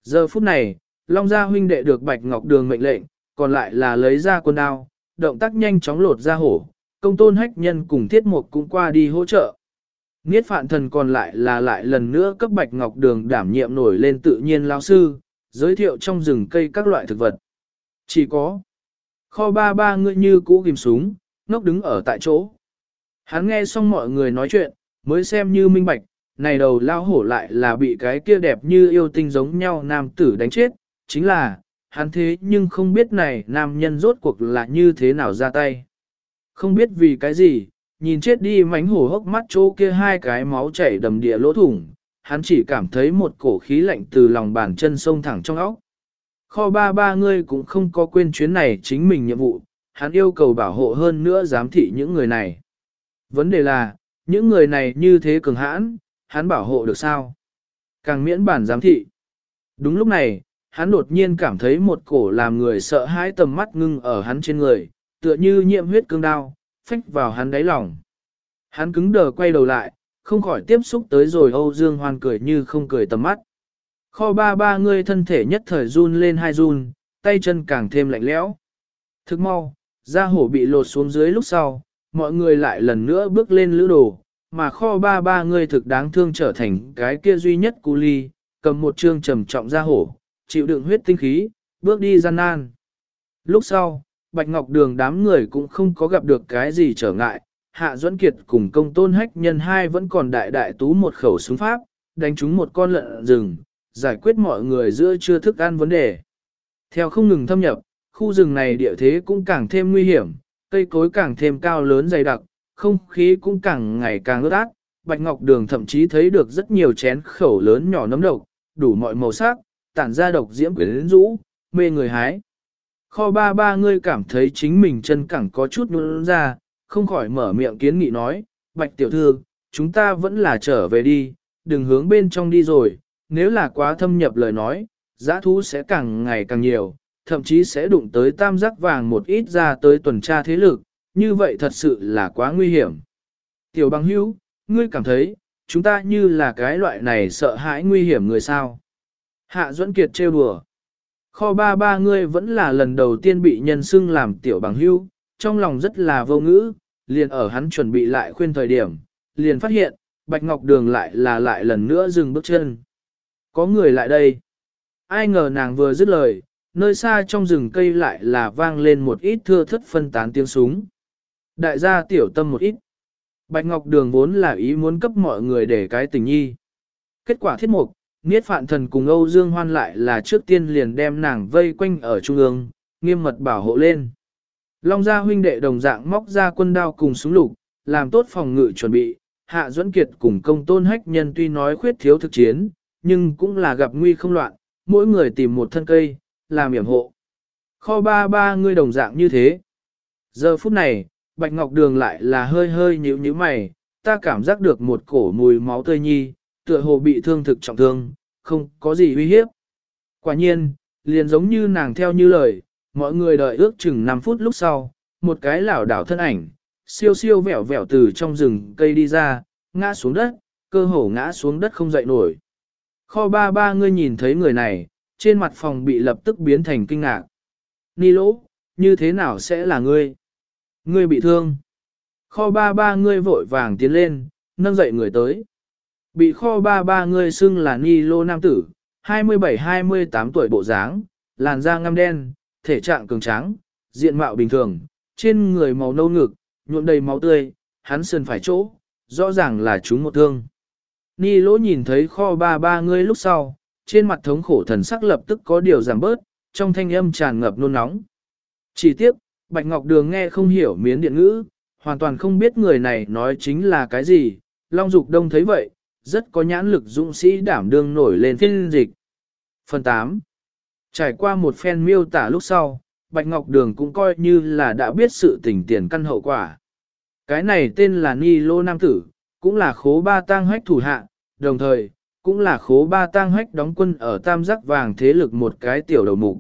Giờ phút này, Long Gia huynh đệ được Bạch Ngọc Đường mệnh lệnh, còn lại là lấy ra quân đao, động tác nhanh chóng lột ra hổ, công tôn hách nhân cùng thiết mục cũng qua đi hỗ trợ. Niết phạn thần còn lại là lại lần nữa cấp Bạch Ngọc Đường đảm nhiệm nổi lên tự nhiên lao sư, giới thiệu trong rừng cây các loại thực vật. Chỉ có kho ba ba người như cũ kìm súng, ngốc đứng ở tại chỗ. Hắn nghe xong mọi người nói chuyện, mới xem như minh bạch, này đầu lao hổ lại là bị cái kia đẹp như yêu tinh giống nhau nam tử đánh chết, chính là, hắn thế nhưng không biết này nam nhân rốt cuộc là như thế nào ra tay. Không biết vì cái gì, nhìn chết đi mánh hổ hốc mắt chỗ kia hai cái máu chảy đầm địa lỗ thủng, hắn chỉ cảm thấy một cổ khí lạnh từ lòng bàn chân sông thẳng trong óc. Kho ba ba ngươi cũng không có quên chuyến này chính mình nhiệm vụ, hắn yêu cầu bảo hộ hơn nữa giám thị những người này. Vấn đề là, những người này như thế cường hãn, hắn bảo hộ được sao? Càng miễn bản giám thị. Đúng lúc này, hắn đột nhiên cảm thấy một cổ làm người sợ hãi tầm mắt ngưng ở hắn trên người, tựa như nhiễm huyết cương đao, phách vào hắn đáy lòng. Hắn cứng đờ quay đầu lại, không khỏi tiếp xúc tới rồi Âu Dương Hoan cười như không cười tầm mắt. Kho ba ba ngươi thân thể nhất thời run lên hai run, tay chân càng thêm lạnh lẽo. Thức mau, da hổ bị lột xuống dưới lúc sau, mọi người lại lần nữa bước lên lữ đồ, mà kho ba ba ngươi thực đáng thương trở thành cái kia duy nhất cu ly, cầm một chương trầm trọng da hổ, chịu đựng huyết tinh khí, bước đi gian nan. Lúc sau, Bạch Ngọc Đường đám người cũng không có gặp được cái gì trở ngại, Hạ Duẫn Kiệt cùng công tôn hách nhân hai vẫn còn đại đại tú một khẩu súng pháp, đánh trúng một con lợn rừng, giải quyết mọi người giữa chưa thức ăn vấn đề. Theo không ngừng thâm nhập, khu rừng này địa thế cũng càng thêm nguy hiểm, cây cối càng thêm cao lớn dày đặc, không khí cũng càng ngày càng ướt át. Bạch Ngọc Đường thậm chí thấy được rất nhiều chén khẩu lớn nhỏ nấm độc, đủ mọi màu sắc, tản ra độc diễm quyến rũ, mê người hái. Kho ba ba ngươi cảm thấy chính mình chân cẳng có chút nôn ra, không khỏi mở miệng kiến nghị nói, Bạch tiểu thư, chúng ta vẫn là trở về đi, đừng hướng bên trong đi rồi, nếu là quá thâm nhập lời nói, giã thú sẽ càng ngày càng nhiều, thậm chí sẽ đụng tới tam giác vàng một ít ra tới tuần tra thế lực, như vậy thật sự là quá nguy hiểm. Tiểu bằng hữu, ngươi cảm thấy, chúng ta như là cái loại này sợ hãi nguy hiểm người sao. Hạ Duẫn Kiệt trêu đùa. Kho ba ba ngươi vẫn là lần đầu tiên bị nhân xưng làm tiểu bằng hưu, trong lòng rất là vô ngữ, liền ở hắn chuẩn bị lại khuyên thời điểm, liền phát hiện, Bạch Ngọc Đường lại là lại lần nữa dừng bước chân. Có người lại đây. Ai ngờ nàng vừa dứt lời, nơi xa trong rừng cây lại là vang lên một ít thưa thất phân tán tiếng súng. Đại gia tiểu tâm một ít. Bạch Ngọc Đường vốn là ý muốn cấp mọi người để cái tình nhi. Kết quả thiết mục, Niết Phạn Thần cùng Âu Dương Hoan lại là trước tiên liền đem nàng vây quanh ở trung ương, nghiêm mật bảo hộ lên. Long gia huynh đệ đồng dạng móc ra quân đao cùng súng lục, làm tốt phòng ngự chuẩn bị, Hạ Duẫn Kiệt cùng công tôn hách nhân tuy nói khuyết thiếu thực chiến, nhưng cũng là gặp nguy không loạn, mỗi người tìm một thân cây, làm yểm hộ. Kho ba ba người đồng dạng như thế. Giờ phút này, Bạch Ngọc Đường lại là hơi hơi nhíu nhíu mày, ta cảm giác được một cổ mùi máu tươi nhi, tựa hồ bị thương thực trọng thương, không có gì uy hiếp. Quả nhiên, liền giống như nàng theo như lời, mọi người đợi ước chừng 5 phút lúc sau, một cái lảo đảo thân ảnh, siêu siêu vẹo vẹo từ trong rừng cây đi ra, ngã xuống đất, cơ hồ ngã xuống đất không dậy nổi. Kho ba ba ngươi nhìn thấy người này, trên mặt phòng bị lập tức biến thành kinh ngạc. Ni lỗ, như thế nào sẽ là ngươi? Ngươi bị thương. Kho ba ba ngươi vội vàng tiến lên, nâng dậy người tới. Bị kho ba ba người xưng là Ni lô nam tử, 27-28 tuổi bộ dáng, làn da ngăm đen, thể trạng cường tráng, diện mạo bình thường, trên người màu nâu ngực, nhuộm đầy máu tươi, hắn sườn phải chỗ, rõ ràng là chúng một thương. Ni lỗ nhìn thấy kho ba ba người lúc sau, trên mặt thống khổ thần sắc lập tức có điều giảm bớt, trong thanh âm tràn ngập nôn nóng. Chỉ tiếc, Bạch Ngọc Đường nghe không hiểu miến điện ngữ, hoàn toàn không biết người này nói chính là cái gì, Long Dục Đông thấy vậy, rất có nhãn lực dũng sĩ đảm đương nổi lên phiên dịch. Phần 8 Trải qua một phen miêu tả lúc sau, Bạch Ngọc Đường cũng coi như là đã biết sự tình tiền căn hậu quả. Cái này tên là Ni Lô Nam Tử, cũng là khố ba tang hách thủ hạ, đồng thời, cũng là khố ba tang hách đóng quân ở tam giác vàng thế lực một cái tiểu đầu mục.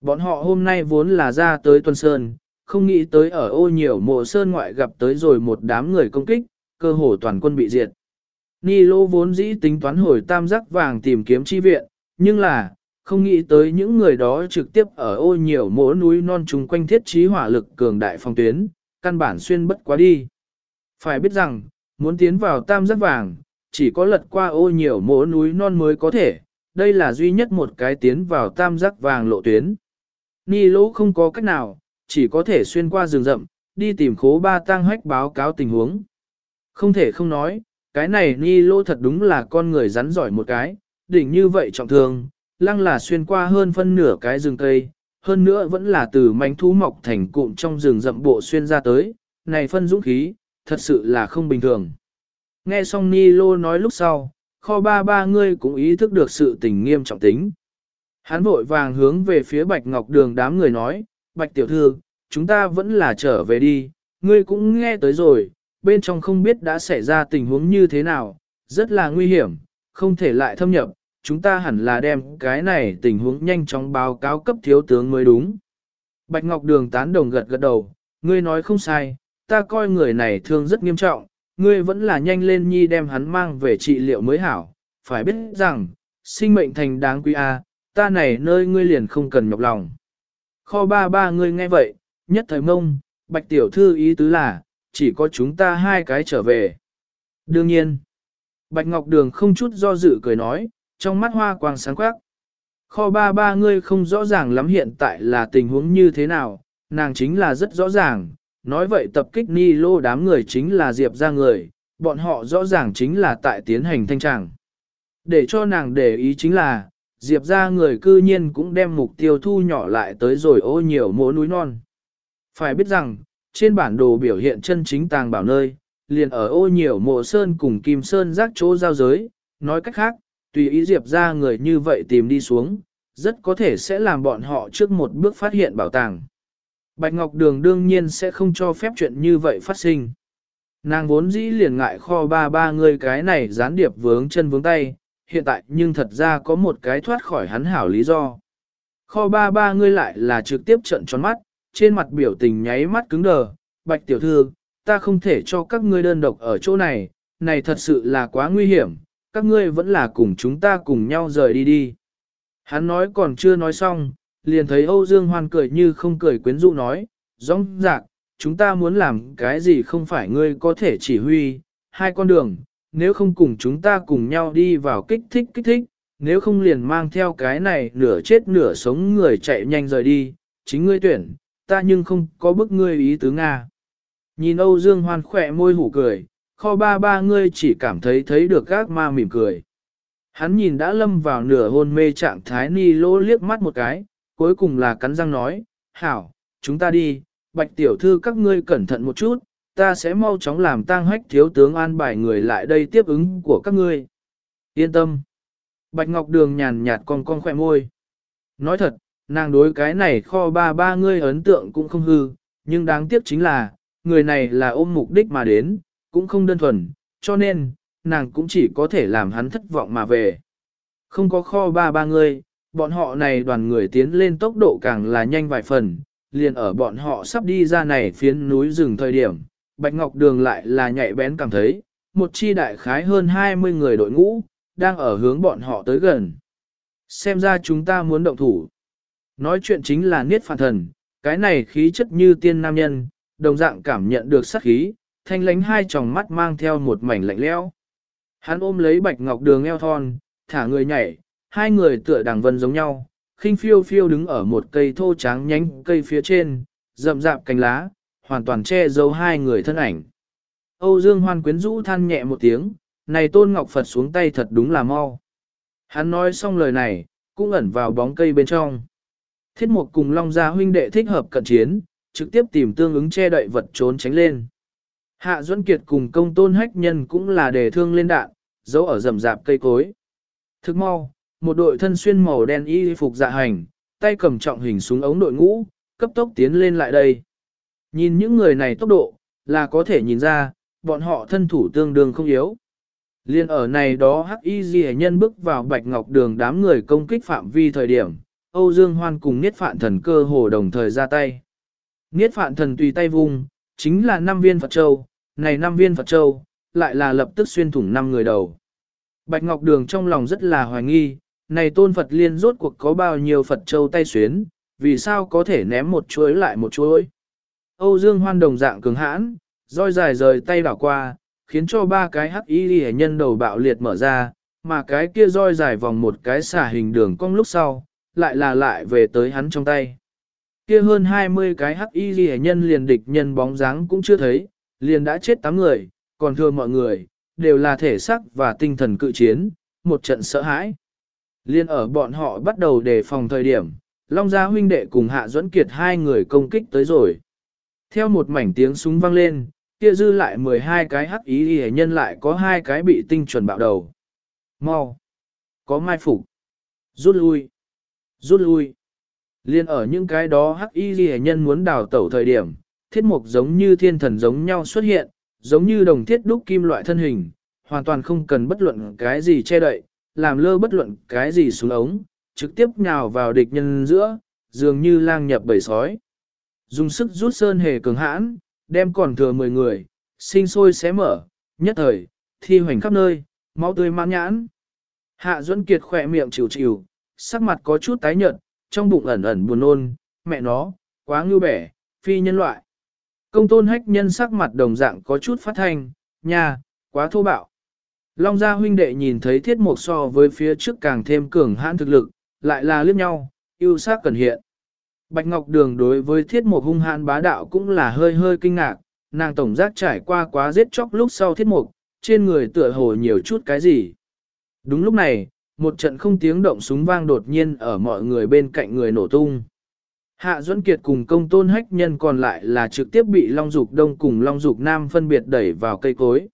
Bọn họ hôm nay vốn là ra tới Tuân Sơn, không nghĩ tới ở ô nhiều mộ sơn ngoại gặp tới rồi một đám người công kích, cơ hồ toàn quân bị diệt. Ni lô vốn dĩ tính toán hồi tam giác vàng tìm kiếm chi viện, nhưng là, không nghĩ tới những người đó trực tiếp ở ô nhiều mỗ núi non chung quanh thiết trí hỏa lực cường đại phong tuyến, căn bản xuyên bất quá đi. Phải biết rằng, muốn tiến vào tam giác vàng, chỉ có lật qua ô nhiều mỗ núi non mới có thể, đây là duy nhất một cái tiến vào tam giác vàng lộ tuyến. Ni lỗ không có cách nào, chỉ có thể xuyên qua rừng rậm, đi tìm khố ba tang hách báo cáo tình huống. Không thể không nói, cái này Ni lô thật đúng là con người rắn giỏi một cái, đỉnh như vậy trọng thương, lăng là xuyên qua hơn phân nửa cái rừng cây, hơn nữa vẫn là từ manh thú mọc thành cụm trong rừng rậm bộ xuyên ra tới, này phân dũng khí, thật sự là không bình thường. Nghe xong Ni Lô nói lúc sau, kho ba ba ngươi cũng ý thức được sự tình nghiêm trọng tính. Hắn vội vàng hướng về phía Bạch Ngọc Đường đám người nói, Bạch Tiểu Thư, chúng ta vẫn là trở về đi, ngươi cũng nghe tới rồi, bên trong không biết đã xảy ra tình huống như thế nào, rất là nguy hiểm, không thể lại thâm nhập, chúng ta hẳn là đem cái này tình huống nhanh chóng báo cáo cấp thiếu tướng mới đúng. Bạch Ngọc Đường tán đồng gật gật đầu, ngươi nói không sai, ta coi người này thương rất nghiêm trọng, ngươi vẫn là nhanh lên nhi đem hắn mang về trị liệu mới hảo, phải biết rằng, sinh mệnh thành đáng quý a, ta này nơi ngươi liền không cần nhọc lòng. Kho ba ba ngươi nghe vậy, nhất thời mông, bạch tiểu thư ý tứ là, chỉ có chúng ta hai cái trở về. Đương nhiên, bạch ngọc đường không chút do dự cười nói, trong mắt hoa quang sáng quắc. Kho ba ba ngươi không rõ ràng lắm hiện tại là tình huống như thế nào, nàng chính là rất rõ ràng, nói vậy tập kích ni lô đám người chính là diệp ra người, bọn họ rõ ràng chính là tại tiến hành thanh tràng. Để cho nàng để ý chính là, diệp ra người cư nhiên cũng đem mục tiêu thu nhỏ lại tới rồi ô nhiều mỗ núi non. Phải biết rằng, trên bản đồ biểu hiện chân chính tàng bảo nơi, liền ở ô nhiều mộ sơn cùng kim sơn rác chỗ giao giới, nói cách khác, tùy ý diệp ra người như vậy tìm đi xuống, rất có thể sẽ làm bọn họ trước một bước phát hiện bảo tàng. Bạch Ngọc Đường đương nhiên sẽ không cho phép chuyện như vậy phát sinh. Nàng vốn dĩ liền ngại kho ba ba người cái này gián điệp vướng chân vướng tay, hiện tại nhưng thật ra có một cái thoát khỏi hắn hảo lý do. Kho ba ba ngươi lại là trực tiếp trận tròn mắt, trên mặt biểu tình nháy mắt cứng đờ, bạch tiểu thư, ta không thể cho các ngươi đơn độc ở chỗ này, này thật sự là quá nguy hiểm, các ngươi vẫn là cùng chúng ta cùng nhau rời đi đi. Hắn nói còn chưa nói xong, liền thấy Âu Dương Hoan cười như không cười quyến rũ nói, rong rạc, chúng ta muốn làm cái gì không phải ngươi có thể chỉ huy, hai con đường, nếu không cùng chúng ta cùng nhau đi vào kích thích kích thích, nếu không liền mang theo cái này nửa chết nửa sống người chạy nhanh rời đi, chính ngươi tuyển, ta nhưng không có bức ngươi ý tứ Nga. Nhìn Âu Dương Hoan khỏe môi hủ cười, kho ba ba ngươi chỉ cảm thấy thấy được gác ma mỉm cười. Hắn nhìn đã lâm vào nửa hôn mê trạng thái ni lỗ liếc mắt một cái, cuối cùng là cắn răng nói, hảo, chúng ta đi, bạch tiểu thư các ngươi cẩn thận một chút, ta sẽ mau chóng làm tang hách thiếu tướng an bài người lại đây tiếp ứng của các ngươi. Yên tâm. Bạch Ngọc Đường nhàn nhạt con con khỏe môi. Nói thật, nàng đối cái này kho ba ba ngươi ấn tượng cũng không hư, nhưng đáng tiếc chính là, người này là ôm mục đích mà đến, cũng không đơn thuần, cho nên, nàng cũng chỉ có thể làm hắn thất vọng mà về. Không có kho ba ba ngươi, bọn họ này đoàn người tiến lên tốc độ càng là nhanh vài phần, liền ở bọn họ sắp đi ra này phiến núi rừng thời điểm, Bạch Ngọc Đường lại là nhạy bén cảm thấy, một chi đại khái hơn 20 người đội ngũ, đang ở hướng bọn họ tới gần. Xem ra chúng ta muốn động thủ. Nói chuyện chính là Niết phản Thần, cái này khí chất như tiên nam nhân, đồng dạng cảm nhận được sát khí, thanh lánh hai tròng mắt mang theo một mảnh lạnh lẽo. Hắn ôm lấy Bạch Ngọc Đường eo thon, thả người nhảy, hai người tựa đằng vân giống nhau, khinh phiêu phiêu đứng ở một cây thô tráng nhánh cây phía trên, rậm rạp cành lá, hoàn toàn che giấu hai người thân ảnh. Âu Dương Hoan quyến rũ than nhẹ một tiếng, này Tôn Ngọc Phật xuống tay thật đúng là mau. Hắn nói xong lời này, cũng ẩn vào bóng cây bên trong. Thiết Mục cùng Long Gia huynh đệ thích hợp cận chiến, trực tiếp tìm tương ứng che đậy vật trốn tránh lên. Hạ Duẫn Kiệt cùng công tôn hách nhân cũng là đề thương lên đạn, giấu ở rầm rạp cây cối. Thức mau, một đội thân xuyên màu đen y phục dạ hành, tay cầm trọng hình súng ống đội ngũ, cấp tốc tiến lên lại đây. Nhìn những người này tốc độ, là có thể nhìn ra, bọn họ thân thủ tương đương không yếu. Liên ở này đó hắc y ghi nhân bước vào bạch ngọc đường đám người công kích phạm vi thời điểm, Âu Dương Hoan cùng Niết Phạn Thần cơ hồ đồng thời ra tay. Niết Phạn Thần tùy tay vung, chính là năm viên Phật Châu, này năm viên Phật Châu, lại là lập tức xuyên thủng năm người đầu. Bạch Ngọc Đường trong lòng rất là hoài nghi, này tôn Phật liên rốt cuộc có bao nhiêu Phật Châu tay xuyến, vì sao có thể ném một chuối lại một chuối. Âu Dương Hoan đồng dạng cường hãn, roi dài rời tay đảo qua, khiến cho ba cái hắc y nhân đầu bạo liệt mở ra, mà cái kia roi dài vòng một cái xả hình đường cong lúc sau, lại là lại về tới hắn trong tay. Kia hơn 20 cái hắc y ghi nhân liền địch nhân bóng dáng cũng chưa thấy, liền đã chết 8 người, còn thưa mọi người, đều là thể xác và tinh thần cự chiến, một trận sợ hãi. Liên ở bọn họ bắt đầu đề phòng thời điểm, Long Gia huynh đệ cùng Hạ Duẫn Kiệt hai người công kích tới rồi. Theo một mảnh tiếng súng vang lên, kia dư lại 12 cái hắc ý y nhân lại có hai cái bị tinh chuẩn bạo đầu. Mau! Có mai phục! Rút lui! Rút lui! Liên ở những cái đó hắc y ghi nhân muốn đào tẩu thời điểm, thiết mục giống như thiên thần giống nhau xuất hiện, giống như đồng thiết đúc kim loại thân hình, hoàn toàn không cần bất luận cái gì che đậy, làm lơ bất luận cái gì xuống ống, trực tiếp nhào vào địch nhân giữa, dường như lang nhập bầy sói. Dùng sức rút sơn hề cường hãn, đem còn thừa 10 người, sinh sôi xé mở, nhất thời, thi hoành khắp nơi, máu tươi mãn nhãn. Hạ Duẫn Kiệt khỏe miệng chịu chịu, sắc mặt có chút tái nhợt, trong bụng ẩn ẩn buồn nôn, mẹ nó, quá ngưu bẻ, phi nhân loại. Công tôn hách nhân sắc mặt đồng dạng có chút phát thanh, nha, quá thô bạo. Long gia huynh đệ nhìn thấy thiết mục so với phía trước càng thêm cường hãn thực lực, lại là liếc nhau, yêu sắc cần hiện. Bạch Ngọc Đường đối với thiết mục hung hãn bá đạo cũng là hơi hơi kinh ngạc, nàng tổng giác trải qua quá giết chóc lúc sau thiết mục, trên người tựa hồ nhiều chút cái gì. Đúng lúc này, một trận không tiếng động súng vang đột nhiên ở mọi người bên cạnh người nổ tung. Hạ Duẫn Kiệt cùng công tôn hách nhân còn lại là trực tiếp bị Long Dục Đông cùng Long Dục Nam phân biệt đẩy vào cây cối.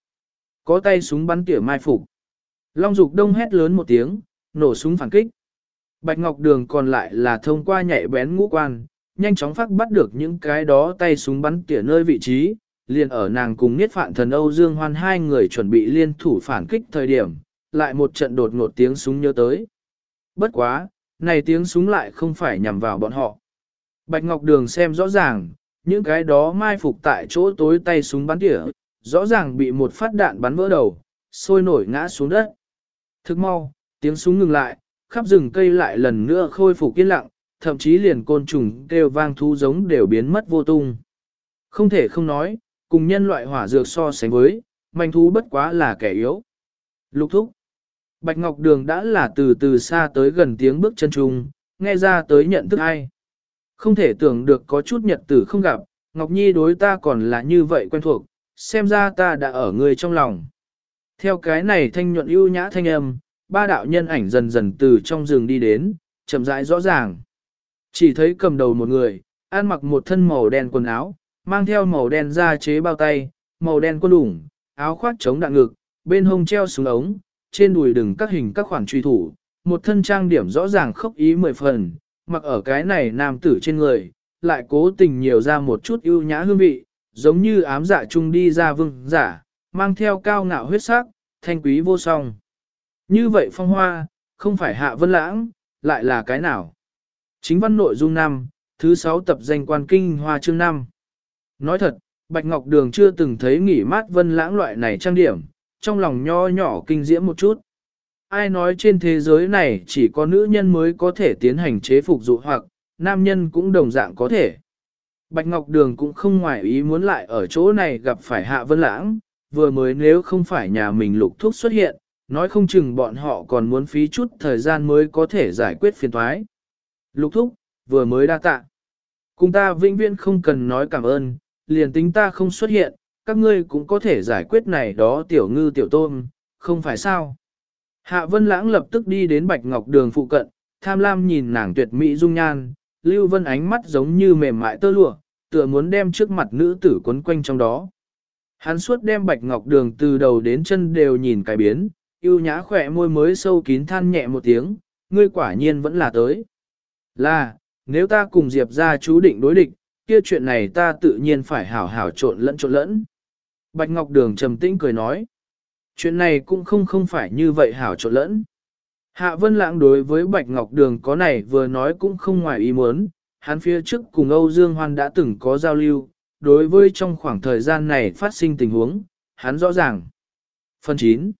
Có tay súng bắn tỉa mai phục. Long Dục Đông hét lớn một tiếng, nổ súng phản kích. Bạch Ngọc Đường còn lại là thông qua nhạy bén ngũ quan, nhanh chóng phát bắt được những cái đó tay súng bắn tỉa nơi vị trí, liền ở nàng cùng Niết Phạn Thần Âu Dương Hoan hai người chuẩn bị liên thủ phản kích thời điểm, lại một trận đột ngột tiếng súng nhớ tới. Bất quá, này tiếng súng lại không phải nhằm vào bọn họ. Bạch Ngọc Đường xem rõ ràng, những cái đó mai phục tại chỗ tối tay súng bắn tỉa, rõ ràng bị một phát đạn bắn vỡ đầu, sôi nổi ngã xuống đất. Thức mau, tiếng súng ngừng lại, khắp rừng cây lại lần nữa khôi phục yên lặng, thậm chí liền côn trùng kêu vang thú giống đều biến mất vô tung. Không thể không nói, cùng nhân loại hỏa dược so sánh với, manh thú bất quá là kẻ yếu. Lục thúc. Bạch Ngọc Đường đã là từ từ xa tới gần tiếng bước chân trung, nghe ra tới nhận thức ai. Không thể tưởng được có chút nhật tử không gặp, Ngọc Nhi đối ta còn là như vậy quen thuộc, xem ra ta đã ở người trong lòng. Theo cái này thanh nhuận ưu nhã thanh âm, ba đạo nhân ảnh dần dần từ trong rừng đi đến, chậm rãi rõ ràng. Chỉ thấy cầm đầu một người, ăn mặc một thân màu đen quần áo, mang theo màu đen da chế bao tay, màu đen quân đủng, áo khoác chống đạn ngực, bên hông treo súng ống, trên đùi đừng các hình các khoản truy thủ, một thân trang điểm rõ ràng khốc ý mười phần, mặc ở cái này nam tử trên người, lại cố tình nhiều ra một chút ưu nhã hương vị, giống như ám dạ chung đi ra vương giả, mang theo cao ngạo huyết sắc, thanh quý vô song. Như vậy phong hoa, không phải hạ vân lãng, lại là cái nào? Chính văn nội dung năm, thứ sáu tập danh quan kinh hoa chương năm. Nói thật, Bạch Ngọc Đường chưa từng thấy nghỉ mát vân lãng loại này trang điểm, trong lòng nho nhỏ kinh diễm một chút. Ai nói trên thế giới này chỉ có nữ nhân mới có thể tiến hành chế phục dụ hoặc, nam nhân cũng đồng dạng có thể. Bạch Ngọc Đường cũng không ngoài ý muốn lại ở chỗ này gặp phải Hạ Vân Lãng, vừa mới nếu không phải nhà mình lục thuốc xuất hiện, nói không chừng bọn họ còn muốn phí chút thời gian mới có thể giải quyết phiền thoái. Lục thúc, vừa mới đa tạ. Cùng ta vĩnh viễn không cần nói cảm ơn, liền tính ta không xuất hiện, các ngươi cũng có thể giải quyết này đó tiểu ngư tiểu tôm, không phải sao. Hạ Vân Lãng lập tức đi đến Bạch Ngọc Đường phụ cận, tham lam nhìn nàng tuyệt mỹ dung nhan, Lưu Vân ánh mắt giống như mềm mại tơ lụa, tựa muốn đem trước mặt nữ tử quấn quanh trong đó. Hắn suốt đem Bạch Ngọc Đường từ đầu đến chân đều nhìn cái biến, yêu nhã khỏe môi mới sâu kín than nhẹ một tiếng, ngươi quả nhiên vẫn là tới. Là, nếu ta cùng Diệp ra chú định đối địch, kia chuyện này ta tự nhiên phải hảo hảo trộn lẫn trộn lẫn. Bạch Ngọc Đường trầm tĩnh cười nói, chuyện này cũng không không phải như vậy hảo trộn lẫn. Hạ Vân Lãng đối với Bạch Ngọc Đường có này vừa nói cũng không ngoài ý muốn, hắn phía trước cùng Âu Dương Hoan đã từng có giao lưu, đối với trong khoảng thời gian này phát sinh tình huống, hắn rõ ràng. Phần 9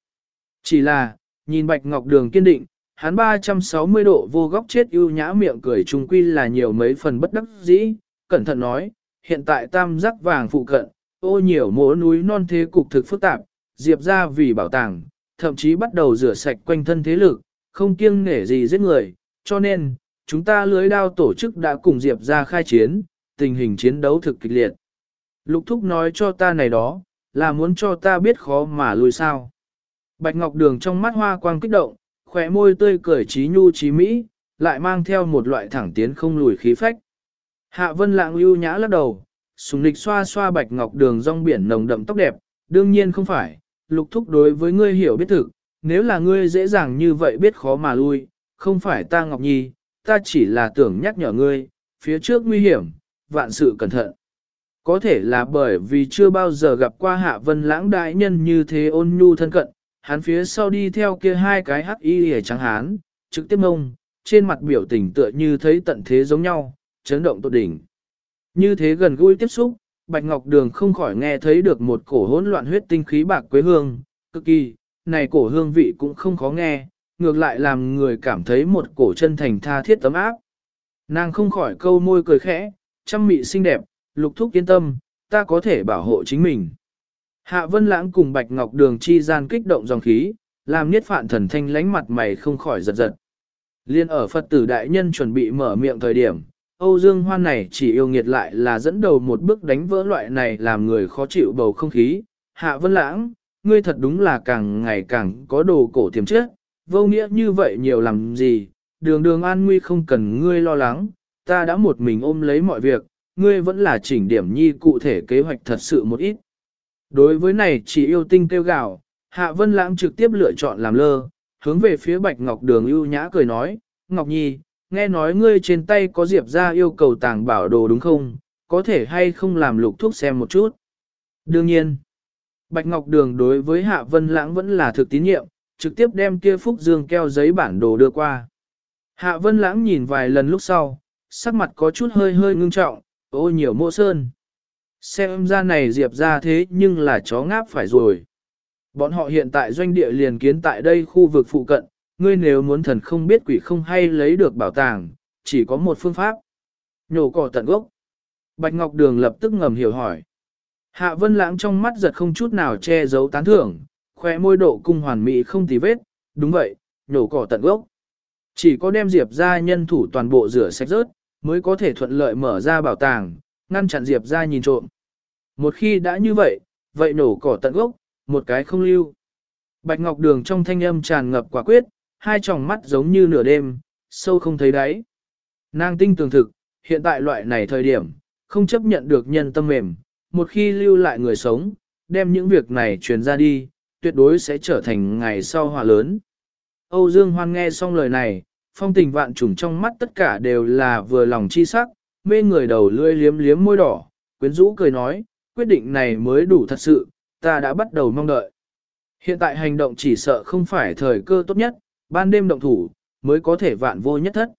Chỉ là, nhìn Bạch Ngọc Đường kiên định, hắn 360 độ vô góc chết ưu nhã miệng cười trung quy là nhiều mấy phần bất đắc dĩ, cẩn thận nói, hiện tại tam giác vàng phụ cận, ô nhiều mố núi non thế cục thực phức tạp, diệp ra vì bảo tàng, thậm chí bắt đầu rửa sạch quanh thân thế lực, không kiêng nể gì giết người, cho nên, chúng ta lưới đao tổ chức đã cùng diệp ra khai chiến, tình hình chiến đấu thực kịch liệt. Lục thúc nói cho ta này đó, là muốn cho ta biết khó mà lùi sao. Bạch Ngọc Đường trong mắt hoa quang kích động, khỏe môi tươi cười trí nhu trí mỹ, lại mang theo một loại thẳng tiến không lùi khí phách. Hạ Vân Lạng lưu nhã lắc đầu, sùng lịch xoa xoa Bạch Ngọc Đường rong biển nồng đậm tóc đẹp, đương nhiên không phải, lục thúc đối với ngươi hiểu biết thực, nếu là ngươi dễ dàng như vậy biết khó mà lui, không phải ta Ngọc Nhi, ta chỉ là tưởng nhắc nhở ngươi, phía trước nguy hiểm, vạn sự cẩn thận. Có thể là bởi vì chưa bao giờ gặp qua hạ vân lãng đại nhân như thế ôn nhu thân cận, hắn phía sau đi theo kia hai cái hắc y hề trắng hán, trực tiếp mông, trên mặt biểu tình tựa như thấy tận thế giống nhau, chấn động tột đỉnh. Như thế gần gũi tiếp xúc, Bạch Ngọc Đường không khỏi nghe thấy được một cổ hỗn loạn huyết tinh khí bạc quế hương, cực kỳ, này cổ hương vị cũng không khó nghe, ngược lại làm người cảm thấy một cổ chân thành tha thiết tấm áp. Nàng không khỏi câu môi cười khẽ, chăm mị xinh đẹp, lục thúc yên tâm, ta có thể bảo hộ chính mình. Hạ Vân Lãng cùng Bạch Ngọc Đường chi gian kích động dòng khí, làm niết phạn thần thanh lánh mặt mày không khỏi giật giật. Liên ở Phật tử đại nhân chuẩn bị mở miệng thời điểm, Âu Dương Hoan này chỉ yêu nghiệt lại là dẫn đầu một bước đánh vỡ loại này làm người khó chịu bầu không khí. Hạ Vân Lãng, ngươi thật đúng là càng ngày càng có đồ cổ tiềm chất, vô nghĩa như vậy nhiều làm gì, đường đường an nguy không cần ngươi lo lắng, ta đã một mình ôm lấy mọi việc, ngươi vẫn là chỉnh điểm nhi cụ thể kế hoạch thật sự một ít. Đối với này chỉ yêu tinh kêu gạo, Hạ Vân Lãng trực tiếp lựa chọn làm lơ, hướng về phía Bạch Ngọc Đường ưu nhã cười nói, Ngọc Nhi, nghe nói ngươi trên tay có diệp ra yêu cầu tàng bảo đồ đúng không, có thể hay không làm lục thuốc xem một chút. Đương nhiên, Bạch Ngọc Đường đối với Hạ Vân Lãng vẫn là thực tín nhiệm, trực tiếp đem kia Phúc Dương keo giấy bản đồ đưa qua. Hạ Vân Lãng nhìn vài lần lúc sau, sắc mặt có chút hơi hơi ngưng trọng, ô nhiều mộ sơn. Xem ra này diệp ra thế nhưng là chó ngáp phải rồi. Bọn họ hiện tại doanh địa liền kiến tại đây khu vực phụ cận, ngươi nếu muốn thần không biết quỷ không hay lấy được bảo tàng, chỉ có một phương pháp. Nhổ cỏ tận gốc. Bạch Ngọc Đường lập tức ngầm hiểu hỏi. Hạ Vân Lãng trong mắt giật không chút nào che giấu tán thưởng, khoe môi độ cung hoàn mỹ không tì vết, đúng vậy, nhổ cỏ tận gốc. Chỉ có đem Diệp ra nhân thủ toàn bộ rửa sạch rớt, mới có thể thuận lợi mở ra bảo tàng, ngăn chặn Diệp ra nhìn trộm. Một khi đã như vậy, vậy nổ cỏ tận gốc, một cái không lưu. Bạch Ngọc Đường trong thanh âm tràn ngập quả quyết, hai tròng mắt giống như nửa đêm, sâu không thấy đáy. Nàng tinh tường thực, hiện tại loại này thời điểm, không chấp nhận được nhân tâm mềm, một khi lưu lại người sống, đem những việc này truyền ra đi, tuyệt đối sẽ trở thành ngày sau hòa lớn. Âu Dương Hoan nghe xong lời này, phong tình vạn trùng trong mắt tất cả đều là vừa lòng chi sắc, mê người đầu lưỡi liếm liếm môi đỏ, quyến rũ cười nói, quyết định này mới đủ thật sự, ta đã bắt đầu mong đợi. Hiện tại hành động chỉ sợ không phải thời cơ tốt nhất, ban đêm động thủ, mới có thể vạn vô nhất thất.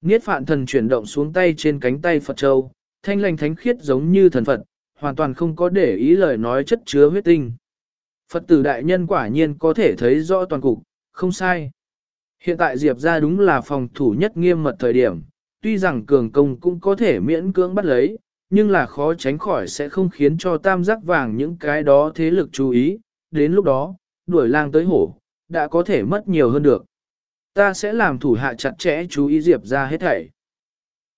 Niết phạn thần chuyển động xuống tay trên cánh tay Phật Châu, thanh lành thánh khiết giống như thần Phật, hoàn toàn không có để ý lời nói chất chứa huyết tinh. Phật tử đại nhân quả nhiên có thể thấy rõ toàn cục, không sai. Hiện tại Diệp ra đúng là phòng thủ nhất nghiêm mật thời điểm, tuy rằng cường công cũng có thể miễn cưỡng bắt lấy, nhưng là khó tránh khỏi sẽ không khiến cho tam giác vàng những cái đó thế lực chú ý, đến lúc đó, đuổi lang tới hổ, đã có thể mất nhiều hơn được. Ta sẽ làm thủ hạ chặt chẽ chú ý Diệp ra hết thảy.